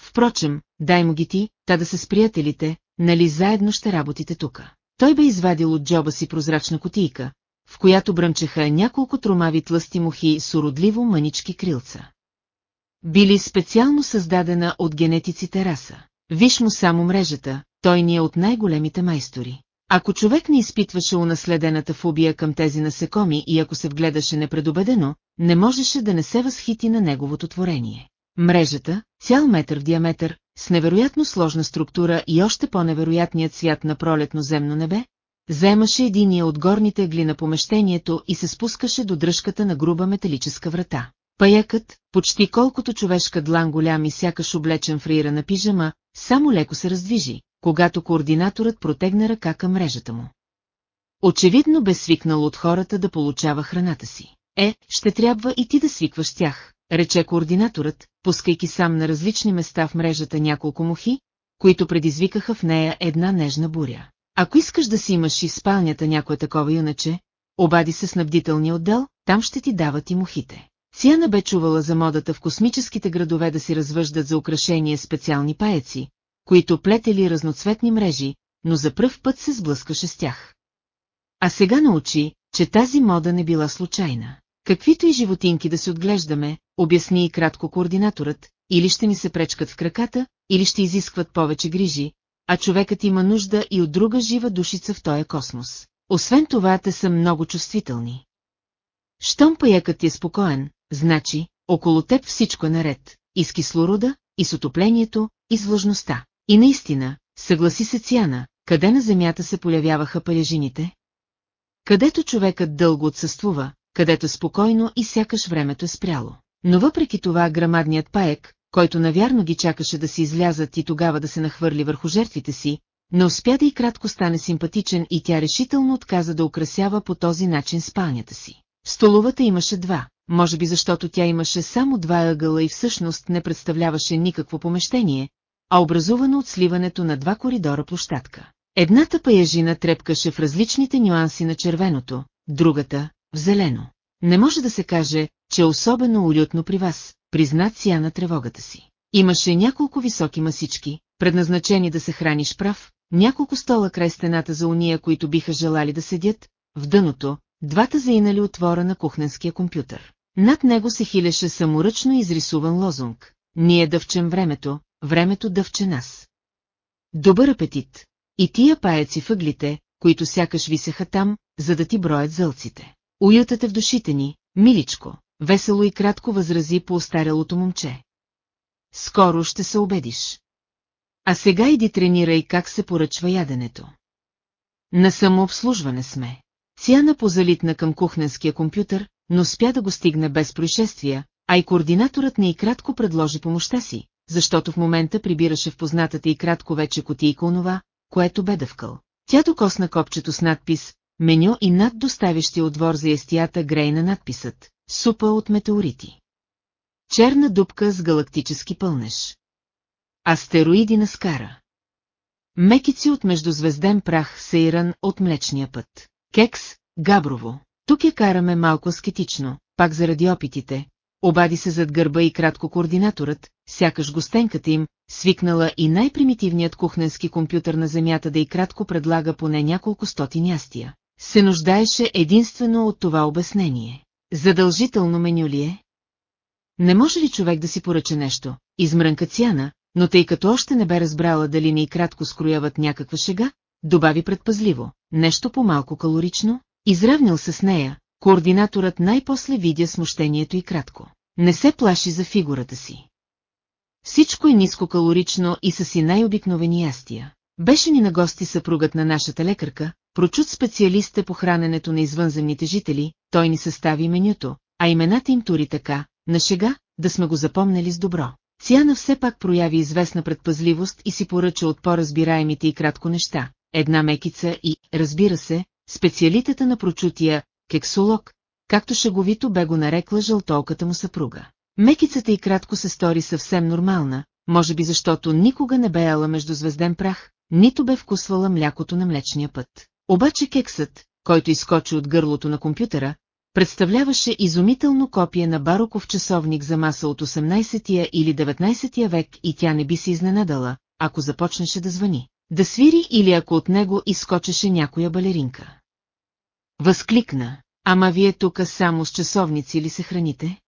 Впрочем, дай му ги ти, та да се с приятелите, нали заедно ще работите тука. Той бе извадил от джоба си прозрачна котийка, в която бръмчеха няколко тромави тлъсти мухи с уродливо мънички крилца. Били специално създадена от генетиците раса. Виж му само мрежата, той ни е от най-големите майстори. Ако човек не изпитваше унаследената фобия към тези насекоми и ако се вгледаше непредобедено, не можеше да не се възхити на неговото творение. Мрежата, цял метър в диаметър, с невероятно сложна структура и още по-невероятният свят на пролетно земно небе, заемаше единия от горните гли на помещението и се спускаше до дръжката на груба металическа врата. Паякът, почти колкото човешка длан голям и сякаш облечен в на пижама, само леко се раздвижи, когато координаторът протегна ръка към мрежата му. Очевидно бе свикнал от хората да получава храната си. Е, ще трябва и ти да свикваш тях, рече координаторът, пускайки сам на различни места в мрежата няколко мухи, които предизвикаха в нея една нежна буря. Ако искаш да си имаш и спалнята някое такова юначе, обади се снабдителния отдел, там ще ти дават и мухите. Сиана бе чувала за модата в космическите градове да си развъждат за украшение специални паеци, които плетели разноцветни мрежи, но за пръв път се сблъскаше с тях. А сега научи, че тази мода не била случайна. Каквито и животинки да се отглеждаме, обясни и кратко координаторът, или ще ни се пречкат в краката, или ще изискват повече грижи, а човекът има нужда и от друга жива душица в този космос. Освен това, те са много чувствителни. Щом паякът е спокоен, значи, около теб всичко е наред, и с кислорода, и с отоплението, и с влажността. И наистина, съгласи се Цяна, къде на земята се полявяваха палежините? Където човекът дълго отсъствува, където спокойно и сякаш времето е спряло. Но въпреки това грамадният паек, който навярно ги чакаше да си излязат и тогава да се нахвърли върху жертвите си, не успя да и кратко стане симпатичен и тя решително отказа да украсява по този начин спалнята си. В столовата имаше два, може би защото тя имаше само два ъгъла и всъщност не представляваше никакво помещение, а образувано от сливането на два коридора площадка. Едната паяжина трепкаше в различните нюанси на червеното, другата – в зелено. Не може да се каже, че е особено уютно при вас, признат Сия на тревогата си. Имаше няколко високи масички, предназначени да се храниш прав, няколко стола край стената за уния, които биха желали да седят, в дъното, двата заинали отвора на кухненския компютър. Над него се хилеше саморъчно изрисуван лозунг. Ние дъвчем времето, времето дъвче нас. Добър апетит! И тия паяци въглите, които сякаш висеха там, за да ти броят зълците. Уютате в душите ни, миличко, весело и кратко възрази по остарялото момче. Скоро ще се убедиш. А сега иди тренирай как се поръчва яденето. На самообслужване сме. Цяна позалитна към кухненския компютър, но спя да го стигне без происшествия, а и координаторът не и кратко предложи помощта си, защото в момента прибираше в познатата и кратко вече котийка онова, което бе дъвкал. Тя докосна копчето с надпис «Меню» и над доставящия отвор за естията грей на надписът «Супа от метеорити». Черна дупка с галактически пълнеж. Астероиди на скара. Мекици от междузвезден прах Сейран от Млечния път. Кекс, Габрово. Тук я караме малко аскетично, пак заради опитите. Обади се зад гърба и кратко координаторът, сякаш гостенката им, свикнала и най-примитивният кухненски компютър на Земята да и кратко предлага поне няколко стотин ястия. Се нуждаеше единствено от това обяснение. Задължително меню ли е? Не може ли човек да си поръча нещо? Измрънка Цяна, но тъй като още не бе разбрала дали ни и кратко скрояват някаква шега, добави предпазливо, нещо по-малко калорично, изравнил се с нея, координаторът най-после видя смущението и кратко. Не се плаши за фигурата си. Всичко е нискокалорично и са си най-обикновени ястия. Беше ни на гости съпругът на нашата лекарка, прочут специалист е по храненето на извънземните жители, той ни състави менюто, а имената им тури така, на шега, да сме го запомнили с добро. Циана все пак прояви известна предпазливост и си поръча от по-разбираемите и кратко неща. Една мекица и, разбира се, специалитета на прочутия, кексолог, както шеговито бе го нарекла жълтолката му съпруга. Мекицата и кратко се стори съвсем нормална, може би защото никога не бе между звезден прах, нито бе вкусвала млякото на млечния път. Обаче кексът, който изкочи от гърлото на компютъра, представляваше изумително копие на бароков часовник за маса от 18 или 19 век и тя не би се изненадала, ако започнеше да звъни, да свири или ако от него изкочеше някоя балеринка. Възкликна, ама вие тука само с часовници ли се храните?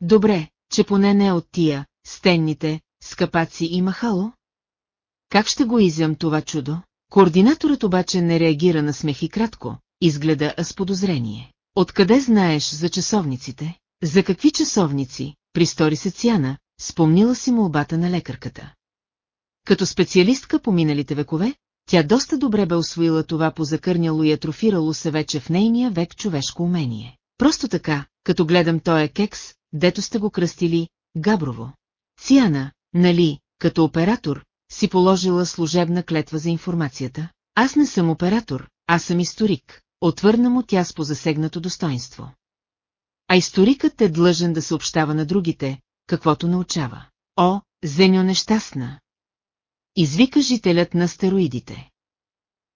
Добре, че поне не от тия, стенните, скапаци и махало? Как ще го изям това чудо? Координаторът обаче не реагира на смех и кратко, изгледа с подозрение. Откъде знаеш за часовниците? За какви часовници? Пристори се Цяна, спомнила си молбата на лекарката. Като специалистка по миналите векове, тя доста добре бе освоила това позакърняло и атрофирало се вече в нейния век човешко умение. Просто така, като гледам тоя кекс, дето сте го кръстили, Габрово. Циана, нали, като оператор, си положила служебна клетва за информацията. Аз не съм оператор, аз съм историк, отвърна му тя с позасегнато достоинство. А историкът е длъжен да съобщава на другите, каквото научава. О, Зеньо нещастна! Извика жителят на стероидите.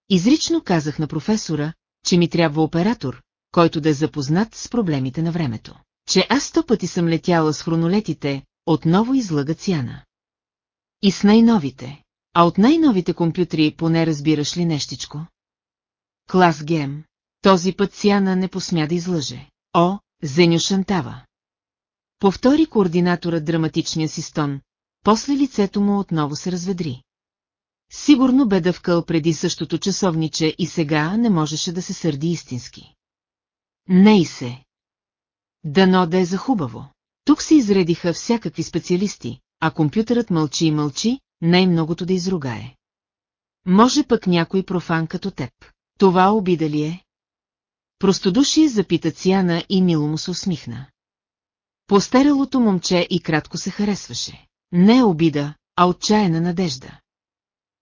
Изрично казах на професора, че ми трябва оператор, който да е запознат с проблемите на времето. Че аз сто пъти съм летяла с хронолетите, отново излага Цяна. И с най-новите. А от най-новите компютри поне разбираш ли нещичко? Клас Гем. Този път Цяна не посмя да излъже. О, Зеню Шантава. Повтори координатора драматичния си стон, после лицето му отново се разведри. Сигурно бе дъвкал преди същото часовниче и сега не можеше да се сърди истински. Не и се. Дано да е за хубаво. Тук се изредиха всякакви специалисти, а компютърът мълчи и мълчи, най-многото да изругае. Може пък някой профан като теб. Това обида ли е? Простодушие запита Цяна и мило му се усмихна. Постарелото момче и кратко се харесваше. Не обида, а отчаяна надежда.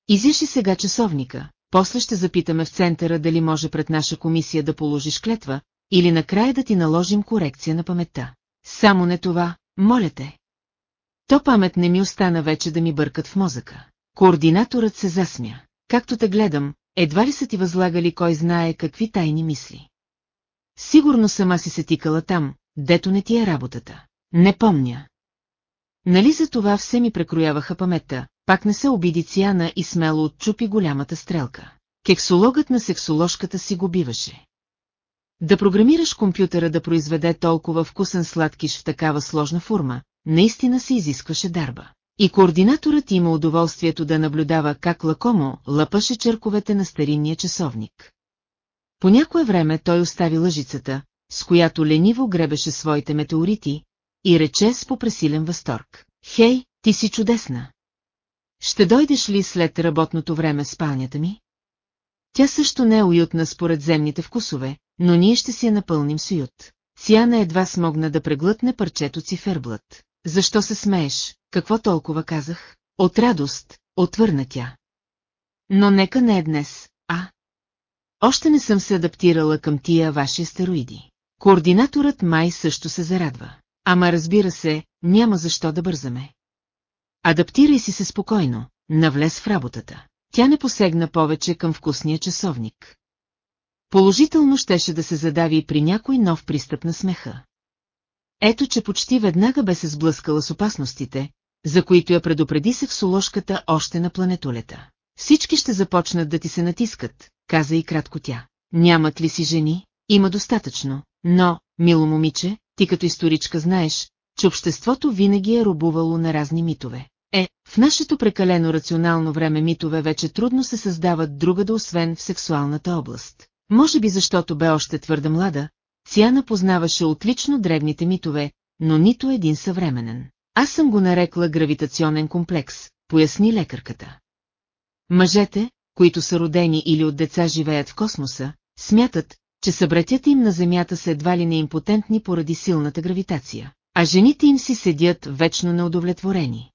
Изяши сега часовника, после ще запитаме в центъра дали може пред наша комисия да положиш клетва, или накрая да ти наложим корекция на паметта. Само не това, моля те. То памет не ми остана вече да ми бъркат в мозъка. Координаторът се засмя. Както те гледам, едва ли са ти възлагали кой знае какви тайни мисли. Сигурно сама си се тикала там, дето не ти е работата. Не помня. Нали за това все ми прекрояваха паметта, пак не се обиди Циана и смело отчупи голямата стрелка. Кексологът на сексоложката си го биваше. Да програмираш компютъра да произведе толкова вкусен сладкиш в такава сложна форма, наистина се изискваше дарба. И координаторът има удоволствието да наблюдава как лакомо лъпаше черковете на старинния часовник. По някое време той остави лъжицата, с която лениво гребеше своите метеорити, и рече с попресилен възторг. Хей, ти си чудесна! Ще дойдеш ли след работното време спалнята ми? Тя също не е уютна според земните вкусове, но ние ще си я напълним с уют. Сяна едва смогна да преглътне парчето циферблът. Защо се смееш? Какво толкова казах? От радост, отвърна тя. Но нека не е днес, а? Още не съм се адаптирала към тия ваши стероиди. Координаторът май също се зарадва. Ама разбира се, няма защо да бързаме. Адаптирай си се спокойно, навлез в работата. Тя не посегна повече към вкусния часовник. Положително щеше да се задави при някой нов пристъп на смеха. Ето, че почти веднага бе се сблъскала с опасностите, за които я предупреди сексоложката още на планетолета. Всички ще започнат да ти се натискат, каза и кратко тя. Нямат ли си жени? Има достатъчно, но, мило момиче, ти като историчка знаеш, че обществото винаги е робувало на разни митове. Е, в нашето прекалено рационално време митове вече трудно се създават друга да освен в сексуалната област. Може би защото бе още твърде млада, Циана познаваше отлично древните митове, но нито един съвременен. Аз съм го нарекла гравитационен комплекс, поясни лекарката. Мъжете, които са родени или от деца живеят в космоса, смятат, че събратята им на Земята са едва ли неимпотентни поради силната гравитация, а жените им си седят вечно неудовлетворени.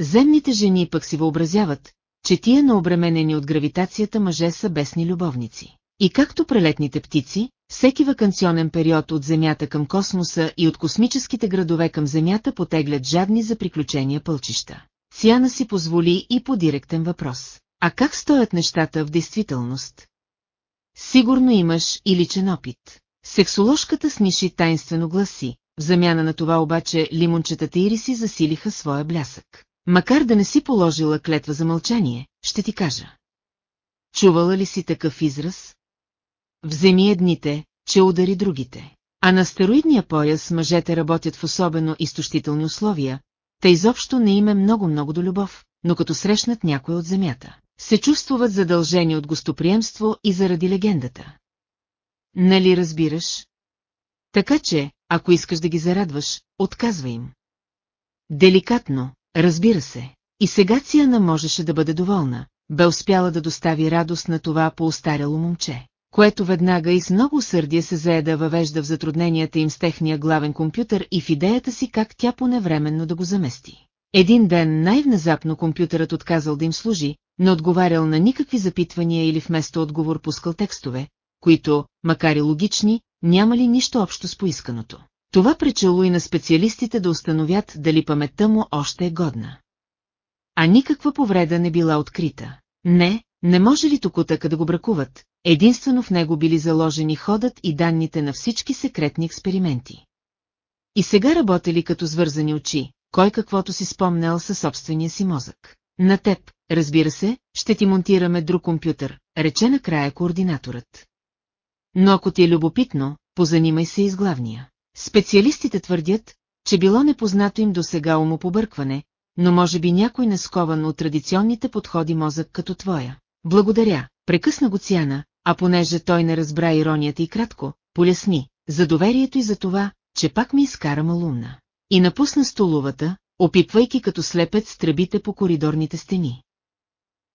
Земните жени пък си въобразяват, че тия наобременени от гравитацията мъже са бесни любовници. И както прелетните птици, всеки вакансионен период от Земята към космоса и от космическите градове към Земята потеглят жадни за приключения пълчища. Сиана си позволи и по директен въпрос. А как стоят нещата в действителност? Сигурно имаш и личен опит. Сексоложката сниши тайнствено гласи, в замяна на това обаче лимончетата Ириси засилиха своя блясък. Макар да не си положила клетва за мълчание, ще ти кажа. Чувала ли си такъв израз? Вземи едните, че удари другите. А на стероидния пояс мъжете работят в особено изтощителни условия, те изобщо не им е много-много до любов, но като срещнат някой от земята, се чувствуват задължени от гостоприемство и заради легендата. Нали разбираш? Така че, ако искаш да ги зарадваш, отказва им. Деликатно, разбира се. И сега Циана можеше да бъде доволна, бе успяла да достави радост на това поустаряло момче което веднага и с много сърдие се зае да въвежда в затрудненията им с техния главен компютър и в идеята си как тя поневременно да го замести. Един ден най-внезапно компютърът отказал да им служи, не отговарял на никакви запитвания или вместо отговор пускал текстове, които, макар и логични, нямали нищо общо с поисканото. Това пречело и на специалистите да установят дали паметта му още е годна. А никаква повреда не била открита. Не, не може ли токутъка да го бракуват, единствено в него били заложени ходът и данните на всички секретни експерименти. И сега работели като свързани очи, кой каквото си спомнял със собствения си мозък. На теб, разбира се, ще ти монтираме друг компютър, рече накрая координаторът. Но ако ти е любопитно, позанимай се и с главния. Специалистите твърдят, че било непознато им до сега умопобъркване, но може би някой не скован от традиционните подходи мозък като твоя. Благодаря, прекъсна го Цяна, а понеже той не разбра иронията и кратко, поясни, за доверието и за това, че пак ми изкара малумна. И напусна столовата, опипвайки като слепец тръбите по коридорните стени.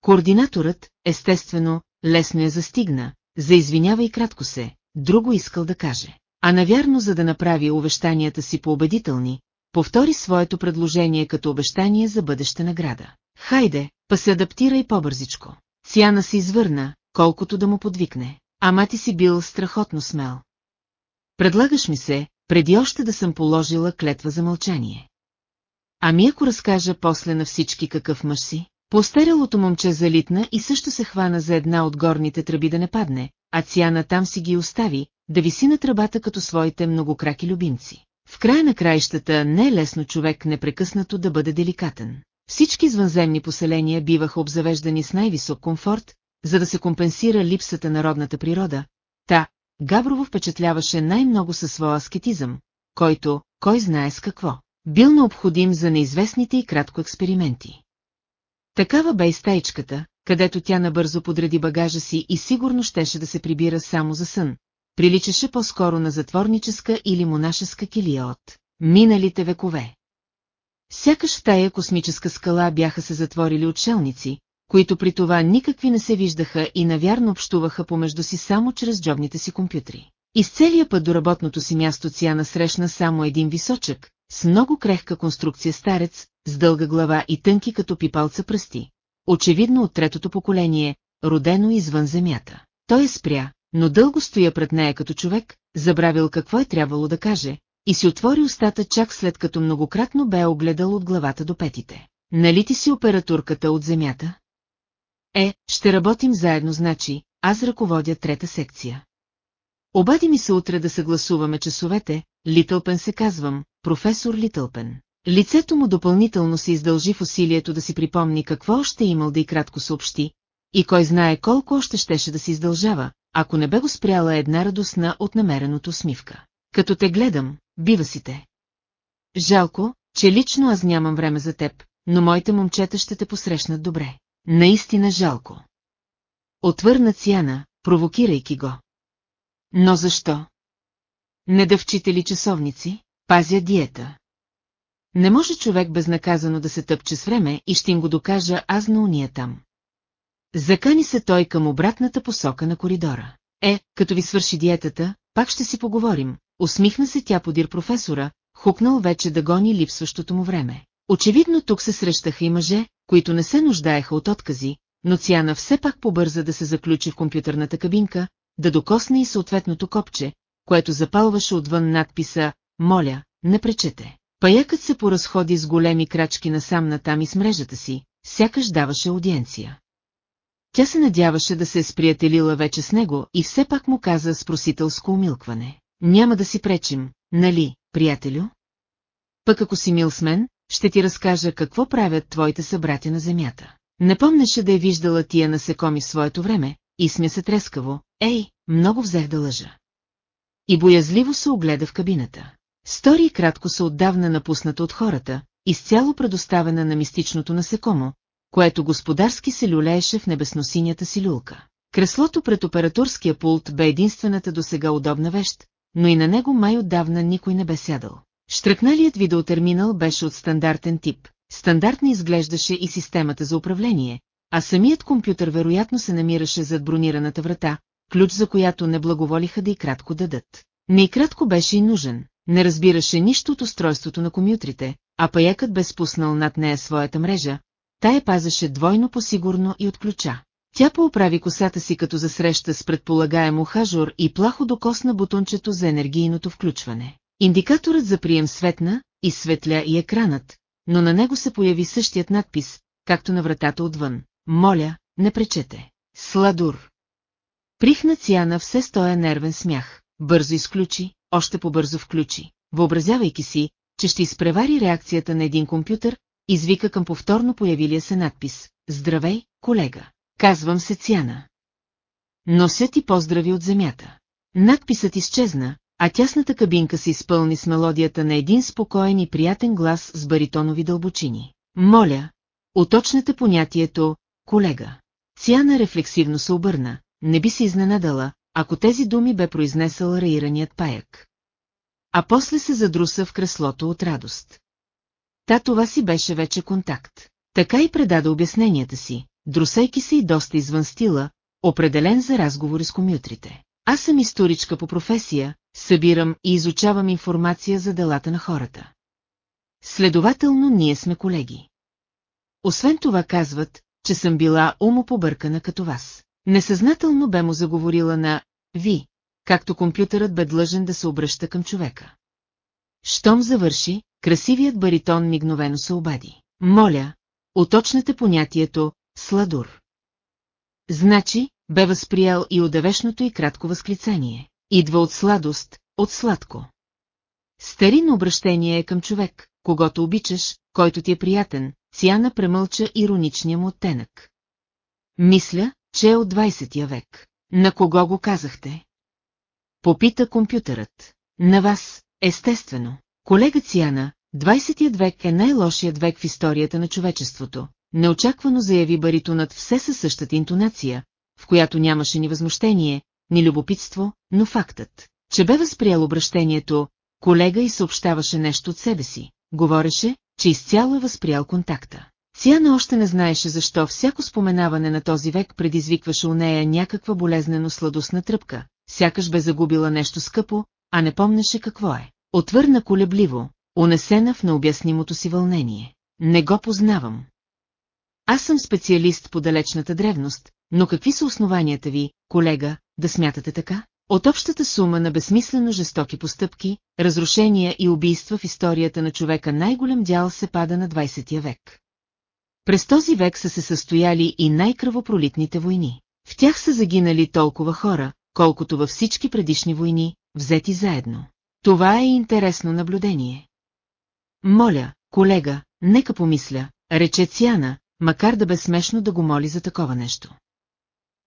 Координаторът, естествено, лесно я застигна, заизвинява и кратко се, друго искал да каже. А навярно за да направи увещанията си поубедителни, повтори своето предложение като обещание за бъдеща награда. Хайде, па се адаптирай по-бързичко. Цяна се извърна, колкото да му подвикне. Ама ти си бил страхотно смел. Предлагаш ми се, преди още да съм положила клетва за мълчание. Ами ако разкажа после на всички какъв мъж си? Постарялото момче залитна и също се хвана за една от горните тръби да не падне, а Цяна там си ги остави, да виси на тръбата като своите многокраки любимци. В края на краищата не е лесно човек непрекъснато да бъде деликатен. Всички извънземни поселения биваха обзавеждани с най-висок комфорт, за да се компенсира липсата на родната природа. Та, Габрово впечатляваше най-много със своя аскетизъм, който, кой знае с какво, бил необходим за неизвестните и кратко експерименти. Такава бе и стаичката, където тя набързо подреди багажа си и сигурно щеше да се прибира само за сън. Приличаше по-скоро на затворническа или монашеска килия от миналите векове. Сякаш в тая космическа скала бяха се затворили отшелници, които при това никакви не се виждаха и навярно общуваха помежду си само чрез джобните си компютри. Из целия път до работното си място Цяна срещна само един височък, с много крехка конструкция старец, с дълга глава и тънки като пипалца пръсти. Очевидно от третото поколение, родено извън земята. Той е спря, но дълго стоя пред нея като човек, забравил какво е трябвало да каже, и си отвори устата чак след като многократно бе огледал от главата до петите. Нали ти си опературката от земята? Е, ще работим заедно, значи, аз ръководя трета секция. Обади ми се утре да съгласуваме часовете, Литълпен се казвам, професор Литълпен. Лицето му допълнително се издължи в усилието да си припомни какво още имал да и кратко съобщи, и кой знае колко още щеше да се издължава, ако не бе го спряла една радостна от намереното усмивка. Като те гледам, бива си те. Жалко, че лично аз нямам време за теб, но моите момчета ще те посрещнат добре. Наистина жалко. Отвърна Цяна, провокирайки го. Но защо? Не да вчите ли часовници, пазя диета. Не може човек безнаказано да се тъпче с време и ще им го докажа аз на уния там. Закани се той към обратната посока на коридора. Е, като ви свърши диетата, пак ще си поговорим. Усмихна се тя подир професора, хукнал вече да гони липсващото му време. Очевидно тук се срещаха и мъже, които не се нуждаеха от откази, но Цяна все пак побърза да се заключи в компютърната кабинка, да докосне и съответното копче, което запалваше отвън надписа «Моля, не пречете». Паякът се поразходи с големи крачки насам натам и с мрежата си, сякаш даваше аудиенция. Тя се надяваше да се е сприятелила вече с него и все пак му каза с просителско умилкване. Няма да си пречим, нали, приятелю? Пък ако си мил с мен, ще ти разкажа какво правят твоите събратя на земята. Не помнеше да е виждала тия насекоми в своето време, и смя се трескаво, ей, много взех да лъжа. И боязливо се огледа в кабината. Стори и кратко се отдавна напусната от хората, изцяло предоставена на мистичното насекомо, което господарски се люлееше в небесносинята си люлка. Креслото пред операторския пулт бе единствената до сега удобна вещ, но и на него май отдавна никой не бе сядал. Штръкналият видеотерминал беше от стандартен тип, стандартно изглеждаше и системата за управление, а самият компютър вероятно се намираше зад бронираната врата, ключ за която не благоволиха да и кратко дадат. Не и кратко беше и нужен, не разбираше нищо от устройството на комютрите, а паякът бе спуснал над нея своята мрежа, тая пазеше двойно по-сигурно и от ключа. Тя пооправи косата си като засреща с предполагаемо хажор и плахо докосна бутончето за енергийното включване. Индикаторът за прием светна, изсветля и екранът, но на него се появи същият надпис, както на вратата отвън. Моля, не пречете. Сладур. Прихна Цяна все стоя нервен смях, бързо изключи, още по-бързо включи, въобразявайки си, че ще изпревари реакцията на един компютър, извика към повторно появилия се надпис. Здравей, колега. Казвам се Цяна. Нося ти поздрави от земята. Надписът изчезна, а тясната кабинка се изпълни с мелодията на един спокоен и приятен глас с баритонови дълбочини. Моля, уточнете понятието «колега». Цяна рефлексивно се обърна, не би се изненадала, ако тези думи бе произнесъл раираният паяк. А после се задруса в креслото от радост. Та това си беше вече контакт. Така и предаде обясненията си, друсейки се и доста извън стила, определен за разговори с комютрите. Аз съм историчка по професия, събирам и изучавам информация за делата на хората. Следователно ние сме колеги. Освен това казват, че съм била умопобъркана като вас. Несъзнателно бе му заговорила на «ви», както компютърът бе длъжен да се обръща към човека. Щом завърши, красивият баритон мигновено се обади. Моля, уточнете понятието «сладур». Значи, бе възприял и удавешното и кратко възклицание. Идва от сладост, от сладко. Старинно обращение е към човек, когато обичаш, който ти е приятен, Циана премълча ироничния му оттенък. Мисля, че е от 20 век. На кого го казахте? Попита компютърът. На вас, естествено. Колега Циана, 20 век е най-лошият век в историята на човечеството. Неочаквано заяви баритонът все със същата интонация, в която нямаше ни възмущение, ни любопитство, но фактът, че бе възприел обращението, колега и съобщаваше нещо от себе си, говореше, че изцяло е възприял контакта. Циана още не знаеше защо всяко споменаване на този век предизвикваше у нея някаква болезнено сладостна тръпка, сякаш бе загубила нещо скъпо, а не помнеше какво е. Отвърна колебливо, унесена в необяснимото си вълнение. Не го познавам. Аз съм специалист по далечната древност, но какви са основанията ви, колега, да смятате така? От общата сума на безсмислено жестоки постъпки, разрушения и убийства в историята на човека най-голям дял се пада на 20 век. През този век са се състояли и най-кръвопролитните войни. В тях са загинали толкова хора, колкото във всички предишни войни, взети заедно. Това е интересно наблюдение. Моля, колега, нека помисля, рече Циана, макар да бе смешно да го моли за такова нещо.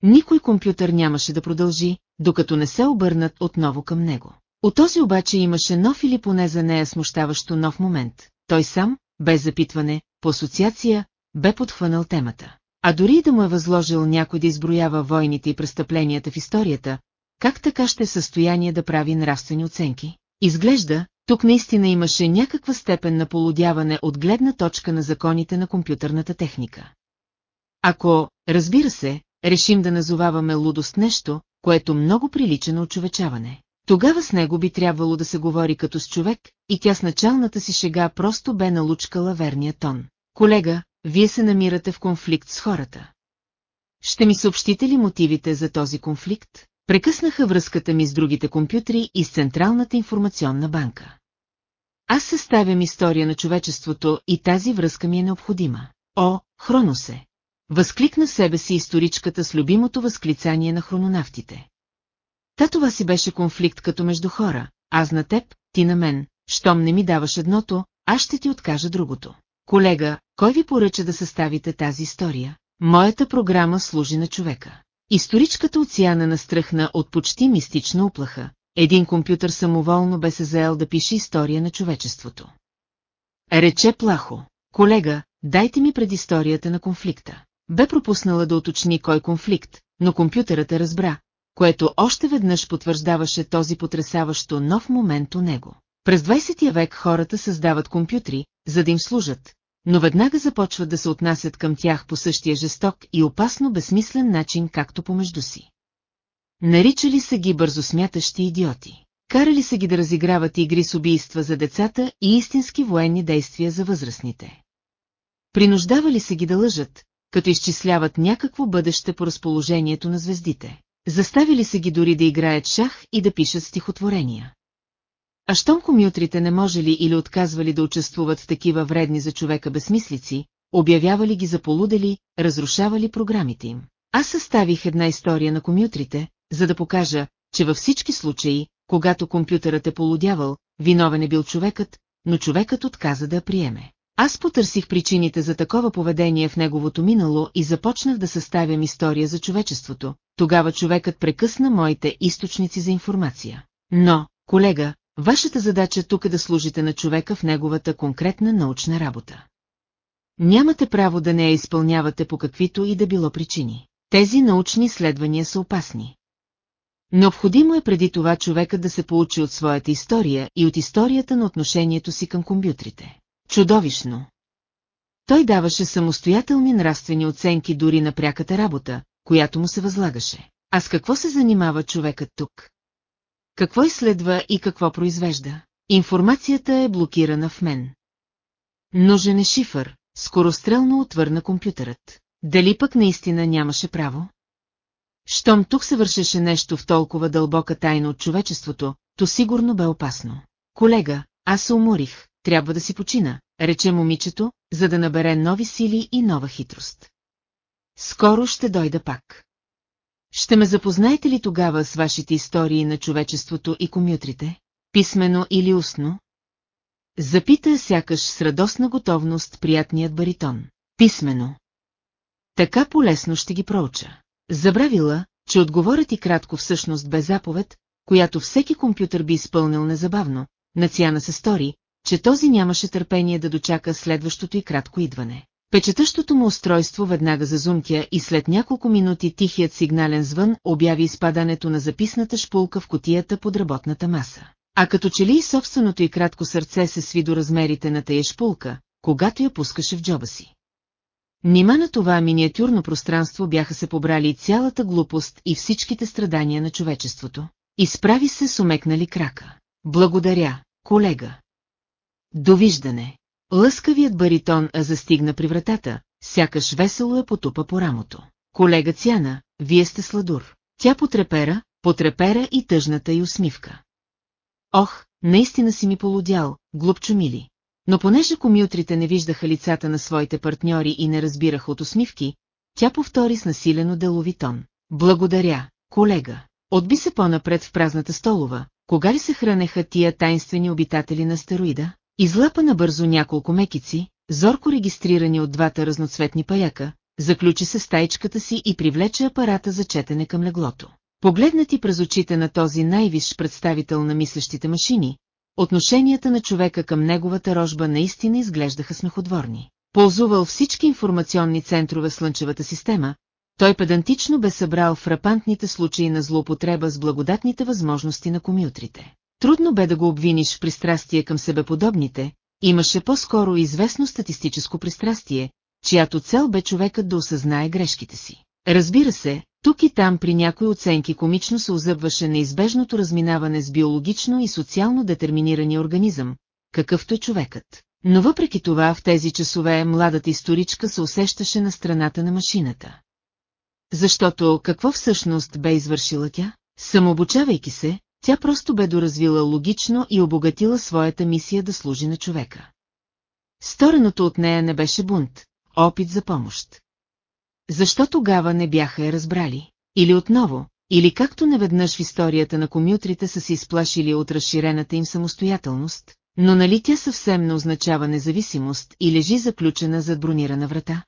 Никой компютър нямаше да продължи, докато не се обърнат отново към него. От този обаче имаше нов или поне за нея смущаващо нов момент. Той сам, без запитване, по асоциация, бе подхванал темата. А дори да му е възложил някой да изброява войните и престъпленията в историята, как така ще е в състояние да прави нравствени оценки? Изглежда, тук наистина имаше някаква степен на полудяване от гледна точка на законите на компютърната техника. Ако, разбира се, решим да назоваваме лудост нещо, което много прилича на очовечаване. Тогава с него би трябвало да се говори като с човек, и тя с началната си шега просто бе налучкала верния тон. Колега, вие се намирате в конфликт с хората. Ще ми съобщите ли мотивите за този конфликт? Прекъснаха връзката ми с другите компютри и с Централната информационна банка. Аз съставям история на човечеството и тази връзка ми е необходима. О, Хроносе! Възкликна себе си историчката с любимото възклицание на хрононавтите. Та това си беше конфликт като между хора, аз на теб, ти на мен, щом не ми даваш едното, аз ще ти откажа другото. Колега, кой ви поръча да съставите тази история? Моята програма служи на човека. Историчката оциана настръхна от почти мистична уплаха. Един компютър самоволно бе се заел да пише история на човечеството. Рече плахо. Колега, дайте ми предисторията на конфликта. Бе пропуснала да уточни кой конфликт, но компютърът е разбра, което още веднъж потвърждаваше този потрясаващо нов момент у него. През 20 век хората създават компютри, за да им служат, но веднага започват да се отнасят към тях по същия жесток и опасно безсмислен начин, както помежду си. Наричали са ги бързосмятащи идиоти. Карали са ги да разиграват игри с убийства за децата и истински военни действия за възрастните. Принуждавали се ги да лъжат, като изчисляват някакво бъдеще по разположението на звездите. Заставили се ги дори да играят шах и да пишат стихотворения. А щом комютрите не можели или отказвали да участвуват в такива вредни за човека безмислици, обявявали ги за полудели, разрушавали програмите им. Аз съставих една история на комютрите, за да покажа, че във всички случаи, когато компютърът е полудявал, виновен е бил човекът, но човекът отказа да я приеме. Аз потърсих причините за такова поведение в неговото минало и започнах да съставям история за човечеството. Тогава човекът прекъсна моите източници за информация. Но, колега, вашата задача тук е да служите на човека в неговата конкретна научна работа. Нямате право да не я изпълнявате по каквито и да било причини. Тези научни изследвания са опасни. Необходимо е преди това човекът да се получи от своята история и от историята на отношението си към компютрите. Чудовищно! Той даваше самостоятелни нравствени оценки дори на пряката работа, която му се възлагаше. А с какво се занимава човекът тук? Какво изследва и какво произвежда? Информацията е блокирана в мен. Нужен е шифър, скорострелно отвърна компютърът. Дали пък наистина нямаше право? Щом тук се вършеше нещо в толкова дълбока тайна от човечеството, то сигурно бе опасно. Колега, аз се уморих, трябва да си почина, рече момичето, за да набере нови сили и нова хитрост. Скоро ще дойда пак. Ще ме запознаете ли тогава с вашите истории на човечеството и комютрите? Писмено или устно? Запита сякаш с радостна готовност приятният баритон. Писмено. Така полесно ще ги проуча. Забравила, че отговорът и кратко всъщност бе заповед, която всеки компютър би изпълнил незабавно, Нацяна се стори, че този нямаше търпение да дочака следващото и кратко идване. Печетащото му устройство веднага зазумтя и след няколко минути тихият сигнален звън обяви изпадането на записната шпулка в котията под работната маса. А като че ли и собственото и кратко сърце се сви до размерите на тая шпулка, когато я пускаше в джоба си. Нима на това миниатюрно пространство бяха се побрали цялата глупост и всичките страдания на човечеството. Изправи се с умекнали крака. Благодаря, колега. Довиждане. Лъскавият баритон а застигна при вратата, сякаш весело я потупа по рамото. Колега Цяна, вие сте сладур. Тя потрепера, потрепера и тъжната й усмивка. Ох, наистина си ми полудял, глупчо мили. Но понеже комютрите не виждаха лицата на своите партньори и не разбираха от усмивки, тя повтори с насилено делови тон. Благодаря, колега. Отби се по-напред в празната столова, кога ли се хранеха тия тайнствени обитатели на стероида? Излапа набързо няколко мекици, зорко регистрирани от двата разноцветни паяка, заключи се стайчката си и привлече апарата за четене към леглото. Погледнати през очите на този най-висш представител на мислещите машини, отношенията на човека към неговата рожба наистина изглеждаха смехотворни. Ползувал всички информационни центрове в Слънчевата система, той педантично бе събрал фрапантните случаи на злоупотреба с благодатните възможности на комютрите. Трудно бе да го обвиниш в пристрастие към себеподобните, имаше по-скоро известно статистическо пристрастие, чиято цел бе човекът да осъзнае грешките си. Разбира се, тук и там при някои оценки комично се озъбваше неизбежното разминаване с биологично и социално детерминирания организъм, какъвто е човекът. Но въпреки това в тези часове младата историчка се усещаше на страната на машината. Защото какво всъщност бе извършила тя? Самообучавайки се, тя просто бе доразвила логично и обогатила своята мисия да служи на човека. Стореното от нея не беше бунт, опит за помощ. Защо тогава не бяха я разбрали? Или отново, или както неведнъж в историята на комютрите са се изплашили от разширената им самостоятелност, но нали тя съвсем не означава независимост и лежи заключена зад бронирана врата?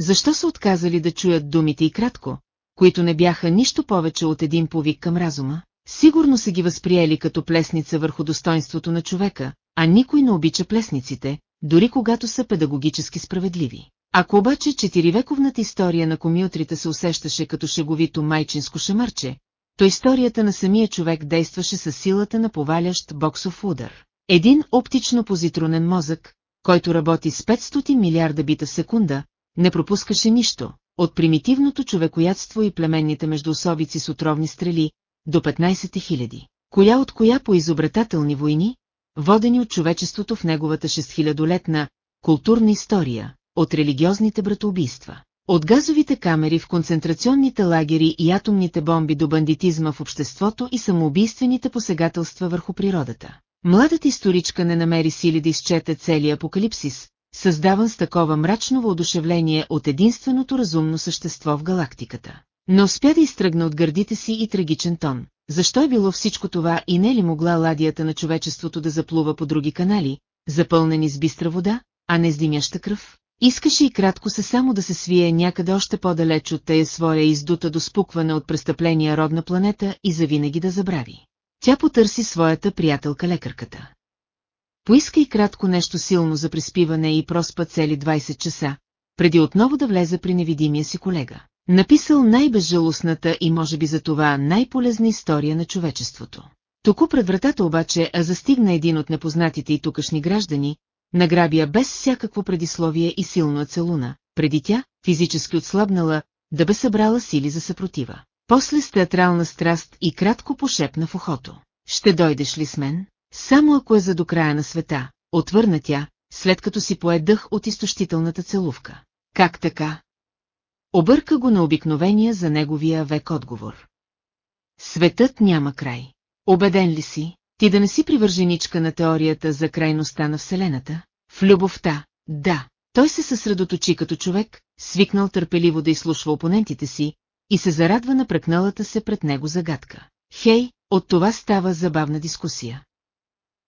Защо са отказали да чуят думите и кратко, които не бяха нищо повече от един повик към разума? Сигурно са ги възприели като плесница върху достоинството на човека, а никой не обича плесниците, дори когато са педагогически справедливи. Ако обаче четиривековната история на комютрите се усещаше като шеговито майчинско шамарче, то историята на самия човек действаше със силата на повалящ боксов удар. Един оптично-позитронен мозък, който работи с 500 милиарда бита в секунда, не пропускаше нищо, от примитивното човекоядство и племенните междуособици с отровни стрели, до 15 000, коя от коя по изобретателни войни, водени от човечеството в неговата 6000-летна културна история, от религиозните братоубийства, от газовите камери в концентрационните лагери и атомните бомби до бандитизма в обществото и самоубийствените посегателства върху природата. Младата историчка не намери сили да изчете целия апокалипсис, създаван с такова мрачно въодушевление от единственото разумно същество в галактиката. Но успя да изтръгна от гърдите си и трагичен тон. Защо е било всичко това и не е ли могла ладията на човечеството да заплува по други канали, запълнени с бистра вода, а не с димяща кръв? Искаше и кратко се само да се свие някъде още по-далеч от тая своя издута до спукване от престъпления родна планета и завинаги да забрави. Тя потърси своята приятелка лекарката. Поиска и кратко нещо силно за приспиване и проспа цели 20 часа, преди отново да влезе при невидимия си колега. Написал най-безжалостната и може би за това най-полезна история на човечеството. Току пред вратата обаче а застигна един от непознатите и тукашни граждани, награбия без всякакво предисловие и силно целуна, преди тя, физически отслабнала, да бе събрала сили за съпротива. После с театрална страст и кратко пошепна в ухото. Ще дойдеш ли с мен? Само ако е за до края на света, отвърна тя, след като си поедъх от изтощителната целувка. Как така? Обърка го на обикновения за неговия век отговор. Светът няма край. Обеден ли си, ти да не си привърженичка на теорията за крайността на Вселената? В любовта, да. Той се съсредоточи като човек, свикнал търпеливо да изслушва опонентите си, и се зарадва на прекналата се пред него загадка. Хей, от това става забавна дискусия.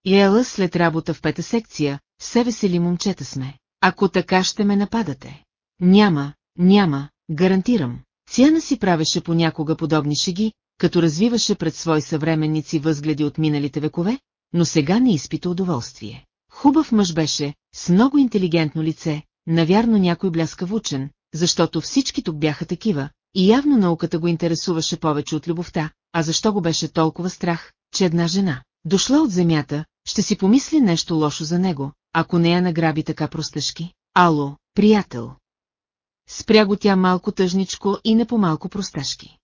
Ела след работа в пета секция, все весели момчета сме. Ако така ще ме нападате. Няма, няма, гарантирам. Циана си правеше понякога подобни шеги, като развиваше пред свои съвременници възгледи от миналите векове, но сега не изпита удоволствие. Хубав мъж беше, с много интелигентно лице, навярно някой бляскав учен, защото всички тук бяха такива, и явно науката го интересуваше повече от любовта, а защо го беше толкова страх, че една жена, дошла от земята, ще си помисли нещо лошо за него, ако не я награби така простъшки. Ало, приятел! Спря го тя малко тъжничко и не по-малко просташки.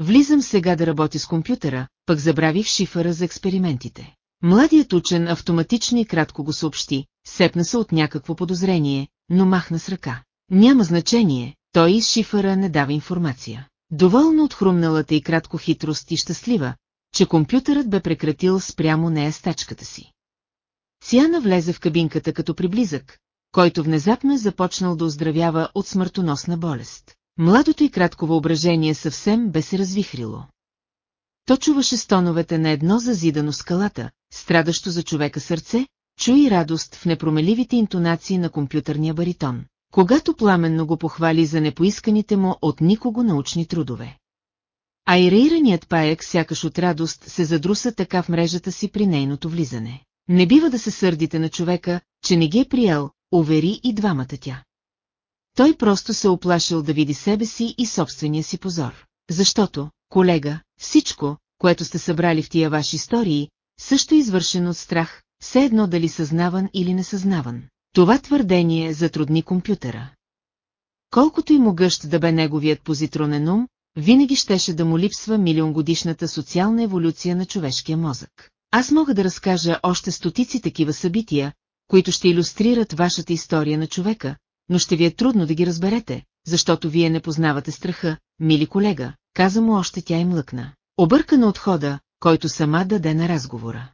Влизам сега да работя с компютъра, пък забравих шифъра за експериментите. Младият учен автоматично и кратко го съобщи, сепна се от някакво подозрение, но махна с ръка. Няма значение, той из шифъра не дава информация. Доволно от хрумналата и кратко хитрост и щастлива, че компютърът бе прекратил спрямо нея стачката си. Сиана влезе в кабинката като приблизък, който внезапно е започнал да оздравява от смъртоносна болест. Младото и кратко въображение съвсем бе се развихрило. То чуваше стоновете на едно зазидано скалата, страдащо за човека сърце, чуи радост в непромеливите интонации на компютърния баритон, когато пламенно го похвали за непоисканите му от никого научни трудове. А иреираният паяк сякаш от радост се задруса така в мрежата си при нейното влизане. Не бива да се сърдите на човека, че не ги е приел, увери и двамата тя. Той просто се оплашил да види себе си и собствения си позор. Защото, колега, всичко, което сте събрали в тия ваши истории, също е извършено от страх, все едно дали съзнаван или несъзнаван. Това твърдение затрудни компютъра. Колкото и могъщ да бе неговият позитронен ум, винаги щеше да му липсва милионгодишната социална еволюция на човешкия мозък. Аз мога да разкажа още стотици такива събития, които ще иллюстрират вашата история на човека, но ще ви е трудно да ги разберете, защото вие не познавате страха, мили колега, каза му още тя и млъкна. Объркана от хода, който сама даде на разговора.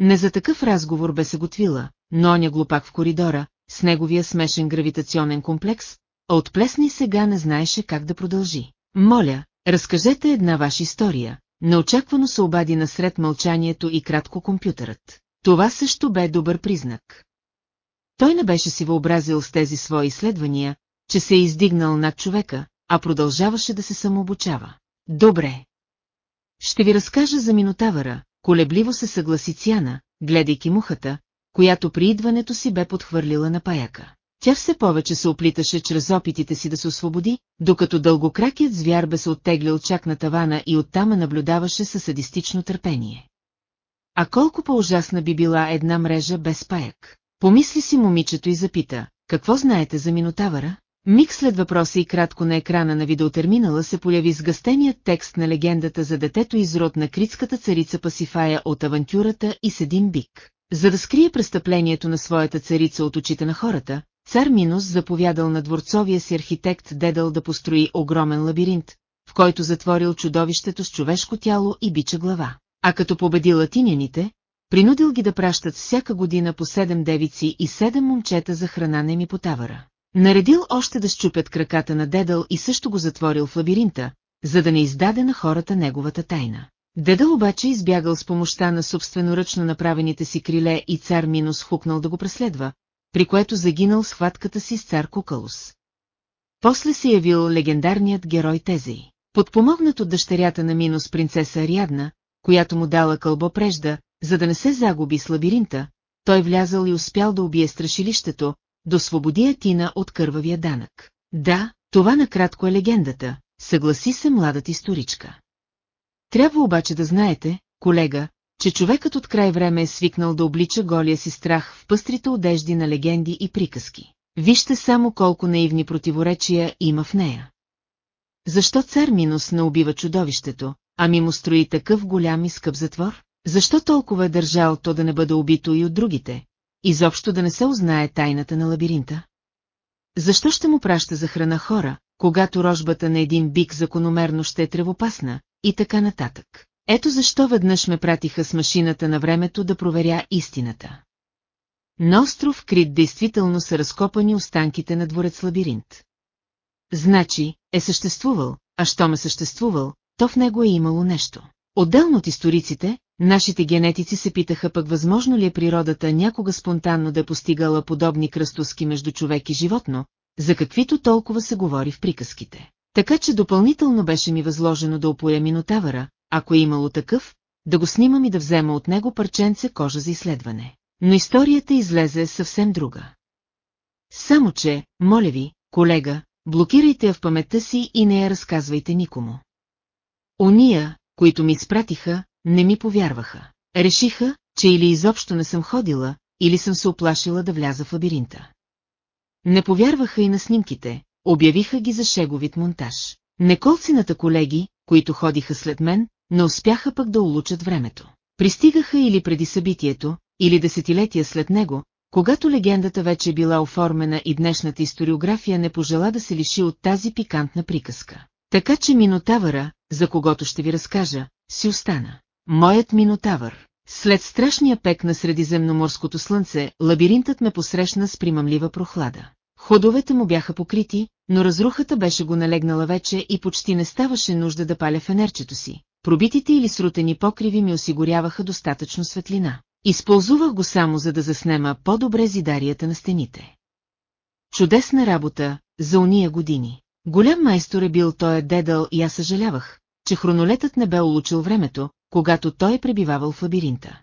Не за такъв разговор бе се готвила, но оня глупак в коридора, с неговия смешен гравитационен комплекс, а от плесни сега не знаеше как да продължи. Моля, разкажете една ваша история. Неочаквано се обади насред мълчанието и кратко компютърът. Това също бе добър признак. Той не беше си въобразил с тези свои изследвания, че се е издигнал над човека, а продължаваше да се самообучава. Добре. Ще ви разкажа за Минотавъра, колебливо се съгласи Цяна, гледайки мухата, която при идването си бе подхвърлила на паяка. Тя все повече се оплиташе чрез опитите си да се освободи, докато дългокракият звяр бе се оттеглил чак на тавана и оттам наблюдаваше със садистично търпение. А колко по-ужасна би била една мрежа без паяк? Помисли си момичето и запита, какво знаете за Минотавъра? Миг след въпроса и кратко на екрана на видеотерминала се появи сгъстеният текст на легендата за детето изрод на критската царица Пасифая от авантюрата и седим бик. За да скрие престъплението на своята царица от очите на хората, цар Минус заповядал на дворцовия си архитект Дедъл да построи огромен лабиринт, в който затворил чудовището с човешко тяло и бича глава. А като победи латиняните, принудил ги да пращат всяка година по седем девици и седем момчета за храна на ми потавара. Наредил още да щупят краката на Дедъл и също го затворил в лабиринта, за да не издаде на хората неговата тайна. Дедъл обаче избягал с помощта на собственоръчно направените си криле и цар Минус хукнал да го преследва, при което загинал схватката си с цар Кукалус. После се явил легендарният герой Тезей. Подпомогнат от дъщерята на Минус принцеса Ариадна, която му дала кълбо прежда, за да не се загуби с лабиринта, той влязал и успял да убие страшилището, да освободи Атина от кървавия данък. Да, това накратко е легендата, съгласи се младата историчка. Трябва обаче да знаете, колега, че човекът от край време е свикнал да облича голия си страх в пъстрите одежди на легенди и приказки. Вижте само колко наивни противоречия има в нея. Защо цар Минус не убива чудовището, ами му строи такъв голям и скъп затвор? Защо толкова е държал то да не бъде убито и от другите? изобщо да не се узнае тайната на лабиринта? Защо ще му праща за храна хора, когато рожбата на един бик закономерно ще е тревопасна, и така нататък. Ето защо веднъж ме пратиха с машината на времето да проверя истината. На остров Крит действително са разкопани останките на дворец лабиринт. Значи, е съществувал, а що ме съществувал, то в него е имало нещо. Отделно от историците, нашите генетици се питаха пък възможно ли е природата някога спонтанно да е постигала подобни кръстоски между човек и животно, за каквито толкова се говори в приказките. Така че допълнително беше ми възложено да опоя Минотавъра, ако е имало такъв, да го снимам и да взема от него парченце кожа за изследване. Но историята излезе съвсем друга. Само че, моля ви, колега, блокирайте я в паметта си и не я разказвайте никому. Ония, които ми изпратиха, не ми повярваха. Решиха, че или изобщо не съм ходила, или съм се оплашила да вляза в лабиринта. Не повярваха и на снимките, обявиха ги за шеговит монтаж. Неколцината колеги, които ходиха след мен, не успяха пък да улучат времето. Пристигаха или преди събитието, или десетилетия след него, когато легендата вече е била оформена и днешната историография не пожела да се лиши от тази пикантна приказка. Така че Минотавъра, за когото ще ви разкажа, си остана. Моят Минотавър. След страшния пек на средиземноморското слънце, лабиринтът ме посрещна с примамлива прохлада. Ходовете му бяха покрити, но разрухата беше го налегнала вече и почти не ставаше нужда да паля фенерчето си. Пробитите или срутени покриви ми осигуряваха достатъчно светлина. Използвах го само за да заснема по-добре зидарията на стените. Чудесна работа за уния години. Голям майстор е бил той дедъл и аз съжалявах, че хронолетът не бе улучил времето, когато той е пребивавал в лабиринта.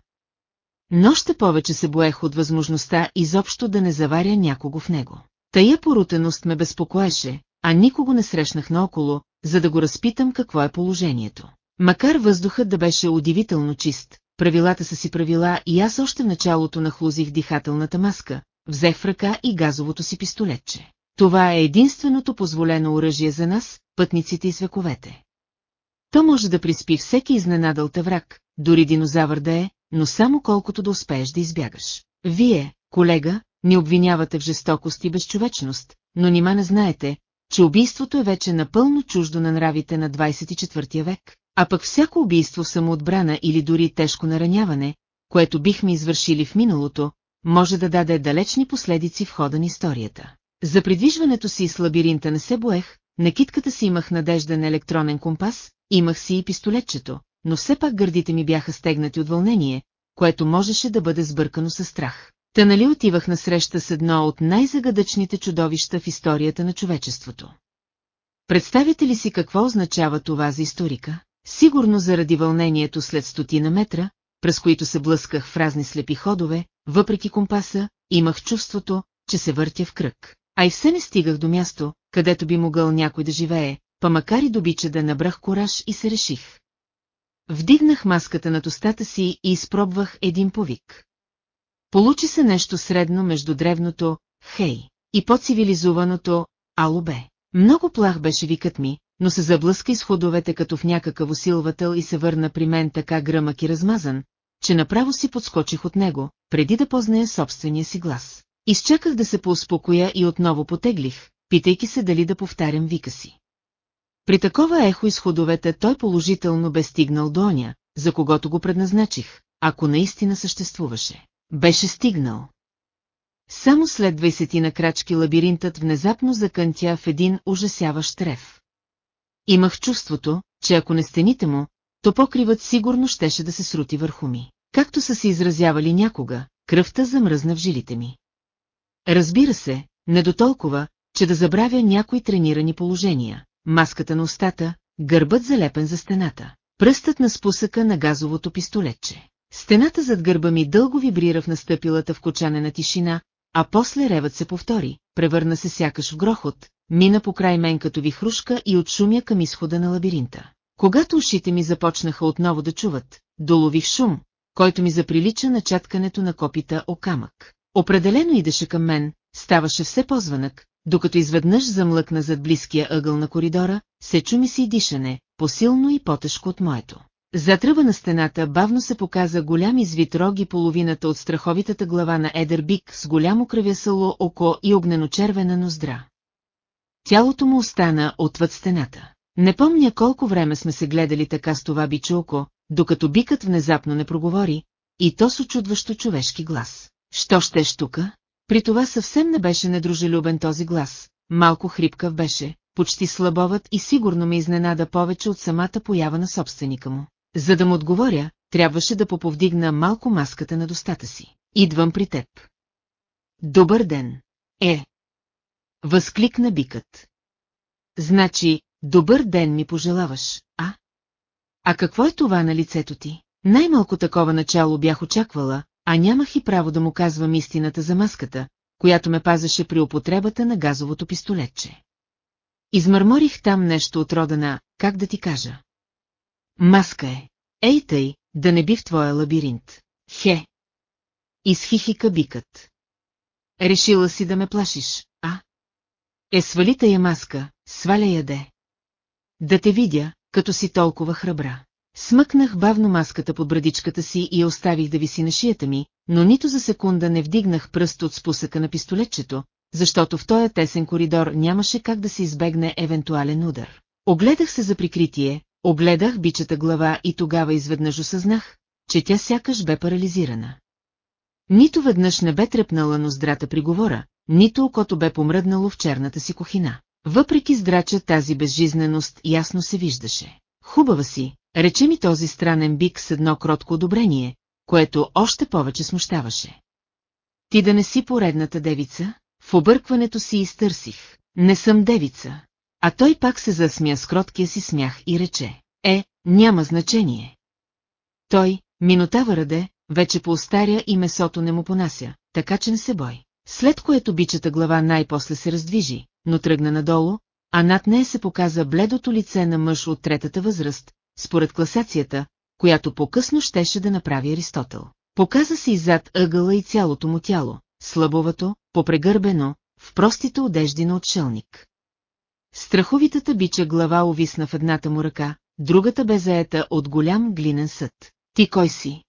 Но още повече се боех от възможността изобщо да не заваря някого в него. Тая порутеност ме безпокоеше, а никого не срещнах наоколо, за да го разпитам какво е положението. Макар въздухът да беше удивително чист, правилата са си правила и аз още в началото нахлузих дихателната маска, взех в ръка и газовото си пистолетче. Това е единственото позволено оръжие за нас, пътниците и свековете. То може да приспи всеки изненадал те враг, дори динозавър да е, но само колкото да успееш да избягаш. Вие, колега, ни обвинявате в жестокост и безчовечност, но нима не знаете, че убийството е вече напълно чуждо на нравите на 24 век, а пък всяко убийство самоотбрана или дори тежко нараняване, което бихме извършили в миналото, може да даде далечни последици в хода на историята. За придвижването си с лабиринта не се боех, на китката си имах надежден електронен компас, имах си и пистолетчето, но все пак гърдите ми бяха стегнати от вълнение, което можеше да бъде сбъркано със страх. Та нали отивах на среща с едно от най-загадъчните чудовища в историята на човечеството. Представите ли си какво означава това за историка? Сигурно заради вълнението след стотина метра, през които се блъсках в разни слепи ходове, въпреки компаса, имах чувството, че се въртя в кръг. А и все не стигах до място, където би могъл някой да живее, па макар и добича да набрах кораж и се реших. Вдигнах маската над устата си и изпробвах един повик. Получи се нещо средно между древното «Хей» и по-цивилизованото «Алубе». Много плах беше викът ми, но се заблъска из ходовете като в някакъв усилвател и се върна при мен така гръмък и размазан, че направо си подскочих от него, преди да позная собствения си глас. Изчаках да се поуспокоя и отново потеглих, питайки се дали да повтарям вика си. При такова ехо из ходовете той положително бе стигнал до оня, за когото го предназначих, ако наистина съществуваше. Беше стигнал. Само след 20 на крачки лабиринтът внезапно закънтя в един ужасяващ трев. Имах чувството, че ако не стените му, то покривът сигурно щеше да се срути върху ми. Както са се изразявали някога, кръвта замръзна в жилите ми. Разбира се, не до толкова, че да забравя някои тренирани положения. Маската на устата, гърбът залепен за стената, пръстът на спусъка на газовото пистолетче. Стената зад гърба ми дълго вибрира в настъпилата в кочанена тишина, а после ревът се повтори, превърна се сякаш в грохот, мина по край мен като вихрушка и отшумя към изхода на лабиринта. Когато ушите ми започнаха отново да чуват, долових шум, който ми заприлича на чаткането на копита о камък. Определено идеше към мен, ставаше все по-звънък, докато изведнъж замлъкна зад близкия ъгъл на коридора, се чу ми си дишане, посилно и по-тежко от моето. Затръба на стената бавно се показа голям извит рог и половината от страховитата глава на едър бик с голямо кръвясало око и огнено-червена ноздра. Тялото му остана отвъд стената. Не помня колко време сме се гледали така с това бичо око, докато бикът внезапно не проговори, и то с очудващо човешки глас. Що ще штука? При това съвсем не беше недружелюбен този глас, малко хрипкав беше, почти слабоват и сигурно ме изненада повече от самата поява на собственика му. За да му отговоря, трябваше да поповдигна малко маската на достата си. Идвам при теб. Добър ден. Е. Възкликна бикът. Значи, добър ден ми пожелаваш, а? А какво е това на лицето ти? Най-малко такова начало бях очаквала, а нямах и право да му казвам истината за маската, която ме пазеше при употребата на газовото пистолетче. Измърморих там нещо от рода на, как да ти кажа. Маска е. Ей тъй, да не би в твоя лабиринт. Хе. Изхихика бикът. Решила си да ме плашиш, а? Е, свали тая маска, сваля яде. Да те видя, като си толкова храбра. Смъкнах бавно маската под брадичката си и оставих да виси на шията ми, но нито за секунда не вдигнах пръст от спусъка на пистолетчето, защото в този тесен коридор нямаше как да се избегне евентуален удар. Огледах се за прикритие, огледах бичата глава и тогава изведнъж осъзнах, че тя сякаш бе парализирана. Нито веднъж не бе трепнала ноздрата при говора, нито окото бе помръднало в черната си кухина. Въпреки здрача тази безжизненост ясно се виждаше. Хубава си, рече ми този странен бик с едно кротко одобрение, което още повече смущаваше. Ти да не си поредната девица? В объркването си изтърсих. Не съм девица. А той пак се засмя с кроткия си смях и рече. Е, няма значение. Той, минотава раде, вече поостаря и месото не му понася, така че не се бой. След което бичата глава най-после се раздвижи, но тръгна надолу, а над нея се показа бледото лице на мъж от третата възраст, според класацията, която по-късно щеше да направи Аристотел. Показа се иззад ъгъла и цялото му тяло, слабовато, попрегърбено, в простите одежди на отшелник. Страховитата бича глава увисна в едната му ръка, другата бе заета от голям глинен съд. Ти кой си?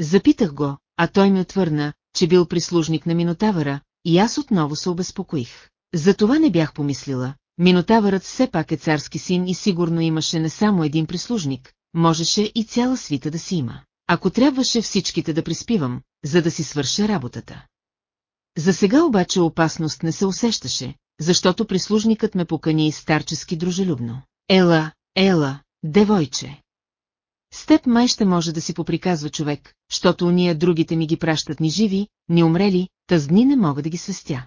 Запитах го, а той ми отвърна, че бил прислужник на Минотавъра, и аз отново се обезпокоих. За това не бях помислила. Минотавърът все пак е царски син и сигурно имаше не само един прислужник, можеше и цяла свита да си има. Ако трябваше всичките да приспивам, за да си свърша работата. За сега обаче опасност не се усещаше, защото прислужникът ме покани старчески дружелюбно. Ела, ела, девойче. С теб май ще може да си поприказва човек, защото уния другите ми ги пращат ни живи, ни умрели, тъз дни не мога да ги свестя.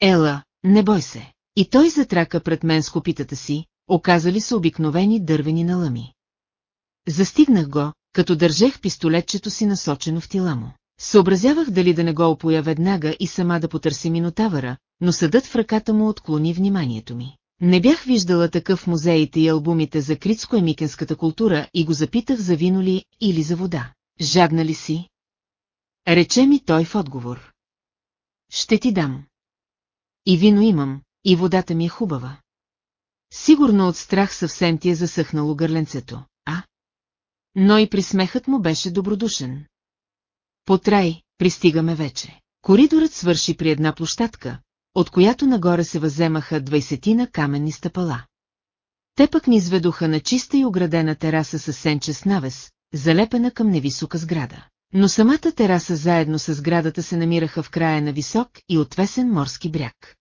Ела, не бой се. И той затрака пред мен с копитата си, оказали се обикновени дървени налъми. Застигнах го, като държех пистолетчето си насочено в тила му. Съобразявах дали да не го опоя веднага и сама да потърси минотавъра, но съдът в ръката му отклони вниманието ми. Не бях виждала такъв в музеите и албумите за критско-емикенската култура и го запитах за вино ли или за вода. Жадна ли си? Рече ми той в отговор. Ще ти дам. И вино имам, и водата ми е хубава. Сигурно от страх съвсем ти е засъхнало гърленцето, а? Но и присмехът му беше добродушен. Потрай, пристигаме вече. Коридорът свърши при една площадка, от която нагоре се въземаха двайсетина каменни стъпала. Те пък ни изведоха на чиста и оградена тераса с сенче с навес, залепена към невисока сграда. Но самата тераса заедно с сградата се намираха в края на висок и отвесен морски бряг.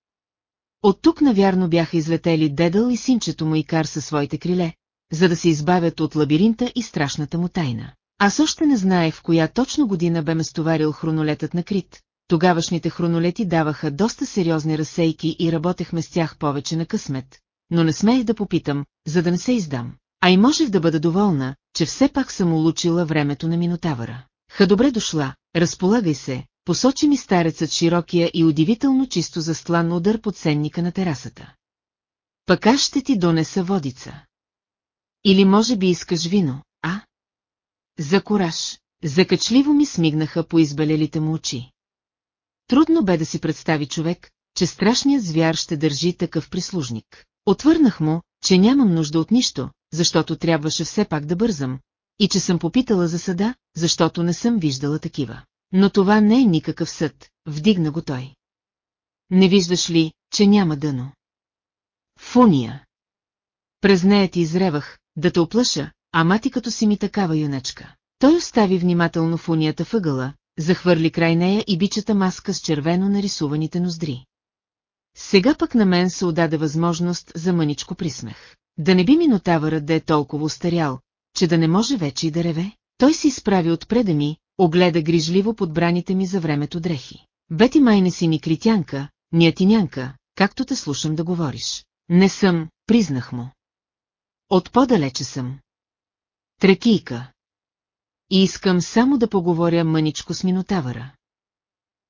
От тук навярно бяха излетели дедъл и синчето му и кар със своите криле, за да се избавят от лабиринта и страшната му тайна. Аз още не знаех в коя точно година бе ме стоварил хронолетът на Крит. Тогавашните хронолети даваха доста сериозни разсейки и работехме с тях повече на късмет, но не смеех да попитам, за да не се издам. А и можех да бъда доволна, че все пак съм улучила времето на Минотавъра. Ха добре дошла, разполагай се, посочи ми старецът широкия и удивително чисто застлан удар под сенника на терасата. Пък ще ти донеса водица. Или може би искаш вино, а? За кораж, закачливо ми смигнаха по избелелите му очи. Трудно бе да си представи човек, че страшният звяр ще държи такъв прислужник. Отвърнах му, че нямам нужда от нищо, защото трябваше все пак да бързам, и че съм попитала за съда, защото не съм виждала такива. Но това не е никакъв съд, вдигна го той. Не виждаш ли, че няма дъно? Фуния. През нея ти изревах, да те оплаша, ама ти като си ми такава юнечка. Той остави внимателно фунията въгъла, захвърли край нея и бичата маска с червено нарисуваните ноздри. Сега пък на мен се отдаде възможност за мъничко присмех. Да не би минотавърът да е толкова устарял, че да не може вече и да реве, той се изправи отпреда ми, огледа грижливо подбраните ми за времето дрехи. Бети май не си ни критянка, ни атинянка, както те слушам да говориш. Не съм, признах му. От по-далече съм. Трекийка. И искам само да поговоря мъничко с Минотавъра.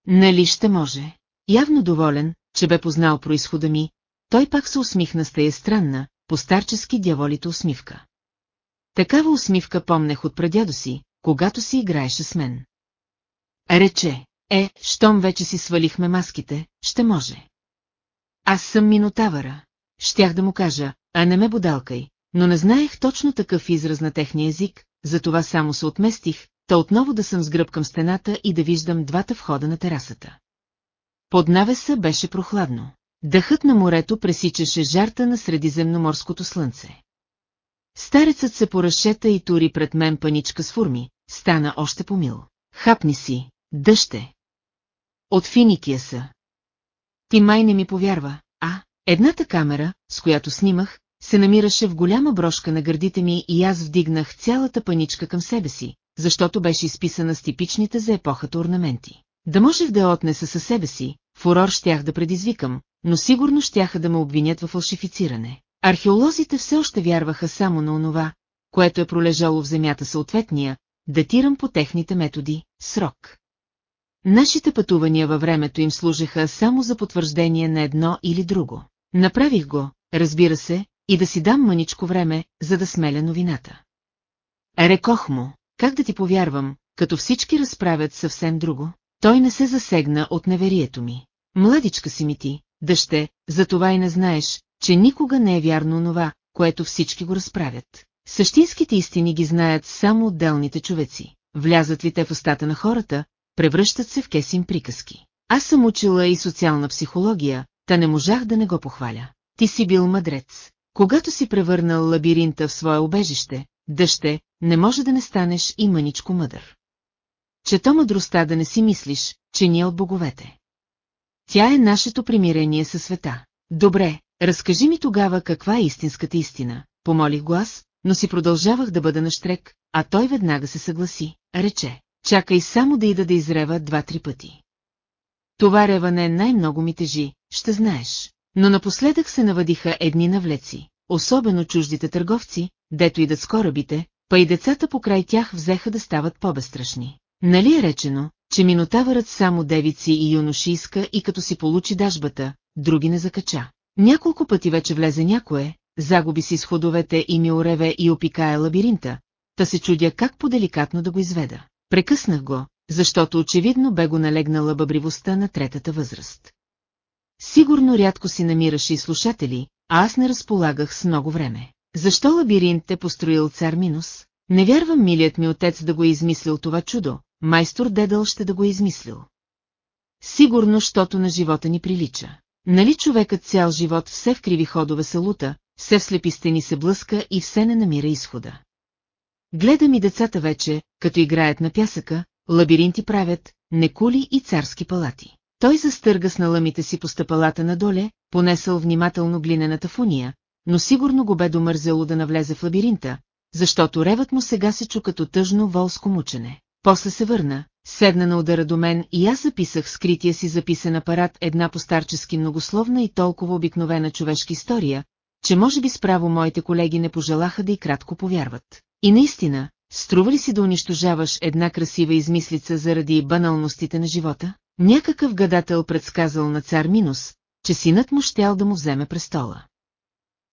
Нали ще може? Явно доволен, че бе познал происхода ми, той пак се усмихна с тая странна, постарчески дяволите усмивка. Такава усмивка помнех от прадядо си, когато си играеше с мен. Рече, е, щом вече си свалихме маските, ще може. Аз съм Минотавъра. Щях да му кажа, а не ме бодалкай, но не знаех точно такъв израз на техния език, затова само се отместих, та отново да съм с гръб към стената и да виждам двата входа на терасата. Под навеса беше прохладно. Дъхът на морето пресичаше жарта на средиземноморското слънце. Старецът се поразшета и тури пред мен паничка с фурми, стана още помил. Хапни си, дъще. От финикия са. Ти май не ми повярва, а? Едната камера, с която снимах, се намираше в голяма брошка на гърдите ми и аз вдигнах цялата паничка към себе си, защото беше изписана с типичните за епохата орнаменти. Да можех да я отнеса със себе си, фурор щях да предизвикам, но сигурно щяха да ме обвинят в фалшифициране. Археолозите все още вярваха само на онова, което е пролежало в земята съответния, датирам по техните методи, срок. Нашите пътувания във времето им служеха само за потвърждение на едно или друго. Направих го, разбира се, и да си дам мъничко време, за да смеля новината. Рекох му, как да ти повярвам, като всички разправят съвсем друго? Той не се засегна от неверието ми. Младичка си ми ти, дъще, за това и не знаеш, че никога не е вярно онова, което всички го разправят. Същинските истини ги знаят само отделните човеци. Влязат ли те в устата на хората, превръщат се в кесим приказки. Аз съм учила и социална психология, та не можах да не го похваля. Ти си бил мъдрец. Когато си превърнал лабиринта в свое убежище, дъще, не може да не станеш и мъничко мъдър. Че то мъдростта да не си мислиш, че ние от боговете. Тя е нашето примирение със света. Добре, разкажи ми тогава каква е истинската истина, помолих го аз, но си продължавах да бъда на штрек, а той веднага се съгласи, рече, чакай само да ида да изрева два-три пъти. Това реване най-много ми тежи, ще знаеш. Но напоследък се навадиха едни навлеци, особено чуждите търговци, дето идат с корабите, па и децата покрай тях взеха да стават по-безстрашни. Нали е речено, че минотавърът само девици и юноши иска и като си получи дажбата, други не закача. Няколко пъти вече влезе някое, загуби си с ходовете и ми ореве и опикае лабиринта, та се чудя как по-деликатно да го изведа. Прекъснах го, защото очевидно бе го налегнала бъбривостта на третата възраст. Сигурно рядко си намираше и слушатели, а аз не разполагах с много време. Защо лабиринт е построил цар Минус? Не вярвам милият ми отец да го е измислил това чудо, майстор Дедъл ще да го е измислил. Сигурно, щото на живота ни прилича. Нали човекът цял живот все в криви ходове се лута, все в слепи стени се блъска и все не намира изхода. Гледам и децата вече, като играят на пясъка, лабиринти правят, некули и царски палати. Той застърга с наламите си по стъпалата надоле, понесъл внимателно глинената фуния, но сигурно го бе домързело да навлезе в лабиринта, защото ревът му сега се чу като тъжно волско мучене. После се върна, седна на удара до мен и аз записах скрития си записен апарат една постарчески многословна и толкова обикновена човешка история, че може би справо моите колеги не пожелаха да и кратко повярват. И наистина, струва ли си да унищожаваш една красива измислица заради баналностите на живота? Някакъв гадател предсказал на цар Минус, че синът му щял да му вземе престола.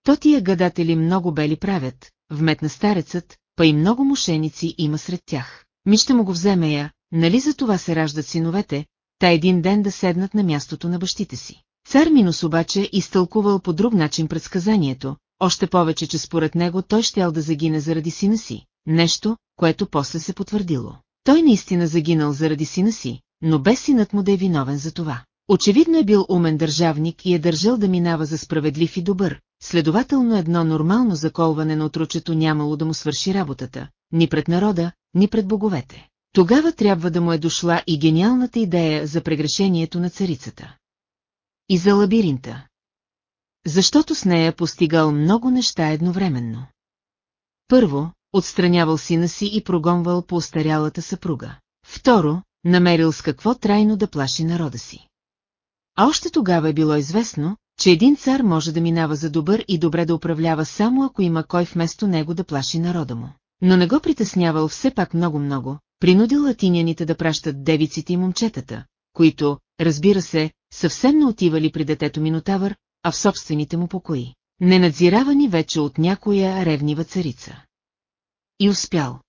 То тия гадатели много бели правят, вметна старецът, па и много мошеници има сред тях. Ми ще му го вземе я, нали за това се раждат синовете, та един ден да седнат на мястото на бащите си. Цар Минус обаче изтълкувал по друг начин предсказанието, още повече, че според него той щял да загине заради сина си, нещо, което после се потвърдило. Той наистина загинал заради сина си, но без синът му да е виновен за това. Очевидно е бил умен държавник и е държал да минава за справедлив и добър, следователно едно нормално заколване на отручето нямало да му свърши работата, ни пред народа, ни пред боговете. Тогава трябва да му е дошла и гениалната идея за прегрешението на царицата. И за лабиринта. Защото с нея постигал много неща едновременно. Първо, отстранявал сина си и прогонвал по устарялата съпруга. Второ, намерил с какво трайно да плаши народа си. А още тогава е било известно, че един цар може да минава за добър и добре да управлява само ако има кой вместо него да плаши народа му. Но не го притеснявал все пак много-много, принудил латиняните да пращат девиците и момчетата, които, разбира се, съвсем не отивали при детето Минотавър, а в собствените му покои, ненадзиравани вече от някоя ревнива царица. И успял.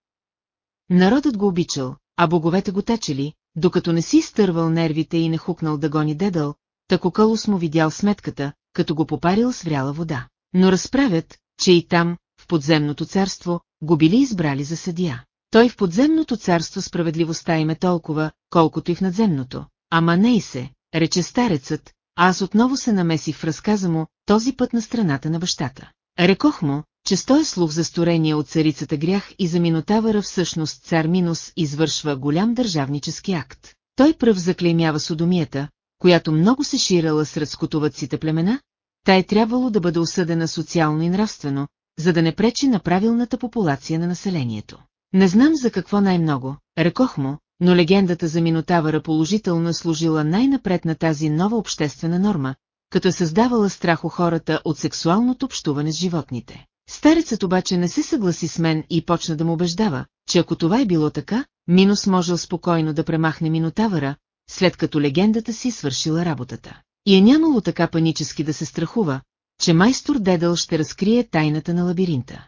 Народът го обичал, а боговете го течели, докато не си изтървал нервите и не хукнал да гони дедъл, тако Калус му видял сметката, като го попарил с вряла вода. Но разправят, че и там, в подземното царство, го били избрали за съдия. Той в подземното царство справедливостта им е толкова, колкото и в надземното. Ама не и се, рече старецът, а аз отново се намесих в разказа му, този път на страната на бащата. Рекох му, че стоя слух за сторение от царицата грях и за Минотавъра всъщност цар Минус извършва голям държавнически акт. Той пръв заклеймява содомията, която много се ширала сред скотовъците племена, та е трябвало да бъде осъдена социално и нравствено, за да не пречи на правилната популация на населението. Не знам за какво най-много, рекох му, но легендата за Минотавъра положително служила най-напред на тази нова обществена норма, като създавала страх у хората от сексуалното общуване с животните. Старецът обаче не се съгласи с мен и почна да му убеждава, че ако това е било така, Минус можел спокойно да премахне Минотавъра, след като легендата си свършила работата. И е нямало така панически да се страхува, че майстор Дедъл ще разкрие тайната на лабиринта.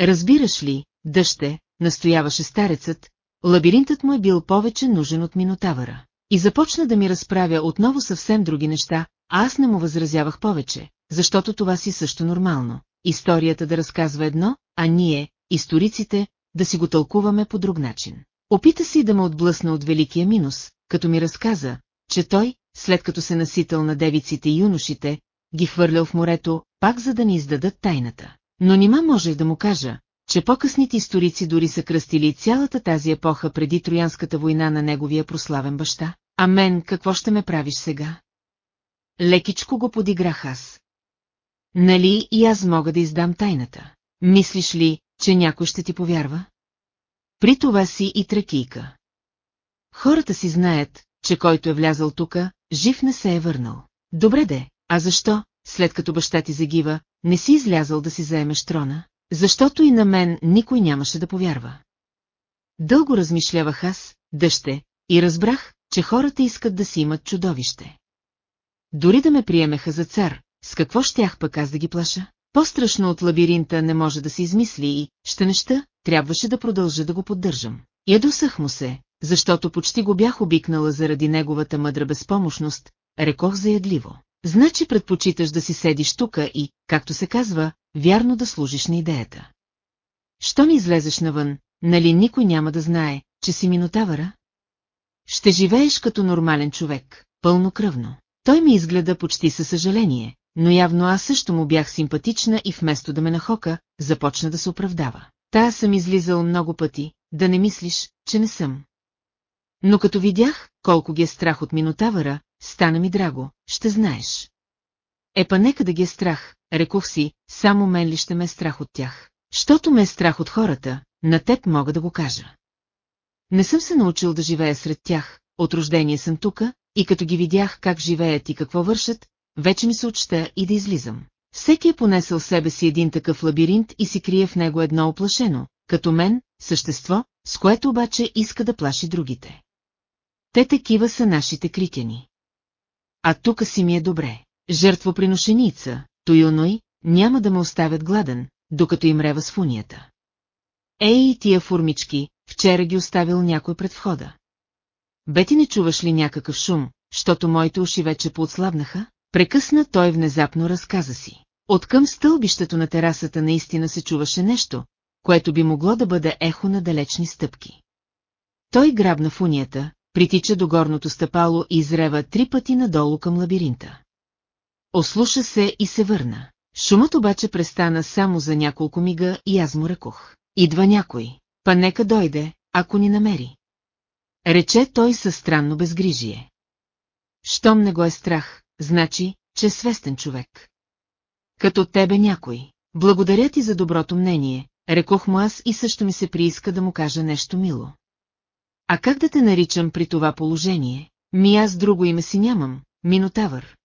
Разбираш ли, дъще, настояваше старецът, лабиринтът му е бил повече нужен от Минотавъра. И започна да ми разправя отново съвсем други неща, а аз не му възразявах повече, защото това си също нормално. Историята да разказва едно, а ние, историците, да си го тълкуваме по друг начин. Опита си да ме отблъсна от великия минус, като ми разказа, че той, след като се насител на девиците и юношите, ги хвърлял в морето, пак за да ни издадат тайната. Но нима можех да му кажа, че по-късните историци дори са кръстили цялата тази епоха преди Троянската война на неговия прославен баща. А мен какво ще ме правиш сега? Лекичко го подиграх аз. Нали и аз мога да издам тайната? Мислиш ли, че някой ще ти повярва? При това си и тракийка. Хората си знаят, че който е влязал тука, жив не се е върнал. Добре де, а защо, след като баща ти загива, не си излязал да си заемеш трона? Защото и на мен никой нямаше да повярва. Дълго размишлявах аз, дъще, и разбрах, че хората искат да си имат чудовище. Дори да ме приемеха за цар, с какво щях пък аз да ги плаша? По-страшно от лабиринта не може да се измисли и, ще неща, трябваше да продължа да го поддържам. Ядосах му се, защото почти го бях обикнала заради неговата мъдра безпомощност, рекох заядливо. Значи предпочиташ да си седиш тука и, както се казва, вярно да служиш на идеята. Що ми излезеш навън, нали никой няма да знае, че си минотавъра? Ще живееш като нормален човек, пълнокръвно. Той ми изгледа почти със съжаление, но явно аз също му бях симпатична и вместо да ме нахока, започна да се оправдава. Та съм излизал много пъти, да не мислиш, че не съм. Но като видях, колко ги е страх от Минотавъра, стана ми драго, ще знаеш. Епа нека да ги е страх, рекох си, само мен ли ще ме е страх от тях. Щото ме е страх от хората, на теб мога да го кажа. Не съм се научил да живея сред тях, от рождение съм тука, и като ги видях как живеят и какво вършат, вече ми се отчета и да излизам. Всеки е понесъл себе си един такъв лабиринт и си крие в него едно оплашено, като мен, същество, с което обаче иска да плаши другите. Те такива са нашите критяни. А тука си ми е добре. Жертвоприношеница, Тойоной, няма да ме оставят гладен, докато им рева с фунията. Ей, тия формички, вчера ги оставил някой пред входа. Бе ти не чуваш ли някакъв шум, защото моите уши вече поотслабнаха? Прекъсна той внезапно разказа си. Откъм стълбището на терасата наистина се чуваше нещо, което би могло да бъде ехо на далечни стъпки. Той грабна в унията, притича до горното стъпало и изрева три пъти надолу към лабиринта. Ослуша се и се върна. Шумът обаче престана само за няколко мига и аз му рекох. Идва някой, па нека дойде, ако ни намери. Рече той със странно безгрижие. Щом не го е страх, значи, че е свестен човек. Като тебе някой. Благодаря ти за доброто мнение, рекох му аз и също ми се прииска да му кажа нещо мило. А как да те наричам при това положение? Ми аз друго име си нямам, Минотавър.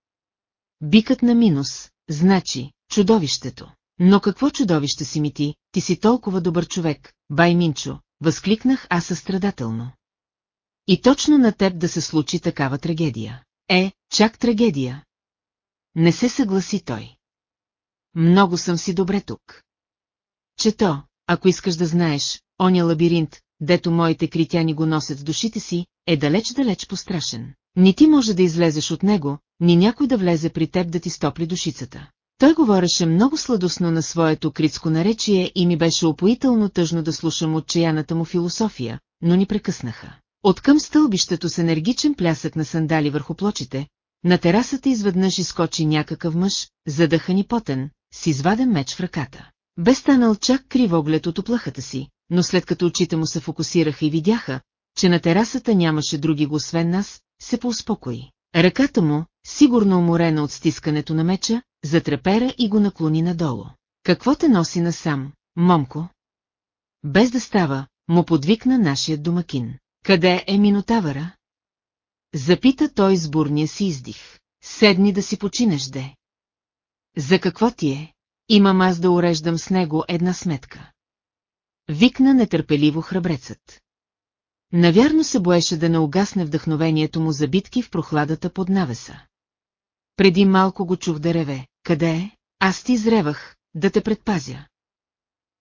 Бикът на Минус, значи, чудовището. Но какво чудовище си ми ти, ти си толкова добър човек, бай Минчо, възкликнах аз състрадателно. И точно на теб да се случи такава трагедия. Е, чак трагедия. Не се съгласи той. Много съм си добре тук. Чето, ако искаш да знаеш, оня лабиринт, дето моите критяни го носят в душите си, е далеч-далеч пострашен. Ни ти може да излезеш от него, ни някой да влезе при теб да ти стопли душицата. Той говореше много сладостно на своето критско наречие и ми беше опоително тъжно да слушам отчаяната му философия, но ни прекъснаха. Откъм стълбището с енергичен плясък на сандали върху плочите, на терасата изведнъж изкочи някакъв мъж, задъхан и потен, с изваден меч в ръката. Бе станал чак кривоглед от оплахата си, но след като очите му се фокусираха и видяха, че на терасата нямаше други го освен нас, се поуспокои. Ръката му, сигурно уморена от стискането на меча, затрепера и го наклони надолу. Какво те носи насам, момко? Без да става, му подвикна нашият домакин. Къде е Минотавъра? Запита той с бурния си издих. Седни да си починеш, де. За какво ти е? Имам аз да уреждам с него една сметка. Викна нетърпеливо храбрецът. Навярно се боеше да не угасне вдъхновението му за битки в прохладата под навеса. Преди малко го чух да реве. Къде е? Аз ти изревах, да те предпазя.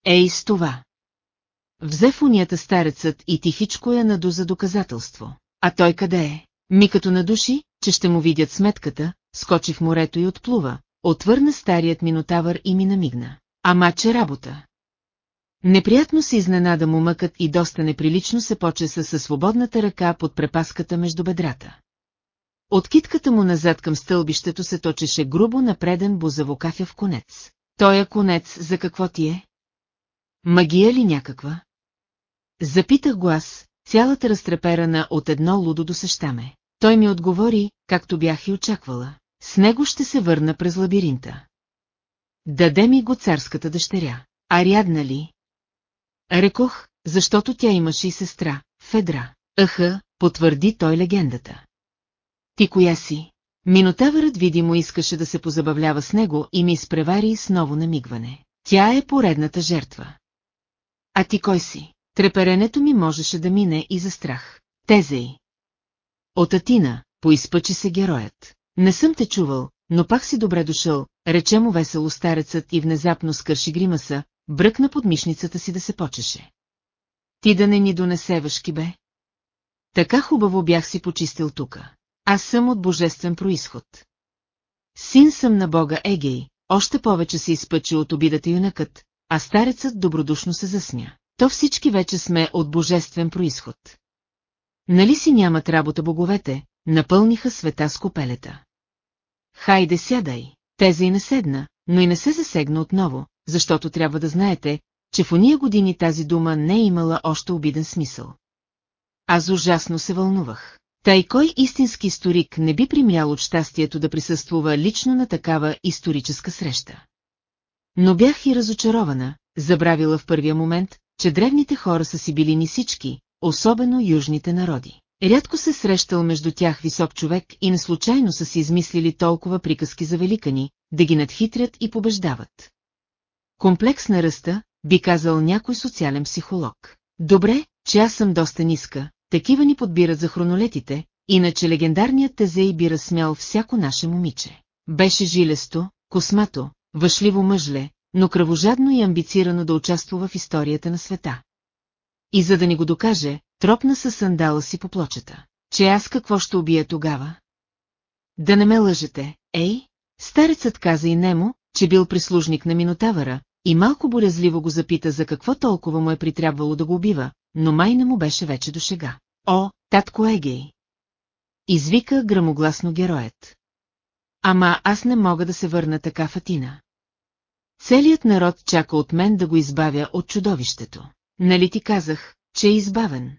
Ей с това. Взе в унията старецът и тихичко я наду за доказателство. А той къде е? Ми като надуши, че ще му видят сметката, скочи в морето и отплува, отвърна старият минотавър и ми намигна. Ама че работа. Неприятно се изненада му мъкът и доста неприлично се почеса със свободната ръка под препаската между бедрата. От китката му назад към стълбището се точеше грубо напреден бозавокафяв конец. Той е конец за какво ти е? Магия ли някаква? Запитах го аз, цялата разтреперана от едно лудо досещаме. Той ми отговори, както бях и очаквала. С него ще се върна през лабиринта. Даде ми го царската дъщеря. Ариадна ли? Рекох, защото тя имаше и сестра, Федра. Аха, потвърди той легендата. Ти коя си? Минотавърът видимо искаше да се позабавлява с него и ми изпревари с ново намигване. Тя е поредната жертва. А ти кой си? Треперенето ми можеше да мине и за страх. Тезей. От Атина, поизпъчи се героят. Не съм те чувал, но пак си добре дошъл, рече му весело старецът и внезапно скърши гримаса, бръкна под мишницата си да се почеше. Ти да не ни донесе въшки бе? Така хубаво бях си почистил тука. Аз съм от божествен происход. Син съм на бога Егей, още повече се изпъчи от обидата юнакът, а старецът добродушно се засмя. То всички вече сме от божествен происход. Нали си нямат работа боговете, напълниха света с копелета. Хайде сядай, теза и не седна, но и не се засегна отново, защото трябва да знаете, че в уния години тази дума не е имала още обиден смисъл. Аз ужасно се вълнувах. Тай кой истински историк не би примял от щастието да присъствува лично на такава историческа среща. Но бях и разочарована, забравила в първия момент, че древните хора са си били ни всички, особено южните народи. Рядко се срещал между тях висок човек и неслучайно са си измислили толкова приказки за великани, да ги надхитрят и побеждават. Комплекс на ръста, би казал някой социален психолог. Добре, че аз съм доста ниска, такива ни подбират за хронолетите, иначе легендарният Тезей би разсмял всяко наше момиче. Беше жилесто, космато, въшливо мъжле, но кръвожадно и амбицирано да участва в историята на света. И за да ни го докаже, тропна със сандала си по плочета. Че аз какво ще убия тогава? Да не ме лъжете, ей? Старецът каза и немо, че бил прислужник на Минотавъра, и малко болезливо го запита за какво толкова му е притрябвало да го убива, но майна му беше вече до шега. О, татко Егей! Извика грамогласно героят. Ама аз не мога да се върна така в Атина. Целият народ чака от мен да го избавя от чудовището. Нали ти казах, че е избавен?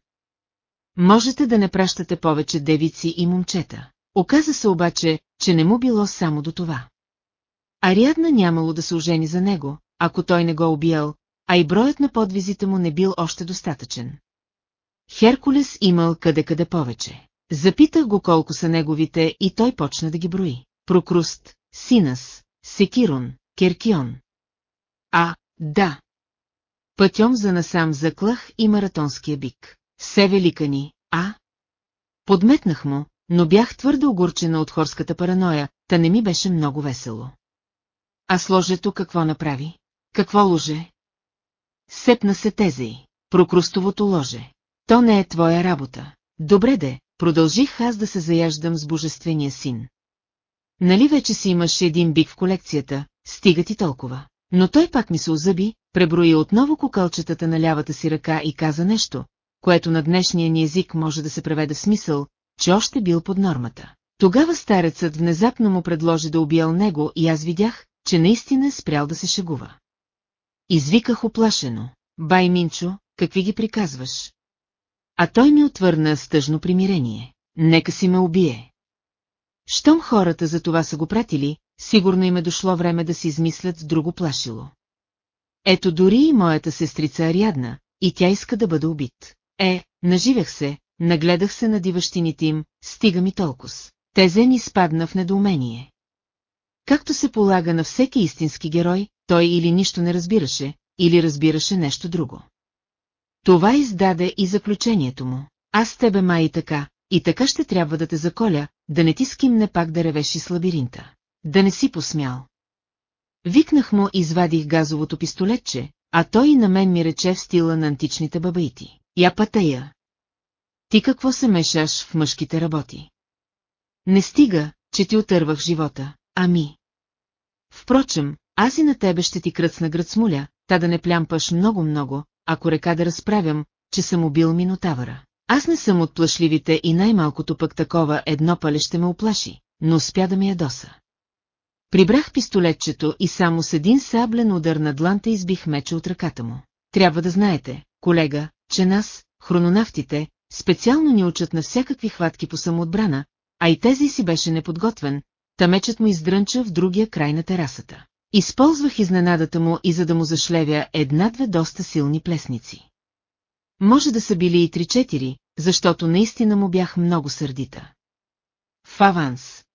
Можете да не пращате повече девици и момчета. Оказа се обаче, че не му било само до това. Ариадна нямало да се ожени за него, ако той не го убиял, а и броят на подвизите му не бил още достатъчен. Херкулес имал къде-къде повече. Запитах го колко са неговите и той почна да ги брои. Прокруст, Синас, Секирон, Керкион. А, да. Пътьом за насам заклах и маратонския бик. Все велика ни, а? Подметнах му, но бях твърде огурчена от хорската параноя, та не ми беше много весело. А сложето какво направи? Какво ложе? Сепна се тезей. Прокрустовото ложе. То не е твоя работа. Добре де, продължих аз да се заяждам с божествения син. Нали вече си имаш един бик в колекцията, стига ти толкова. Но той пак ми се озъби, преброи отново кукълчетата на лявата си ръка и каза нещо, което на днешния ни език може да се преведе в смисъл, че още бил под нормата. Тогава старецът внезапно му предложи да убиял него и аз видях, че наистина е спрял да се шегува. Извиках оплашено. Бай Минчо, какви ги приказваш? А той ми отвърна с тъжно примирение. Нека си ме убие. Щом хората за това са го пратили, сигурно им е дошло време да си измислят друго плашило. Ето дори и моята сестрица Ариадна, и тя иска да бъде убит. Е, наживях се, нагледах се на диващините им, стига ми толкос. Тезе ни спадна в недоумение. Както се полага на всеки истински герой, той или нищо не разбираше, или разбираше нещо друго. Това издаде и заключението му. Аз тебе май и така, и така ще трябва да те заколя, да не ти скимне пак да ревеши с лабиринта. Да не си посмял. Викнах му и извадих газовото пистолетче, а той и на мен ми рече в стила на античните бабаити. Я пътая. Ти какво се мешаш в мъжките работи? Не стига, че ти отървах живота, ами. Впрочем, аз и на тебе ще ти кръцна гръцмуля, та да не плямпаш много-много, ако река да разправям, че съм убил Минотавъра. Аз не съм от плашливите и най-малкото пък такова едно пале ще ме оплаши, но успя да ми ядоса. Прибрах пистолетчето и само с един саблен удар на дланта избих меча от ръката му. Трябва да знаете, колега, че нас, хрононавтите, специално ни учат на всякакви хватки по самоотбрана, а и тези си беше неподготвен, та мечът му издрънча в другия край на терасата. Използвах изненадата му и за да му зашлевя една-две доста силни плесници. Може да са били и три-четири, защото наистина му бях много сърдита. В аванс.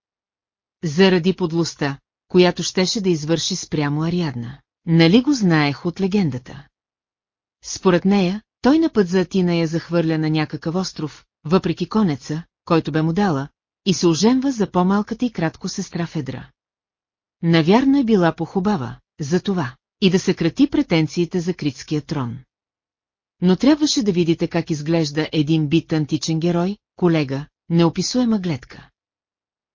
Заради подлостта, която щеше да извърши спрямо Ариадна. Нали го знаех от легендата? Според нея, той на път за Атина я захвърля на някакъв остров, въпреки конеца, който бе му дала, и се оженва за по-малката и кратко сестра Федра. Навярно е била похубава, за това, и да съкрати претенциите за критския трон. Но трябваше да видите как изглежда един бит античен герой, колега, неописуема гледка.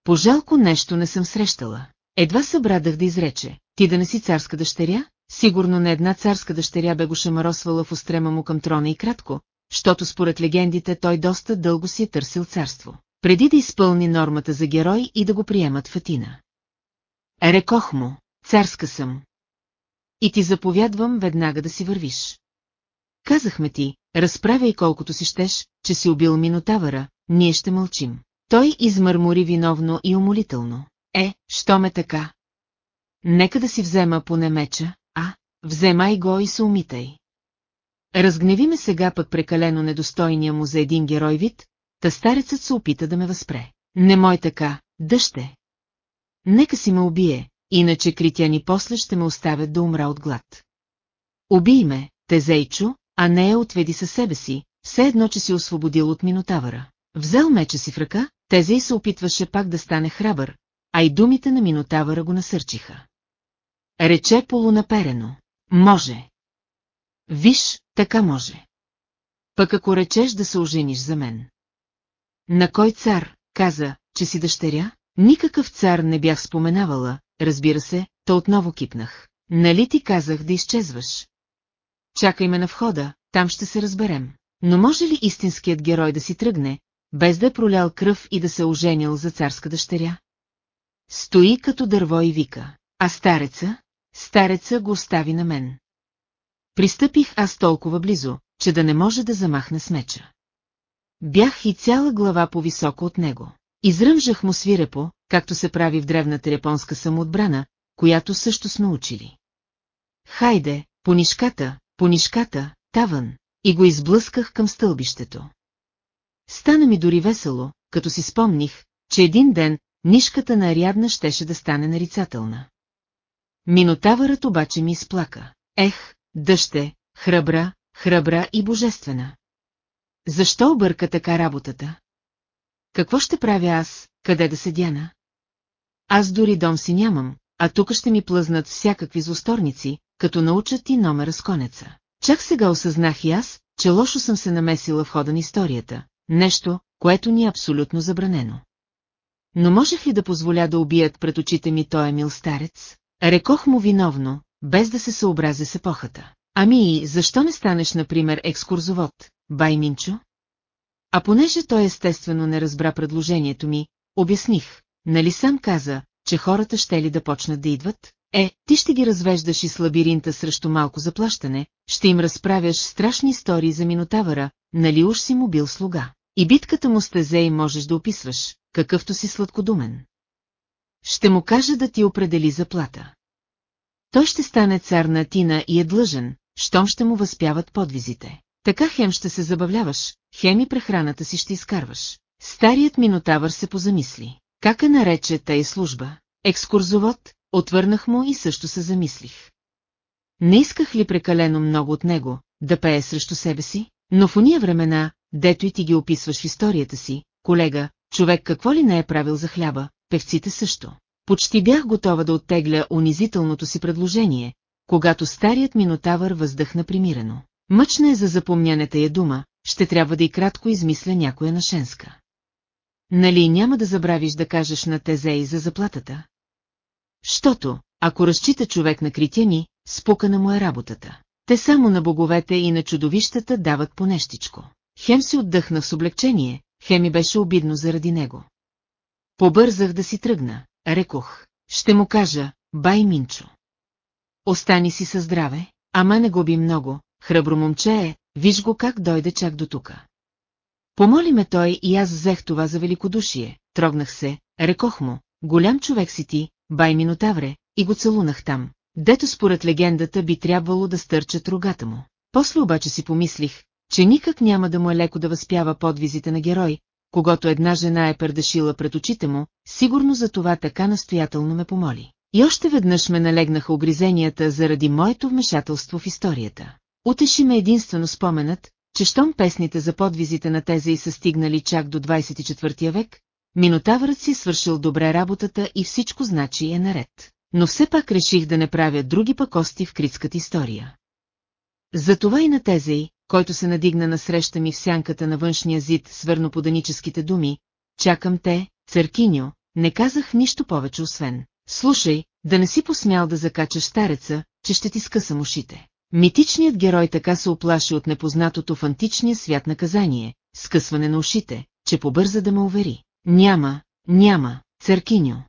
Пожалко нещо не съм срещала. Едва събрадах да изрече, ти да не си царска дъщеря? Сигурно не една царска дъщеря бе го шамаросвала в устрема му към трона и кратко, защото според легендите той доста дълго си е търсил царство, преди да изпълни нормата за герой и да го приемат в Атина. Рекох му, царска съм. И ти заповядвам веднага да си вървиш. Казахме ти, разправяй колкото си щеш, че си убил Минотавъра, ние ще мълчим. Той измърмори виновно и умолително. Е, що ме така? Нека да си взема поне меча, а, вземай го и се умитай. Разгневи ме сега пък прекалено недостойния му за един герой вид, та старецът се опита да ме възпре. Не мой така, дъще. Нека си ме убие, иначе критяни после ще ме оставят да умра от глад. Убий ме, Тезейчо, а не я отведи със себе си, все едно, че си освободил от Минотавъра. Взел меча си в ръка, Тезей се опитваше пак да стане храбър, а и думите на Минотавъра го насърчиха. Рече полунаперено. Може. Виж, така може. Пък ако речеш да се ожениш за мен. На кой цар, каза, че си дъщеря? Никакъв цар не бях споменавала, разбира се, то отново кипнах. Нали ти казах да изчезваш? Чакай ме на входа, там ще се разберем. Но може ли истинският герой да си тръгне, без да е пролял кръв и да се оженил за царска дъщеря? Стои като дърво и вика. А стареца? Стареца го остави на мен. Пристъпих аз толкова близо, че да не може да замахне с меча. Бях и цяла глава по-високо от него. Изръмжах му свирепо, както се прави в древната японска самоотбрана, която също сме учили. Хайде, по нишката, по таван, и го изблъсках към стълбището. Стана ми дори весело, като си спомних, че един ден нишката на Ариадна щеше да стане нарицателна. Минотавърът обаче ми изплака. Ех, дъще, храбра, храбра и божествена. Защо обърка така работата? Какво ще правя аз, къде да седяна? Аз дори дом си нямам, а тук ще ми плъзнат всякакви злосторници, като научат и номера с конеца. Чак сега осъзнах и аз, че лошо съм се намесила в хода на историята, нещо, което ни е абсолютно забранено. Но можех ли да позволя да убият пред очите ми той мил старец? Рекох му виновно, без да се съобрази с епохата. Ами защо не станеш, например, екскурзовод, бай Минчо? А понеже той естествено не разбра предложението ми, обясних, нали сам каза, че хората ще ли да почнат да идват? Е, ти ще ги развеждаш и с лабиринта срещу малко заплащане, ще им разправяш страшни истории за Минотавъра, нали уж си му бил слуга. И битката му с Тезей можеш да описваш, какъвто си сладкодумен. Ще му кажа да ти определи заплата. Той ще стане цар на Атина и е длъжен, щом ще му възпяват подвизите. Така хем ще се забавляваш, хем и прехраната си ще изкарваш. Старият минотавър се позамисли. Как е нарече тая служба? Екскурзовод, отвърнах му и също се замислих. Не исках ли прекалено много от него, да пее срещу себе си? Но в уния времена, дето и ти ги описваш в историята си, колега, човек какво ли не е правил за хляба, певците също. Почти бях готова да оттегля унизителното си предложение, когато старият минотавър въздъхна примирено. Мъчна е за запомнянета я дума, ще трябва да и кратко измисля някоя нашенска. Нали няма да забравиш да кажеш на Тезей за заплатата? Щото, ако разчита човек на критяни, спукана му е работата. Те само на боговете и на чудовищата дават по нещичко. Хем си отдъхнах с облегчение, хем ми беше обидно заради него. Побързах да си тръгна, рекох. Ще му кажа, бай Минчо. Остани си със здраве, ама не губи много, храбро момче е, виж го как дойде чак до тука. Помоли ме той и аз взех това за великодушие, трогнах се, рекох му, голям човек си ти, бай Минотавре, и го целунах там, дето според легендата би трябвало да стърчат рогата му. После обаче си помислих, че никак няма да му е леко да възпява подвизите на герой, когато една жена е пердашила пред очите му, сигурно за това така настоятелно ме помоли. И още веднъж ме налегнаха огризенията заради моето вмешателство в историята. Утеши ме единствено споменът, че щом песните за подвизите на тези и са стигнали чак до 24 век, Минотавърът си свършил добре работата и всичко значи е наред. Но все пак реших да не правя други пакости в критската история. Затова и на Тезей, който се надигна на среща ми в сянката на външния зид с върноподаническите думи, чакам те, църкиньо, не казах нищо повече освен. Слушай, да не си посмял да закачаш стареца, че ще ти скъсам ушите. Митичният герой така се оплаши от непознатото в античния свят наказание, скъсване на ушите, че побърза да ме увери. Няма, няма, църкиньо.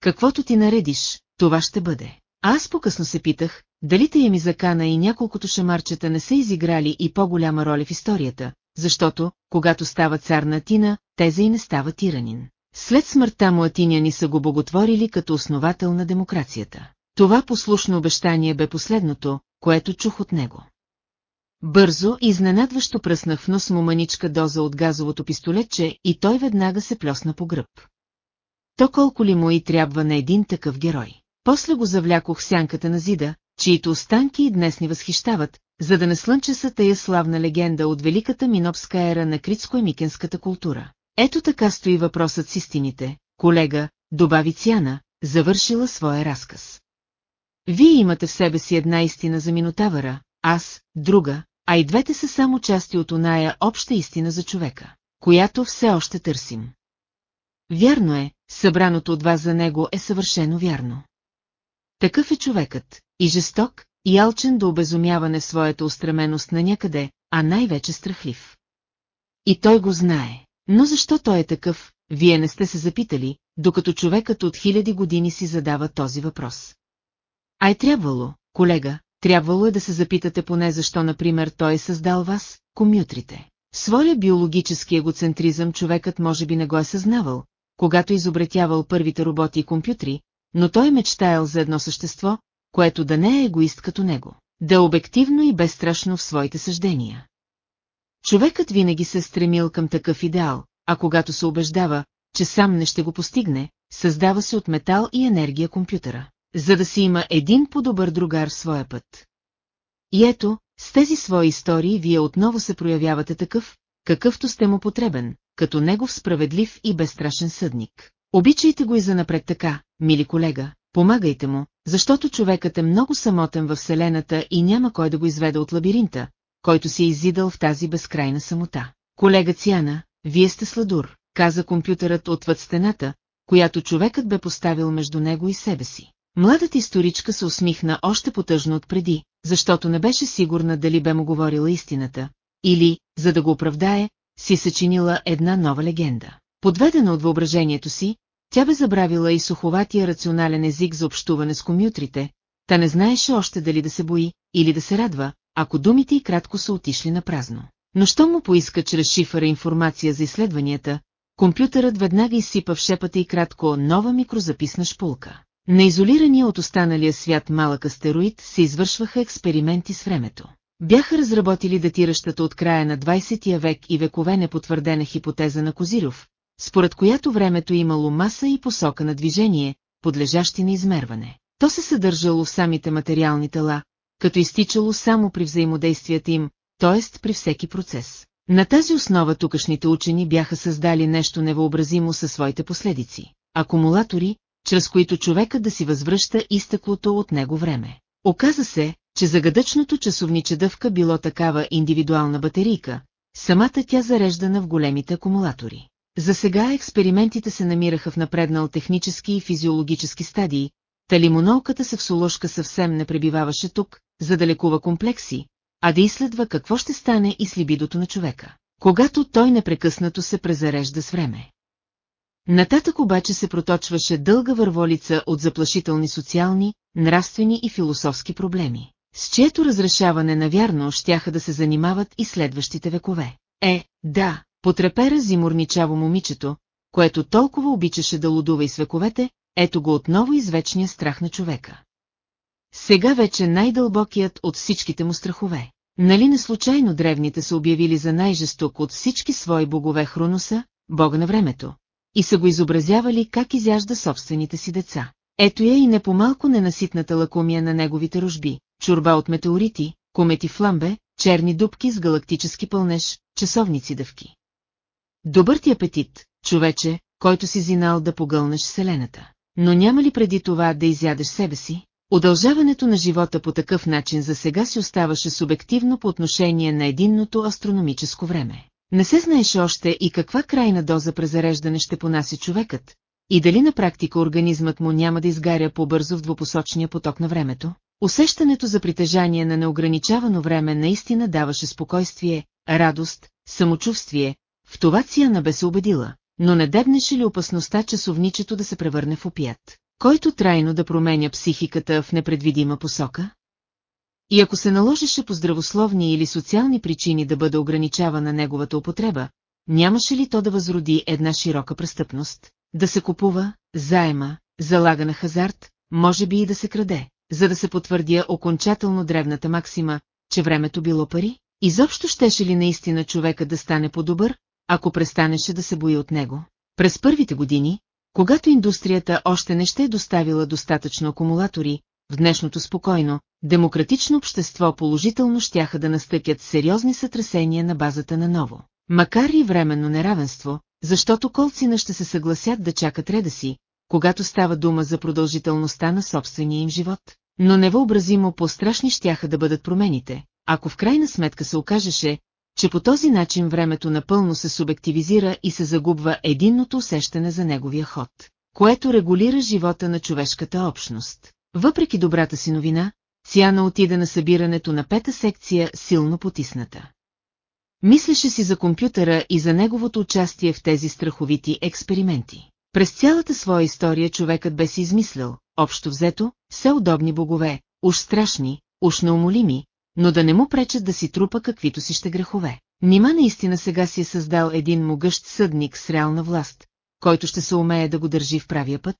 Каквото ти наредиш, това ще бъде. Аз по-късно се питах, дали тая ми закана и няколкото шамарчета не са изиграли и по-голяма роля в историята, защото, когато става цар на Атина, Теза и не става тиранин. След смъртта му атиняни са го боготворили като основател на демокрацията. Това послушно обещание бе последното, което чух от него. Бързо и изненадващо пръснах в нос му маничка доза от газовото пистолетче и той веднага се плесна по гръб. То колко ли му и трябва на един такъв герой. После го завлякох сянката на Зида, чието останки и днес ни възхищават, за да не слънче са тая славна легенда от великата минопска ера на критско-емикенската култура. Ето така стои въпросът с истините, колега, добави Цяна, завършила своя разказ. Вие имате в себе си една истина за Минотавъра, аз, друга, а и двете са само части от оная обща истина за човека, която все още търсим. Вярно е, събраното от вас за него е съвършено вярно. Такъв е човекът, и жесток, и алчен до обезумяване своята устременост на някъде, а най-вече страхлив. И той го знае. Но защо той е такъв, вие не сте се запитали, докато човекът от хиляди години си задава този въпрос. А е трябвало, колега, трябвало е да се запитате поне защо, например, той е създал вас, комютрите. Своя биологически егоцентризъм човекът може би не го е съзнавал, когато изобретявал първите роботи и компютри, но той е мечтаял за едно същество, което да не е егоист като него, да е обективно и безстрашно в своите съждения. Човекът винаги се е стремил към такъв идеал, а когато се убеждава, че сам не ще го постигне, създава се от метал и енергия компютъра, за да си има един по-добър другар в своя път. И ето, с тези свои истории вие отново се проявявате такъв, какъвто сте му потребен, като негов справедлив и безстрашен съдник. Обичайте го и занапред така, мили колега, помагайте му, защото човекът е много самотен във Вселената и няма кой да го изведе от лабиринта, който си е изидал в тази безкрайна самота. Колега Циана, вие сте сладур, каза компютърът отвъд стената, която човекът бе поставил между него и себе си. Младата историчка се усмихна още потъжно от преди, защото не беше сигурна дали бе му говорила истината, или, за да го оправдае, си съчинила една нова легенда. Подведена от въображението си, тя бе забравила и суховатия рационален език за общуване с комютрите, та не знаеше още дали да се бои или да се радва, ако думите и кратко са отишли на празно. Но що му поиска чрез шифъра информация за изследванията, компютърът веднага изсипа в шепата и кратко нова микрозаписна шпулка. На изолирания от останалия свят малък астероид се извършваха експерименти с времето. Бяха разработили датиращата от края на 20 век и векове непотвърдена хипотеза на Козиров, според която времето имало маса и посока на движение, подлежащи на измерване. То се съдържало в самите материални тела, като изтичало само при взаимодействията им, т.е. при всеки процес. На тази основа тукашните учени бяха създали нещо невъобразимо със своите последици – акумулатори, чрез които човекът да си възвръща изтъклото от него време. Оказа се, че загадъчното часовниче дъвка било такава индивидуална батерийка, самата тя зареждана в големите акумулатори. За сега експериментите се намираха в напреднал технически и физиологически стадии, та лимонауката севсоложка съвсем не пребиваваше тук, за да лекува комплекси, а да изследва какво ще стане и с либидото на човека, когато той непрекъснато се презарежда с време. Нататък обаче се проточваше дълга върволица от заплашителни социални, нравствени и философски проблеми, с чието разрешаване навярно щяха да се занимават и следващите векове. Е, да, потрепера зиморничаво момичето, което толкова обичаше да лудува и с вековете, ето го отново извечния страх на човека. Сега вече най-дълбокият от всичките му страхове. Нали не случайно древните са обявили за най-жесток от всички свои богове Хроноса, бога на времето, и са го изобразявали как изяжда собствените си деца. Ето я и не по-малко ненаситната лакомия на неговите рожби, чурба от метеорити, комети фламбе, черни дубки с галактически пълнеж, часовници дъвки. Добър ти апетит, човече, който си зинал да погълнеш Вселената. Но няма ли преди това да изядеш себе си? Удължаването на живота по такъв начин за сега си оставаше субективно по отношение на единното астрономическо време. Не се знаеше още и каква крайна доза презареждане ще понася човекът, и дали на практика организмът му няма да изгаря по-бързо в двупосочния поток на времето. Усещането за притежание на неограничавано време наистина даваше спокойствие, радост, самочувствие, в това Циана бе се убедила, но не дебнеше ли опасността часовничето да се превърне в опият, който трайно да променя психиката в непредвидима посока? И ако се наложеше по здравословни или социални причини да бъде ограничавана неговата употреба, нямаше ли то да възроди една широка престъпност? Да се купува, заема, залага на хазарт, може би и да се краде, за да се потвърдя окончателно древната максима, че времето било пари? Изобщо щеше ли наистина човека да стане по-добър, ако престанеше да се бои от него? През първите години, когато индустрията още не ще е доставила достатъчно акумулатори, в днешното спокойно, демократично общество положително щяха да настъпят сериозни сътресения на базата на ново. Макар и временно неравенство, защото колцина ще се съгласят да чакат реда си, когато става дума за продължителността на собствения им живот. Но невъобразимо по-страшни щяха да бъдат промените, ако в крайна сметка се окажеше, че по този начин времето напълно се субективизира и се загубва единното усещане за неговия ход, което регулира живота на човешката общност. Въпреки добрата си новина, Циана отида на събирането на пета секция силно потисната. Мислеше си за компютъра и за неговото участие в тези страховити експерименти. През цялата своя история човекът бе си измислял, общо взето, все удобни богове, уж страшни, уж неумолими, но да не му пречат да си трупа каквито си ще грехове. Нима наистина сега си е създал един могъщ съдник с реална власт, който ще се умее да го държи в правия път?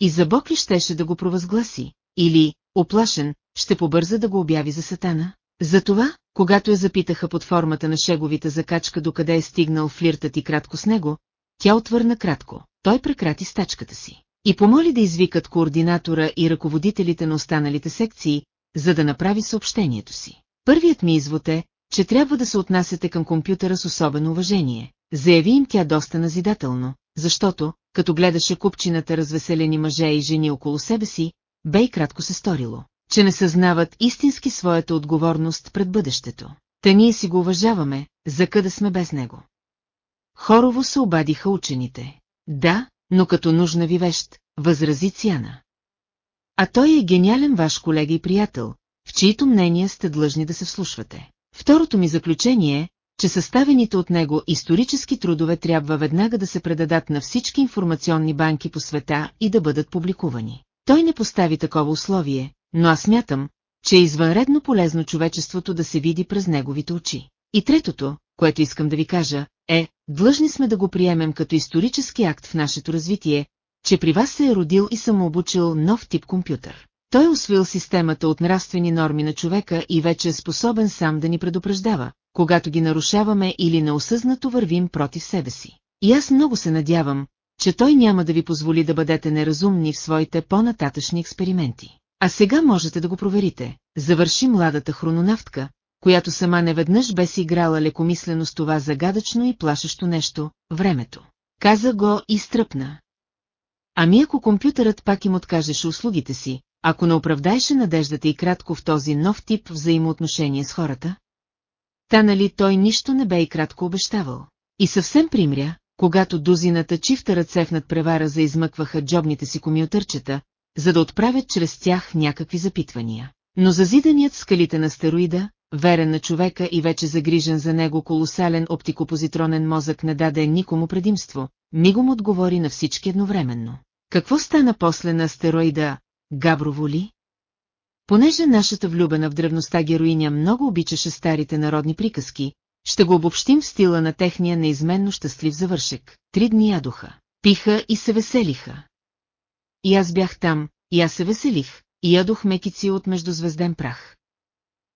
И за Бог ли щеше да го провъзгласи? Или, оплашен, ще побърза да го обяви за сатана? Затова, когато я запитаха под формата на шеговите закачка докъде е стигнал флиртът и кратко с него, тя отвърна кратко. Той прекрати стачката си. И помоли да извикат координатора и ръководителите на останалите секции, за да направи съобщението си. Първият ми извод е, че трябва да се отнасяте към компютъра с особено уважение. Заяви им тя доста назидателно, защото, като гледаше купчината развеселени мъже и жени около себе си, бе и кратко се сторило, че не съзнават истински своята отговорност пред бъдещето. Та ние си го уважаваме, за къде сме без него. Хорово се обадиха учените. Да, но като нужна ви вещ, възрази Цяна. А той е гениален ваш колега и приятел, в чието мнение сте длъжни да се вслушвате. Второто ми заключение е, че съставените от него исторически трудове трябва веднага да се предадат на всички информационни банки по света и да бъдат публикувани. Той не постави такова условие, но аз мятам, че е извънредно полезно човечеството да се види през неговите очи. И третото, което искам да ви кажа, е, длъжни сме да го приемем като исторически акт в нашето развитие, че при вас се е родил и самообучил нов тип компютър. Той е освил системата от нравствени норми на човека и вече е способен сам да ни предупреждава, когато ги нарушаваме или неосъзнато вървим против себе си. И аз много се надявам, че той няма да ви позволи да бъдете неразумни в своите по-нататъчни експерименти. А сега можете да го проверите. Завърши младата хрононавтка, която сама неведнъж бе си играла лекомислено с това загадъчно и плашещо нещо – времето. Каза го и стръпна. Ами ако компютърът пак им откажеше услугите си, ако не оправдаеше надеждата и кратко в този нов тип взаимоотношение с хората? Та нали той нищо не бе и кратко обещавал. И съвсем примря, когато дузината чифта ръце в надпревара за измъкваха джобните си комютърчета, за да отправят чрез тях някакви запитвания. Но зазиданият скалите на стероида, верен на човека и вече загрижен за него колосален оптикопозитронен мозък не даде никому предимство, мигом отговори на всички едновременно. Какво стана после на астероида Габрово ли? Понеже нашата влюбена в древността героиня много обичаше старите народни приказки, ще го обобщим в стила на техния неизменно щастлив завършек. Три дни ядоха, пиха и се веселиха. И аз бях там, и аз се веселих, и ядох мекици от междузвезден прах.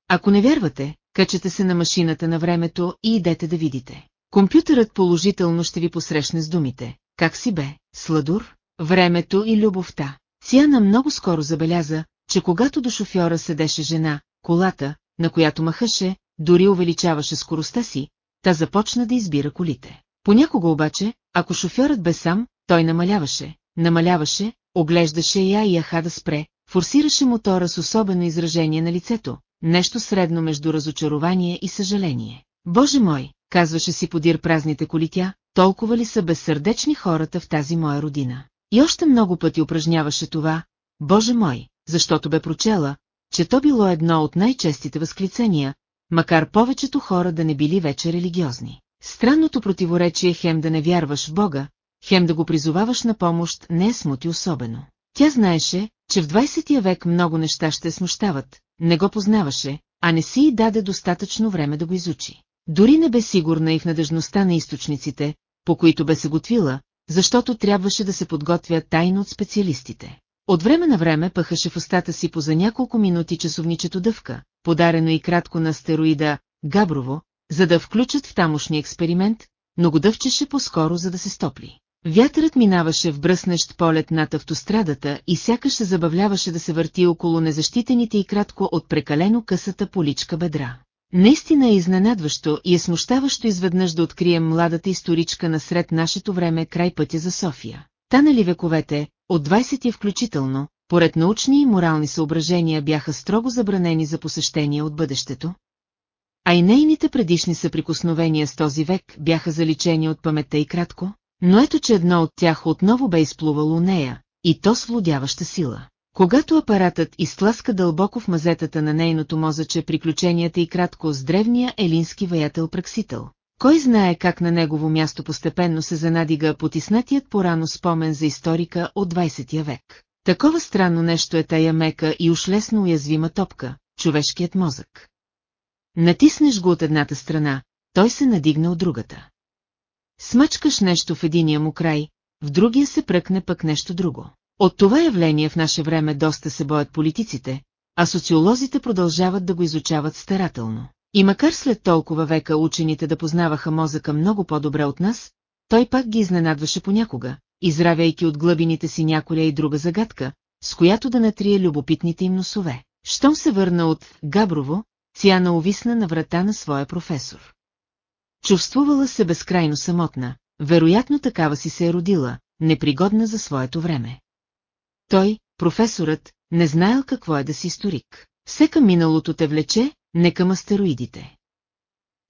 Ако не вярвате, качете се на машината на времето и идете да видите. Компютърът положително ще ви посрещне с думите. Как си бе, сладур? Времето и любовта. Сиана много скоро забеляза, че когато до шофьора седеше жена, колата, на която махаше, дори увеличаваше скоростта си, та започна да избира колите. Понякога обаче, ако шофьорът бе сам, той намаляваше, намаляваше, оглеждаше я и яха да спре, форсираше мотора с особено изражение на лицето, нещо средно между разочарование и съжаление. Боже мой, казваше си подир празните колитя, толкова ли са безсърдечни хората в тази моя родина. И още много пъти упражняваше това, Боже мой, защото бе прочела, че то било едно от най-честите възклицания, макар повечето хора да не били вече религиозни. Странното противоречие хем да не вярваш в Бога, хем да го призоваваш на помощ не е смути особено. Тя знаеше, че в 20 век много неща ще смущават, не го познаваше, а не си и даде достатъчно време да го изучи. Дори не бе сигурна и в надежността на източниците, по които бе се готвила, защото трябваше да се подготвя тайно от специалистите. От време на време пъхаше в устата си по за няколко минути часовничето дъвка, подарено и кратко на астероида Габрово, за да включат в тамошния експеримент, но го дъвчеше по-скоро за да се стопли. Вятърът минаваше в бръснещ полет над автострадата и сякаш се забавляваше да се върти около незащитените и кратко от прекалено късата поличка бедра. Наистина е изненадващо и е смущаващо изведнъж да открием младата историчка насред нашето време край пътя за София. Та нали вековете, от 20 включително, поред научни и морални съображения бяха строго забранени за посещения от бъдещето? А и нейните предишни съприкосновения с този век бяха заличени от паметта и кратко, но ето че едно от тях отново бе изплувало нея, и то с владяваща сила. Когато апаратът изтласка дълбоко в мазетата на нейното мозъче приключенията и кратко с древния елински ваятел-праксител. Кой знае как на негово място постепенно се занадига потиснатият порано спомен за историка от 20 век. Такова странно нещо е тая мека и уж лесно уязвима топка, човешкият мозък. Натиснеш го от едната страна, той се надигна от другата. Смачкаш нещо в единия му край, в другия се пръкне пък нещо друго. От това явление в наше време доста се боят политиците, а социолозите продължават да го изучават старателно. И макар след толкова века учените да познаваха мозъка много по-добре от нас, той пак ги изненадваше понякога, изравяйки от глъбините си няколя и друга загадка, с която да натрие любопитните им носове. Щом се върна от Габрово, Циана увисна на врата на своя професор. Чувствувала се безкрайно самотна, вероятно такава си се е родила, непригодна за своето време. Той, професорът, не знаел какво е да си историк. Всека миналото те влече, не към астероидите.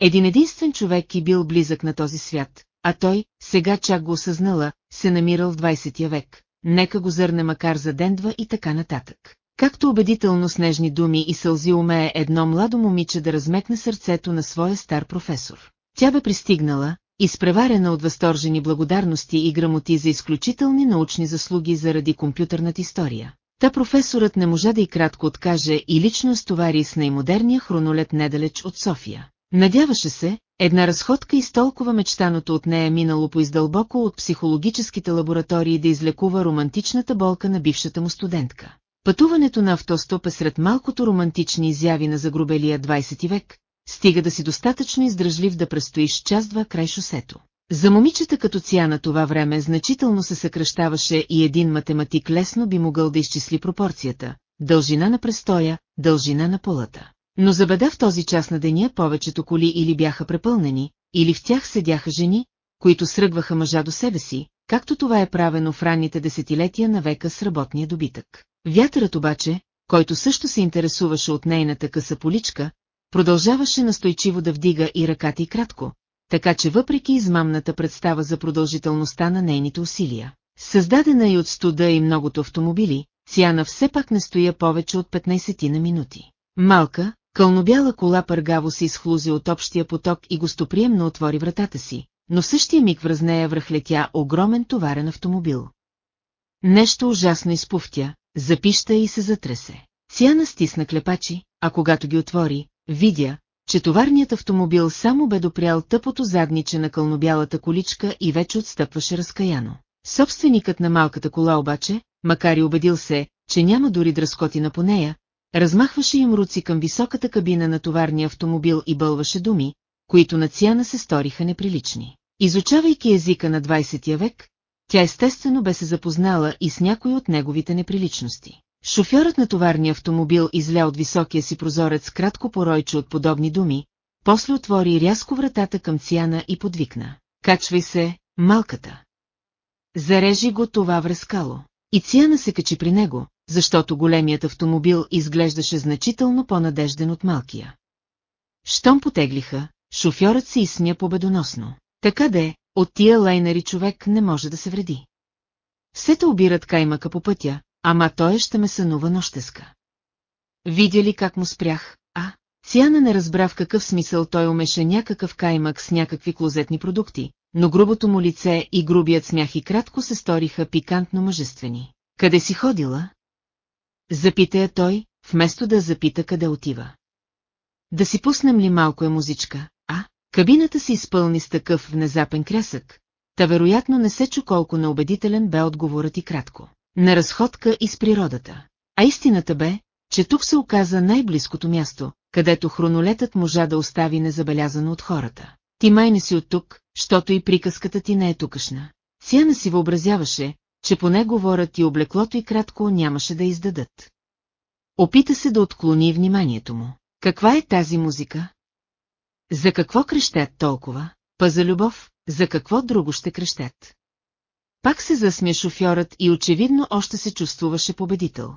Един единствен човек и бил близък на този свят, а той, сега чак го осъзнала, се намирал в 20 век, нека го зърне макар за ден-два и така нататък. Както убедително с нежни думи и сълзи умее едно младо момиче да размекне сърцето на своя стар професор. Тя бе пристигнала, изпреварена от възторжени благодарности и грамоти за изключителни научни заслуги заради компютърната история. Та професорът не можа да и кратко откаже и лично стовари с най-модерния хронолет недалеч от София. Надяваше се, една разходка и с толкова мечтаното от нея минало по издълбоко от психологическите лаборатории да излекува романтичната болка на бившата му студентка. Пътуването на автостоп е сред малкото романтични изяви на загрубелия 20 век, стига да си достатъчно издръжлив да престоиш час-два край шосето. За момичета като Циана това време значително се съкръщаваше и един математик лесно би могъл да изчисли пропорцията – дължина на престоя, дължина на полата. Но за беда в този час на деня повечето коли или бяха препълнени, или в тях седяха жени, които сръгваха мъжа до себе си, както това е правено в ранните десетилетия на века с работния добитък. Вятърът обаче, който също се интересуваше от нейната къса поличка, продължаваше настойчиво да вдига и ръката и кратко, така че въпреки измамната представа за продължителността на нейните усилия, създадена и от студа и многото автомобили, Циана все пак не стоя повече от 15 на минути. Малка, кълнобяла кола пъргаво се изхлузи от общия поток и гостоприемно отвори вратата си, но в същия миг връз нея връхлетя огромен товарен автомобил. Нещо ужасно изпуфтя, запища и се затресе. Циана стисна клепачи, а когато ги отвори, видя, че товарният автомобил само бе допрял тъпото задниче на кълнобялата количка и вече отстъпваше разкаяно. Собственикът на малката кола обаче, макар и убедил се, че няма дори дръскотина по нея, размахваше им руци към високата кабина на товарния автомобил и бълваше думи, които на Циана се сториха неприлични. Изучавайки езика на 20 век, тя естествено бе се запознала и с някои от неговите неприличности. Шофьорът на товарния автомобил изля от високия си прозорец кратко поройче от подобни думи, после отвори рязко вратата към Циана и подвикна. Качвай се, малката. Зарежи го това връскало. И Циана се качи при него, защото големият автомобил изглеждаше значително по-надежден от малкия. Щом потеглиха, шофьорът се изсмя победоносно. Така де, от тия лайнери човек не може да се вреди. Сета обират каймака по пътя, ама той ще ме сънува нощеска. Видя ли как му спрях, а? Циана не разбра в какъв смисъл той умеше някакъв каймак с някакви клозетни продукти, но грубото му лице и грубият смях и кратко се сториха пикантно мъжествени. Къде си ходила? Запита я той, вместо да запита къде отива. Да си пуснем ли малко е музичка, а? Кабината се изпълни с такъв внезапен крясък, та вероятно не се чу колко неубедителен бе отговорът и кратко на разходка из природата. А истината бе, че тук се оказа най-близкото място, където хронолетът можа да остави незабелязано от хората. Ти май не си от тук, щото и приказката ти не е тукашна. Сяна си въобразяваше, че поне говорят и облеклото и кратко нямаше да издадат. Опита се да отклони вниманието му. Каква е тази музика? За какво крещят толкова? Па за любов, за какво друго ще крещят? Пак се засмя шофьорът и очевидно още се чувствуваше победител.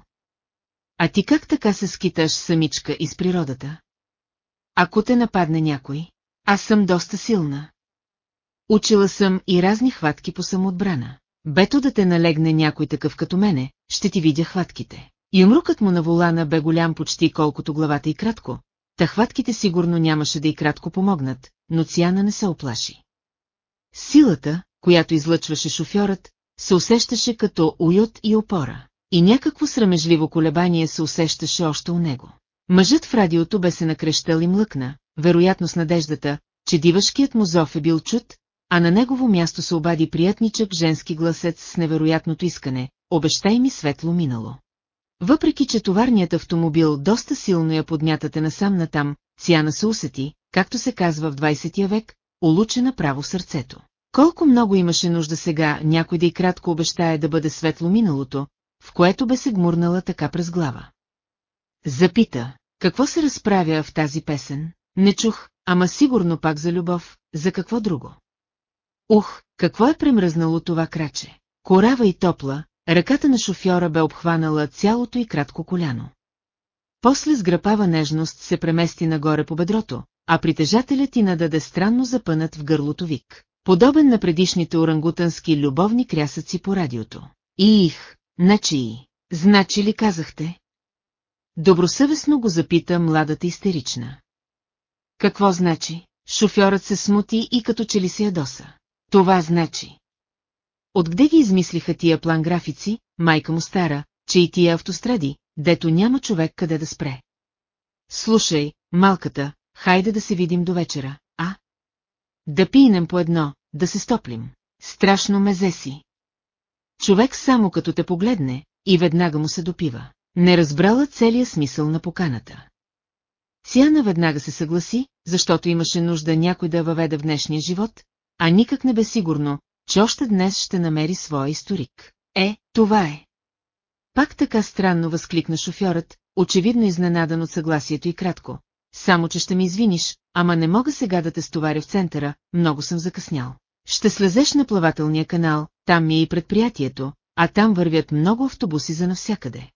А ти как така се скиташ самичка из природата? Ако те нападне някой, аз съм доста силна. Учила съм и разни хватки по самоотбрана. Бето да те налегне някой такъв като мене, ще ти видя хватките. Юмрукът му на волана бе голям почти колкото главата и кратко, та хватките сигурно нямаше да и кратко помогнат, но Цяна не се оплаши. Силата, която излъчваше шофьорът, се усещаше като уют и опора, и някакво срамежливо колебание се усещаше още у него. Мъжът в радиото бе се накрещал и млъкна, вероятно с надеждата, че дивашкият му зов е бил чут, а на негово място се обади приятничък женски гласец с невероятното искане, обещай ми светло минало. Въпреки, че товарният автомобил доста силно я подмятате насам натам, Цяна се усети, както се казва в 20 век, улучена право сърцето. Колко много имаше нужда сега някой да и кратко обещае да бъде светло миналото, в което бе се гмурнала така през глава. Запита, какво се разправя в тази песен? Не чух, ама сигурно пак за любов, за какво друго. Ух, какво е премръзнало това краче? Корава и топла, ръката на шофьора бе обхванала цялото и кратко коляно. После с грапава нежност се премести нагоре по бедрото, а притежателят и нададе странно запънат в гърлото вик, подобен на предишните орангутански любовни крясъци по радиото. И их, значи и, значи ли казахте? Добросъвестно го запита младата истерична. Какво значи? Шофьорът се смути и като че ли се ядоса. Това значи. Откъде ги измислиха тия план графици, майка му стара, че и тия автостради, дето няма човек къде да спре. Слушай, малката, хайде да се видим до вечера? Да пинем по едно, да се стоплим. Страшно мезе си. Човек само като те погледне, и веднага му се допива. Не разбрала целия смисъл на поканата. Сяна веднага се съгласи, защото имаше нужда някой да въведе в днешния живот, а никак не бе сигурно, че още днес ще намери своя историк. Е, това е. Пак така странно възкликна шофьорът, очевидно изненадан от съгласието и кратко. Само, че ще ми извиниш, ама не мога сега да те стоваря в центъра, много съм закъснял. Ще слезеш на плавателния канал, там ми е и предприятието, а там вървят много автобуси за навсякъде.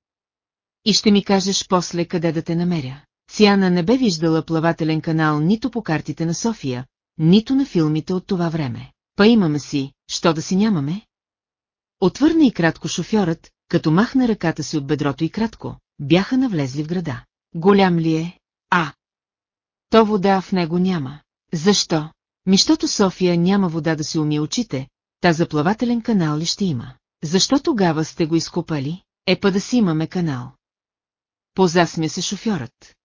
И ще ми кажеш после къде да те намеря. Сиана не бе виждала плавателен канал нито по картите на София, нито на филмите от това време. Па имаме си, що да си нямаме? Отвърна и кратко шофьорът, като махна ръката си от бедрото и кратко, бяха навлезли в града. Голям ли е? А. То вода в него няма. Защо? Мищото София няма вода да си умие очите, та за плавателен канал ли ще има? Защо тогава сте го изкопали? Е па да си имаме канал. Позасмя се шофьорът.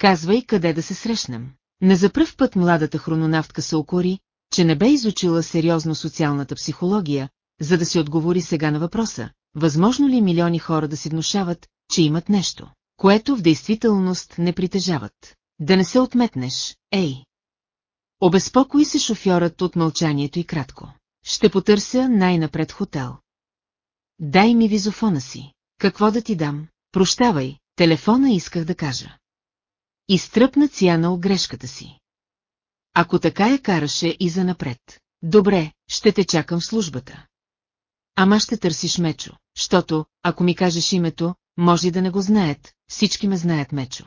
Казвай къде да се срещнем. Не за пръв път младата хрононавтка се окори, че не бе изучила сериозно социалната психология, за да си отговори сега на въпроса, възможно ли милиони хора да си внушават, че имат нещо, което в действителност не притежават. Да не се отметнеш, ей! Обезпокои се шофьорът от мълчанието и кратко. Ще потърся най-напред хотел. Дай ми визофона си. Какво да ти дам? Прощавай, телефона исках да кажа. Изтръпна Цяна от грешката си. Ако така я караше и за напред. Добре, ще те чакам в службата. Ама ще търсиш Мечо, защото, ако ми кажеш името, може да не го знаят, всички ме знаят Мечо.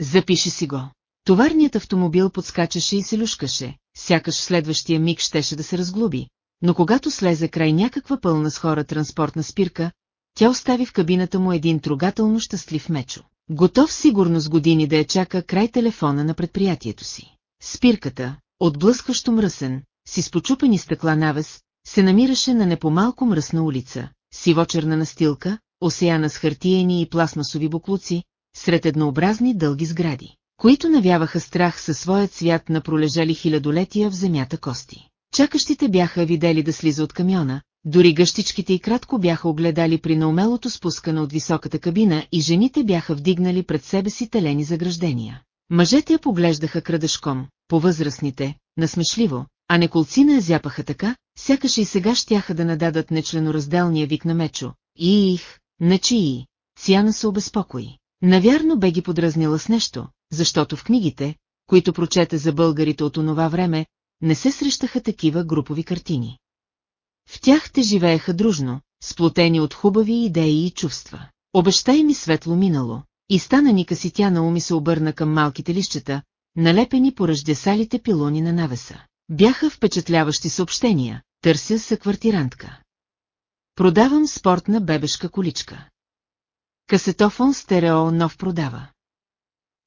Запиши си го. Товарният автомобил подскачаше и се люшкаше, сякаш следващия миг щеше да се разглуби, но когато слезе край някаква пълна с хора транспортна спирка, тя остави в кабината му един трогателно щастлив мечо. Готов сигурно с години да я чака край телефона на предприятието си. Спирката, отблъскващо мръсен, с изпочупени стъкла навес, се намираше на непомалко мръсна улица, сивочерна настилка, осеяна с хартиени и пластмасови буклуци, сред еднообразни дълги сгради, които навяваха страх със своя цвят на пролежали хилядолетия в земята кости. Чакащите бяха видели да слиза от камиона, дори гъщичките и кратко бяха огледали при наумелото спускане от високата кабина и жените бяха вдигнали пред себе си телени заграждения. Мъжете я поглеждаха крадешком, по-възрастните, насмешливо, а неколцина я зяпаха така, сякаш и сега щяха да нададат нечленоразделния вик на мечо. И их, на чии, Цяна се обезпокои. Навярно бе ги подразнила с нещо, защото в книгите, които прочете за българите от онова време, не се срещаха такива групови картини. В тях те живееха дружно, сплотени от хубави идеи и чувства. Обещай ми светло минало, и стана Ника си тя на уми се обърна към малките лищета, налепени по ръждесалите пилони на навеса. Бяха впечатляващи съобщения, търся се квартирантка. Продавам спортна бебешка количка. Касетофон стерео нов продава.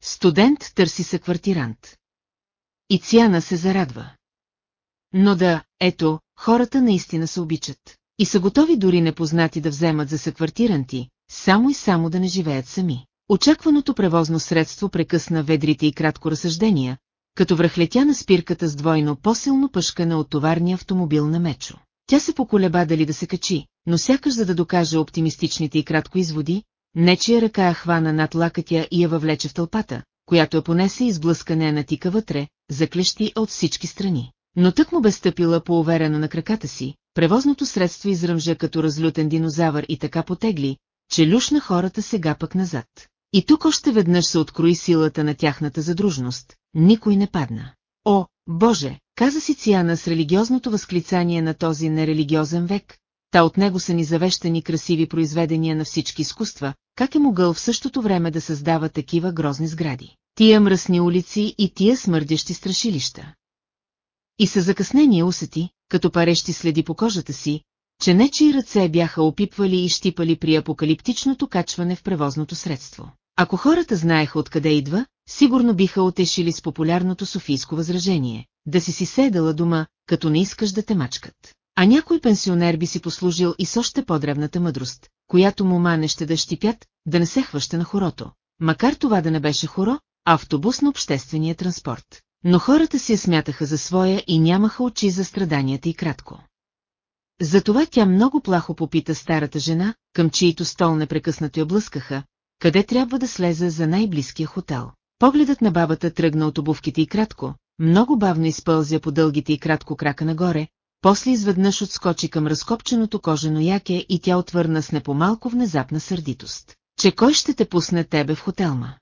Студент търси се квартирант. И Цяна се зарадва. Но да, ето, хората наистина се обичат. И са готови дори непознати да вземат за съквартиранти, само и само да не живеят сами. Очакваното превозно средство прекъсна ведрите и кратко разсъждения, като връхлетя на спирката с двойно по-силно пъшкане от товарния автомобил на Мечо. Тя се поколеба дали да се качи, но сякаш за да докаже оптимистичните и кратко изводи, нечия ръка я хвана над лакътя и я въвлече в тълпата, която я понесе изблъскане на тика вътре, заклещи от всички страни. Но тък му бе стъпила по-уверено на краката си, превозното средство изръмжа като разлютен динозавър и така потегли, че люшна хората сега пък назад. И тук още веднъж се открои силата на тяхната задружност, никой не падна. О, Боже, каза си Циана с религиозното възклицание на този нерелигиозен век, та от него са ни завещани красиви произведения на всички изкуства, как е могъл в същото време да създава такива грозни сгради. Тия мръсни улици и тия смърдящи страшилища. И със закъснение усети, като парещи следи по кожата си, че нечи ръце бяха опипвали и щипали при апокалиптичното качване в превозното средство. Ако хората знаеха откъде идва, сигурно биха отешили с популярното софийско възражение, да си си седала дома, като не искаш да те мачкат. А някой пенсионер би си послужил и с още по-древната мъдрост, която му мане ще да щипят, да не се хваща на хорото. Макар това да не беше хоро, автобус на обществения транспорт. Но хората си я смятаха за своя и нямаха очи за страданията и кратко. Затова тя много плахо попита старата жена, към чието стол непрекъснато я блъскаха, къде трябва да слезе за най-близкия хотел. Погледът на бабата тръгна от обувките и кратко, много бавно изпълзя по дългите и кратко крака нагоре, после изведнъж отскочи към разкопченото кожено яке и тя отвърна с непомалко внезапна сърдитост. Че кой ще те пусне тебе в хотелма?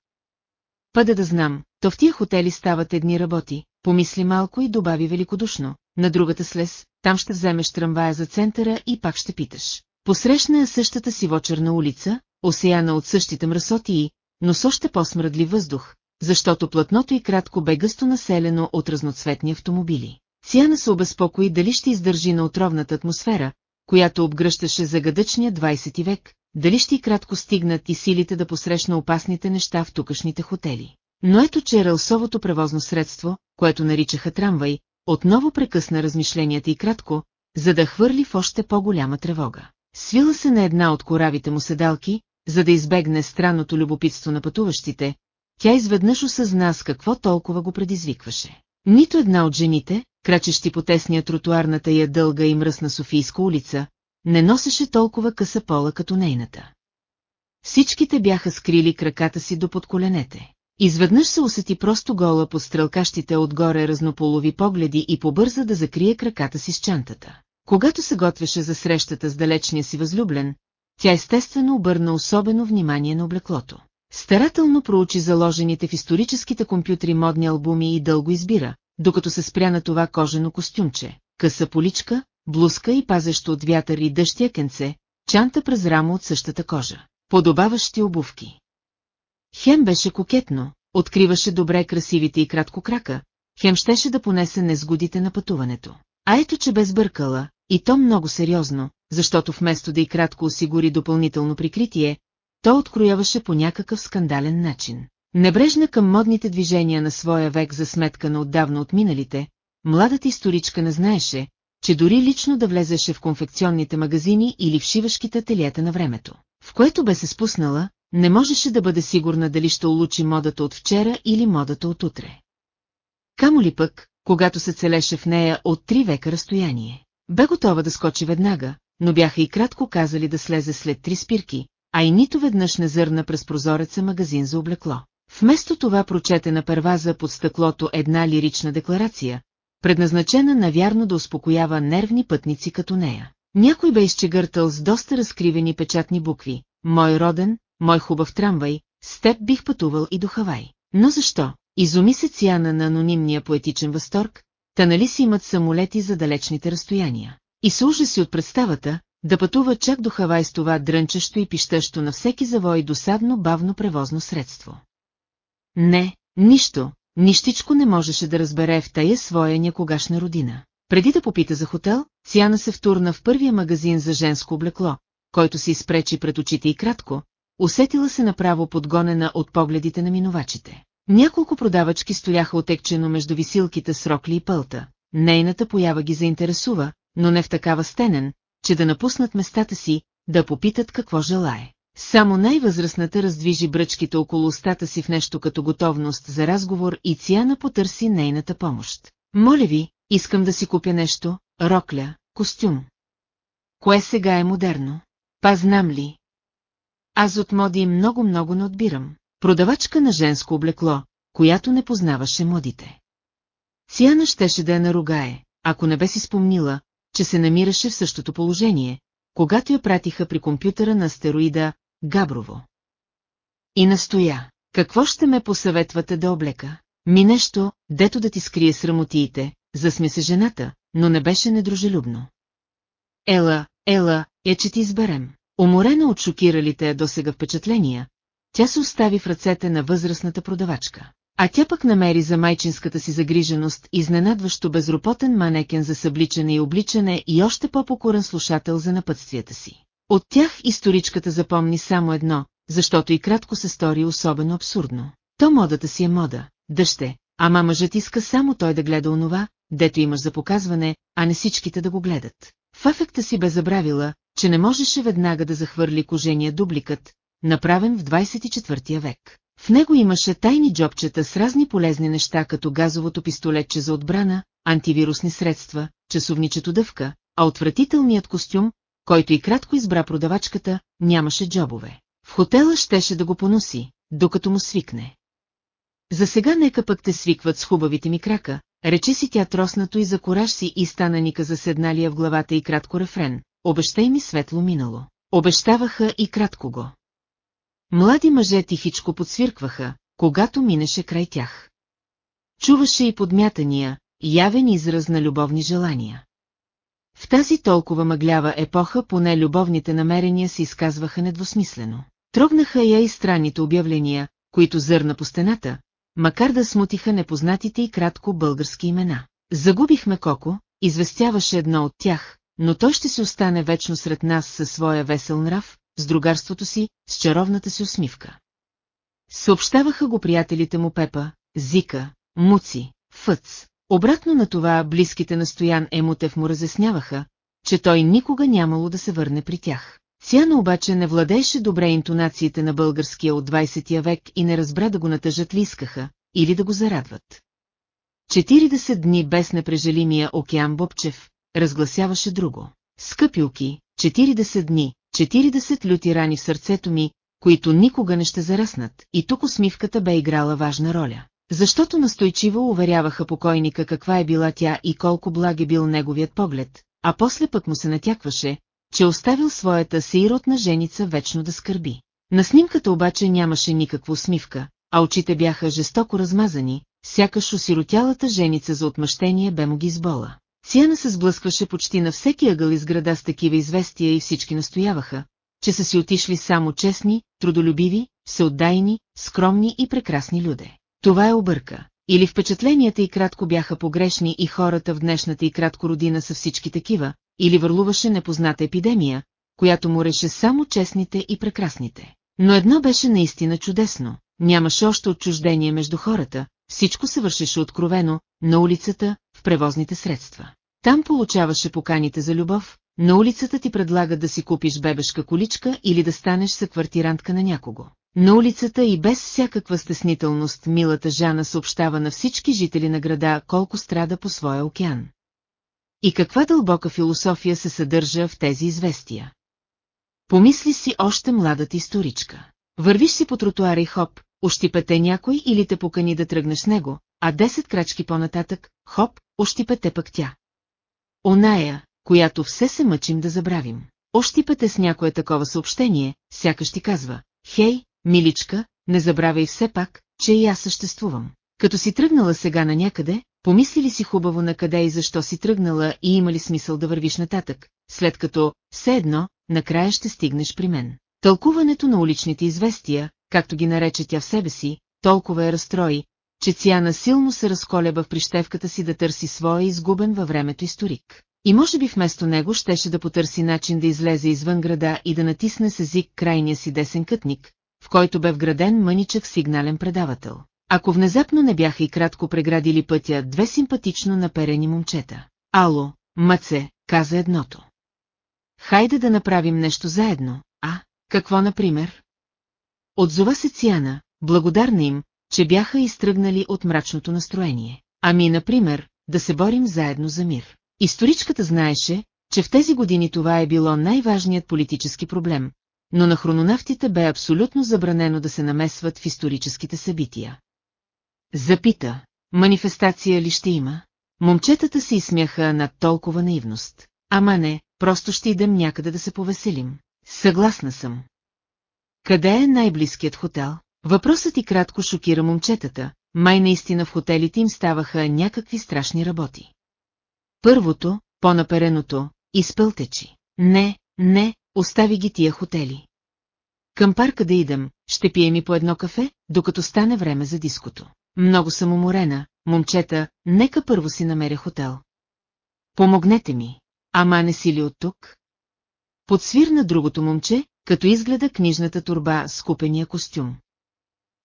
Пъде да знам, то в тия хотели стават едни работи, помисли малко и добави великодушно. На другата слез, там ще вземеш трамвая за центъра и пак ще питаш. Посрещна я същата сивочерна улица, осеяна от същите мръсотии, но с още по-смръдли въздух, защото платното и кратко бе гъсто населено от разноцветни автомобили. Сяна се обезпокои дали ще издържи на отровната атмосфера, която обгръщаше загадъчния 20 век, дали ще и кратко стигнат и силите да посрещна опасните неща в тукашните хотели. Но ето че релсовото превозно средство, което наричаха трамвай, отново прекъсна размишленията и кратко, за да хвърли в още по-голяма тревога. Свила се на една от коравите му седалки, за да избегне странното любопитство на пътуващите, тя изведнъж осъзна с какво толкова го предизвикваше. Нито една от жените, крачещи по тесния тротуар на тая дълга и мръсна Софийска улица, не носеше толкова къса пола като нейната. Всичките бяха скрили краката си до под коленете. Изведнъж се усети просто гола под стрелкащите отгоре разнополови погледи и побърза да закрие краката си с чантата. Когато се готвеше за срещата с далечния си възлюблен, тя естествено обърна особено внимание на облеклото. Старателно проучи заложените в историческите компютри модни албуми и дълго избира, докато се спря на това кожено костюмче, къса поличка, блузка и пазещо от вятър и дъщия кенце, чанта през рамо от същата кожа, подобаващи обувки. Хем беше кокетно, откриваше добре красивите и кратко крака, хем щеше да понесе незгодите на пътуването. А ето че бе сбъркала, и то много сериозно, защото вместо да и кратко осигури допълнително прикритие, то открояваше по някакъв скандален начин. Небрежна към модните движения на своя век за сметка на отдавна отминалите, младата историчка не знаеше, че дори лично да влезеше в конфекционните магазини или в шивашките ателиета на времето, в което бе се спуснала, не можеше да бъде сигурна дали ще улучи модата от вчера или модата от утре. Камо ли пък, когато се целеше в нея от три века разстояние. Бе готова да скочи веднага, но бяха и кратко казали да слезе след три спирки, а и нито веднъж не зърна през прозореца магазин за облекло. Вместо това прочете на перваза под стъклото една лирична декларация, предназначена навярно да успокоява нервни пътници като нея. Някой бе изчегъртал с доста разкривени печатни букви. Мой роден, мой хубав трамвай, с теб бих пътувал и до Хавай. Но защо? Изуми се Цяна на анонимния поетичен възторг, та нали си имат самолети за далечните разстояния. И се ужаси от представата, да пътува чак до Хавай с това дрънчещо и пищащо на всеки завой досадно бавно превозно средство. Не, нищо, нищичко не можеше да разбере в тая своя някогашна родина. Преди да попита за хотел, Цяна се втурна в първия магазин за женско облекло, който се изпречи пред очите и кратко, усетила се направо подгонена от погледите на минувачите. Няколко продавачки стояха отекчено между висилките с рокли и пълта. Нейната поява ги заинтересува, но не в такава стенен, че да напуснат местата си, да попитат какво желае. Само най-възрастната раздвижи бръчките около устата си в нещо като готовност за разговор и Циана потърси нейната помощ. Моля ви, искам да си купя нещо, рокля, костюм. Кое сега е модерно? Па знам ли? Аз от моди много-много не отбирам. Продавачка на женско облекло, която не познаваше модите. Циана щеше да я наругае, ако не бе си спомнила, че се намираше в същото положение, когато я пратиха при компютъра на астероида Габрово. И настоя, какво ще ме посъветвате да облека? Ми нещо, дето да ти скрие срамотиите, засмя се жената, но не беше недружелюбно. Ела, ела, е, че ти изберем. Уморена от шокиралите досега впечатления, тя се остави в ръцете на възрастната продавачка. А тя пък намери за майчинската си загриженост изненадващо безропотен манекен за събличане и обличане и още по-покорен слушател за напътствията си. От тях историчката запомни само едно, защото и кратко се стори особено абсурдно. То модата си е мода, дъще, ама мъжът иска само той да гледа онова, дето имаш за показване, а не всичките да го гледат. В афекта си бе забравила, че не можеше веднага да захвърли кожения дубликът, направен в 24 век. В него имаше тайни джобчета с разни полезни неща, като газовото пистолетче за отбрана, антивирусни средства, часовничето дъвка, а отвратителният костюм, който и кратко избра продавачката, нямаше джобове. В хотела щеше да го поноси, докато му свикне. За сега нека пък те свикват с хубавите ми крака, рече си тя троснато и за кораж си и стана ника заседналия в главата и кратко рефрен. Обещай ми светло минало. Обещаваха и кратко го. Млади мъже тихичко подсвиркваха, когато минеше край тях. Чуваше и подмятания, явен израз на любовни желания. В тази толкова мъглява епоха поне любовните намерения се изказваха недвусмислено. Трогнаха я и странните обявления, които зърна по стената, макар да смутиха непознатите и кратко български имена. Загубихме Коко, известяваше едно от тях, но той ще си остане вечно сред нас със своя весел нрав, с другарството си, с чаровната си усмивка. Съобщаваха го приятелите му Пепа, Зика, Муци, Фъц. Обратно на това близките на Стоян Емотев му разясняваха, че той никога нямало да се върне при тях. Сяна обаче не владееше добре интонациите на българския от 20 век и не разбра да го натъжат ли искаха, или да го зарадват. 40 дни без непрежелимия океан Бобчев разгласяваше друго. Скъпилки, 40 дни, 40 люти рани в сърцето ми, които никога не ще зараснат, и тук усмивката бе играла важна роля. Защото настойчиво уверяваха покойника каква е била тя и колко благ е бил неговият поглед, а после пък му се натякваше, че оставил своята сиротна женица вечно да скърби. На снимката обаче нямаше никаква усмивка, а очите бяха жестоко размазани, сякаш осиротялата женица за отмъщение бе му ги избола. Циана се сблъскваше почти на всеки ъгъл из града с такива известия и всички настояваха, че са си отишли само честни, трудолюбиви, всеотдайни, скромни и прекрасни люде. Това е обърка. Или впечатленията и кратко бяха погрешни и хората в днешната и кратко родина са всички такива, или върлуваше непозната епидемия, която му реше само честните и прекрасните. Но едно беше наистина чудесно, нямаше още отчуждение между хората, всичко се вършеше откровено, на улицата, в превозните средства. Там получаваше поканите за любов, на улицата ти предлагат да си купиш бебешка количка или да станеш съквартирантка на някого. На улицата и без всякаква стеснителност милата Жана съобщава на всички жители на града колко страда по своя океан. И каква дълбока философия се съдържа в тези известия. Помисли си още младата историчка. Вървиш си по тротуара и хоп, ощипете някой или те покани да тръгнеш с него, а 10 крачки по-нататък, хоп, ощипете пък тя. Оная, която все се мъчим да забравим. Ощипете с някое такова съобщение, сякаш ти казва, хей, миличка, не забравяй все пак, че и аз съществувам. Като си тръгнала сега на някъде, помисли ли си хубаво на къде и защо си тръгнала и има ли смисъл да вървиш нататък, след като, все едно, накрая ще стигнеш при мен. Тълкуването на уличните известия, както ги нарече тя в себе си, толкова я разстрои, че Циана силно се разколеба в прищевката си да търси своя изгубен във времето историк. И може би вместо него щеше да потърси начин да излезе извън града и да натисне с език крайния си десен кътник, в който бе вграден мъничък сигнален предавател. Ако внезапно не бяха и кратко преградили пътя две симпатично наперени момчета. Ало, мъце, каза едното. Хайде да направим нещо заедно, а? Какво, например? Отзова се Циана, благодарна им, че бяха изтръгнали от мрачното настроение. Ами, например, да се борим заедно за мир. Историчката знаеше, че в тези години това е било най-важният политически проблем, но на хрононавтите бе абсолютно забранено да се намесват в историческите събития. Запита, манифестация ли ще има? Момчетата се изсмяха над толкова наивност. Ама не, просто ще идем някъде да се повеселим. Съгласна съм. Къде е най-близкият хотел? Въпросът и кратко шокира момчетата, май наистина в хотелите им ставаха някакви страшни работи. Първото, по-напереното, изпълтечи. Не, не, остави ги тия хотели. Към парка да идем, ще пием и по едно кафе, докато стане време за диското. Много съм уморена, момчета, нека първо си намеря хотел. Помогнете ми. Ама не си ли от тук? Подсвирна другото момче, като изгледа книжната турба с купения костюм.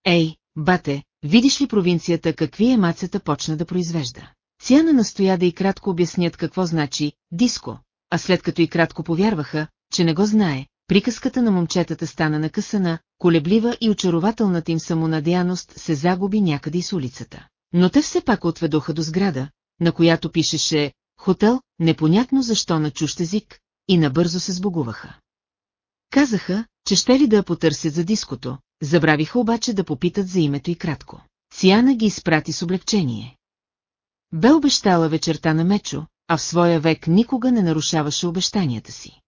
Ей, бате, видиш ли провинцията какви емацията почна да произвежда? Циана настоя да и кратко обяснят какво значи «диско», а след като и кратко повярваха, че не го знае, приказката на момчетата стана накъсана, колеблива и очарователната им самонадяност се загуби някъде из улицата. Но те все пак отведоха до сграда, на която пишеше «Хотел», непонятно защо на чущ език, и набързо се сбогуваха. Казаха, че ще ли да я потърсят за диското, забравиха обаче да попитат за името и кратко. Циана ги изпрати с облегчение. Бе обещала вечерта на Мечо, а в своя век никога не нарушаваше обещанията си.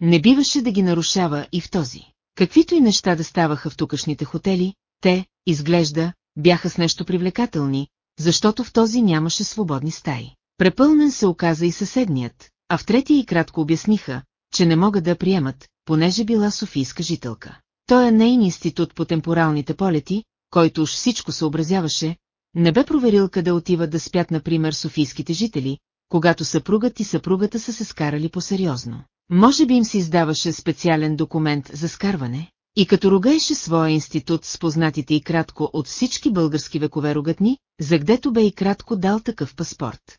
Не биваше да ги нарушава и в този. Каквито и неща да ставаха в тукашните хотели, те, изглежда, бяха с нещо привлекателни, защото в този нямаше свободни стаи. Препълнен се оказа и съседният, а в третия и кратко обясниха, че не могат да приемат, понеже била софийска жителка. Той е нейн институт по темпоралните полети, който уж всичко съобразяваше, не бе проверил къде отиват да спят, например, софийските жители, когато съпругът и съпругата са се скарали по-сериозно. Може би им се издаваше специален документ за скарване, и като ругаеше своя институт с познатите и кратко от всички български векове рогатни, за гдето бе и кратко дал такъв паспорт.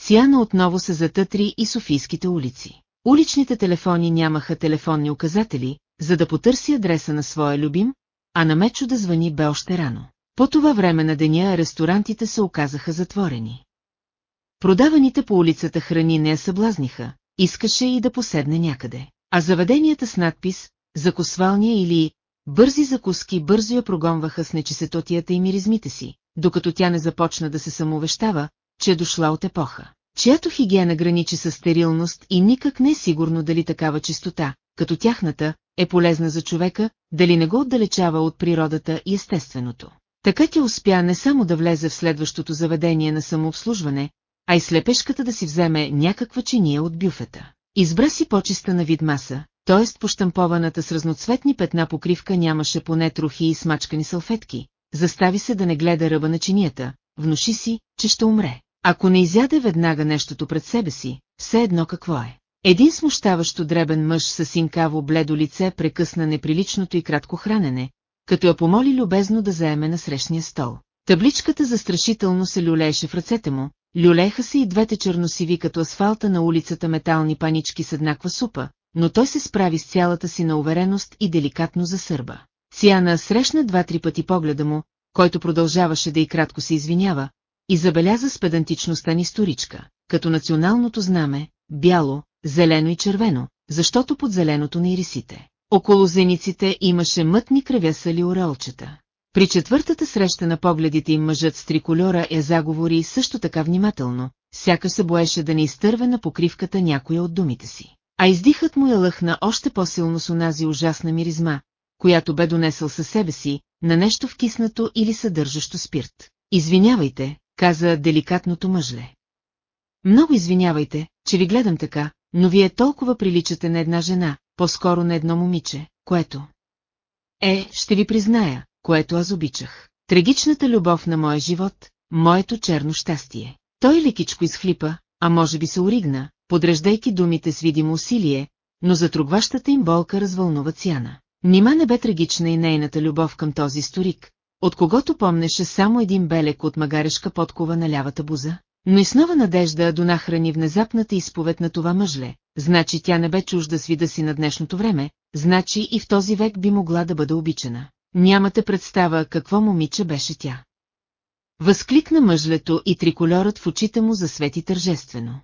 Сяна отново се затътри и Софийските улици. Уличните телефони нямаха телефонни указатели, за да потърси адреса на своя любим, а на Мечо да звъни бе още рано. По това време на деня ресторантите се оказаха затворени. Продаваните по улицата храни не я съблазниха, искаше и да поседне някъде. А заведенията с надпис «Закосвалния» или «Бързи закуски» бързо я прогонваха с нечисетотията и миризмите си, докато тя не започна да се самовещава, че е дошла от епоха, чиято хигиена граничи с стерилност и никак не е сигурно дали такава чистота, като тяхната, е полезна за човека, дали не го отдалечава от природата и естественото. Така тя успя не само да влезе в следващото заведение на самообслужване, а и слепешката да си вземе някаква чиния от бюфета. Избра си почиста на вид маса, т.е. пощампованата с разноцветни петна покривка нямаше поне трохи и смачкани салфетки, застави се да не гледа ръба на чинията, внуши си, че ще умре. Ако не изяде веднага нещото пред себе си, все едно какво е. Един смущаващо дребен мъж с синкаво бледо лице прекъсна неприличното и кратко хранене, като я помоли любезно да заеме на срещния стол. Табличката застрашително се люлееше в ръцете му, люлееха се и двете черносиви като асфалта на улицата метални панички с еднаква супа, но той се справи с цялата си на увереност и деликатно засърба. Циана срещна два-три пъти погледа му, който продължаваше да и кратко се извинява, и забеляза с педантичността ни сторичка, като националното знаме, бяло, зелено и червено, защото под зеленото на ирисите. Около зениците имаше мътни кръвясали ореолчета. При четвъртата среща на погледите им мъжът с триколора я заговори също така внимателно, сякаш се боеше да не изтърве на покривката някоя от думите си. А издихът му я лъхна още по-силно с онази ужасна миризма, която бе донесъл със себе си, на нещо вкиснато или съдържащо спирт. Извинявайте, каза деликатното мъжле. Много извинявайте, че ви гледам така, но вие толкова приличате на една жена, по-скоро на едно момиче, което... Е, ще ви призная, което аз обичах. Трагичната любов на моя живот, моето черно щастие. Той лекичко изхлипа, а може би се оригна, подреждайки думите с видимо усилие, но затрубващата им болка развълнува Цяна. Нима не бе трагична и нейната любов към този историк, от когото помнеше само един белек от магарешка подкова на лявата буза, но и с нова надежда до нахрани внезапната изповед на това мъжле, значи тя не бе чужда с вида си на днешното време, значи и в този век би могла да бъде обичана. Нямате представа какво момиче беше тя. Възкликна мъжлето и триколорът в очите му засвети тържествено.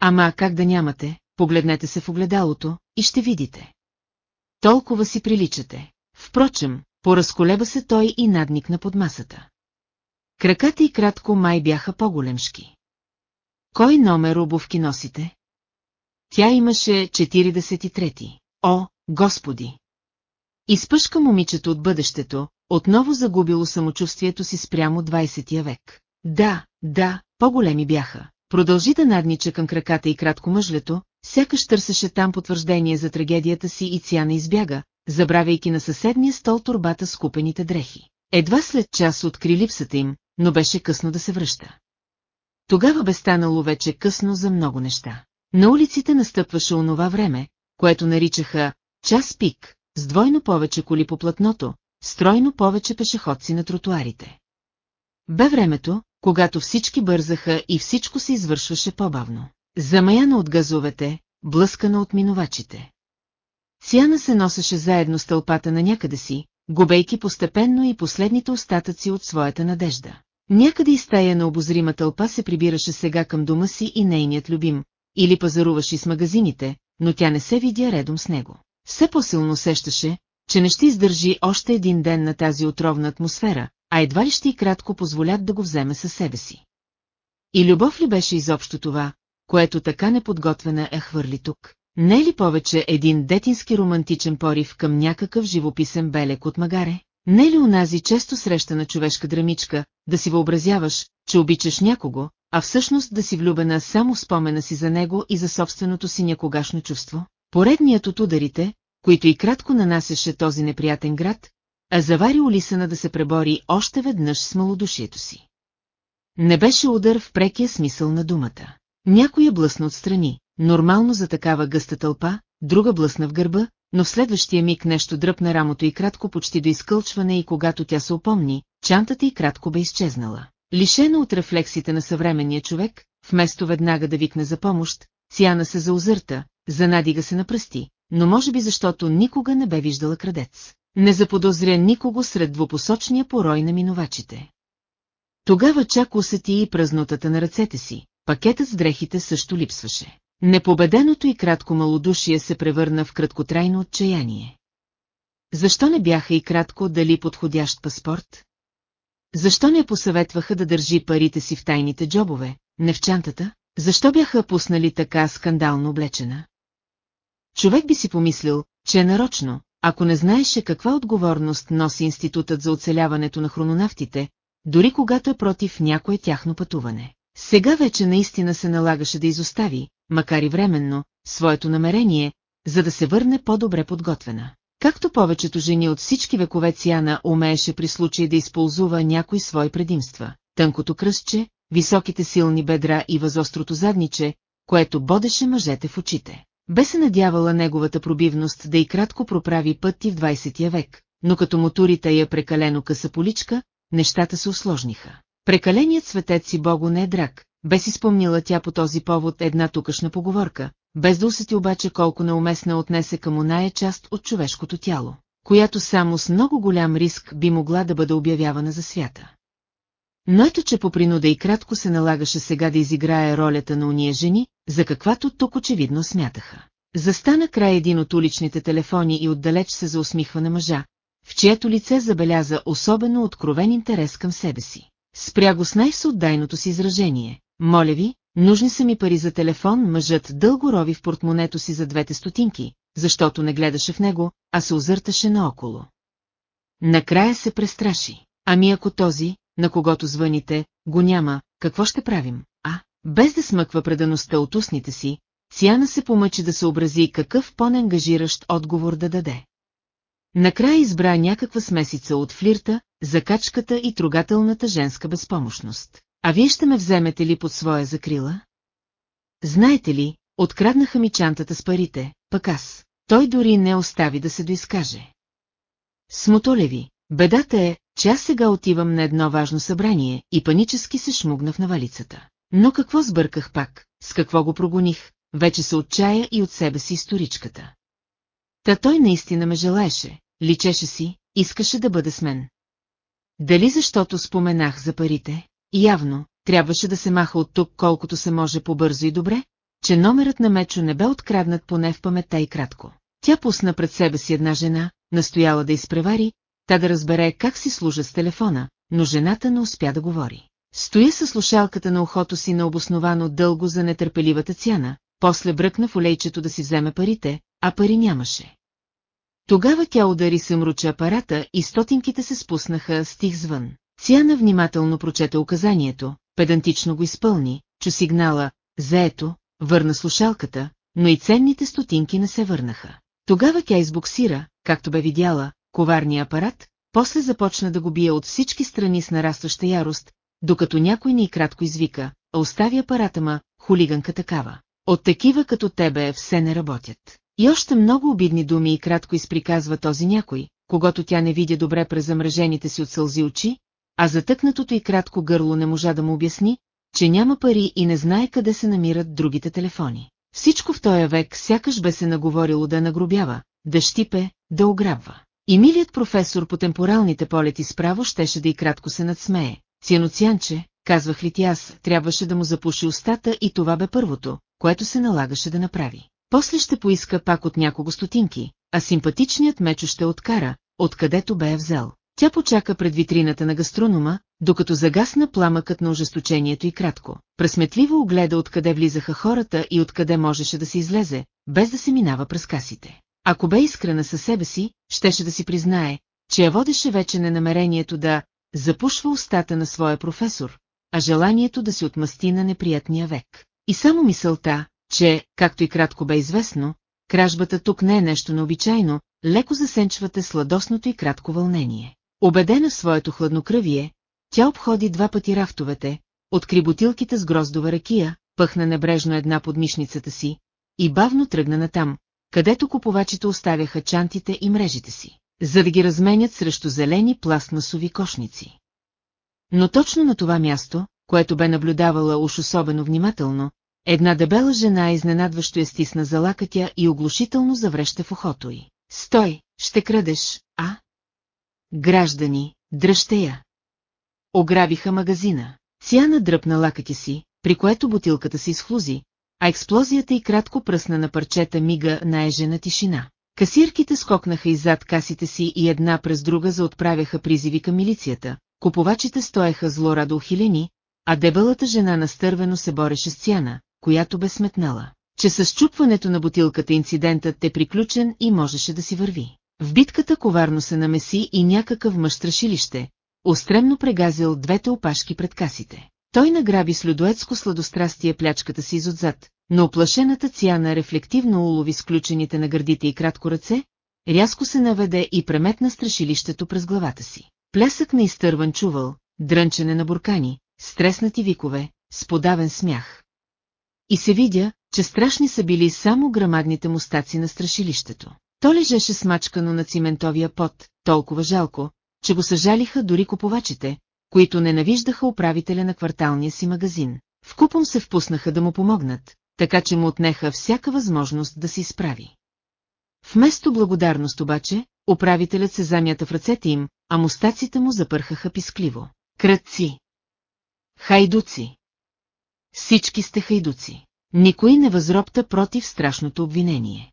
Ама как да нямате, погледнете се в огледалото и ще видите. Толкова си приличате. Впрочем, поразколеба се той и надникна под масата. Краката и кратко май бяха по-големшки. Кой номер обувки носите? Тя имаше 43-ти. О, господи! Изпъшка момичето от бъдещето, отново загубило самочувствието си спрямо 20 век. Да, да, по-големи бяха. Продължи да наднича към краката и кратко мъжлето, сякаш търсеше там потвърждение за трагедията си и цяна избяга, забравяйки на съседния стол турбата с купените дрехи. Едва след час откри липсата им, но беше късно да се връща. Тогава бе станало вече късно за много неща. На улиците настъпваше онова време, което наричаха «час пик», с двойно повече коли по платното, стройно повече пешеходци на тротуарите. Бе времето, когато всички бързаха и всичко се извършваше по-бавно. Замаяна от газовете, блъскана от минувачите. Сяна се носеше заедно с тълпата на някъде си, губейки постепенно и последните остатъци от своята надежда. Някъде и стая на обозрима тълпа се прибираше сега към дома си и нейният любим, или пазаруваше с магазините, но тя не се видя редом с него. Все по-силно усещаше, че не ще издържи още един ден на тази отровна атмосфера, а едва ли ще и кратко позволят да го вземе със себе си. И любов ли беше изобщо това, което така неподготвена е хвърли тук? Не е ли повече един детински романтичен порив към някакъв живописен белек от магаре? Не е ли унази често срещана човешка драмичка, да си въобразяваш, че обичаш някого, а всъщност да си влюбена само спомена си за него и за собственото си някогашно чувство? Поредният от ударите, които и кратко нанасяше този неприятен град, а завари Улисана да се пребори още веднъж с малодушието си. Не беше удар в прекия смисъл на думата. Някой я блъсна отстрани, нормално за такава гъста тълпа, друга блъсна в гърба, но в следващия миг нещо дръпна рамото и кратко почти до изкълчване и когато тя се опомни, чантата и кратко бе изчезнала. Лишена от рефлексите на съвременния човек, вместо веднага да викне за помощ, Сяна се заозърта, занадига се на пръсти, но може би защото никога не бе виждала крадец. Не заподозря никого сред двупосочния порой на минувачите. Тогава чак усети и празнотата на ръцете си, пакетът с дрехите също липсваше. Непобеденото и кратко малодушие се превърна в краткотрайно отчаяние. Защо не бяха и кратко дали подходящ паспорт? Защо не посъветваха да държи парите си в тайните джобове, не в чантата? Защо бяха пуснали така скандално облечена? Човек би си помислил, че е нарочно, ако не знаеше каква отговорност носи Институтът за оцеляването на хрононавтите, дори когато е против някое тяхно пътуване. Сега вече наистина се налагаше да изостави, макар и временно, своето намерение, за да се върне по-добре подготвена. Както повечето жени от всички векове Циана умееше при случай да използва някои свои предимства. Тънкото кръстче, високите силни бедра и възострото задниче, което бодеше мъжете в очите. Бе се надявала неговата пробивност да и кратко проправи пъти в 20 век, но като моторите я прекалено къса поличка, нещата се усложниха. Прекаленият светец си Богу не е драк, бе си спомнила тя по този повод една тукашна поговорка, без да усети обаче колко неуместна отнесе към оная част от човешкото тяло, която само с много голям риск би могла да бъде обявявана за свята. Но ето че по принуда и кратко се налагаше сега да изиграе ролята на уния жени, за каквато тук очевидно смятаха. Застана край един от уличните телефони и отдалеч се заусмихва на мъжа, в чието лице забеляза особено откровен интерес към себе си. Спря го с най-съотдайното си изражение. Моля ви, нужни са ми пари за телефон, мъжът дълго рови в портмонето си за двете стотинки, защото не гледаше в него, а се озърташе наоколо. Накрая се престраши. Ами ако този, на когото звъните, го няма, какво ще правим? Без да смъква предаността от устните си, Циана се помъчи да съобрази какъв по-неангажиращ отговор да даде. Накрая избра някаква смесица от флирта, закачката и трогателната женска безпомощност. А вие ще ме вземете ли под своя закрила? Знаете ли, откраднаха ми чантата с парите, пък аз. Той дори не остави да се доизкаже. Смотолеви, бедата е, че аз сега отивам на едно важно събрание и панически се шмугна в навалицата. Но какво сбърках пак, с какво го прогоних, вече се отчая и от себе си историчката. Та той наистина ме желаеше, личеше си, искаше да бъде с мен. Дали защото споменах за парите? Явно, трябваше да се маха от тук колкото се може по-бързо и добре, че номерът на Мечо не бе откраднат поне в паметта и кратко. Тя пусна пред себе си една жена, настояла да изпревари, та да разбере как си служа с телефона, но жената не успя да говори. Стоя със слушалката на ухото си необосновано дълго за нетърпеливата цяна, после бръкна в олейчето да си вземе парите, а пари нямаше. Тогава тя удари съмруча апарата и стотинките се спуснаха с тих звън. Цяна внимателно прочете указанието, педантично го изпълни, чу сигнала «Заето», върна слушалката, но и ценните стотинки не се върнаха. Тогава тя избуксира, както бе видяла, коварния апарат, после започна да го бие от всички страни с нарастваща ярост, докато някой ни кратко извика, а остави апарата ма, хулиганка такава. От такива като тебе все не работят. И още много обидни думи и кратко изприказва този някой, когато тя не видя добре през замрежените си от сълзи очи, а затъкнатото и кратко гърло не можа да му обясни, че няма пари и не знае къде се намират другите телефони. Всичко в този век сякаш бе се наговорило да нагробява, да щипе, да ограбва. И милият професор по темпоралните полети справо щеше да и кратко се надсмее. Цианоцианче, казвах ли ти аз, трябваше да му запуши устата и това бе първото, което се налагаше да направи. После ще поиска пак от някого стотинки, а симпатичният мечо ще откара, откъдето бе е взел. Тя почака пред витрината на гастронома, докато загасна пламъкът на ожесточението и кратко. Пресметливо огледа откъде влизаха хората и откъде можеше да се излезе, без да се минава през касите. Ако бе искрена със себе си, щеше да си признае, че я водеше вече не намерението да запушва устата на своя професор, а желанието да се отмъсти на неприятния век. И само мисълта, че, както и кратко бе известно, кражбата тук не е нещо необичайно, леко засенчвате сладосното и кратко вълнение. Обедена в своето хладнокръвие, тя обходи два пъти рафтовете, откри бутилките с гроздова ракия, пъхна небрежно една под мишницата си и бавно тръгна натам, където купувачите оставяха чантите и мрежите си, за да ги разменят срещу зелени пластмасови кошници. Но точно на това място, което бе наблюдавала уж особено внимателно, една дебела жена изненадващо я стисна за лакътя и оглушително завреща в ухото й. Стой, ще крадеш, а? Граждани, дръжте я. Ограбиха магазина. Цяна дръпна лакътя си, при което бутилката се изхлузи, а експлозията и кратко пръсна на парчета мига на ежена тишина. Касирките скокнаха иззад касите си и една през друга заотправяха призиви към милицията, купувачите стоеха злорадо ухилени, а дебелата жена настървено се бореше с Цяна, която бе сметнала, че с чупването на бутилката инцидентът е приключен и можеше да си върви. В битката коварно се намеси и някакъв мъж страшилище, устремно прегазил двете опашки пред касите. Той награби с людоецко сладострастие плячката си изотзад, но оплашената цяна рефлективно улови сключените на гърдите и кратко ръце, рязко се наведе и преметна страшилището през главата си. Плясък на изтърван чувал, дрънчене на буркани, стреснати викове, сподавен смях. И се видя, че страшни са били само грамадните мустаци на страшилището. То лежеше смачкано на циментовия пот, толкова жалко, че го съжалиха дори купувачите, които ненавиждаха управителя на кварталния си магазин. Вкупом се впуснаха да му помогнат, така че му отнеха всяка възможност да се изправи. Вместо благодарност обаче, управителят се замята в ръцете им, а мустаците му запърхаха пискливо. Кръци! Хайдуци! Всички сте хайдуци. Никой не възробта против страшното обвинение.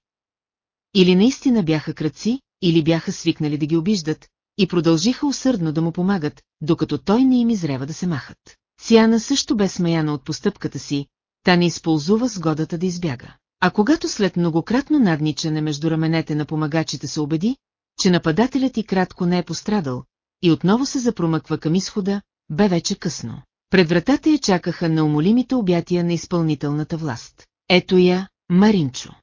Или наистина бяха кръци, или бяха свикнали да ги обиждат, и продължиха усърдно да му помагат, докато той не им изрева да се махат. Сиана също бе смаяна от постъпката си, та не използва сгодата да избяга. А когато след многократно надничане между раменете на помагачите се убеди, че нападателят и кратко не е пострадал, и отново се запромъква към изхода, бе вече късно. Пред вратата я чакаха на умолимите обятия на изпълнителната власт. Ето я, Маринчо.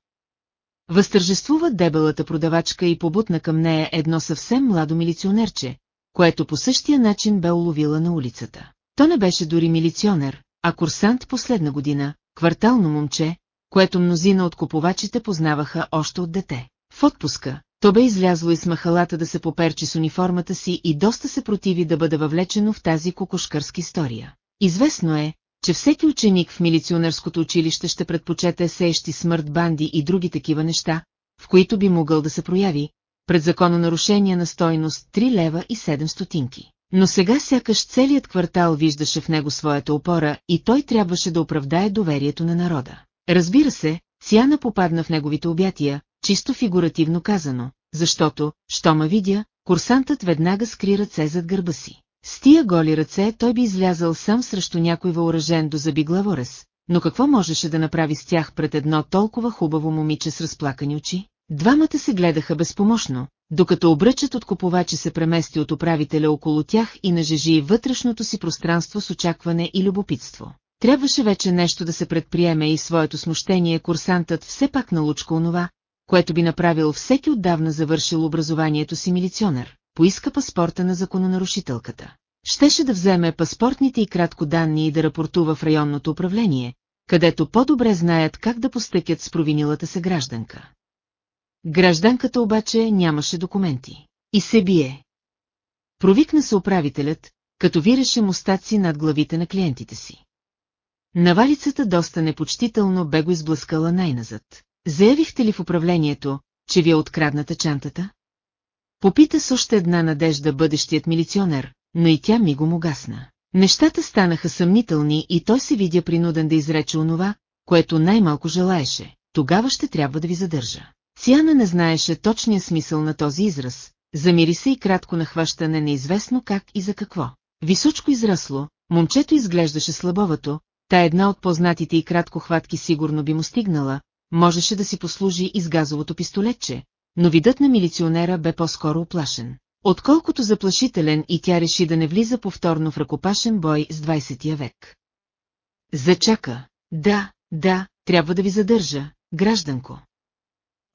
Възтържествува дебелата продавачка и побутна към нея едно съвсем младо милиционерче, което по същия начин бе уловила на улицата. То не беше дори милиционер, а курсант последна година, квартално момче, което мнозина от купувачите познаваха още от дете. В отпуска, то бе излязло из махалата да се поперчи с униформата си и доста се противи да бъде въвлечено в тази кокошкърска история. Известно е, че всеки ученик в милиционерското училище ще предпочете сеещи смърт банди и други такива неща, в които би могъл да се прояви, пред закононарушения на стойност 3 лева и 7 стотинки. Но сега сякаш целият квартал виждаше в него своята опора и той трябваше да оправдае доверието на народа. Разбира се, Сяна попадна в неговите обятия, чисто фигуративно казано, защото, що ма видя, курсантът веднага скри ръце зад гърба си. С тия голи ръце той би излязъл сам срещу някой въоръжен до заби главорез, но какво можеше да направи с тях пред едно толкова хубаво момиче с разплакани очи? Двамата се гледаха безпомощно, докато обръчът от купувачи се премести от управителя около тях и нажежи вътрешното си пространство с очакване и любопитство. Трябваше вече нещо да се предприеме и своето смущение курсантът все пак налучка онова, което би направил всеки отдавна завършил образованието си милиционер, поиска паспорта на закононарушителката. Щеше да вземе паспортните и кратко данни и да рапортува в районното управление, където по-добре знаят как да постъкят с провинилата се гражданка. Гражданката обаче нямаше документи. И се бие. Провикна се управителят, като виреше мустаци над главите на клиентите си. Навалицата доста непочтително бе го изблъскала най-назад. Заявихте ли в управлението, че ви е открадната чантата? Попита с още една надежда бъдещият милиционер, но и тя ми го му гасна. Нещата станаха съмнителни и той се видя принуден да изрече онова, което най-малко желаеше. Тогава ще трябва да ви задържа. Циана не знаеше точния смисъл на този израз, замири се и кратко нахващане неизвестно как и за какво. Височко израсло, момчето изглеждаше слабовато, та една от познатите и кратко хватки сигурно би му стигнала, можеше да си послужи и с газовото пистолетче, но видът на милиционера бе по-скоро оплашен. Отколкото заплашителен и тя реши да не влиза повторно в ръкопашен бой с 20 век. Зачака. Да, да, трябва да ви задържа, гражданко.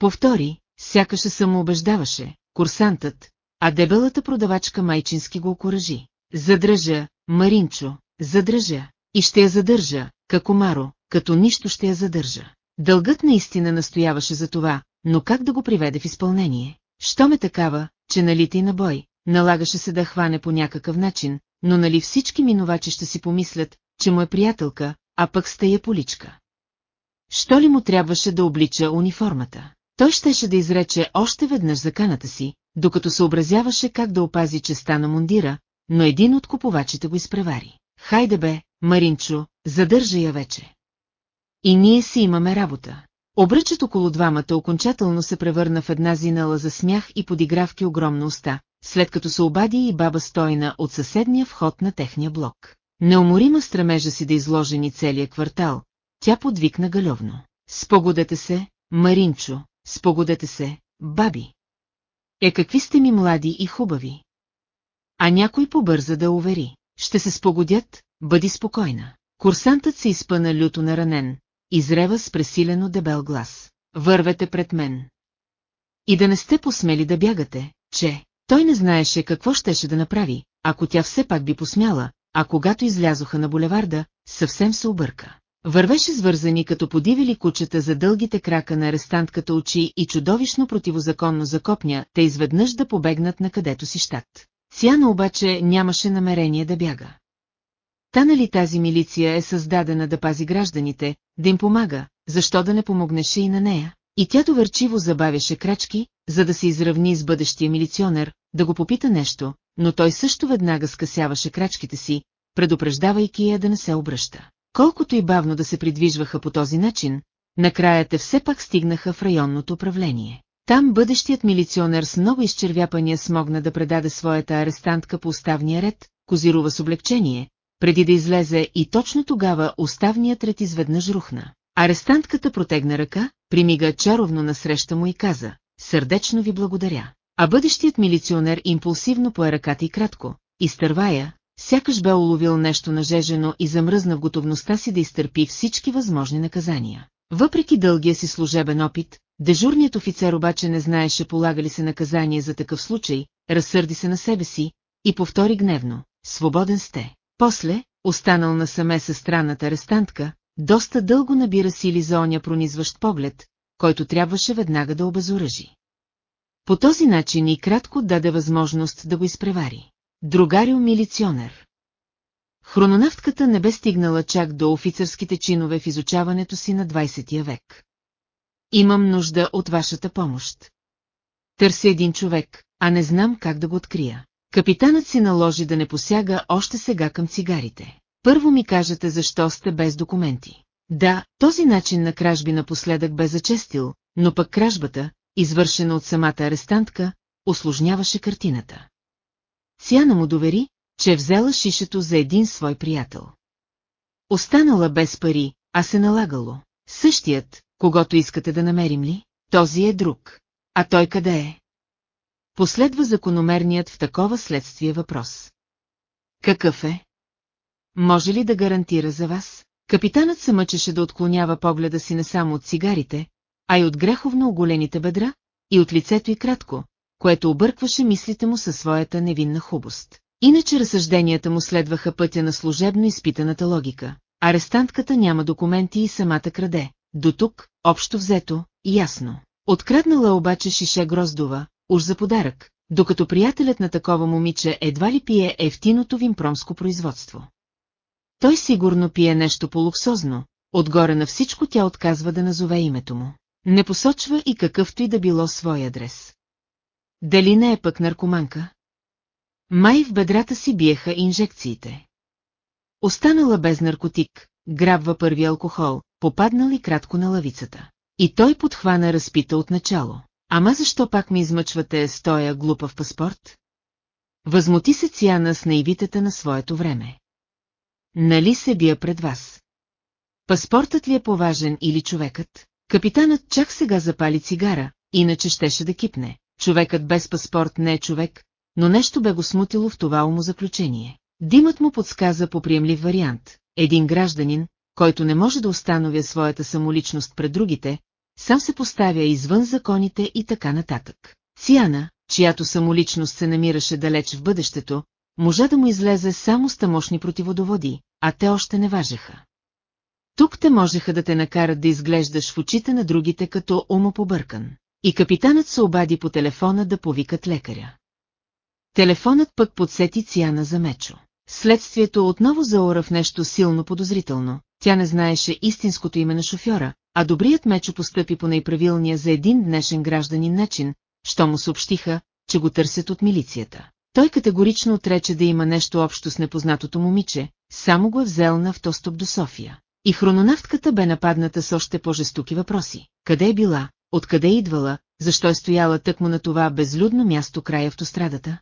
Повтори, сякаш се самоубеждаваше, курсантът, а дебелата продавачка майчински го окоръжи. Задръжа, Маринчо, задръжа, и ще я задържа, како Маро, като нищо ще я задържа. Дългът наистина настояваше за това, но как да го приведе в изпълнение? Що ме такава, че налита и на бой, налагаше се да хване по някакъв начин, но нали всички минувачи ще си помислят, че му е приятелка, а пък стая поличка. Що ли му трябваше да облича униформата? Той щеше да изрече още веднъж заканата си, докато съобразяваше как да опази честа на мундира, но един от купувачите го изпревари. Хайде бе, Маринчо, задържа я вече. И ние си имаме работа. Обръчът около двамата окончателно се превърна в една зинала за смях и подигравки огромна уста, след като се обади и баба Стойна от съседния вход на техния блок. Неуморима стремежа си да изложени целия квартал, тя подвикна галевно. Спогодете се, Маринчо, спогодете се, баби. Е, какви сте ми млади и хубави. А някой побърза да увери. Ще се спогодят, бъди спокойна. Курсантът се изпъна люто наранен, изрева с пресилено дебел глас. Вървете пред мен. И да не сте посмели да бягате, че той не знаеше какво щеше да направи, ако тя все пак би посмяла, а когато излязоха на булеварда, съвсем се обърка. Вървеше свързани като подивили кучета за дългите крака на арестантката очи и чудовищно противозаконно закопня, те изведнъж да побегнат на където си щат. Сяна обаче нямаше намерение да бяга. Та нали тази милиция е създадена да пази гражданите, да им помага, защо да не помогнеше и на нея? И тя доверчиво забавяше крачки, за да се изравни с бъдещия милиционер, да го попита нещо, но той също веднага скъсяваше крачките си, предупреждавайки я да не се обръща. Колкото и бавно да се придвижваха по този начин, накрая те все пак стигнаха в районното управление. Там бъдещият милиционер с много изчервяпания смогна да предаде своята арестантка по уставния ред, козирува с облегчение, преди да излезе и точно тогава уставният ред изведнъж рухна. Арестантката протегна ръка, примига чаровно насреща му и каза, сърдечно ви благодаря. А бъдещият милиционер импулсивно пое ръката и кратко, изтървая, сякаш бе уловил нещо нажежено и замръзна в готовността си да изтърпи всички възможни наказания. Въпреки дългия си служебен опит, дежурният офицер обаче не знаеше полага ли се наказание за такъв случай, разсърди се на себе си и повтори гневно, свободен сте. После, останал насаме с странната арестантка, доста дълго набира сили за оня пронизващ поглед, който трябваше веднага да обезоръжи. По този начин и кратко даде възможност да го изпревари. Другарио милиционер. Хрононавтката не бе стигнала чак до офицерските чинове в изучаването си на 20 век. Имам нужда от вашата помощ. Търся един човек, а не знам как да го открия. Капитанът си наложи да не посяга още сега към цигарите. Първо ми кажете защо сте без документи. Да, този начин на кражби напоследък бе зачестил, но пък кражбата, извършена от самата арестантка, осложняваше картината. Сяна му довери, че е взела шишето за един свой приятел. Останала без пари, а се налагало. Същият, когато искате да намерим ли, този е друг. А той къде е? Последва закономерният в такова следствие въпрос. Какъв е? Може ли да гарантира за вас? Капитанът се мъчеше да отклонява погледа си не само от цигарите, а и от греховно оголените бедра, и от лицето и кратко, което объркваше мислите му със своята невинна хубост. Иначе разсъжденията му следваха пътя на служебно изпитаната логика. Арестантката няма документи и самата краде. До тук, общо взето, ясно. Откраднала обаче шише гроздова, уж за подарък, докато приятелят на такова момиче едва ли пие ефтиното вимпромско производство. Той сигурно пие нещо по-луксозно, отгоре на всичко тя отказва да назове името му. Не посочва и какъвто и да било свой адрес. Дали не е пък наркоманка? Май в бедрата си биеха инжекциите. Останала без наркотик, грабва първи алкохол, попаднал и кратко на лавицата. И той подхвана разпита от начало. Ама защо пак ми измъчвате с тоя глупав паспорт? Възмути се Циана с наивитета на своето време. Нали се бия пред вас? Паспортът ли е поважен или човекът? Капитанът чак сега запали цигара, иначе щеше да кипне. Човекът без паспорт не е човек, но нещо бе го смутило в това умозаключение. Димът му подсказа по приемлив вариант. Един гражданин, който не може да установя своята самоличност пред другите, сам се поставя извън законите и така нататък. Циана, чиято самоличност се намираше далеч в бъдещето, можа да му излезе само с тамошни противодоводи, а те още не важеха. Тук те можеха да те накарат да изглеждаш в очите на другите като умопобъркан. И капитанът се обади по телефона да повикат лекаря. Телефонът пък подсети Циана за Мечо. Следствието отново заора в нещо силно подозрително. Тя не знаеше истинското име на шофьора, а добрият Мечо постъпи по най-правилния за един днешен гражданин начин, що му съобщиха, че го търсят от милицията. Той категорично отрече да има нещо общо с непознатото момиче, само го е взел на автостоп до София. И хрононавтката бе нападната с още по-жестоки въпроси. Къде е била, откъде идвала, защо е стояла тъкмо на това безлюдно място край автострадата?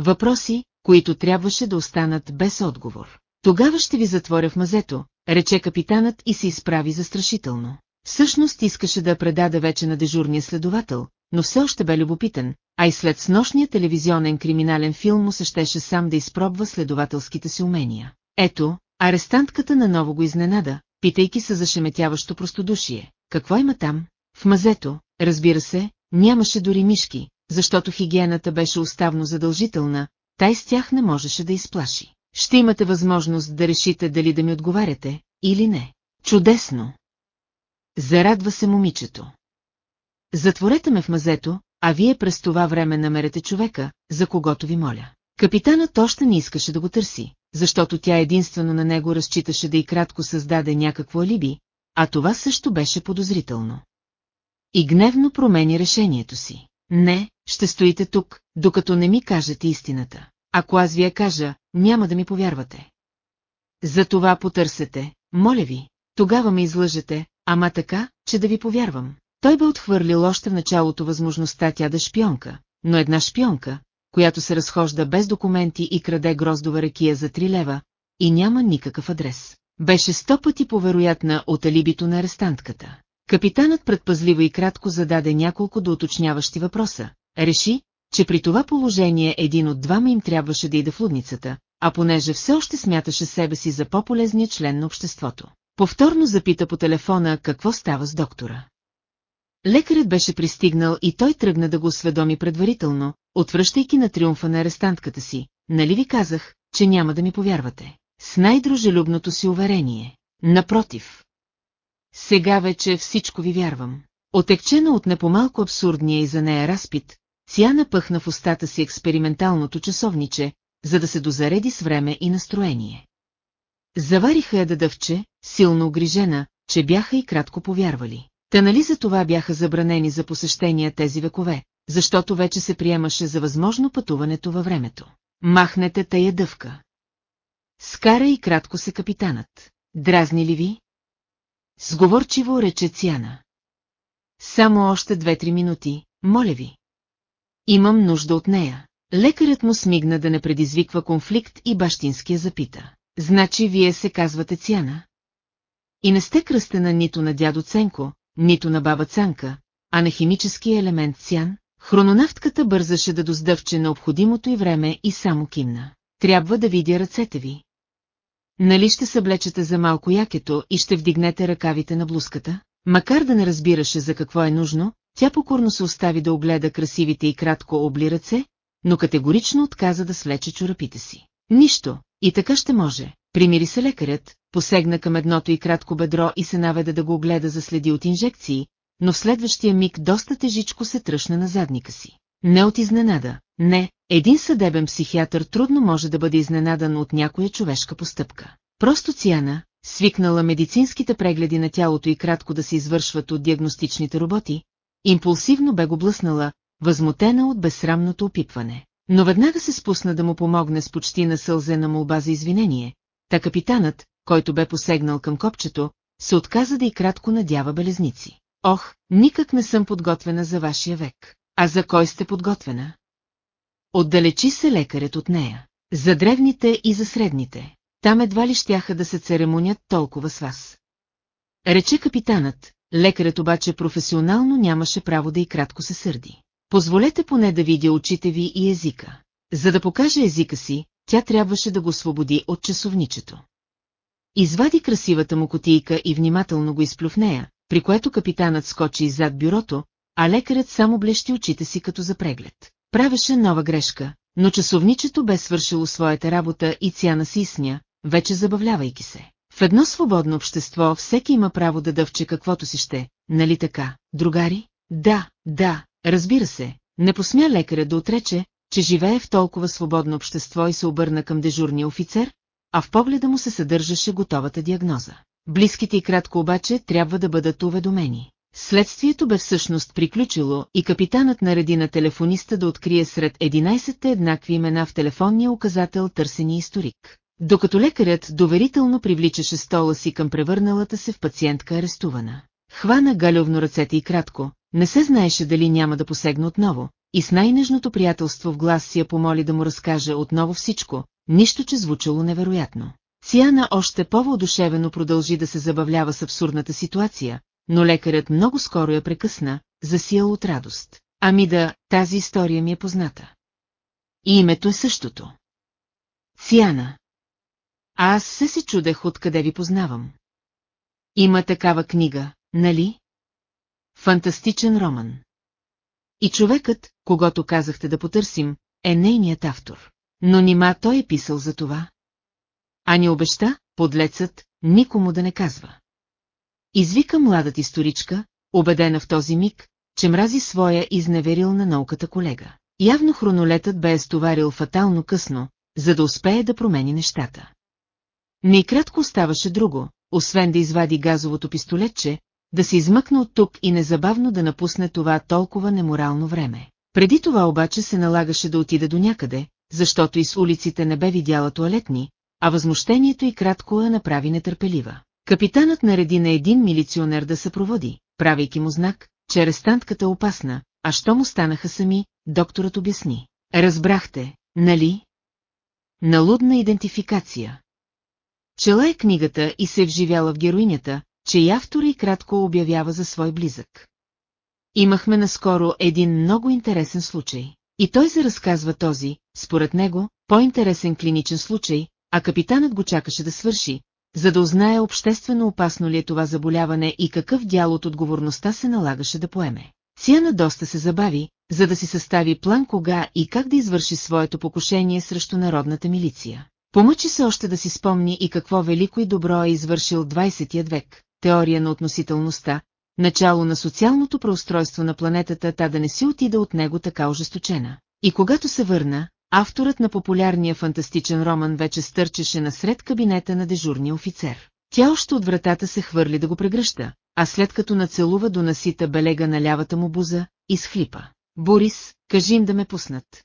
Въпроси, които трябваше да останат без отговор. Тогава ще ви затворя в мазето, рече капитанът и се изправи застрашително. Всъщност искаше да предаде вече на дежурния следовател, но все още бе любопитен, а и след снощния телевизионен криминален филм му се щеше сам да изпробва следователските си умения. Ето, арестантката наново го изненада, питайки се за шеметяващо простодушие. Какво има там? В мазето, разбира се, нямаше дори мишки, защото хигиената беше уставно задължителна, тай с тях не можеше да изплаши. Ще имате възможност да решите дали да ми отговаряте, или не. Чудесно! Зарадва се момичето. Затворете ме в мазето, а вие през това време намерете човека, за когото ви моля. Капитанът още не искаше да го търси, защото тя единствено на него разчиташе да и кратко създаде някакво алиби, а това също беше подозрително. И гневно промени решението си. Не, ще стоите тук, докато не ми кажете истината. Ако аз ви я кажа, няма да ми повярвате. За това потърсете, моля ви, тогава ме излъжете, ама така, че да ви повярвам. Той бе отхвърлил още в началото възможността тя да шпионка, но една шпионка, която се разхожда без документи и краде гроздова ракия за 3 лева, и няма никакъв адрес. Беше сто пъти повероятна от алибито на арестантката. Капитанът предпазливо и кратко зададе няколко доуточняващи въпроса. Реши, че при това положение един от двама им трябваше да иде в лудницата, а понеже все още смяташе себе си за по-полезния член на обществото. Повторно запита по телефона какво става с доктора. Лекарят беше пристигнал и той тръгна да го осведоми предварително, отвръщайки на триумфа на арестантката си. Нали ви казах, че няма да ми повярвате? С най-дружелюбното си уверение. напротив. Сега вече всичко ви вярвам. Отекчена от непомалко абсурдния и за нея разпит, Сяна пъхна в устата си експерименталното часовниче, за да се дозареди с време и настроение. Завариха я да дъвче, силно огрижена, че бяха и кратко повярвали. Та нали за това бяха забранени за посещения тези векове, защото вече се приемаше за възможно пътуването във времето. Махнете тая дъвка. Скара и кратко се капитанът. Дразни ли ви? Сговорчиво рече Цяна. Само още две-три минути, моля ви. Имам нужда от нея. Лекарят му смигна да не предизвиква конфликт и бащинския запита. Значи вие се казвате Цяна? И не сте кръстена нито на дядо Ценко, нито на баба Цанка, а на химическия елемент Цян? Хрононавтката бързаше да доздъвче необходимото и време и само кимна. Трябва да видя ръцете ви. Нали ще съблечете за малко якето и ще вдигнете ръкавите на блузката? Макар да не разбираше за какво е нужно, тя покорно се остави да огледа красивите и кратко обли ръце, но категорично отказа да свлече чорапите си. Нищо, и така ще може. Примири се лекарят, посегна към едното и кратко бедро и се наведе да го огледа за следи от инжекции, но в следващия миг доста тежичко се тръщна на задника си. Не от изненада, не, един съдебен психиатър трудно може да бъде изненадан от някоя човешка постъпка. Просто Циана, свикнала медицинските прегледи на тялото и кратко да се извършват от диагностичните роботи, импулсивно бе го блъснала, възмутена от безсрамното опипване. Но веднага се спусна да му помогне с почти насълзена молба за извинение, та капитанът, който бе посегнал към копчето, се отказа да и кратко надява белезници. Ох, никак не съм подготвена за вашия век. А за кой сте подготвена? Отдалечи се лекарят от нея. За древните и за средните. Там едва ли щяха да се церемонят толкова с вас. Рече капитанът, лекарят обаче професионално нямаше право да и кратко се сърди. Позволете поне да видя очите ви и езика. За да покаже езика си, тя трябваше да го освободи от часовничето. Извади красивата му котийка и внимателно го изплю в нея, при което капитанът скочи иззад бюрото, а лекарят само блещи очите си като за преглед. Правеше нова грешка, но часовничето бе свършило своята работа и Цяна си изсня, вече забавлявайки се. В едно свободно общество всеки има право да дъвче каквото си ще, нали така, другари? Да, да, разбира се, не посмя лекаря да отрече, че живее в толкова свободно общество и се обърна към дежурния офицер, а в погледа му се съдържаше готовата диагноза. Близките и кратко обаче трябва да бъдат уведомени. Следствието бе всъщност приключило и капитанът нареди на телефониста да открие сред 11-те еднакви имена в телефонния указател търсени историк. Докато лекарят доверително привличаше стола си към превърналата се в пациентка арестувана. Хвана галевно ръцете и кратко, не се знаеше дали няма да посегне отново, и с най-нежното приятелство в глас си я помоли да му разкаже отново всичко, нищо че звучало невероятно. Циана още по-въодушевено продължи да се забавлява с абсурдната ситуация, но лекарят много скоро я прекъсна, засиял от радост. Ами да, тази история ми е позната. И името е същото. Циана. А аз се се чудех откъде ви познавам. Има такава книга, нали? Фантастичен роман. И човекът, когато казахте да потърсим, е нейният автор. Но нима той е писал за това. А ни обеща, подлецът, никому да не казва. Извика младата историчка, убедена в този миг, че мрази своя изневерил на науката колега. Явно хронолетът бе стоварил фатално късно, за да успее да промени нещата. Не и кратко оставаше друго, освен да извади газовото пистолетче, да се измъкне от тук и незабавно да напусне това толкова неморално време. Преди това обаче се налагаше да отида до някъде, защото из улиците не бе видяла туалетни, а възмущението и кратко я направи нетърпелива. Капитанът нареди на един милиционер да се проводи, правейки му знак, че арестантката е опасна, а що му станаха сами, докторът обясни. Разбрахте, нали? Налудна идентификация. Чела е книгата и се е вживяла в героинята, че и автора и кратко обявява за свой близък. Имахме наскоро един много интересен случай. И той се разказва този, според него, по-интересен клиничен случай, а капитанът го чакаше да свърши, за да узнае обществено опасно ли е това заболяване и какъв дял от отговорността се налагаше да поеме. Циана доста се забави, за да си състави план кога и как да извърши своето покушение срещу народната милиция. Помъчи се още да си спомни и какво велико и добро е извършил 20 век, теория на относителността, начало на социалното преустройство на планетата, та да не си отида от него така ожесточена. И когато се върна, авторът на популярния фантастичен роман вече стърчеше насред кабинета на дежурния офицер. Тя още от вратата се хвърли да го прегръща, а след като нацелува до насита белега на лявата му буза, изхлипа. Борис, кажи им да ме пуснат.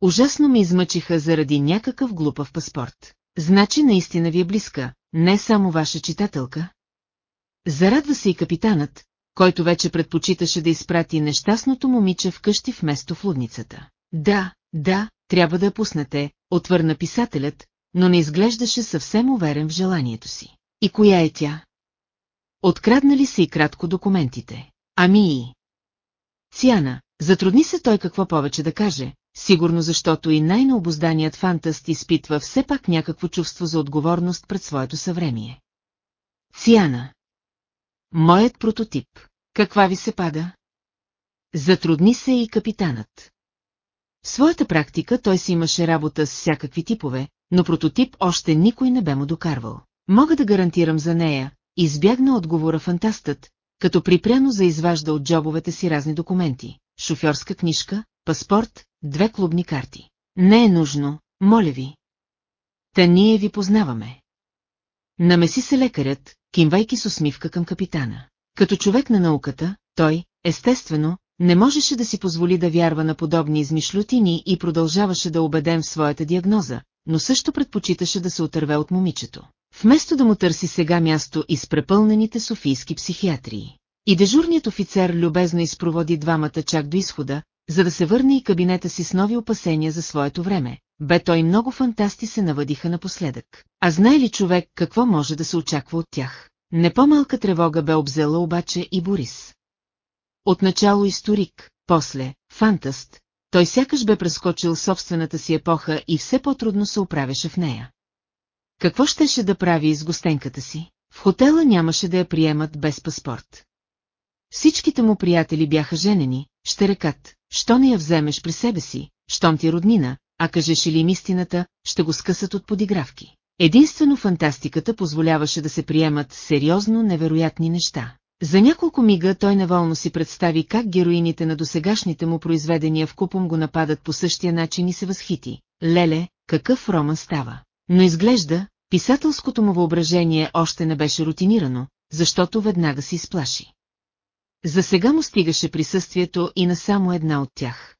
Ужасно ме измъчиха заради някакъв глупав паспорт. Значи наистина ви е близка, не само ваша читателка. Зарадва се и капитанът, който вече предпочиташе да изпрати нещастното момиче вкъщи вместо в лудницата. Да, да, трябва да я пуснете, отвърна писателят, но не изглеждаше съвсем уверен в желанието си. И коя е тя? Откраднали се и кратко документите. Ами и... Циана, затрудни се той какво повече да каже, сигурно защото и най-необозданият фантаст изпитва все пак някакво чувство за отговорност пред своето съвремие. Циана. Моят прототип. Каква ви се пада? Затрудни се и капитанът. Своята практика той си имаше работа с всякакви типове, но прототип още никой не бе му докарвал. Мога да гарантирам за нея, избягна отговора фантастът, като припряно заизважда от джобовете си разни документи, шофьорска книжка, паспорт, две клубни карти. Не е нужно, моля ви. Та ние ви познаваме. Намеси се лекарят, кимвайки с усмивка към капитана. Като човек на науката, той, естествено, не можеше да си позволи да вярва на подобни измишлютини и продължаваше да убедем в своята диагноза, но също предпочиташе да се отърве от момичето. Вместо да му търси сега място из препълнените софийски психиатрии. И дежурният офицер любезно изпроводи двамата чак до изхода, за да се върне и кабинета си с нови опасения за своето време. Бе той много фантасти се навъдиха напоследък. А знае ли човек какво може да се очаква от тях? Не по-малка тревога бе обзела обаче и Борис. Отначало историк, после фантаст, той сякаш бе прескочил собствената си епоха и все по-трудно се оправяше в нея. Какво щеше да прави с гостенката си? В хотела нямаше да я приемат без паспорт. Всичките му приятели бяха женени, ще рекат, що не я вземеш при себе си, щом ти е роднина, а кажеш ли им истината, ще го скъсат от подигравки. Единствено фантастиката позволяваше да се приемат сериозно невероятни неща. За няколко мига той неволно си представи как героините на досегашните му произведения в купом го нападат по същия начин и се възхити. Леле, какъв роман става. Но изглежда, писателското му въображение още не беше рутинирано, защото веднага се изплаши. За сега му стигаше присъствието и на само една от тях.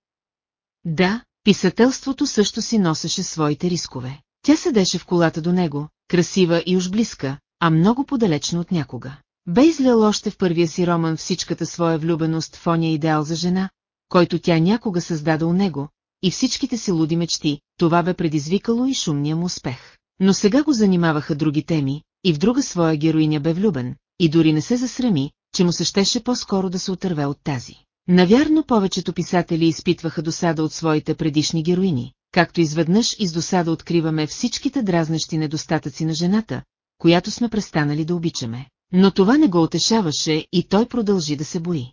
Да, писателството също си носеше своите рискове. Тя седеше в колата до него, красива и уж близка, а много подалечно от някога. Бе излял още в първия си роман всичката своя влюбеност в оня идеал за жена, който тя някога създаде у него, и всичките си луди мечти, това бе предизвикало и шумния му успех. Но сега го занимаваха други теми, и в друга своя героиня бе влюбен, и дори не се засрами, че му се щеше по-скоро да се отърве от тази. Навярно повечето писатели изпитваха досада от своите предишни героини, както изведнъж из досада откриваме всичките дразнещи недостатъци на жената, която сме престанали да обичаме. Но това не го утешаваше и той продължи да се бои.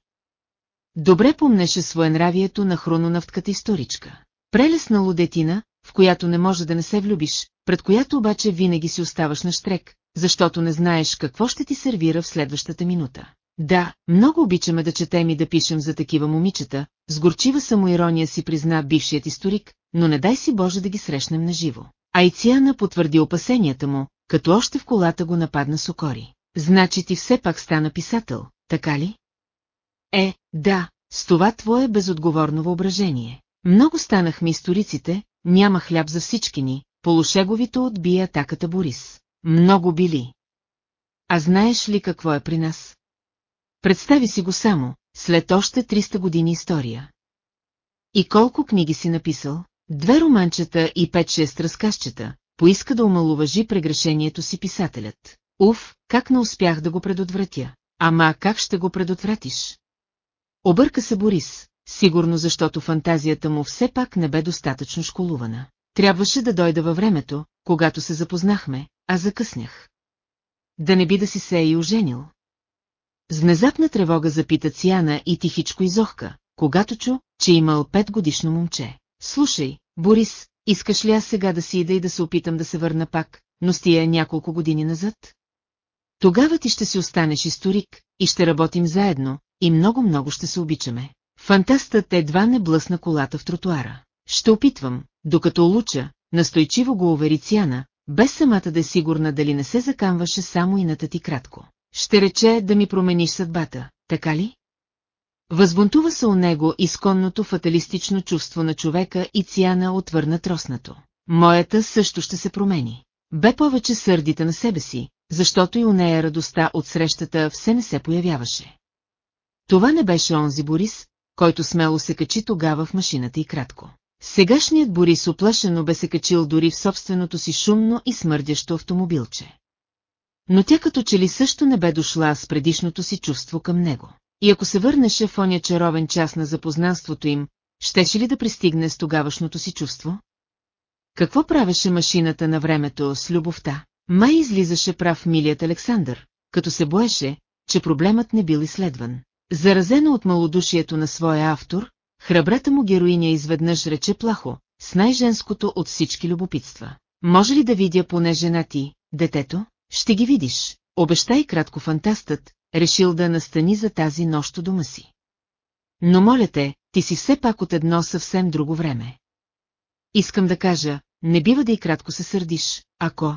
Добре помнеше своенравието на хрононавтката историчка. Прелесна лудетина, в която не може да не се влюбиш, пред която обаче винаги си оставаш на штрек, защото не знаеш какво ще ти сервира в следващата минута. Да, много обичаме да четем и да пишем за такива момичета, с горчива самоирония си призна бившият историк, но не дай си Боже да ги срещнем наживо. Айциана потвърди опасенията му, като още в колата го нападна Сокори. Значи ти все пак стана писател, така ли? Е, да, с това твое безотговорно въображение. Много станахме историците, няма хляб за всички ни, полушеговито отби атаката Борис. Много били. А знаеш ли какво е при нас? Представи си го само, след още 300 години история. И колко книги си написал? Две романчета и 5-6 разказчета, поиска да омалуважи прегрешението си писателят. Уф, как не успях да го предотвратя. Ама как ще го предотвратиш? Обърка се Борис, сигурно защото фантазията му все пак не бе достатъчно школувана. Трябваше да дойда във времето, когато се запознахме, а закъснях. Да не би да си се е и оженил. С внезапна тревога запита Циана и тихичко изохка, когато чу, че имал пет годишно момче. Слушай, Борис, искаш ли аз сега да си ида и да се опитам да се върна пак, но с тия няколко години назад? Тогава ти ще си останеш историк и ще работим заедно и много-много ще се обичаме. Фантастът едва не блъсна колата в тротуара. Ще опитвам, докато улуча, настойчиво го увери Цяна, без самата да е сигурна дали не се закамваше само ината ти кратко. Ще рече да ми промениш съдбата, така ли? Възбунтува се у него изконното фаталистично чувство на човека и Циана отвърна троснато. Моята също ще се промени. Бе повече сърдита на себе си, защото и у нея радостта от срещата все не се появяваше. Това не беше онзи Борис, който смело се качи тогава в машината и кратко. Сегашният Борис оплашено бе се качил дори в собственото си шумно и смърдящо автомобилче. Но тя като че ли също не бе дошла с предишното си чувство към него. И ако се върнеше в оня чаровен час на запознанството им, щеше ли да пристигне с тогавашното си чувство? Какво правеше машината на времето с любовта? Май излизаше прав милият Александър, като се боеше, че проблемът не бил изследван. Заразена от малодушието на своя автор, храбрата му героиня изведнъж рече плахо, с най-женското от всички любопитства. Може ли да видя поне жена ти, детето? Ще ги видиш. Обещай кратко фантастът, решил да настани за тази нощ дома си. Но моля те, ти си все пак от едно съвсем друго време. Искам да кажа, не бива да и кратко се сърдиш, ако...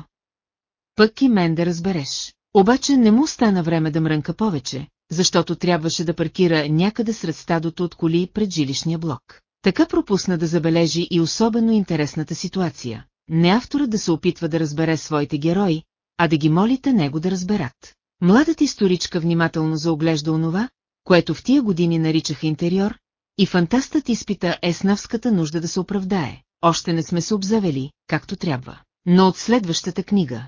Пък и мен да разбереш. Обаче не му стана време да мрънка повече, защото трябваше да паркира някъде сред стадото от коли пред жилищния блок. Така пропусна да забележи и особено интересната ситуация. Не автора да се опитва да разбере своите герои, а да ги молите него да разберат. Младата историчка внимателно заоглежда онова, което в тия години наричаха интериор, и фантастът изпита еснавската нужда да се оправдае. Още не сме се обзавели, както трябва. Но от следващата книга.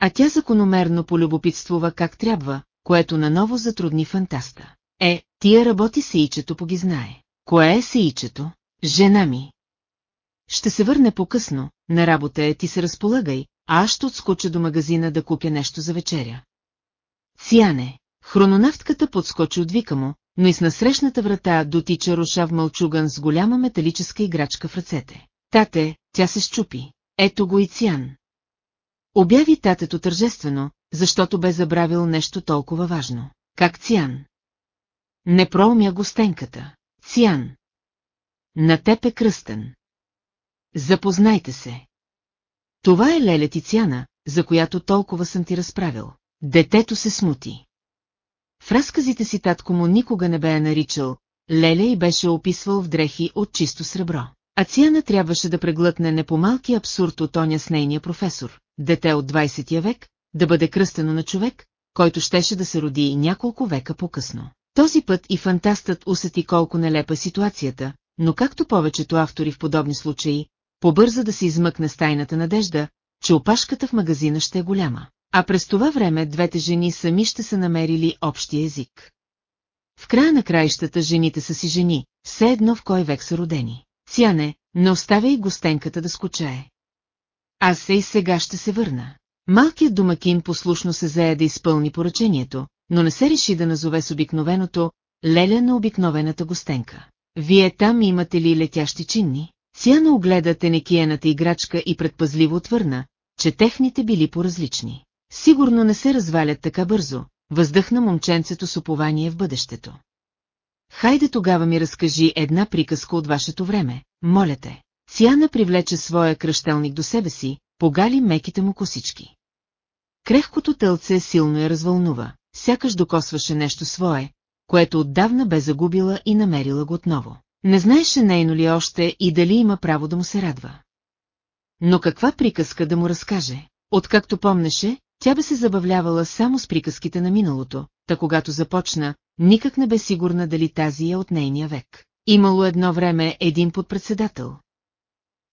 А тя закономерно полюбопитствува как трябва, което наново затрудни фантаста. Е, тия работи сеичето по ги знае. Кое е сеичето? Жена ми. Ще се върне по-късно, на работа е ти се разполагай, а аз ще отскоча до магазина да купя нещо за вечеря. Цяне, хрононавтката подскочи от вика му, но и с насрещната врата дотича Рошав Мълчуган с голяма металическа играчка в ръцете. Тате, тя се щупи. Ето го и Цян. Обяви татето тържествено, защото бе забравил нещо толкова важно. Как Цян? Не проумя гостенката. Цян. На теб е кръстен. Запознайте се. Това е Леля Тициана, за която толкова съм ти разправил. Детето се смути. В разказите си татко му никога не бе наричал, Леля и беше описвал в дрехи от чисто сребро. А Циана трябваше да преглътне не по-малки абсурд от оня с нейния професор, дете от 20 век, да бъде кръстено на човек, който щеше да се роди няколко века по-късно. Този път и фантастът усети колко нелепа ситуацията, но както повечето автори в подобни случаи, побърза да се измъкне с тайната надежда, че опашката в магазина ще е голяма. А през това време двете жени сами ще са намерили общия език. В края на краищата жените са си жени, все едно в кой век са родени. Цяне, не оставяй гостенката да скучае. Аз се и сега ще се върна. Малкият домакин послушно се зае да изпълни поръчението, но не се реши да назове с обикновеното «Леля на обикновената гостенка». Вие там имате ли летящи чинни? Цяна огледа тенекиената играчка и предпазливо отвърна, че техните били по-различни. Сигурно не се развалят така бързо, въздъхна момченцето с упование в бъдещето. Хайде тогава ми разкажи една приказка от вашето време, моля те. Цяна привлече своя кръщелник до себе си, погали меките му косички. Крехкото тълце силно я развълнува, сякаш докосваше нещо свое, което отдавна бе загубила и намерила го отново. Не знаеше нейно ли още и дали има право да му се радва. Но каква приказка да му разкаже? Откакто помнеше, тя бе се забавлявала само с приказките на миналото, та когато започна, никак не бе сигурна дали тази е от нейния век. Имало едно време един подпредседател.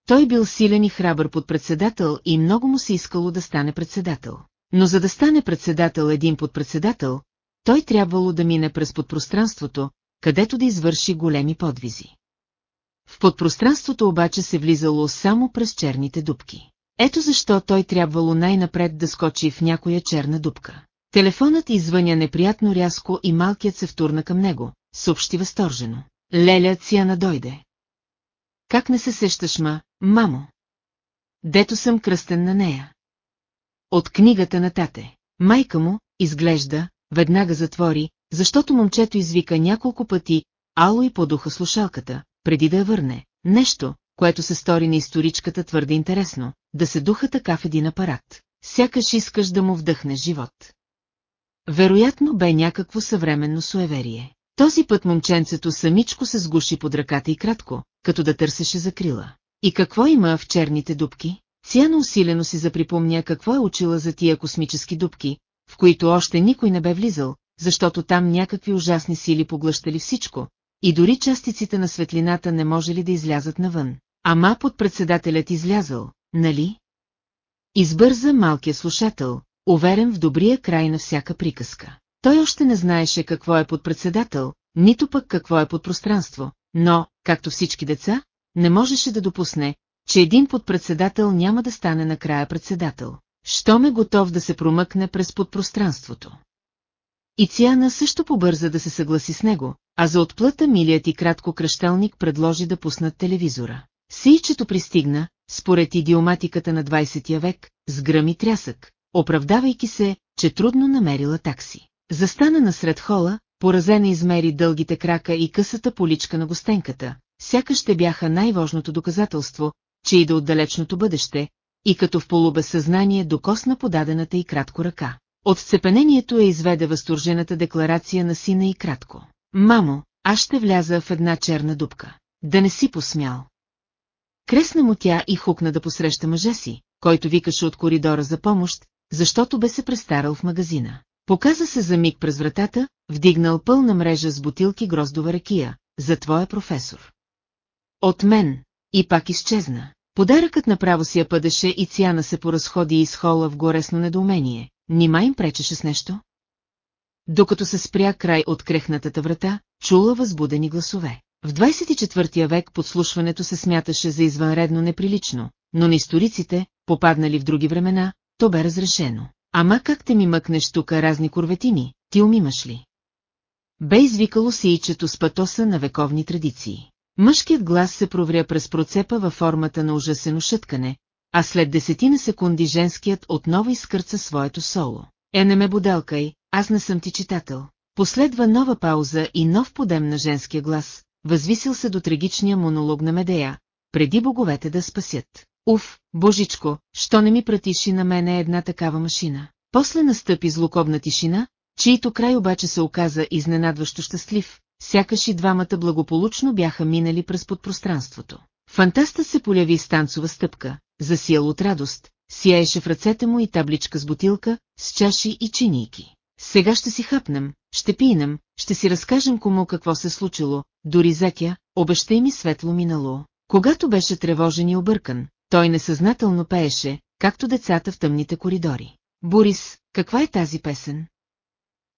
Той бил силен и храбър подпредседател и много му се искало да стане председател. Но за да стане председател един подпредседател, той трябвало да мине през подпространството, където да извърши големи подвизи. В подпространството обаче се влизало само през черните дубки. Ето защо той трябвало най-напред да скочи в някоя черна дупка. Телефонът извъня неприятно рязко и малкият се втурна към него, съобщи възторжено. Леля Циана дойде. Как не се сещаш, ма, мамо. Дето съм кръстен на нея. От книгата на тате. Майка му, изглежда, веднага затвори, защото момчето извика няколко пъти Ало и подуха слушалката, преди да я върне. Нещо, което се стори на историчката твърде интересно, да се духа така в един апарат. Сякаш искаш да му вдъхнеш живот. Вероятно бе някакво съвременно суеверие. Този път момченцето самичко се сгуши под ръката и кратко, като да търсеше закрила. И какво има в черните дубки? Цяна усилено си заприпомня какво е учила за тия космически дубки, в които още никой не бе влизал, защото там някакви ужасни сили поглъщали всичко, и дори частиците на светлината не може ли да излязат навън. Ама под председателят излязъл, нали? Избърза малкия слушател, уверен в добрия край на всяка приказка. Той още не знаеше какво е подпредседател, нито пък какво е подпространство, но, както всички деца, не можеше да допусне, че един подпредседател няма да стане накрая председател. Що ме готов да се промъкне през подпространството. И Циана също побърза да се съгласи с него, а за отплата милият и кратко кръщалник предложи да пуснат телевизора. Сейчето пристигна, според идиоматиката на 20 век, с гръм и трясък, оправдавайки се, че трудно намерила такси. Застана насред хола, поразена измери дългите крака и късата поличка на гостенката, сякаш те бяха най-важното доказателство, че ида от далечното бъдеще, и като в полубезсъзнание докосна подадената и кратко ръка. От сцепенението е изведе възторжената декларация на сина и кратко. Мамо, аз ще вляза в една черна дупка. Да не си посмял. Кресна му тя и хукна да посреща мъжа си, който викаше от коридора за помощ, защото бе се престарал в магазина. Показа се за миг през вратата, вдигнал пълна мрежа с бутилки гроздова ракия, за твоя професор. От мен, и пак изчезна. Подаръкът направо си я пъдеше и Цяна се поразходи из хола в горесно недоумение. Нима им пречеше с нещо? Докато се спря край от крехнатата врата, чула възбудени гласове. В 24 век подслушването се смяташе за извънредно неприлично, но на историците, попаднали в други времена, то бе разрешено. Ама как те ми мъкнеш тука разни курветини, ти умимаш ли? Бе извикало сейчето с патоса на вековни традиции. Мъжкият глас се провря през процепа във формата на ужасено шъткане, а след десетина секунди женският отново изкърца своето соло. Е, не ме буделкай, аз не съм ти читател. Последва нова пауза и нов подем на женския глас, възвисил се до трагичния монолог на Медея, преди боговете да спасят. Уф, божичко, що не ми пратиш и на мене една такава машина? После настъпи злокобна тишина, чието край обаче се оказа изненадващо щастлив, сякаш и двамата благополучно бяха минали през подпространството. Фантаста се поляви с танцова стъпка, засиял от радост, сияеше в ръцете му и табличка с бутилка, с чаши и чинийки. Сега ще си хъпнем, ще пинем, ще си разкажем кому какво се случило, дори Закя, обещай ми светло минало. Когато беше тревожен и объркан, той несъзнателно пееше, както децата в тъмните коридори. Борис, каква е тази песен?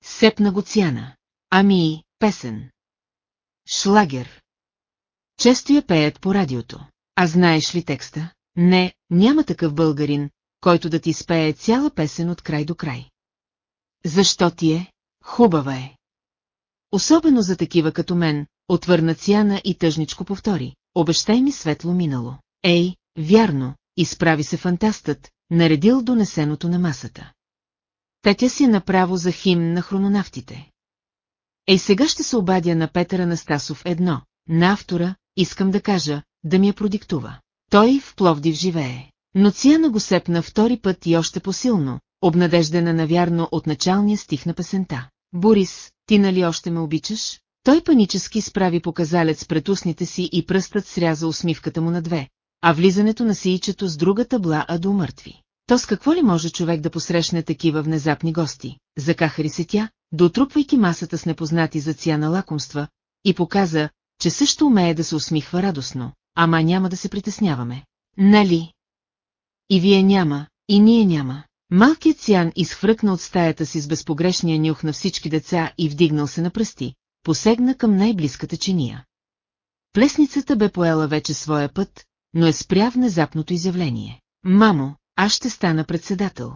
Сепна го цяна. Ами, песен. Шлагер. Често я пеят по радиото. А знаеш ли текста? Не, няма такъв българин, който да ти спее цяла песен от край до край. Защо ти е? Хубава е. Особено за такива като мен, отвърна Цяна и тъжничко повтори. Обещай ми светло минало. Ей, вярно, изправи се фантастът, наредил донесеното на масата. Тетя си е направо за хим на хрононавтите. Ей сега ще се обадя на Петър Анастасов едно, на автора, искам да кажа, да ми я продиктува. Той в Пловдив живее. Но Циана го сепна втори път и още посилно, обнадеждена навярно от началния стих на песента. Борис, ти нали още ме обичаш? Той панически справи показалец пред устните си и пръстът сряза усмивката му на две, а влизането на сиичето с друга табла а до мъртви. То с какво ли може човек да посрещне такива внезапни гости? Закахари се тя, дотрупвайки масата с непознати за цяна лакомства, и показа, че също умее да се усмихва радостно, ама няма да се притесняваме. Нали? И вие няма, и ние няма. Малкият Сян изхвръкна от стаята си с безпогрешния нюх на всички деца и вдигнал се на пръсти, посегна към най-близката чиния. Плесницата бе поела вече своя път, но е спря внезапното изявление. Мамо, аз ще стана председател.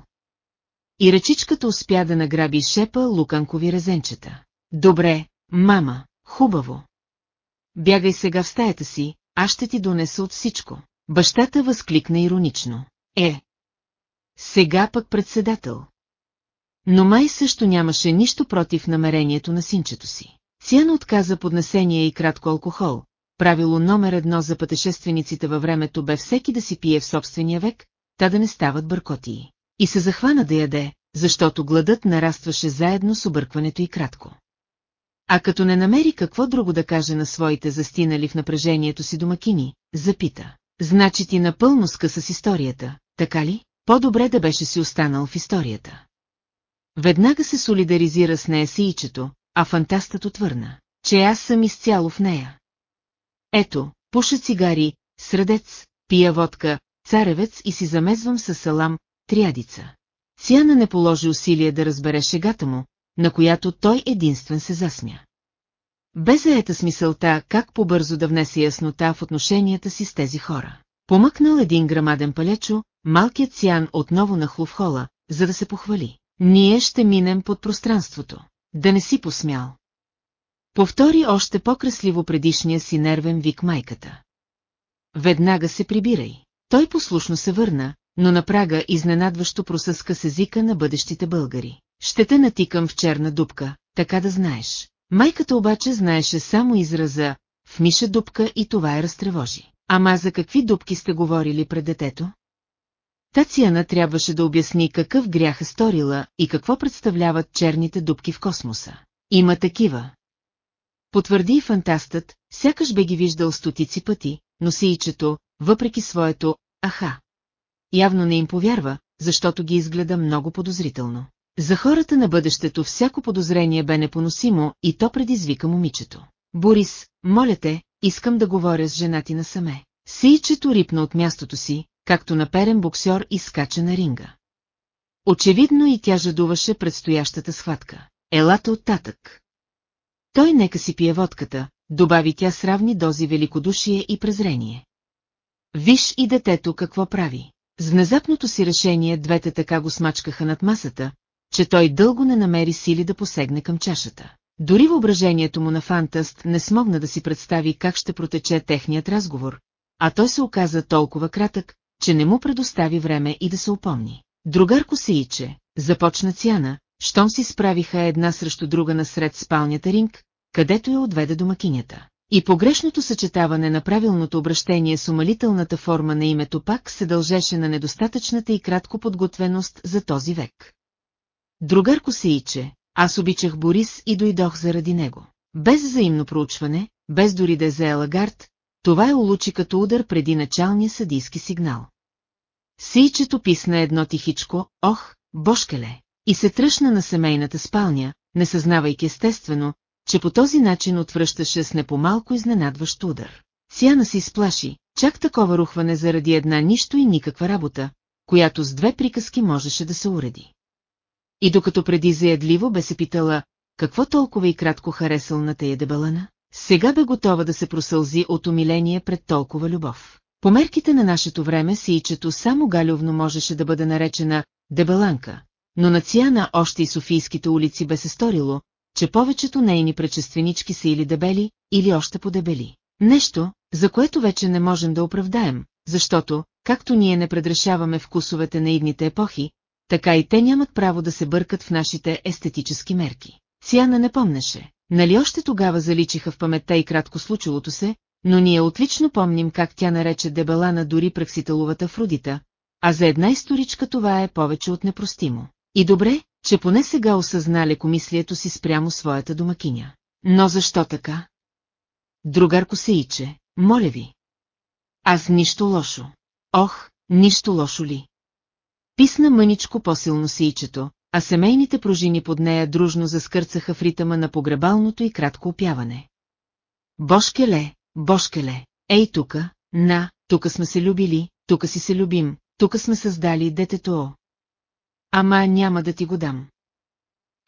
И ръчичката успя да награби шепа луканкови резенчета. Добре, мама, хубаво. Бягай сега в стаята си, аз ще ти донеса от всичко. Бащата възкликна иронично. Е. Сега пък председател. Но май също нямаше нищо против намерението на синчето си. Циана отказа поднесение и кратко алкохол. Правило номер едно за пътешествениците във времето бе всеки да си пие в собствения век, та да не стават бъркотии. И се захвана да яде, защото гладът нарастваше заедно с объркването и кратко. А като не намери какво друго да каже на своите застинали в напрежението си домакини, запита. Значи ти напълно скъса с историята, така ли? По-добре да беше си останал в историята. Веднага се солидаризира с нея сиичето, а фантастът отвърна, че аз съм изцяло в нея. Ето, пуша цигари, средец, пия водка, царевец и си замезвам със салам, триадица. Циана не положи усилие да разбере шегата му, на която той единствен се засмя. Бе заета с мисълта как побързо да внесе яснота в отношенията си с тези хора. Помъкнал един грамаден палечо, малкият Циан отново нахлу в хола, за да се похвали. Ние ще минем под пространството. Да не си посмял. Повтори още по-красливо предишния си нервен вик майката. Веднага се прибирай. Той послушно се върна, но на прага изненадващо просъска с езика на бъдещите българи. Ще те натикам в черна дупка, така да знаеш. Майката обаче знаеше само израза «в миша дупка» и това я разтревожи. Ама за какви дупки сте говорили пред детето? Тациана трябваше да обясни какъв грях е сторила и какво представляват черните дупки в космоса. Има такива. Потвърди и фантастът, сякаш бе ги виждал стотици пъти, но сиичето, въпреки своето «аха». Явно не им повярва, защото ги изгледа много подозрително. За хората на бъдещето всяко подозрение бе непоносимо и то предизвика момичето. Борис, моля те, искам да говоря с жена ти насаме. Сийчето рипна от мястото си, както наперен боксер и скача на ринга. Очевидно и тя жадуваше предстоящата схватка. Елата от татък. Той нека си пие водката, добави тя с равни дози великодушие и презрение. Виж и детето какво прави. С внезапното си решение двете така го смачкаха над масата, че той дълго не намери сили да посегне към чашата. Дори въображението му на фантаст не смогна да си представи как ще протече техният разговор, а той се оказа толкова кратък, че не му предостави време и да се опомни. Другарко се иче, започна Цяна, щом си справиха една срещу друга насред спалнята ринг, където я отведе до макинята. И погрешното съчетаване на правилното обращение с умалителната форма на името пак се дължеше на недостатъчната и кратко подготвеност за този век. Другарко се иче, аз обичах Борис и дойдох заради него. Без взаимно проучване, без дори да е заела гард, това е улучи като удар преди началния съдийски сигнал. Сейчето писна едно тихичко, ох, бошкеле, и се тръщна на семейната спалня, не съзнавайки естествено, че по този начин отвръщаше с непомалко изненадващ удар. Сяна се изплаши, чак такова рухване заради една нищо и никаква работа, която с две приказки можеше да се уреди. И докато преди заядливо бе се питала, какво толкова и кратко харесал на тея дебелана, сега бе готова да се просълзи от умиление пред толкова любов. По мерките на нашето време сиичето само галювно можеше да бъде наречена дебеланка, но на Циана още и Софийските улици бе се сторило, че повечето нейни предшественички са или дебели, или още подебели. Нещо, за което вече не можем да оправдаем, защото, както ние не предрешаваме вкусовете на идните епохи, така и те нямат право да се бъркат в нашите естетически мерки. Циана не помнеше, нали още тогава заличиха в паметта и кратко случилото се, но ние отлично помним как тя нарече дебелана дори праксителовата Фрудита, а за една историчка това е повече от непростимо. И добре, че поне сега осъзна лекомислието си спрямо своята домакиня. Но защо така? Другарко се иче, моля ви. Аз нищо лошо. Ох, нищо лошо ли? Писна мъничко по-силно сийчето, а семейните пружини под нея дружно заскърцаха в ритъма на погребалното и кратко опяване. Бошкеле, бошкеле, ей тука, на, тука сме се любили, тука си се любим, тука сме създали детето. Ама няма да ти го дам.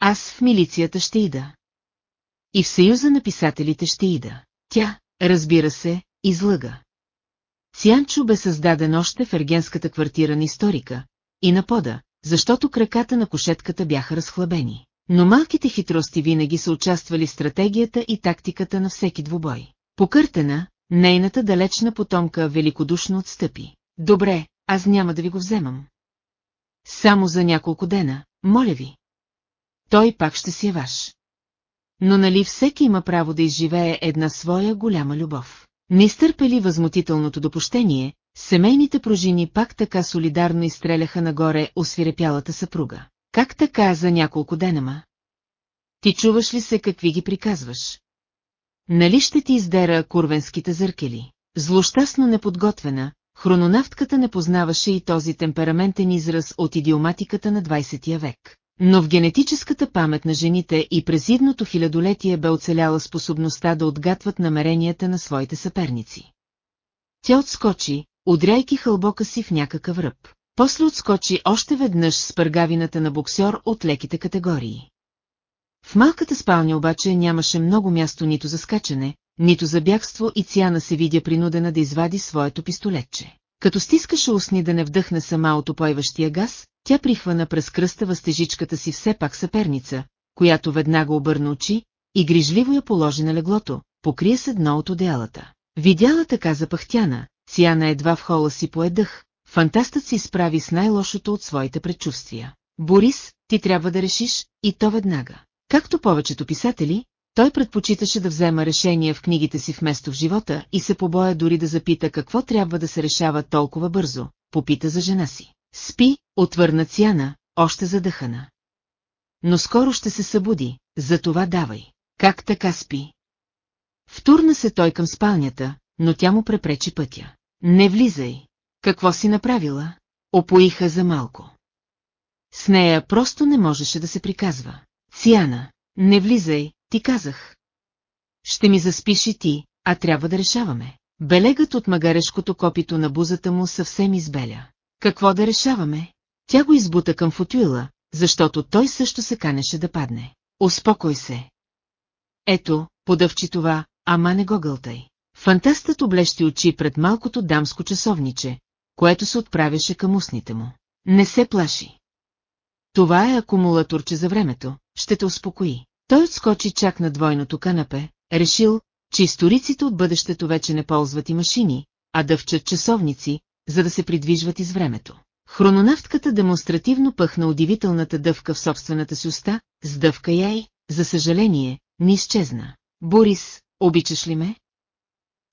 Аз в милицията ще ида. И в съюза на писателите ще ида. Тя, разбира се, излъга. Сянчо бе създаден още в ергенската квартира на историка, и на пода, защото краката на кошетката бяха разхлабени. Но малките хитрости винаги са участвали в стратегията и тактиката на всеки двубой. Покъртена, нейната далечна потомка великодушно отстъпи. Добре, аз няма да ви го вземам. Само за няколко дена, моля ви. Той пак ще си е ваш. Но нали всеки има право да изживее една своя голяма любов? Не изтърпели възмутителното допущение, семейните пружини пак така солидарно изстреляха нагоре освирепялата съпруга. Как така за няколко денама? Ти чуваш ли се какви ги приказваш? Нали ще ти издера курвенските зъркели? Злощастно неподготвена, хрононавтката не познаваше и този темпераментен израз от идиоматиката на 20 век. Но в генетическата памет на жените и през идното хилядолетие бе оцеляла способността да отгатват намеренията на своите съперници. Тя отскочи, удряйки хълбока си в някакъв ръб. После отскочи още веднъж с пъргавината на боксер от леките категории. В малката спалня обаче нямаше много място нито за скачане, нито за бягство и Циана се видя принудена да извади своето пистолетче. Като стискаше устни да не вдъхне сама от опойващия газ, тя прихвана през кръста въстежичката си все пак съперница, която веднага обърна очи и грижливо я положи на леглото, покрия се дно от одеялата. Видяла така запахтяна, Циана едва в хола си поедъх, фантастът се изправи с най-лошото от своите предчувствия. Борис, ти трябва да решиш, и то веднага. Както повечето писатели, той предпочиташе да взема решения в книгите си вместо в живота и се побоя дори да запита какво трябва да се решава толкова бързо, попита за жена си. Спи, отвърна Цяна, още задъхана. Но скоро ще се събуди, за това давай. Как така спи? Втурна се той към спалнята, но тя му препречи пътя. Не влизай. Какво си направила? Опоиха за малко. С нея просто не можеше да се приказва. Циана, не влизай, ти казах. Ще ми заспиш и ти, а трябва да решаваме. Белегът от магарешкото копито на бузата му съвсем избеля. Какво да решаваме? Тя го избута към футюила, защото той също се канеше да падне. Успокой се. Ето, подъвчи това, ама не го гълтай. Фантастът облещи очи пред малкото дамско часовниче, което се отправяше към устните му. Не се плаши. Това е акумулаторче за времето, ще те успокои. Той отскочи чак на двойното канапе, решил, че историците от бъдещето вече не ползват и машини, а дъвчат часовници, за да се придвижват из времето. Хрононавтката демонстративно пъхна удивителната дъвка в собствената си уста, с дъвка я и, за съжаление, не изчезна. Борис, обичаш ли ме?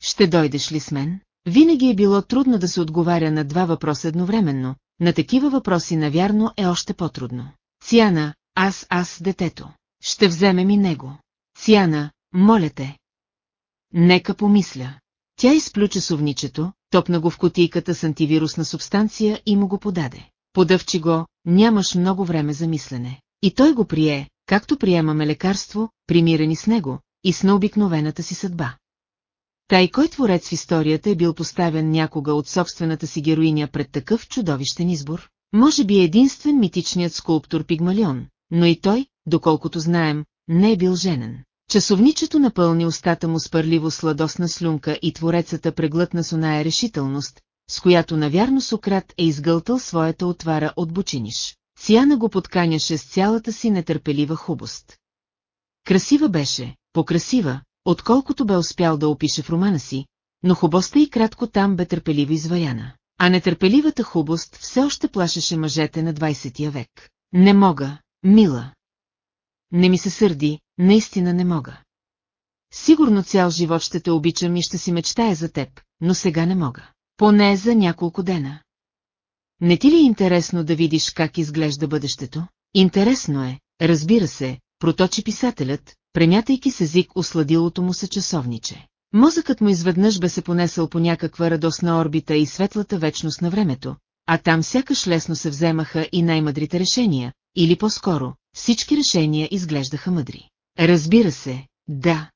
Ще дойдеш ли с мен? Винаги е било трудно да се отговаря на два въпроса едновременно, на такива въпроси навярно е още по-трудно. Циана, аз, аз, детето. Ще вземем и него. Циана, моля те. Нека помисля. Тя изплю часовничето, топна го в котийката с антивирусна субстанция и му го подаде. Подъвчи го, нямаш много време за мислене. И той го прие, както приемаме лекарство, примирени с него, и с необикновената си съдба. Тай кой творец в историята е бил поставен някога от собствената си героиня пред такъв чудовищен избор? Може би единствен митичният скулптор Пигмалион, но и той, доколкото знаем, не е бил женен. Часовничето напълни устата му с пърливо сладосна слюнка и творецата преглътна с оная решителност, с която навярно Сократ е изгълтал своята отвара от бучиниш. Циана го подканяше с цялата си нетърпелива хубост. Красива беше, покрасива, отколкото бе успял да опише в романа си, но хубостта и кратко там бе търпеливо изваяна. А нетърпеливата хубост все още плашеше мъжете на 20 век. Не мога, мила. Не ми се сърди, наистина не мога. Сигурно цял живот ще те обичам и ще си мечтая за теб, но сега не мога. Поне за няколко дена. Не ти ли е интересно да видиш как изглежда бъдещето? Интересно е, разбира се, проточи писателят, премятайки с език осладилото му се часовниче. Мозъкът му изведнъж бе се понесъл по някаква радостна орбита и светлата вечност на времето, а там сякаш лесно се вземаха и най-мъдрите решения, или по-скоро, всички решения изглеждаха мъдри. Разбира се, да.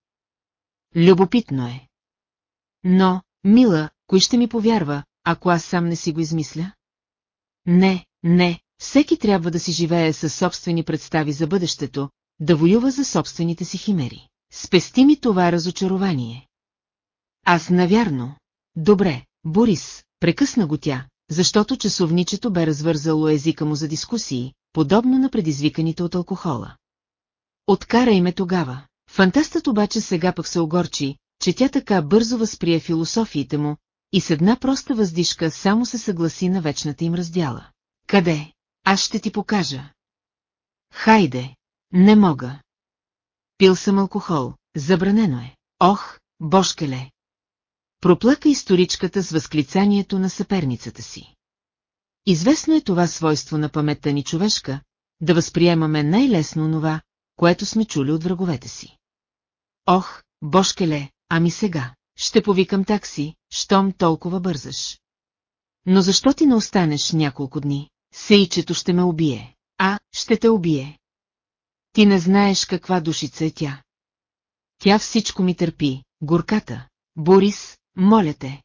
Любопитно е. Но, мила, кой ще ми повярва, ако аз сам не си го измисля? Не, не, всеки трябва да си живее със собствени представи за бъдещето, да воюва за собствените си химери. Спести ми това разочарование. Аз навярно. Добре, Борис, прекъсна го тя, защото часовничето бе развързало езика му за дискусии, подобно на предизвиканите от алкохола. Откарай ме тогава. Фантастът обаче сега пък се огорчи, че тя така бързо възприе философиите му и с една проста въздишка само се съгласи на вечната им раздяла. Къде? Аз ще ти покажа. Хайде, не мога. Пил съм алкохол, забранено е. Ох, бошкеле! Проплака историчката с възклицанието на съперницата си. Известно е това свойство на паметта ни човешка, да възприемаме най-лесно онова, което сме чули от враговете си. Ох, бошкеле, ами сега, ще повикам такси, щом толкова бързаш. Но защо ти не останеш няколко дни? Сейчето ще ме убие. А, ще те убие. Ти не знаеш каква душица е тя. Тя всичко ми търпи, горката. Борис, моля те.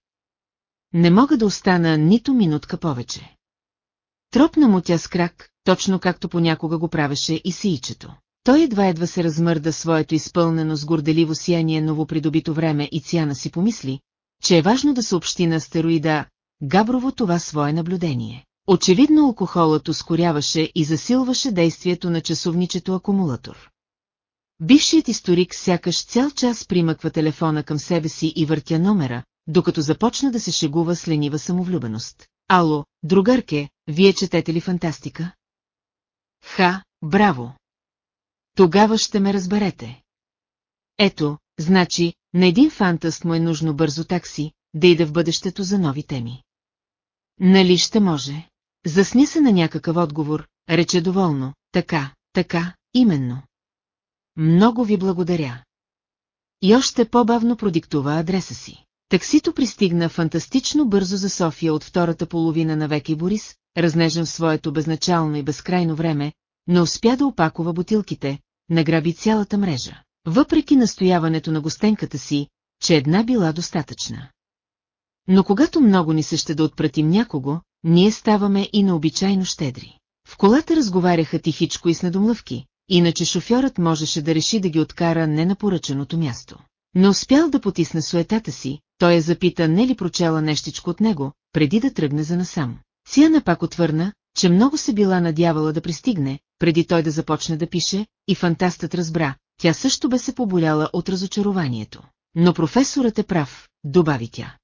Не мога да остана нито минутка повече. Тропна му тя с крак, точно както понякога го правеше и сиичето. Той едва-едва се размърда своето изпълнено с горделиво сияние новопридобито време и Цяна си помисли, че е важно да съобщи на стероида Габрово това свое наблюдение. Очевидно алкохолът ускоряваше и засилваше действието на часовничето акумулатор. Бившият историк сякаш цял час примъква телефона към себе си и въртя номера, докато започна да се шегува с ленива самовлюбеност. Ало, другарке, вие четете ли фантастика? Ха, браво! Тогава ще ме разберете. Ето, значи, на един фантаст му е нужно бързо такси, да иде в бъдещето за нови теми. Нали ще може? Засни се на някакъв отговор, рече доволно, така, така, именно. Много ви благодаря. И още по-бавно продиктува адреса си. Таксито пристигна фантастично бързо за София от втората половина на веки Борис, разнежен в своето безначално и безкрайно време, не успя да опакова бутилките, награби цялата мрежа. Въпреки настояването на гостенката си, че една била достатъчна. Но когато много ни се ще да отпратим някого, ние ставаме и необичайно щедри. В колата разговаряха тихичко и с недомлъвки, иначе шофьорът можеше да реши да ги откара не на поръченото място. Но успял да потисне суетата си, той я запита не ли прочела нещичко от него, преди да тръгне за насам. Сияна пак отвърна, че много се била надявала да пристигне, преди той да започне да пише, и фантастът разбра, тя също бе се поболяла от разочарованието. Но професорът е прав, добави тя.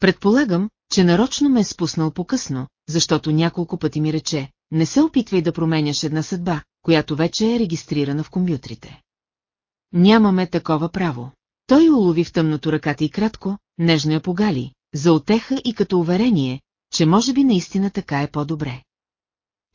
Предполагам, че нарочно ме е спуснал по-късно, защото няколко пъти ми рече, не се опитвай да променяш една съдба, която вече е регистрирана в компютрите. Нямаме такова право. Той улови в тъмното ръката и кратко, нежно я погали, за отеха и като уверение, че може би наистина така е по-добре.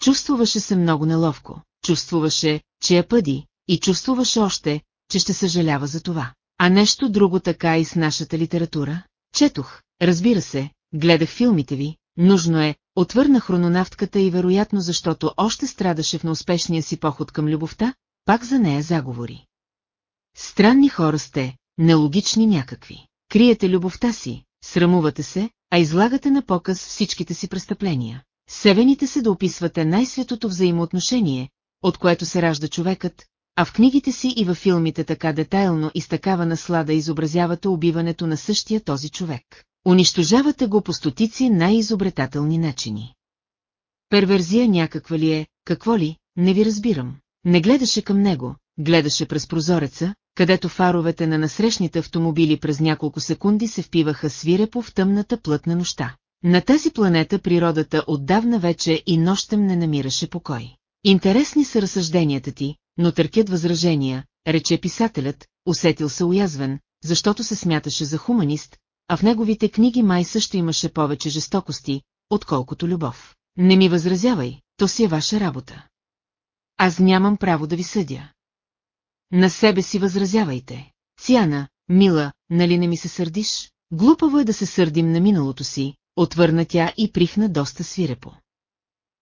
Чувствуваше се много неловко, чувствуваше, че я пъди, и чувствуваше още, че ще съжалява за това. А нещо друго така и с нашата литература? Четох, разбира се, гледах филмите ви, нужно е, отвърна хрононавтката и вероятно защото още страдаше в неуспешния си поход към любовта, пак за нея заговори. Странни хора сте, нелогични някакви. Криете любовта си, срамувате се, а излагате на показ всичките си престъпления. Севените се да описвате най-светото взаимоотношение, от което се ражда човекът, а в книгите си и във филмите така детайлно и с такава наслада изобразявате убиването на същия този човек. Унищожавате го по стотици най-изобретателни начини. Перверзия някаква ли е, какво ли, не ви разбирам. Не гледаше към него, гледаше през прозореца, където фаровете на насрещните автомобили през няколко секунди се впиваха свирепо в тъмната плътна нощта. На тази планета природата отдавна вече и нощем не намираше покой. Интересни са разсъжденията ти, но търкят възражения, рече писателят, усетил се уязвен, защото се смяташе за хуманист, а в неговите книги май също имаше повече жестокости, отколкото любов. Не ми възразявай, то си е ваша работа. Аз нямам право да ви съдя. На себе си възразявайте. Циана, мила, нали не ми се сърдиш? Глупаво е да се сърдим на миналото си, отвърна тя и прихна доста свирепо.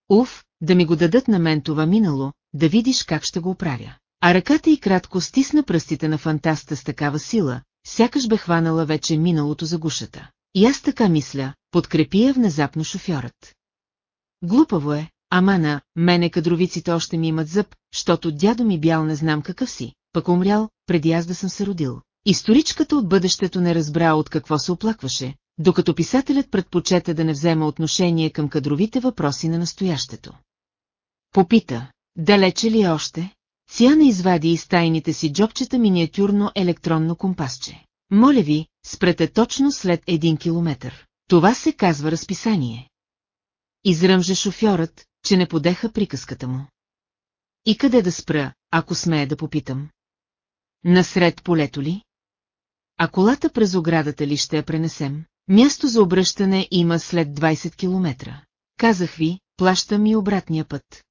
Уф, да ми го дадат на мен това минало, да видиш как ще го оправя. А ръката й кратко стисна пръстите на фантаста с такава сила, сякаш бе хванала вече миналото за гушата. И аз така мисля, подкрепи я внезапно шофьорът. Глупаво е, ама на мене кадровиците още ми имат зъб, защото дядо ми бял не знам какъв си, пък умрял, преди аз да съм се родил. Историчката от бъдещето не разбра от какво се оплакваше, докато писателят предпочете да не взема отношение към кадровите въпроси на настоящето. Попита, далече ли е още? Циана извади из тайните си джобчета миниатюрно електронно компасче. Моля ви, спрете точно след един километър. Това се казва разписание. Изръмже шофьорът, че не подеха приказката му. И къде да спра, ако смея да попитам? Насред полето ли? А колата през оградата ли ще я пренесем? Място за обръщане има след 20 километра. Казах ви, плащам и обратния път.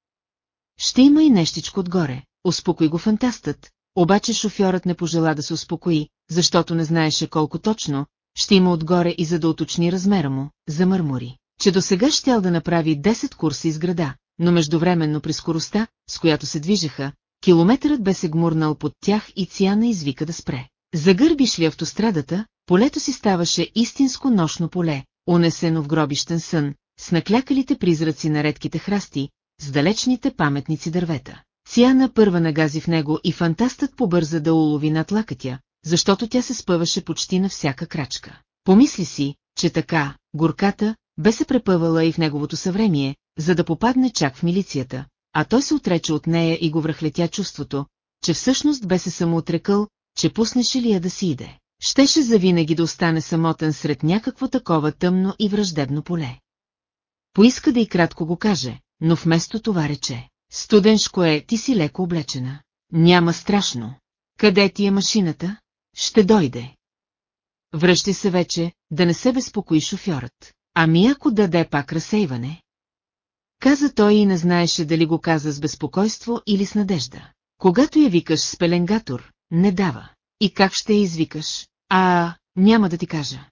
Ще има и нещичко отгоре, успокой го фантастът, обаче шофьорът не пожела да се успокои, защото не знаеше колко точно, ще има отгоре и за да уточни размера му, замърмори, че до сега щял да направи 10 курса из града, но междувременно при скоростта, с която се движеха, километърът бе се гмурнал под тях и Циана извика да спре. Загърбиш ли автострадата, полето си ставаше истинско нощно поле, унесено в гробищен сън, с наклякалите призраци на редките храсти, с далечните паметници дървета. Циана първа нагази в него и фантастът побърза да улови над лакътя, защото тя се спъваше почти на всяка крачка. Помисли си, че така, горката, бе се препъвала и в неговото съвремие, за да попадне чак в милицията, а той се отрече от нея и го връхлетя чувството, че всъщност бе се самоотрекал, че пуснеше ли я да си иде. Щеше завинаги да остане самотен сред някакво такова тъмно и враждебно поле. Поиска да и кратко го каже, но вместо това рече. Студеншко е, ти си леко облечена. Няма страшно. Къде ти е машината? Ще дойде. Връщай се вече, да не се безпокои шофьорът. Ами ако даде пак разсейване? Каза той и не знаеше дали го каза с безпокойство или с надежда. Когато я викаш с пеленгатор, не дава. И как ще я извикаш? А, няма да ти кажа.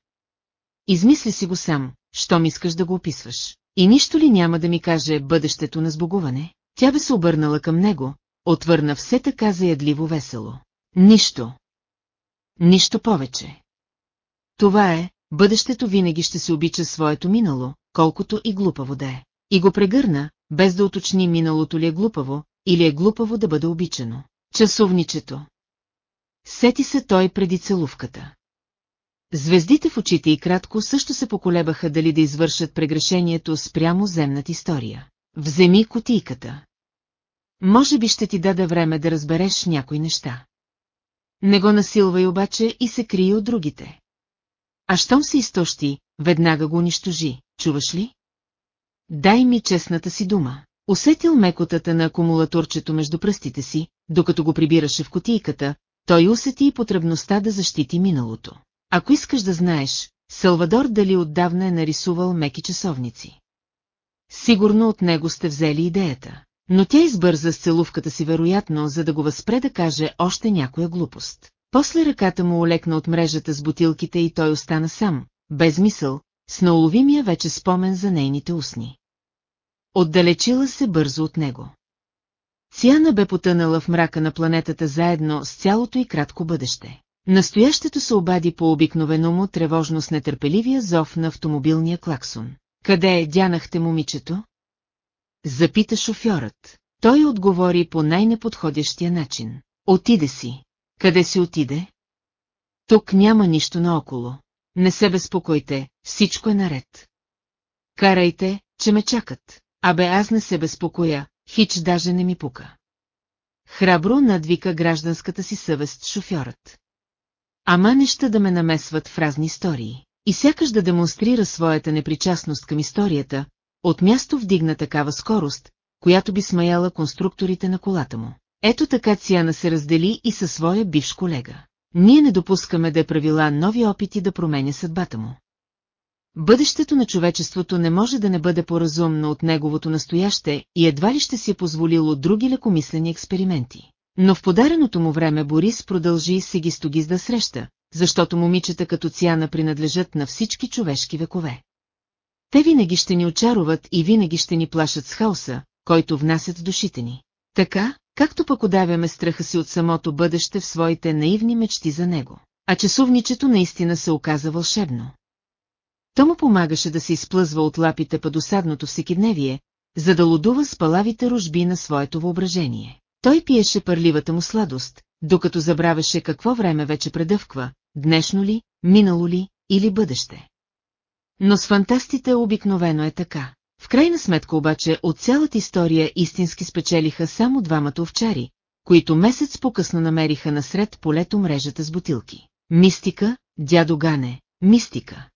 Измисли си го сам, щом искаш да го описваш. И нищо ли няма да ми каже бъдещето на сбогуване? Тя бе се обърнала към него, отвърна все така заядливо весело. Нищо. Нищо повече. Това е, бъдещето винаги ще се обича своето минало, колкото и глупаво да е. И го прегърна, без да уточни миналото ли е глупаво, или е глупаво да бъде обичано. Часовничето. Сети се той преди целувката. Звездите в очите и кратко също се поколебаха дали да извършат прегрешението спрямо земната история. Вземи котийката. Може би ще ти даде време да разбереш някои неща. Не го насилвай обаче и се крие от другите. А щом се изтощи, веднага го унищожи, чуваш ли? Дай ми честната си дума. Усетил мекотата на акумулаторчето между пръстите си, докато го прибираше в котийката, той усети и потребността да защити миналото. Ако искаш да знаеш, Салвадор дали отдавна е нарисувал меки часовници. Сигурно от него сте взели идеята. Но тя избърза с целувката си вероятно, за да го възпре да каже още някоя глупост. После ръката му олекна от мрежата с бутилките и той остана сам, без мисъл, с науловимия вече спомен за нейните устни. Отдалечила се бързо от него. Циана бе потънала в мрака на планетата заедно с цялото и кратко бъдеще. Настоящето се обади по обикновено му тревожно с нетърпеливия зов на автомобилния клаксон. Къде е дянахте момичето? Запита шофьорът. Той отговори по най-неподходящия начин. Отиде си. Къде си отиде? Тук няма нищо наоколо. Не се безпокойте, всичко е наред. Карайте, че ме чакат. Абе аз не се безпокоя, хич даже не ми пука. Храбро надвика гражданската си съвест шофьорът. Ама неща да ме намесват в разни истории. И сякаш да демонстрира своята непричастност към историята, от място вдигна такава скорост, която би смаяла конструкторите на колата му. Ето така Циана се раздели и със своя бивш колега. Ние не допускаме да е правила нови опити да променя съдбата му. Бъдещето на човечеството не може да не бъде поразумно от неговото настояще и едва ли ще си е позволило други лекомислени експерименти. Но в подареното му време Борис продължи сегистогиз да среща, защото момичета като Циана принадлежат на всички човешки векове. Те винаги ще ни очаруват и винаги ще ни плашат с хаоса, който внасят душите ни. Така, както пък удавяме страха си от самото бъдеще в своите наивни мечти за него. А часовничето наистина се оказа вълшебно. То му помагаше да се изплъзва от лапите по досадното всекидневие, за да лудува с палавите рожби на своето въображение. Той пиеше пърливата му сладост, докато забравяше какво време вече предъвква, днешно ли, минало ли или бъдеще. Но с фантастите обикновено е така. В крайна сметка обаче от цялата история истински спечелиха само двамата овчари, които месец по-късно намериха насред полето мрежата с бутилки. Мистика, дядо Гане, мистика.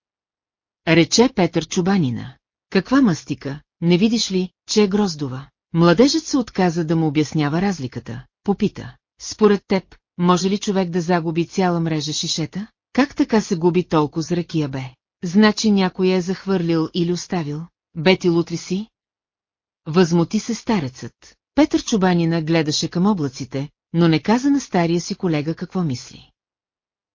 Рече Петър Чубанина. Каква мастика, не видиш ли, че е гроздова? Младежът се отказа да му обяснява разликата. Попита. Според теб, може ли човек да загуби цяла мрежа шишета? Как така се губи толкова с ракия бе? Значи някой е захвърлил или оставил? Бети лутри си? Възмути се старецът. Петър Чубанина гледаше към облаците, но не каза на стария си колега какво мисли.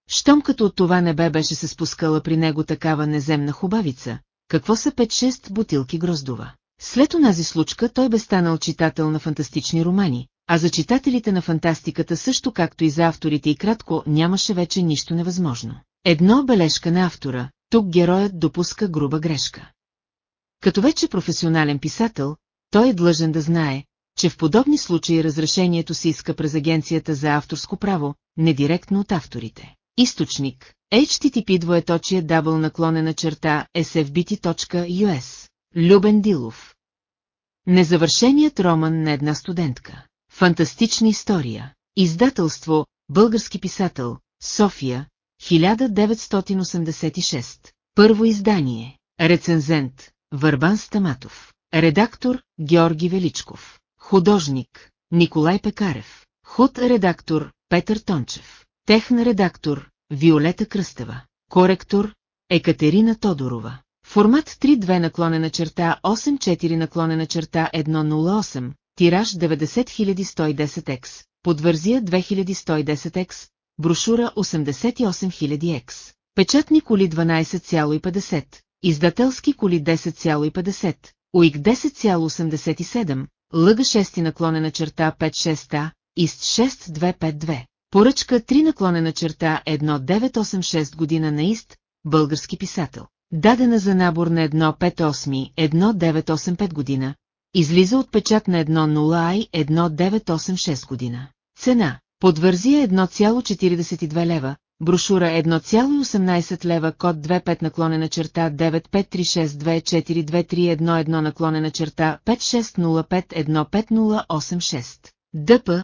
Щом като от това небе беше се спускала при него такава неземна хубавица, какво са 5-6 бутилки гроздова. След онази случка той бе станал читател на фантастични романи, а за читателите на фантастиката също както и за авторите и кратко нямаше вече нищо невъзможно. Едно бележка на автора, тук героят допуска груба грешка. Като вече професионален писател, той е длъжен да знае, че в подобни случаи разрешението се иска през агенцията за авторско право, не директно от авторите. Източник. Http двоеточие дабл наклонена черта sfbt.us Любен Дилов. Незавършеният роман на една студентка. Фантастична история. Издателство. Български писател. София. 1986 Първо издание. Рецензент. Върбан Стаматов. Редактор. Георги Величков. Художник. Николай Пекарев. Худ редактор. Петър Тончев Техна редактор Виолета Кръстева. Коректор Екатерина Тодорова. Формат 3.2 наклонена черта 8.4 наклонена черта 1.08 Тираж 90110X Подвързия 2110X Брошура 88000X Печатни коли 12,50 Издателски коли 10,50 УИК 10,87 Лъга 6 наклонена черта 56А ИСТ 6252 Поръчка 3 наклонена черта 1986 година на ИСТ, български писател. Дадена за набор на 158-1985 година, излиза от печат на 10 ай 1986 година. Цена Подвързия 1,42 лева, брошура 1,18 лева, код 25 наклонена черта 953624231 наклонена черта 5605155086. ДП